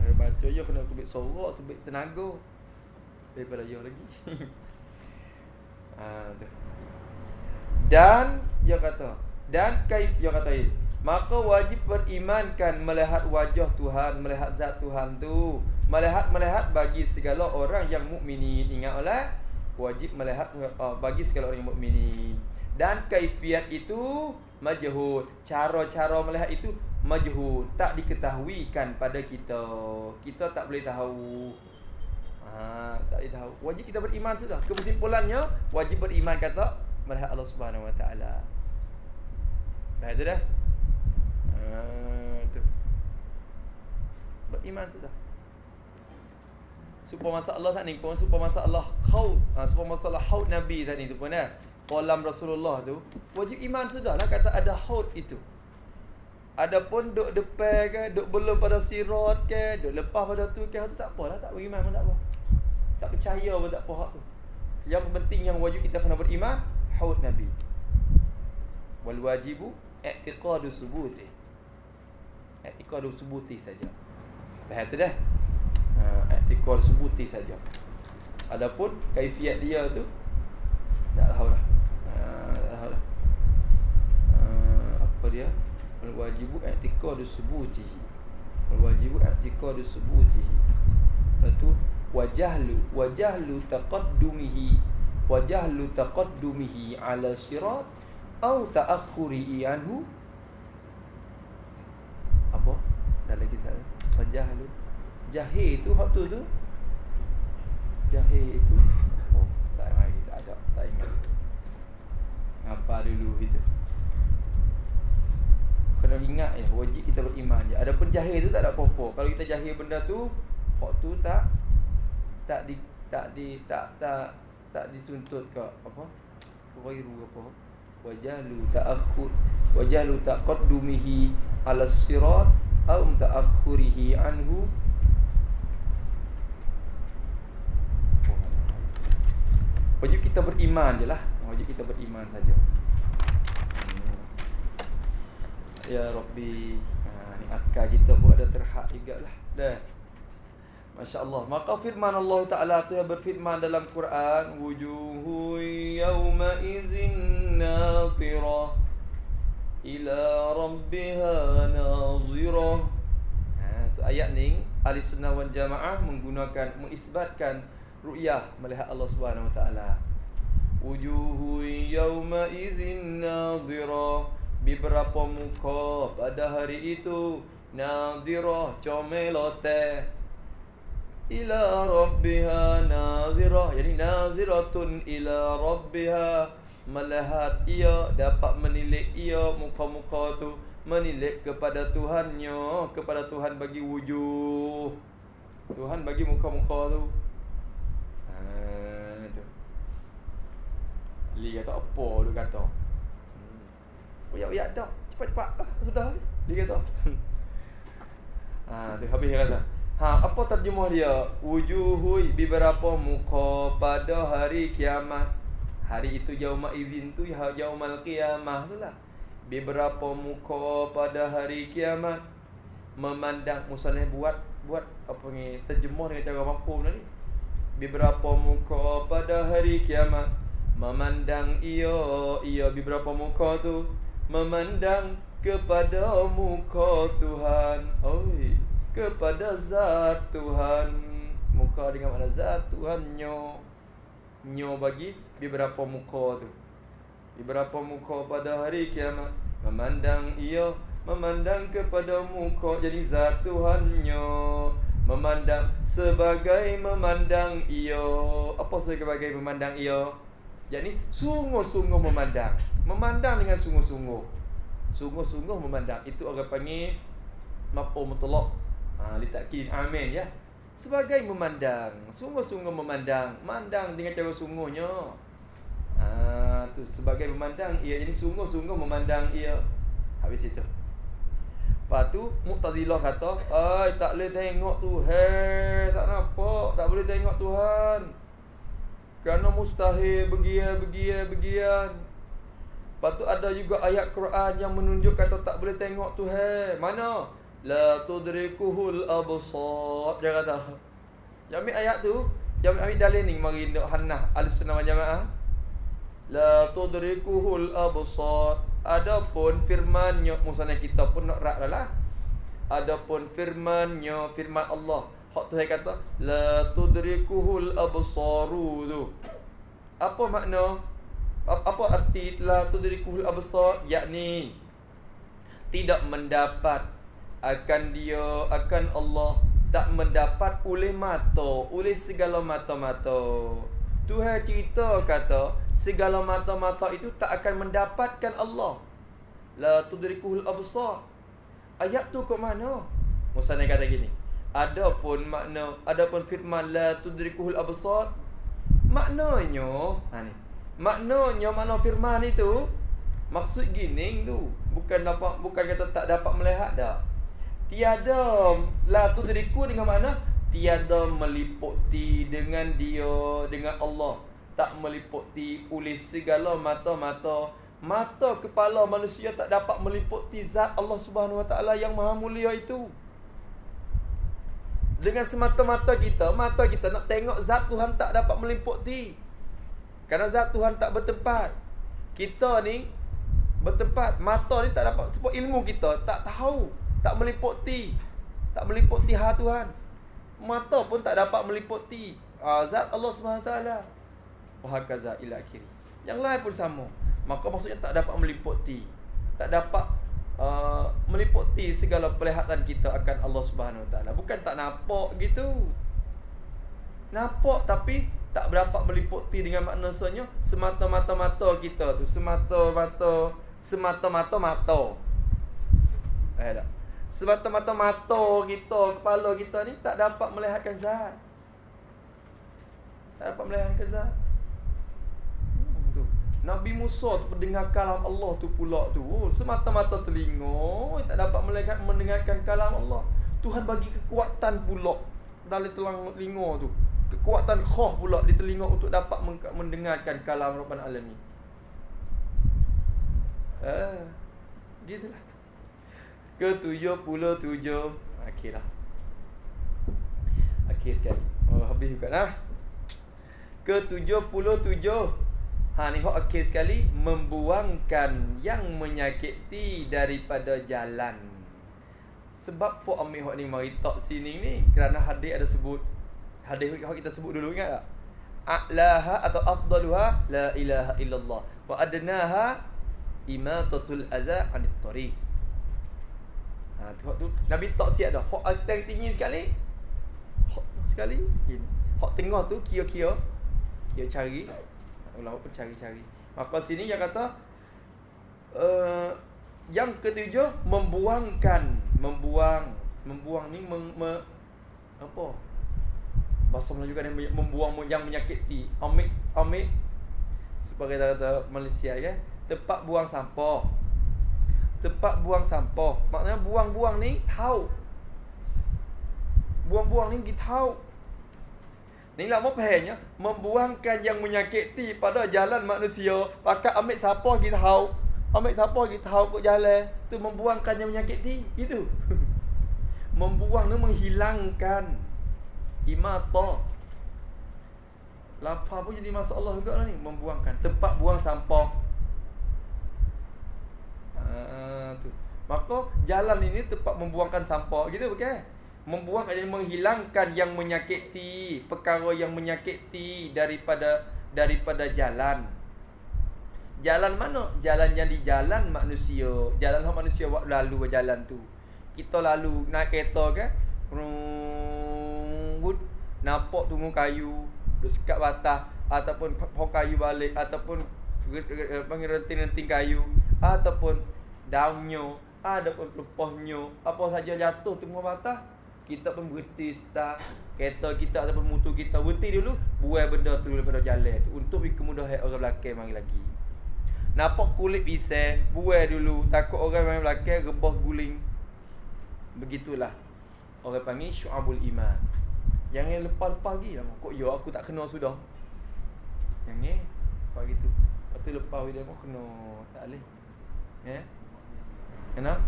Orang baca je kena kubik sorak tu kubik tenaga. Daripada dia lagi. [LAUGHS] ha, tu. Dan dia kata, dan kaif dia kata ini. Maka wajib berimankan melihat wajah Tuhan, melihat zat Tuhan tu, melihat-melihat bagi segala orang yang mukminin. Ingatlah, wajib melihat uh, bagi segala orang yang mukminin. Dan kaifiat itu majhul. Cara-cara melihat itu majhul tak diketahuikan pada kita kita tak boleh tahu ha tak boleh tahu. Wajib kita beriman sudah kesimpulannya wajib beriman kata melihat Allah Subhanahu Wa Taala. Dah itu dah? Ha tu. Beriman sudah supaya masalah tak ni pun supaya masalah haud ha, supaya masalah haud nabi tadi tu pun eh kolam Rasulullah tu wajib iman sudah lah kata ada haud itu. Adapun duk depan ke, duk belum pada sirat ke, duk lepas pada tu ke, tu tak apalah, tak beriman pun tak apa. Tak percaya pun tak apa hak tu. Yang penting yang wajib kita kena beriman, haud Nabi. Wal wajibu i'tiqadu subuti. I'tiqadu subuti saja. Dah tu dah. Ha, i'tiqadu subuti saja. Adapun kaifiat dia tu tak tahu dah. Ha, tak tahu dah. Ha, apa dia? Al-wajibu i'tiqadu subutihi. Al-wajibu i'tiqadu subutihi. Lepas tu wajahlu wajahlu taqaddumihi wajahlu taqaddumihi ala sirat au ta'akhuri anhu. Apa? Dah lagi tak wajahlu jahil tu hak tu tu? Jahil itu? Oh tak lagi tak ada tak ingat. Apa dulu itu? Kena ingat ya wajib kita beriman je. Adapun jahil tu tak ada apa-apa. Kalau kita jahil benda tu hak tu tak tak di tak di tak tak tak dituntut ke apa? Ghairu apa? Wajalu ta'akhud wajalu taqaddumihi ala sirat au ta'akhurihi anhu. Wajib kita beriman je lah. Wajib kita beriman saja. Ya Rabbi ha, Ni akal kita pun ada terhak juga lah. Dah Masya Allah Maka firman Allah Ta'ala tu yang berfirman dalam Quran Wujuhu yawma izin natira Ila Rabbiha nazira. Ha, ayat ni Ahli Sunnah wal Jamaah menggunakan Mengisbatkan ru'yah melihat Allah Subhanahu Wa Ta'ala. Wujuhu yawma izin nadira beberapa muka pada hari itu nadirah comelote ila rabbiha nazirah. Jadi naziratun ila rabbiha. Melihat ia dapat menilik ia muka-muka tu menilik kepada Tuhannya kepada Tuhan bagi wujud Tuhan bagi muka-muka tu. Ha tu. Li kata apa? dia kata. Uyak-uyak dah. Cepat-cepat. Ah, Sudah. Dia kata. [LAUGHS] Ha tu. Habis kata Ha apa terjemah dia? Wujuhui beberapa muka pada hari kiamat. Hari itu yaumah izin tu ya yaumal kiamah tu lah. Beberapa muka pada hari kiamat. Memandang Musanah buat Buat apa ni Terjemah dengan cara mafhum tadi. Beberapa muka pada hari kiamat. Memandang ia Ia beberapa muka tu. Memandang kepada muka Tuhan. Oi kepada zat Tuhan. Muka dengan mana zat Tuhannya Nyo. Bagi beberapa muka tu. Beberapa muka pada hari kiamat. Memandang ia Memandang kepada muka Jadi zat Tuhannya Memandang sebagai memandang ia. Apa sebagai memandang ia? Jadi sungguh-sungguh memandang. Memandang dengan sungguh-sungguh. Sungguh-sungguh memandang. Itu orang panggil Mapu mutlak ha, Litakin amin ya. Sebagai memandang Sungguh-sungguh memandang Mandang dengan cara sungguhnya. Ha, tu Sebagai memandang ia Jadi sungguh-sungguh memandang ia. Habis itu. Lepas tu Muqtazilah kata Ay, tak boleh tengok Tuhan. Tak nampak. Tak boleh tengok Tuhan. Kerana mustahil Begian, begian, begian Lepas tu ada juga ayat Quran Yang menunjuk kata tak boleh tengok Tuhan. Mana? La tudrikuhul absar. Dia kata Yang ambil ayat tu Yang ambil dalil ni Mari Ndok Hannah Al-Sunnah Jamaah. La tudrikuhul absar. Adapun firmannya Maksudnya kita pun nak rak lah. Adapun firmannya Firman Allah. Hak tu saya kata La tudrikuhul absaru tu. Apa makna? Apa arti La tudrikuhul absar? Yakni Tidak mendapat akan dia akan Allah tak mendapat oleh mata oleh segala mata-mata. Tuhan cerita kata segala mata-mata itu tak akan mendapatkan Allah. La tudrikuhul absar. Ayat tu ke mana? Musa ni kata gini adapun makna adapun firman la tudrikuhul absar maknanya ha ni maknanya makna firman itu maksud gini tu bukan dapat bukan kata tak dapat melihat dah Tiada La tudriku dengan mana Tiada meliputi dengan dia Dengan Allah. Tak meliputi oleh segala mata-mata. Mata kepala manusia tak dapat meliputi Zat Allah subhanahu wa ta'ala yang maha mulia itu. Dengan semata-mata kita Mata kita nak tengok Zat Tuhan tak dapat meliputi. Kerana Zat Tuhan tak bertempat. Kita ni Bertempat Mata ni tak dapat Sebab ilmu kita tak tahu tak meliputi Tak meliputi ha Tuhan. Mata pun tak dapat meliputi uh, Zat Allah SWT Wahakaza ila akhiri. Yang lain pun sama. Maka maksudnya tak dapat meliputi Tak dapat uh, Meliputi segala perlihatan kita Akan Allah SWT Bukan tak nampak gitu. Nampak tapi tak berapa meliputi dengan makna sebenarnya semata-mata mata kita tu. Semata-mata semata-mata mata. Eh tak Semata-mata mata kita, kepala kita ni tak dapat melihatkan zat. Tak dapat melihatkan zat. Hmm, Nabi Musa tu mendengar kalam Allah tu pula tu Semata-mata telinga Tak dapat melihat mendengarkan kalam Allah. Tuhan bagi kekuatan pula Dalam telinga tu. Kekuatan khah pula di telinga Untuk dapat mendengarkan kalam Rabban Alamin. Eh, gitulah ke-77 Akhir lah. Akhir sekali. Oh habis juga lah Ke-77 Ha ni hok akhir sekali. Membuangkan yang menyakiti daripada jalan. Sebab pun ambil hok ni mari talk sini ni Kerana hadis ada sebut. Hadis hok kita sebut dulu ingat tak? A'laha atau afdaluha? La ilaha illallah. Wa adnaha Imatatul azza anit tariq Ha, tengok tu. Nabi tak siap dah. Hak atas tinggi sekali. Hak sekali. Gini Hak tengah tu Kira-kira Kira cari. Ulama pun cari-cari. Maka sini dia kata uh, Yang ketujuh Membuangkan. Membuang. Membuang ni meng, me, Apa? Bahasa Melayu kan Membuang yang menyakiti. Amik Amik. Sebagai kata Malaysia kan Tempat buang sampah tempat buang sampah. Maknanya buang-buang ni tahu. Buang-buang ni kita tahu. Ni lah mau fahamnya, membuangkan yang menyakiti pada jalan manusia, pakai ambil sampah kita tahu. Ambil sampah kita tahu kok jalan, tu membuangkan yang menyakiti, itu. [LAUGHS] Membuang ni menghilangkan imata. Lapar pun jadi masalah juga lah ni Membuangkan Tempat buang sampah Ha, tu. Maka jalan ini tempat membuangkan sampah gitu bukan? Membuang yang menghilangkan yang menyakiti, perkara yang menyakiti daripada daripada jalan. Jalan mana? Jalan yang di jalan manusia. Jalan yang manusia buat lalu jalan tu. Kita lalu naik kereta kan? Runggut. Nampak tunggu kayu. Duduk sekat batas. Ataupun pohon kayu balik. Ataupun panggil renting-renting kayu. Ataupun daunnya. Ataupun lepasnya. Apa saja jatuh tunggu batas. Kita pun berhenti start. Kereta kita ataupun motor kita berhenti dulu. Buat benda tu daripada jalan tu. Untuk kemudahan orang belakang mari lagi. Nampak kulit pisang Buai dulu Takut orang main belakang Rebah guling Begitulah Orang panggil syu'abul iman Jangan lepas-lepas lagi lah Kok ya aku tak kena sudah Jangan Lepas gitu Lepas tu lepas dia mau kena Tak boleh Ya Kenapa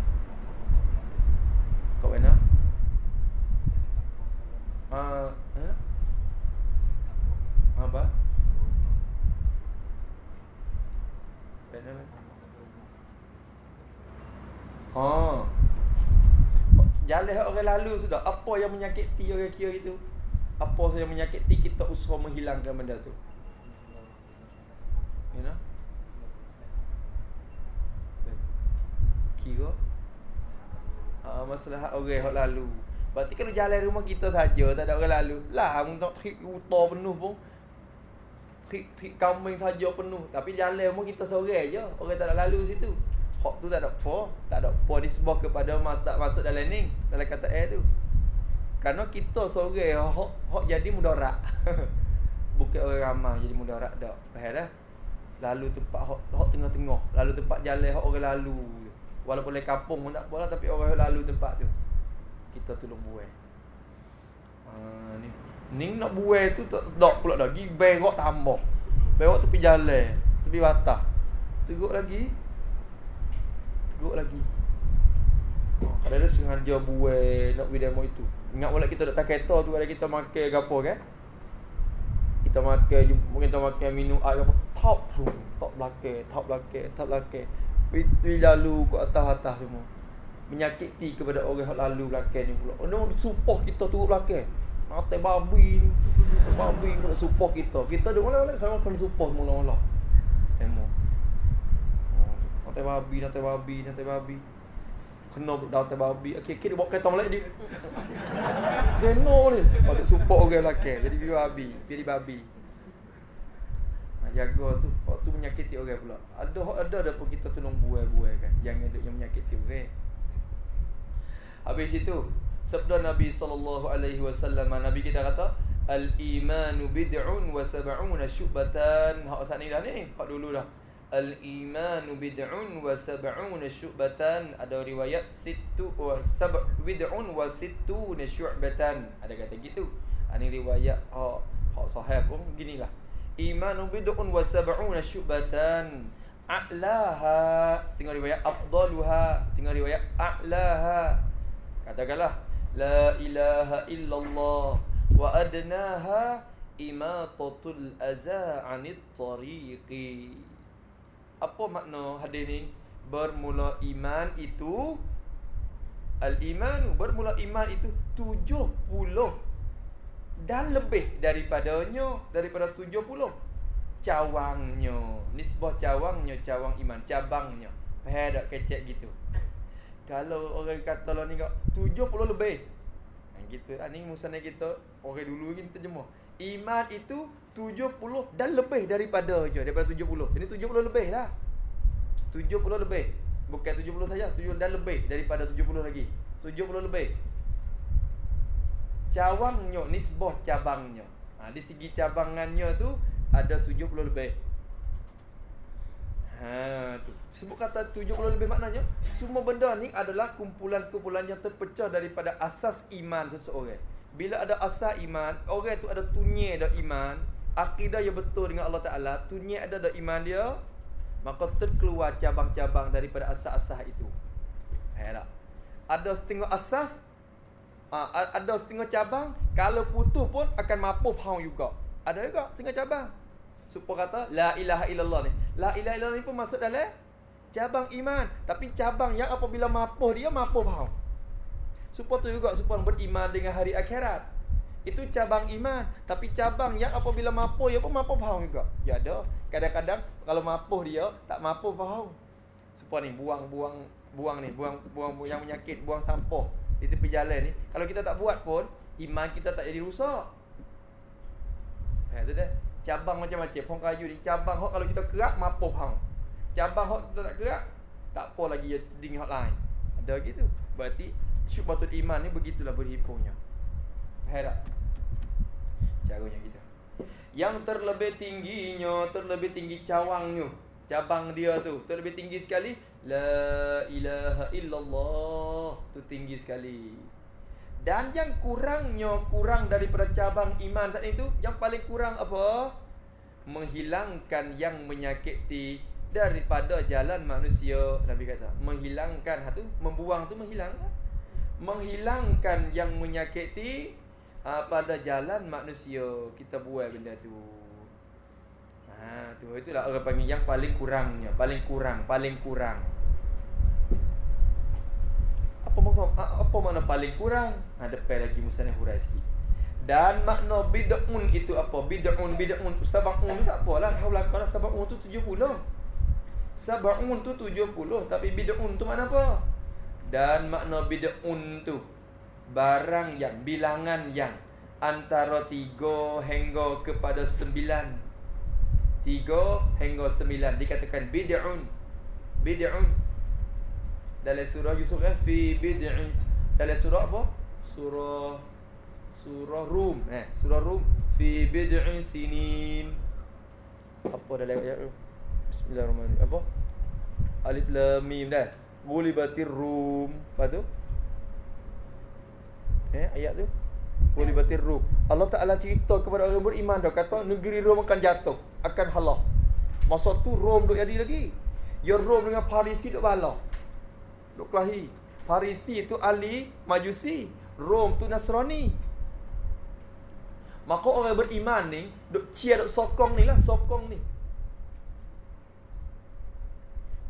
Kau mana Ah, uh, eh? Apa? Oh. Jalan orang lalu sudah. Apa yang menyakiti orang kira itu? Apa yang menyakiti kita usaha menghilangkan benda tu? You know? Kira? Ah, masalah orang yang lalu. Berarti kena jalan rumah kita saja, tak ada orang lalu. Lah, mun tak trip utah penuh pun. Trik-trik kambing saja penuh. Tapi jalan pun kita sore je. Orang tak ada lalu situ. Hak tu tak ada apa. Tak ada apa disebut kepada mas tak masuk dalam ni dalam kata air tu. Kerana kita sore hak hak jadi mudarat. [LAUGHS] Bukan orang ramai jadi mudarat dak. Faham dah? Lalu tempat hak tengah-tengah. Lalu tempat jalan hak orang lalu walaupun le kampung pun tak apalah tapi orang lalu tempat tu kita tolong buat ha, ni Ni nak buai tu tak dok pula dah. Berok tambah. Berok tepi jalan, tepi batas. Teruk lagi. Teruk lagi. Oh, ada ada sengaja buai nak pergi demo itu. Ingat pula kita datang kereta tu ada kita makan gapo kan? Kita makan mungkin kita makan minum air apa top tu. Top belakang, top belakang, top belakang. Pergi lalu ke atas-atas semua. Menyakiti kepada orang yang lalu belakang ni pula. Oh, no, supah kita turut belakang. Mata babi ni. Babi nak support kita. Kita ada mana-mana Sama kena support mula-mula. Emo. Mata babi Mata babi Mata babi. Kena dah mata babi okay dia bawa kereta balik dia. [LAUGHS] Kena ni. Patut support orang lelaki Jadi babi. Jadi babi jaga tu Waktu menyakiti orang pula. Ada ada ada pun kita tolong buai-buai kan Jangan ada yang menyakiti orang. Habis itu sabda Nabi wasallam Nabi kita kata al imanu bid'un wa sab'una syubatan. Hak saat ni dah ni hak dulu dah. Al imanu bid'un wa sab'una syubatan. Ada riwayat sittu wa sab' bid'un wa sittuna syubatan. Ada kata gitu. Ini ha, riwayat hak hak sahih pun ginilah imanu bid'un wa sab'una syubatan. A'laha. Setengah riwayat afdaluha. Setengah riwayat a'laha. Katakanlah La ilaha illallah Wa adnaha Imatatul aza anit tariqi. Apa makna hadis ni? Bermula iman itu Al-imanu Bermula iman itu Tujuh puluh Dan lebih daripadanya Daripada tujuh puluh Cawangnya Nisbah cawangnya Cawang iman Cabangnya Faham tak kecek gitu kalau orang kata lah ni 70 lebih. Yang gitu lah ni musana kita orang dulu lagi terjemah. Iman itu 70 dan lebih daripada je daripada 70. Ini 70 lebih lah. 70 lebih. Bukan 70 saja, 70 dan lebih daripada 70 lagi. 70 lebih. Cawangnya nisbah cabangnya. Ha, di segi cabangannya tu ada 70 lebih. Ha tu. Sebut kata 70 lebih maknanya semua benda ni adalah kumpulan-kumpulan yang terpecah daripada asas iman seseorang. Bila ada asas iman, orang tu ada tunyi ada iman, akidah yang betul dengan Allah Taala, tunyi ada ada iman dia, maka terkeluar cabang-cabang daripada asas-asas itu. Ha Ada setengah asas ha, ada setengah cabang kalau putus pun akan mampu faham juga. Ada juga setengah cabang. Supaya kata La ilaha illallah ni La ilaha illallah ni pun masuk dalam Cabang iman Tapi cabang yang apabila mapuh dia Mapuh faham Supaya tu juga Supaya beriman dengan hari akhirat Itu cabang iman. Tapi cabang yang apabila mampu, ya pun mampu faham juga. Ya ada. Kadang-kadang kalau mampu dia, tak mampu faham. Supaya ni, buang-buang buang ni, buang buang yang menyakit, buang sampah di tepi jalan ni. Kalau kita tak buat pun, iman kita tak jadi rusak. Ha, tu dah. Cabang macam-macam. Pohon kayu ni, cabang hok kalau kita kerak, mampu faham. Cabang hok kita tak kerak, tak apa lagi ya dingin hot lain. Ada gitu. Berarti syubatul iman ni begitulah berhipungnya. Faham Caranya kita. Yang terlebih tingginya, terlebih tinggi cawangnya, cabang dia tu, terlebih tinggi sekali la ilaha illallah. Tu tinggi sekali. Dan yang kurangnya kurang daripada cabang iman tadi itu, yang paling kurang apa? Menghilangkan yang menyakiti daripada jalan manusia Nabi kata menghilangkan ha tu membuang tu menghilangkan menghilangkan yang menyakiti ha, pada jalan manusia kita buat benda tu ha tu itulah orang panggil yang paling kurangnya paling kurang paling kurang apa makna apa makna paling kurang? Ha depan lagi musannaf hurai sikit dan makna bid'un itu apa? Bid'un bid'un sab'un tak apalah haula qala sab'un tu 70 Sab'un tu 70 Tapi bid'un tu mana apa? Dan makna bid'un tu Barang yang Bilangan yang Antara 3 hingga kepada 9 3 hingga 9 Dikatakan bid'un. Bid'un Dalam surah Yusuf kan Fi bid'un Dalam surah apa? Surah Surah Rum eh, Surah Rum Fi bid'un sinin Apa dalam ayat tu? Bismillahirrahmanirrahim. Apa? Alif lam mim dah. Gulibatir rum. Apa tu? Eh, ayat tu. Gulibatir rum. Allah Taala cerita kepada orang beriman dah kata negeri Rom akan jatuh, akan halah. Masa tu Rom duk jadi lagi. Ya Rom dengan Parisi duk bala. Duk kelahi. Parisi tu ahli Majusi, Rom tu Nasrani. Maka orang beriman ni duk cia duk sokong ni lah, sokong ni.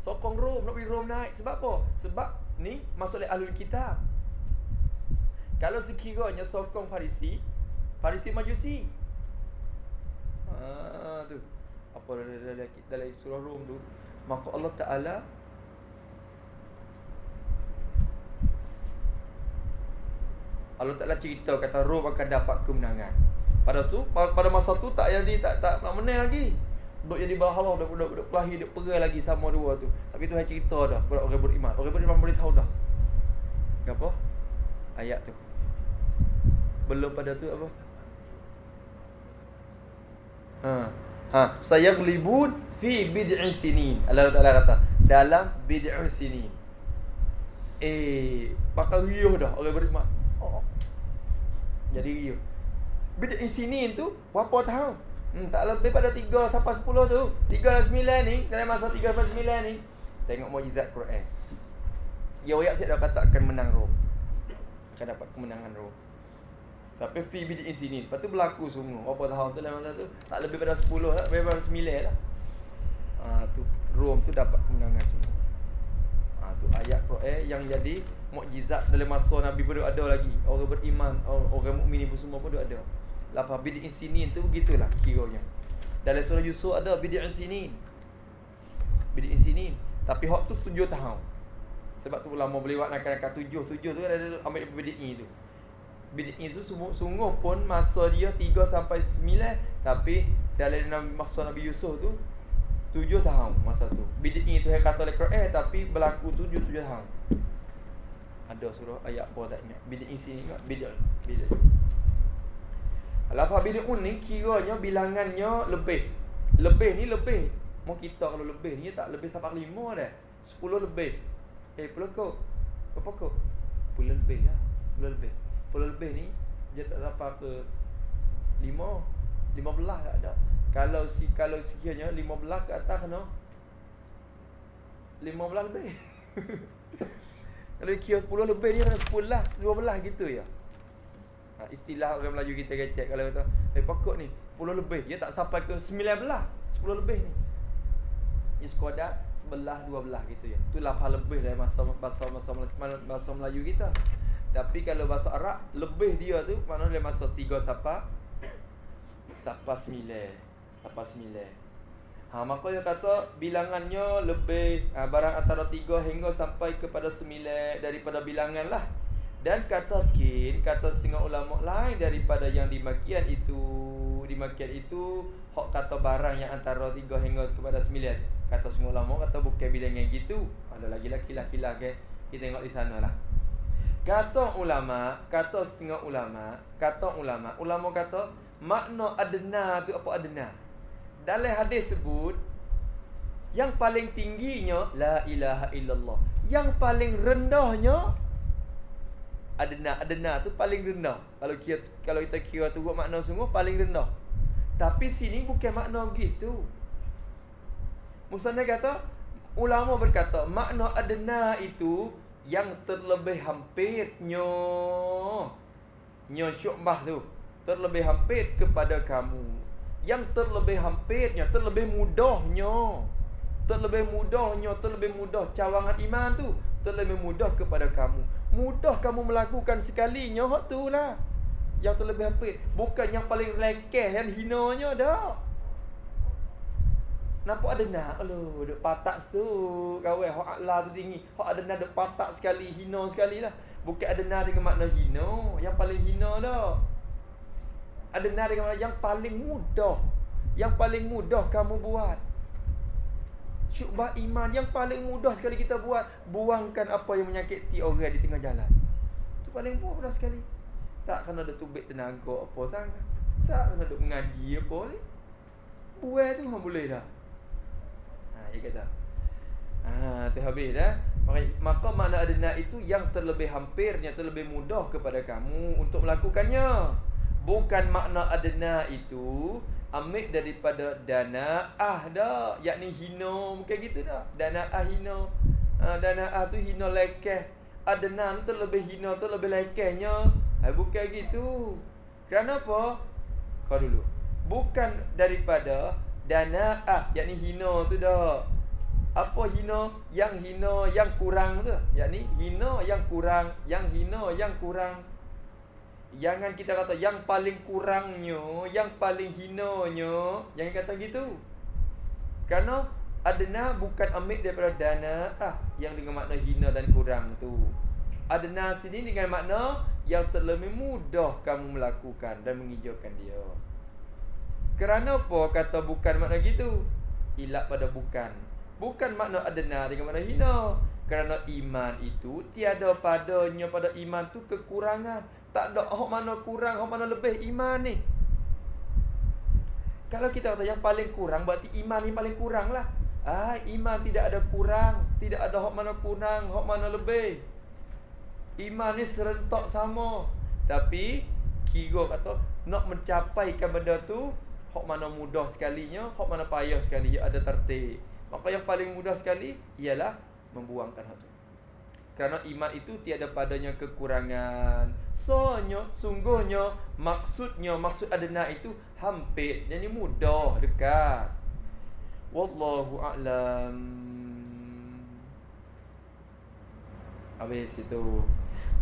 Sokong Rom nak pergi Rom naik Sebab apa? Sebab ni masuk oleh Ahlul Kitab Kalau sekiranya sokong Farisi Farisi Majusi Haa tu Apa dalam, dalam surah Rom tu Maka Allah Ta'ala Allah Ta'ala cerita kata Rom akan dapat kemenangan pada tu pada masa tu tak jadi tak tak nak menang lagi Duk jadi berhala dah duk duk kelahi duk perai lagi sama dua tu. Tapi tu hai cerita dah kepada orang beriman. Orang beriman boleh tahu dah. Apa? Ayat tu. Belum pada tu apa? Ha. Ha, saya gelibun fi bid'i sinin. Allah Taala kata dalam bid'i sinin. Eh, bakal riuh dah orang beriman. Jadi riuh. Bid'i sinin tu berapa tahun? Hmm, tak lebih pada 3 sampai 10 tu. 3 dan 9 ni, dalam masa 3 sampai 9 ni, tengok mukjizat Quran. Ya ayat saya dah kata akan menang roh. Akan dapat kemenangan roh. Tapi fi bid di sini. Lepas tu berlaku semua. Apa tahun tu dalam masa tu? Tak lebih pada 10 lah, lebih pada 9 lah. Ha, tu Rom tu dapat kemenangan semua. Ha, tu ayat Quran yang jadi mukjizat dalam masa Nabi baru ada lagi. Orang beriman, orang, orang mukmin pun semua pun ada. Lafaz bid'in sinin tu begitulah kiranya. Dalam surah Yusuf ada bid'in sinin. Bid'in sinin. Tapi hak tu tujuh tahun. Sebab tu ulama boleh buat nakal-nakal tujuh. Tujuh tu kan ada ambil bid'in tu. Bid'in tu sungguh, sungguh pun masa dia tiga sampai sembilan. Tapi dalam masa Nabi Yusuf tu tujuh tahun masa tu. Bid'in tu yang kata oleh Quran tapi berlaku tujuh tujuh tahun. Ada surah ayat apa tak ingat. Bid'in sinin bid'in. Bid'in. Lafaz bid'un ni kiranya bilangannya lebih. Lebih ni lebih. Mau kita kalau lebih ni tak lebih sampai lima dah. Sepuluh lebih. Eh, puluh kau. Berapa kau? Puluh lebih ya. Puluh lebih. Puluh lebih ni dia tak sampai ke lima. Lima belah tak ada. Kalau si kalau sekiranya lima belah ke atas kena lima belah lebih. [LAUGHS] kalau kira sepuluh lebih ni kena sepuluh lah, dua belah gitu ya. Ha, istilah orang Melayu kita kecek kalau kata, "Eh pokok ni 10 lebih." Dia tak sampai ke 19, 10 lebih ni. Ini sekadar sebelah dua belah gitu ya. Tu lapar lebih dari masa masa masa masa Melayu kita. Tapi kalau bahasa Arab lebih dia tu maknanya dia masuk tiga sapa sapa sembilan. Sapa sembilan. Ha maka dia kata bilangannya lebih ha, barang antara tiga hingga sampai kepada sembilan daripada bilangan lah. Dan kata kin kata setengah ulama lain daripada yang dimakian itu dimakian itu hak kata barang yang antara tiga hingga kepada sembilan. Kata semua ulama kata bukan bilangan gitu. Ada lagi lah kilah-kilah ke. Kita tengok di sana lah. Kata ulama, kata setengah ulama, kata ulama, ulama kata makna adna tu apa adna? Dalam hadis sebut yang paling tingginya la ilaha illallah. Yang paling rendahnya adna adna tu paling rendah. Kalau kira kalau kita kira tu makna semua paling rendah. Tapi sini bukan makna begitu. Musannaf kata ulama berkata makna adna itu yang terlebih hampirnya nyo syukbah tu terlebih hampir kepada kamu yang terlebih hampirnya terlebih mudahnya terlebih mudahnya terlebih mudah cawangan iman tu terlebih mudah kepada kamu. Mudah kamu melakukan sekalinya hak tu lah. Yang terlebih hampir bukan yang paling rekeh yang hinanya dah. Nampak ada nak? Aduh Duk patak su Kawan Hak Allah tu tinggi. Hak ada nak duk patak sekali Hina sekali lah. Bukan ada nak dengan makna hina. Yang paling hina dah Ada dengan makna Yang paling mudah Yang paling mudah kamu buat Syubah iman Yang paling mudah sekali kita buat Buangkan apa yang menyakiti orang di tengah jalan Itu paling mudah sekali Tak kena ada tubik tenaga apa sangat Tak kena ada mengaji apa ni Buat tu boleh dah dia kata. Ah, tu habis dah. Maka makna adna itu yang terlebih hampirnya, terlebih mudah kepada kamu untuk melakukannya. Bukan makna adna itu ambil daripada dana ah dah, yakni hina bukan gitu dah. Dana ah hina. Ha, dana ah tu hina lekeh. Adna tu terlebih hina, terlebih lekehnya. Ha, bukan gitu. Kenapa? Kau dulu. Bukan daripada dana ah yakni hina tu dah apa hina yang hina yang kurang tu yakni hina yang kurang yang hina yang kurang jangan kita kata yang paling kurangnya yang paling hinanya jangan kata gitu kerana adna bukan ambil daripada dana ah yang dengan makna hina dan kurang tu adna sini dengan makna yang terlebih mudah kamu melakukan dan menghijaukan dia kerana apa kata bukan makna gitu? Ilak pada bukan. Bukan makna adna dengan makna hina. Kerana iman itu tiada padanya pada iman tu kekurangan. Tak ada hok mana kurang, hok mana lebih iman ni. Kalau kita kata yang paling kurang berarti iman ni paling kurang lah. Ah, iman tidak ada kurang, tidak ada hok mana kurang, hok mana lebih. Iman ni serentak sama. Tapi kira kata nak mencapaikan benda tu Hak mana mudah sekalinya Hak mana payah sekali Ada tertib Maka yang paling mudah sekali Ialah Membuangkan hak tu Kerana iman itu Tiada padanya kekurangan. Sonya Sungguhnya Maksudnya Maksud adena itu Hampir Jadi mudah Dekat. Wallahu a'lam. Habis itu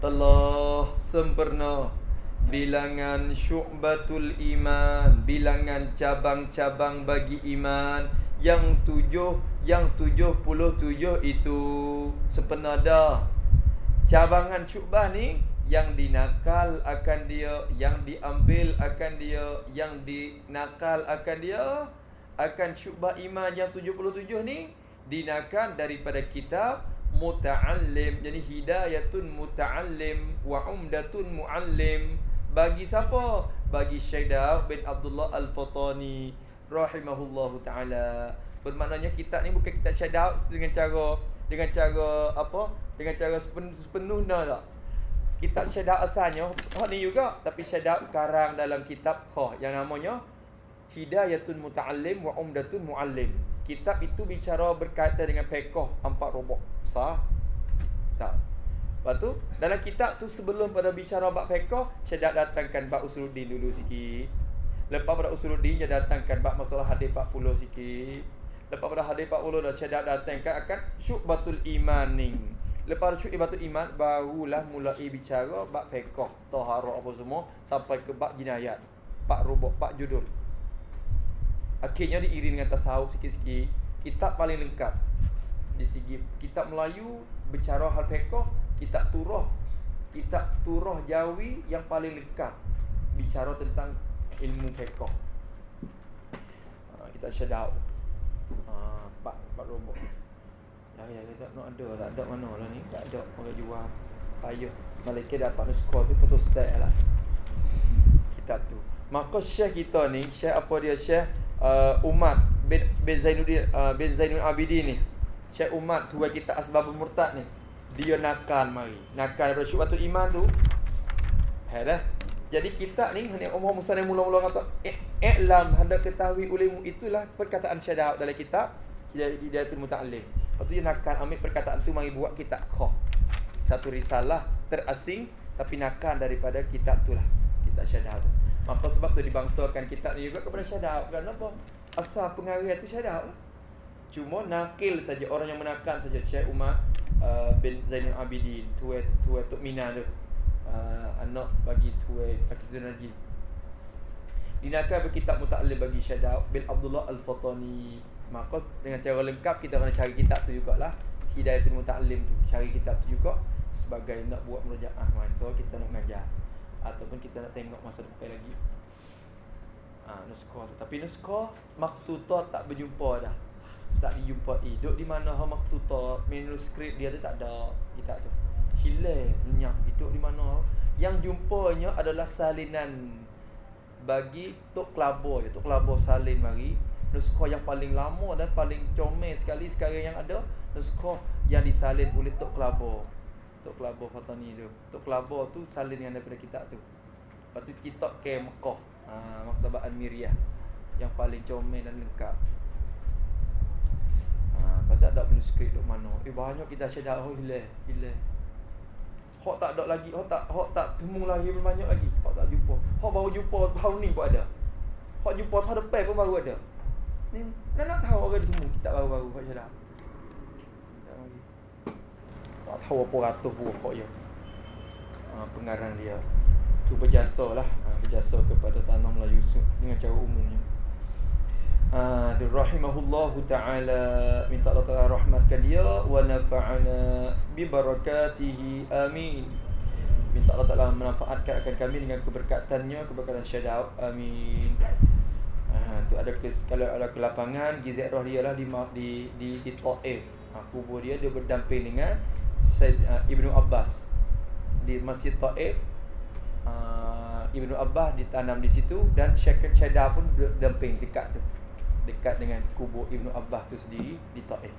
Telah Sempurna bilangan syu'batul iman bilangan cabang-cabang bagi iman yang tujuh yang tujuh puluh tujuh itu sepenada cabangan syu'bah ni yang dinakal akan dia yang diambil akan dia yang dinakal akan dia akan syu'bah iman yang tujuh puluh tujuh ni dinakal daripada kitab muta'allim jadi hidayatun muta'allim wa umdatun mu'allim bagi siapa? Bagi Syekh bin Abdullah Al-Fatani rahimahullahu taala. Bermaknanya kitab ni bukan kitab Syekh dengan cara dengan cara apa? Dengan cara sepenuhnya tak. Kitab Syekh asalnya hak ni juga tapi Syekh karang dalam kitab Khah yang namanya Hidayatun Muta'allim wa Umdatun Mu'allim. Kitab itu bicara berkaitan dengan fiqh empat robok. Sah? Tak. Lepas tu dalam kitab tu sebelum pada bicara bab saya dah datangkan bab usuluddin dulu sikit. Lepas pada usuluddin saya datangkan bab masalah hadis 40 sikit. Lepas pada hadis 40 dah saya dah datangkan akan syubatul imaning. Lepas batu iman barulah mulai bicara bab fiqh, taharah apa semua sampai ke bab jinayat. Pak rubuk, pak judul. Akhirnya diiring dengan tasawuf sikit-sikit. Kitab paling lengkap. Di segi kitab Melayu bicara hal fiqh, kitab turah. Kitab turah Jawi yang paling lengkap bicara tentang ilmu fiqh. Ha, kita syadau. Ha, pak pak rubuk. Ya, ya, tak nak ada, tak ada mana lah ni. Tak ada orang jual. Payah Malaysia dapat skor tu putus style lah. Kitab tu. Maka Syekh kita ni Syekh apa dia? Syekh uh, Umat bin, bin Zainuddin uh, bin Zainuddin Abidin ni. Syekh Umat tu kita asbab murtad ni. Dia nakal mari. Nakal daripada syubatul iman tu. Hai jadi kita ni ni Umar Musa yang mula-mula kata i'lam hendak ketahui ulimu. Itulah perkataan syahadat dalam kitab dia dia tu muta'allim Lepas tu dia nakal ambil perkataan tu mari buat kitab kha. Satu risalah terasing tapi nakal daripada kitab tu lah. Kitab syahadah tu. Maka sebab tu dibangsakan kitab ni juga kepada syahadah. Kenapa? Asal pengarah tu lah. Cuma nakil saja orang yang menakal saja Syekh Umar uh, bin Zainul Abidin tuai tuai Tok Mina tu. Uh, anak bagi tuai Fakidun Najib. Dinakal berkitab muta'alim bagi syahadah bin Abdullah Al-Fatani Maka dengan cara lengkap kita kena cari kitab tu jugalah. Hidayatul Muta'alim tu Cari kitab tu juga Sebagai nak buat merujaah kan So kita nak mengajar Ataupun kita nak tengok masa depan lagi. Ha, Nuskor tu. Tapi nuskor Maktuta tak berjumpa dah. Tak dijumpai Duduk di mana ha maktuta? Manuskrip dia tu tak ada Kitab tu. Hilang Lenyap Duduk di mana? Yang jumpanya adalah salinan. Bagi Tok Kelabur Tok Kelabur salin mari nuskah yang paling lama dan paling comel sekali sekarang yang ada nuskah yang disalin oleh Tok Kelabur Tok Kelabur Fatani tu Tok Kelabur tu salin yang daripada kitab tu lepas tu kitab ke Mekah ha, Maktabah Al-Miriyah yang paling comel dan lengkap ha, lepas tu ada manuskrip duk mana eh banyak kita syedah oh hilang hilang Hak tak ada lagi, hak tak hak tak temu lagi banyak lagi. Hak tak jumpa. Hak baru jumpa tahun ni pun ada. Hak jumpa tahun depan pun baru ada. Ni nak nak tahu orang semua kita baru-baru Pak Syarah. Tak tahu apa ratus buah kok ya. Ha, pengarang dia. Tu berjasa lah. Ha, berjasa kepada tanah Melayu dengan cara umumnya. Ha, rahimahullahu ta'ala minta Allah Ta'ala rahmatkan dia wa nafa'ana bi barakatihi amin minta Allah Ta'ala memanfaatkan akan kami dengan keberkatannya keberkatan syahadat amin tu ada kes, kalau ada ke lapangan Gizat dia lah di di di, di Taif. Ha, kubur dia dia berdamping dengan Said uh, Ibnu Abbas di Masjid Taif. Uh, Ibnu Abbas ditanam di situ dan Syekh Syeda pun berdamping dekat tu. Dekat dengan kubur Ibnu Abbas tu sendiri di Taif.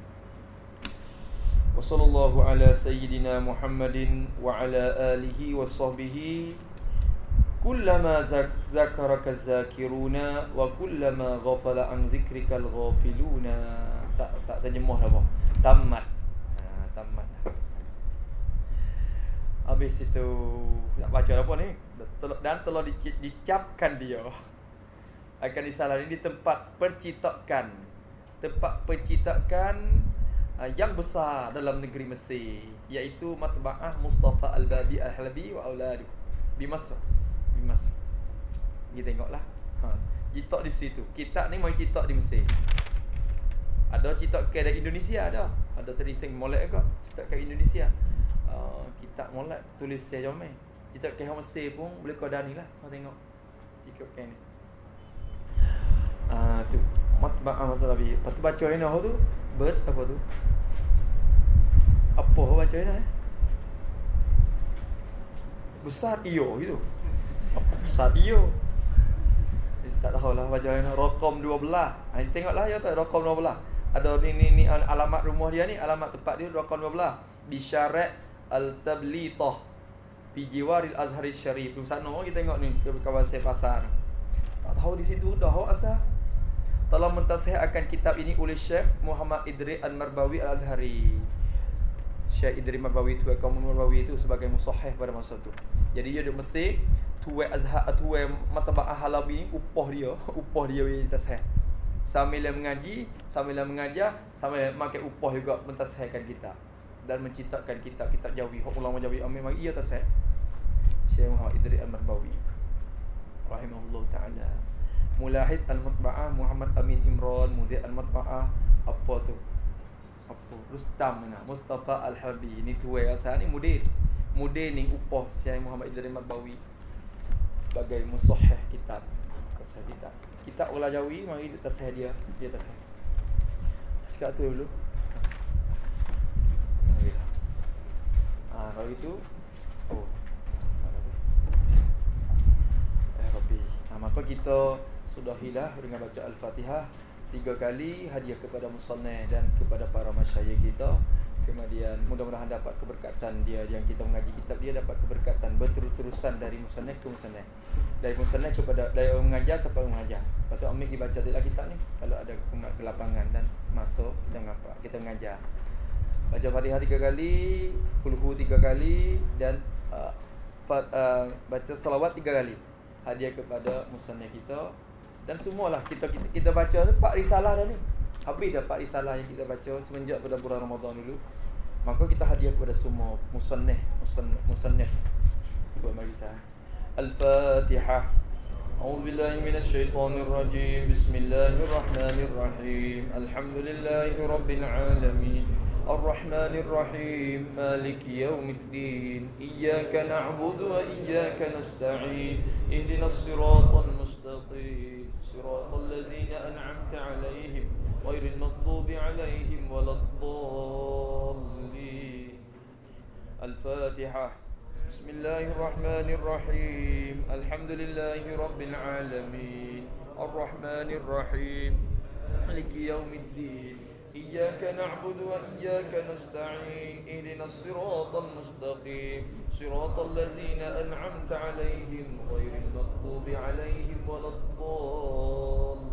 Wassallallahu ala sayyidina Muhammadin wa ala alihi wa كلما ذكرك الذاكرون وكلما غفل عن ذكرك الغافلون tak tak terjemah dah bang Tamat. Ha, tamat. Habis itu nak baca apa ni? Dan telah dicapkan dia. Akan disalah ini tempat percitakan. Tempat percitakan uh, yang besar dalam negeri Mesir iaitu Matba'ah Mustafa Al-Babi Al-Halabi wa Auladu di Masr. Mas Pergi tengoklah. Ha. Citak di situ. Kitab ni main citak di Mesir. Ada citak ke dari Indonesia ada. Ada tadi tengok molek ke Citak ke Indonesia. Uh, Kitab molek Tulis saya jomel Citak ke Mesir pun Boleh kau dah ni lah Kau tengok. Citak ke ni Ah uh, tu Matba'ah masalah bi. Tu baca ini tu? Bird apa tu? Apa baca ini eh? Besar iyo gitu Sadio Tak tahu lah baca mana Rokom 12 ha, Tengoklah ya tak Rokom 12 Ada ni ni ni alamat rumah dia ni Alamat tempat dia Rokom 12 Di syarat Al-Tablitah Di jiwaril Azhari Syarif. Di sana kita tengok ni Ke kawasan pasar Tak tahu di situ dah asal. Telah mentasih akan kitab ini oleh Syekh Muhammad Idris Al-Marbawi Al-Azhari. Syekh Idris Marbawi itu Kaum Marbawi itu sebagai musahih pada masa itu Jadi dia di Mesir tuai azhar tuai matba'ah halabi upah dia [LAUGHS] upah dia yang tasah sambil mengaji sambil mengajar sambil makan upah juga mentasahkan kita. Dan menciptakan kitab-kitab Jawi. Hak ulama Jawi amin mari ia tasai Syekh Muhammad Idris Al-Marbawi rahimahullah taala. Mulahid al-matba'ah Muhammad Amin Imran mudir al-matba'ah. Apa tu? Apa? Rustam mana? Mustafa Al-Harbi. Ni tuai asal ni mudir. Mudir ni upah Syekh Muhammad Idris Al-Marbawi sebagai musahih kitab. Tasai kitab. Kitab ulah Jawi mari kita tasai dia. Dia tasai sekat tu dulu. Ha, kalau itu Oh Eh Rabbi. Ha, Maka kita Sudahilah dengan baca Al-Fatihah Tiga kali hadiah kepada Musalneh Dan kepada para masyayik kita Kemudian mudah-mudahan dapat keberkatan dia Yang kita mengaji kitab dia dapat keberkatan Berterus-terusan dari Musalneh ke Musalneh Dari Musalneh kepada Dari orang mengajar sampai orang mengajar. Lepas tu Amir dibaca dia kitab ni? Kalau ada ke lapangan dan masuk Kita ngapa Kita mengajar. Baca Fatihah tiga kali, kulhu tiga kali dan uh, fat, uh, baca salawat tiga kali. Hadiah kepada musannaf kita. Dan semualah kita kita, kita baca tu empat risalah dah ni Habis dah empat risalah yang kita baca semenjak pada bulan Ramadan dulu. Maka kita hadiah kepada semua musannaf, musannaf, musannaf. Buat mari kita. Al-Fatihah. أعوذ بالله من الشيطان الرجيم بسم الله الرحمن الرحيم الحمد لله رب العالمين الرحمن الرحيم مالك يوم الدين إياك نعبد وإياك نستعين اهدنا الصراط المستقيم صراط الذين أنعمت عليهم غير المغضوب عليهم ولا الضالين. الفاتحة. بسم الله الرحمن الرحيم. الحمد لله رب العالمين. الرحمن الرحيم. مالك يوم الدين. إياك نعبد وإياك نستعين. اهدنا الصراط المستقيم. صراط الذين أنعمت عليهم غير المغضوب عليهم ولا الضالين.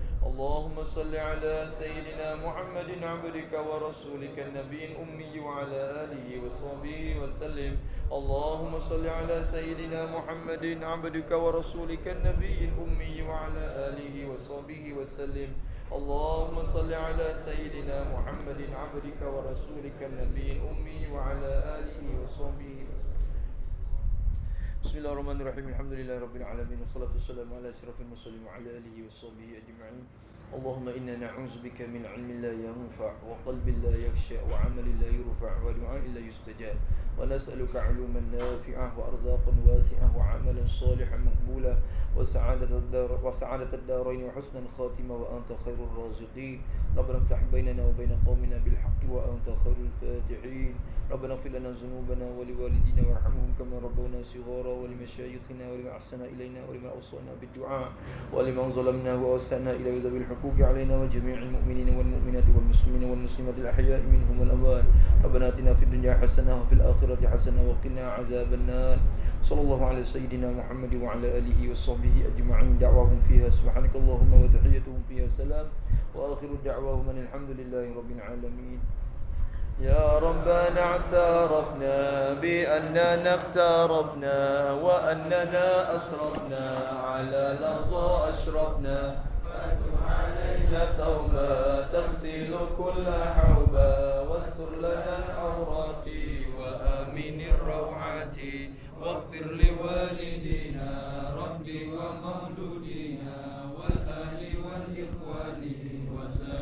اللهم صل على سيدنا محمد عبدك ورسولك النبي الأمي وعلى آله وصحبه وسلم. اللهم صل على سيدنا محمد عبدك ورسولك النبي الأمي وعلى آله وصحبه وسلم. اللهم صل على سيدنا محمد عبدك ورسولك النبي الأمي وعلى آله وصحبه بسم الله الرحمن الرحيم الحمد لله رب العالمين والصلاة والسلام على أشرف المرسلين وعلى آله وصحبه أجمعين اللهم إنا نعوذ بك من علم لا ينفع وقلب لا يخشع وعمل لا يرفع ودعاء لا يستجاب ونسألك علوما نافعة وأرزاقا واسعة وعملا صالحا مقبولا وسعادة الدار وسعادة الدارين وحسن الخاتمة وأنت خير الرازقين. ربنا افتح بيننا وبين قومنا بالحق وأنت خير الفاتحين. ربنا اغفر لنا ذنوبنا ولوالدينا وارحمهم كما ربونا صغارا ولمشايخنا ولمن أحسن إلينا ولمن أوصانا بالدعاء ولمن ظلمنا وأوسأنا إلى ذوي الحقوق علينا وجميع المؤمنين والمؤمنات والمسلمين والمسلمات الأحياء منهم والأموات. ربنا آتنا في الدنيا حسنة وفي الآخرة حسنة وقنا عذاب النار. صلى الله على سيدنا محمد وعلى آله وصحبه أجمعين. دعواهم فيها سبحانك اللهم وتحيتهم فيها سلام. وآخر دعواهم أن الحمد لله رب العالمين. يا ربنا اعترفنا بأننا اقترفنا وأننا أسرفنا على لظى أشرفنا. علينا توبة تغسل كل حوبة واستر لنا العورات وآمن الروعات. واغفر لوالدينا ربي ومولودينا والأهل والإخوان وسائر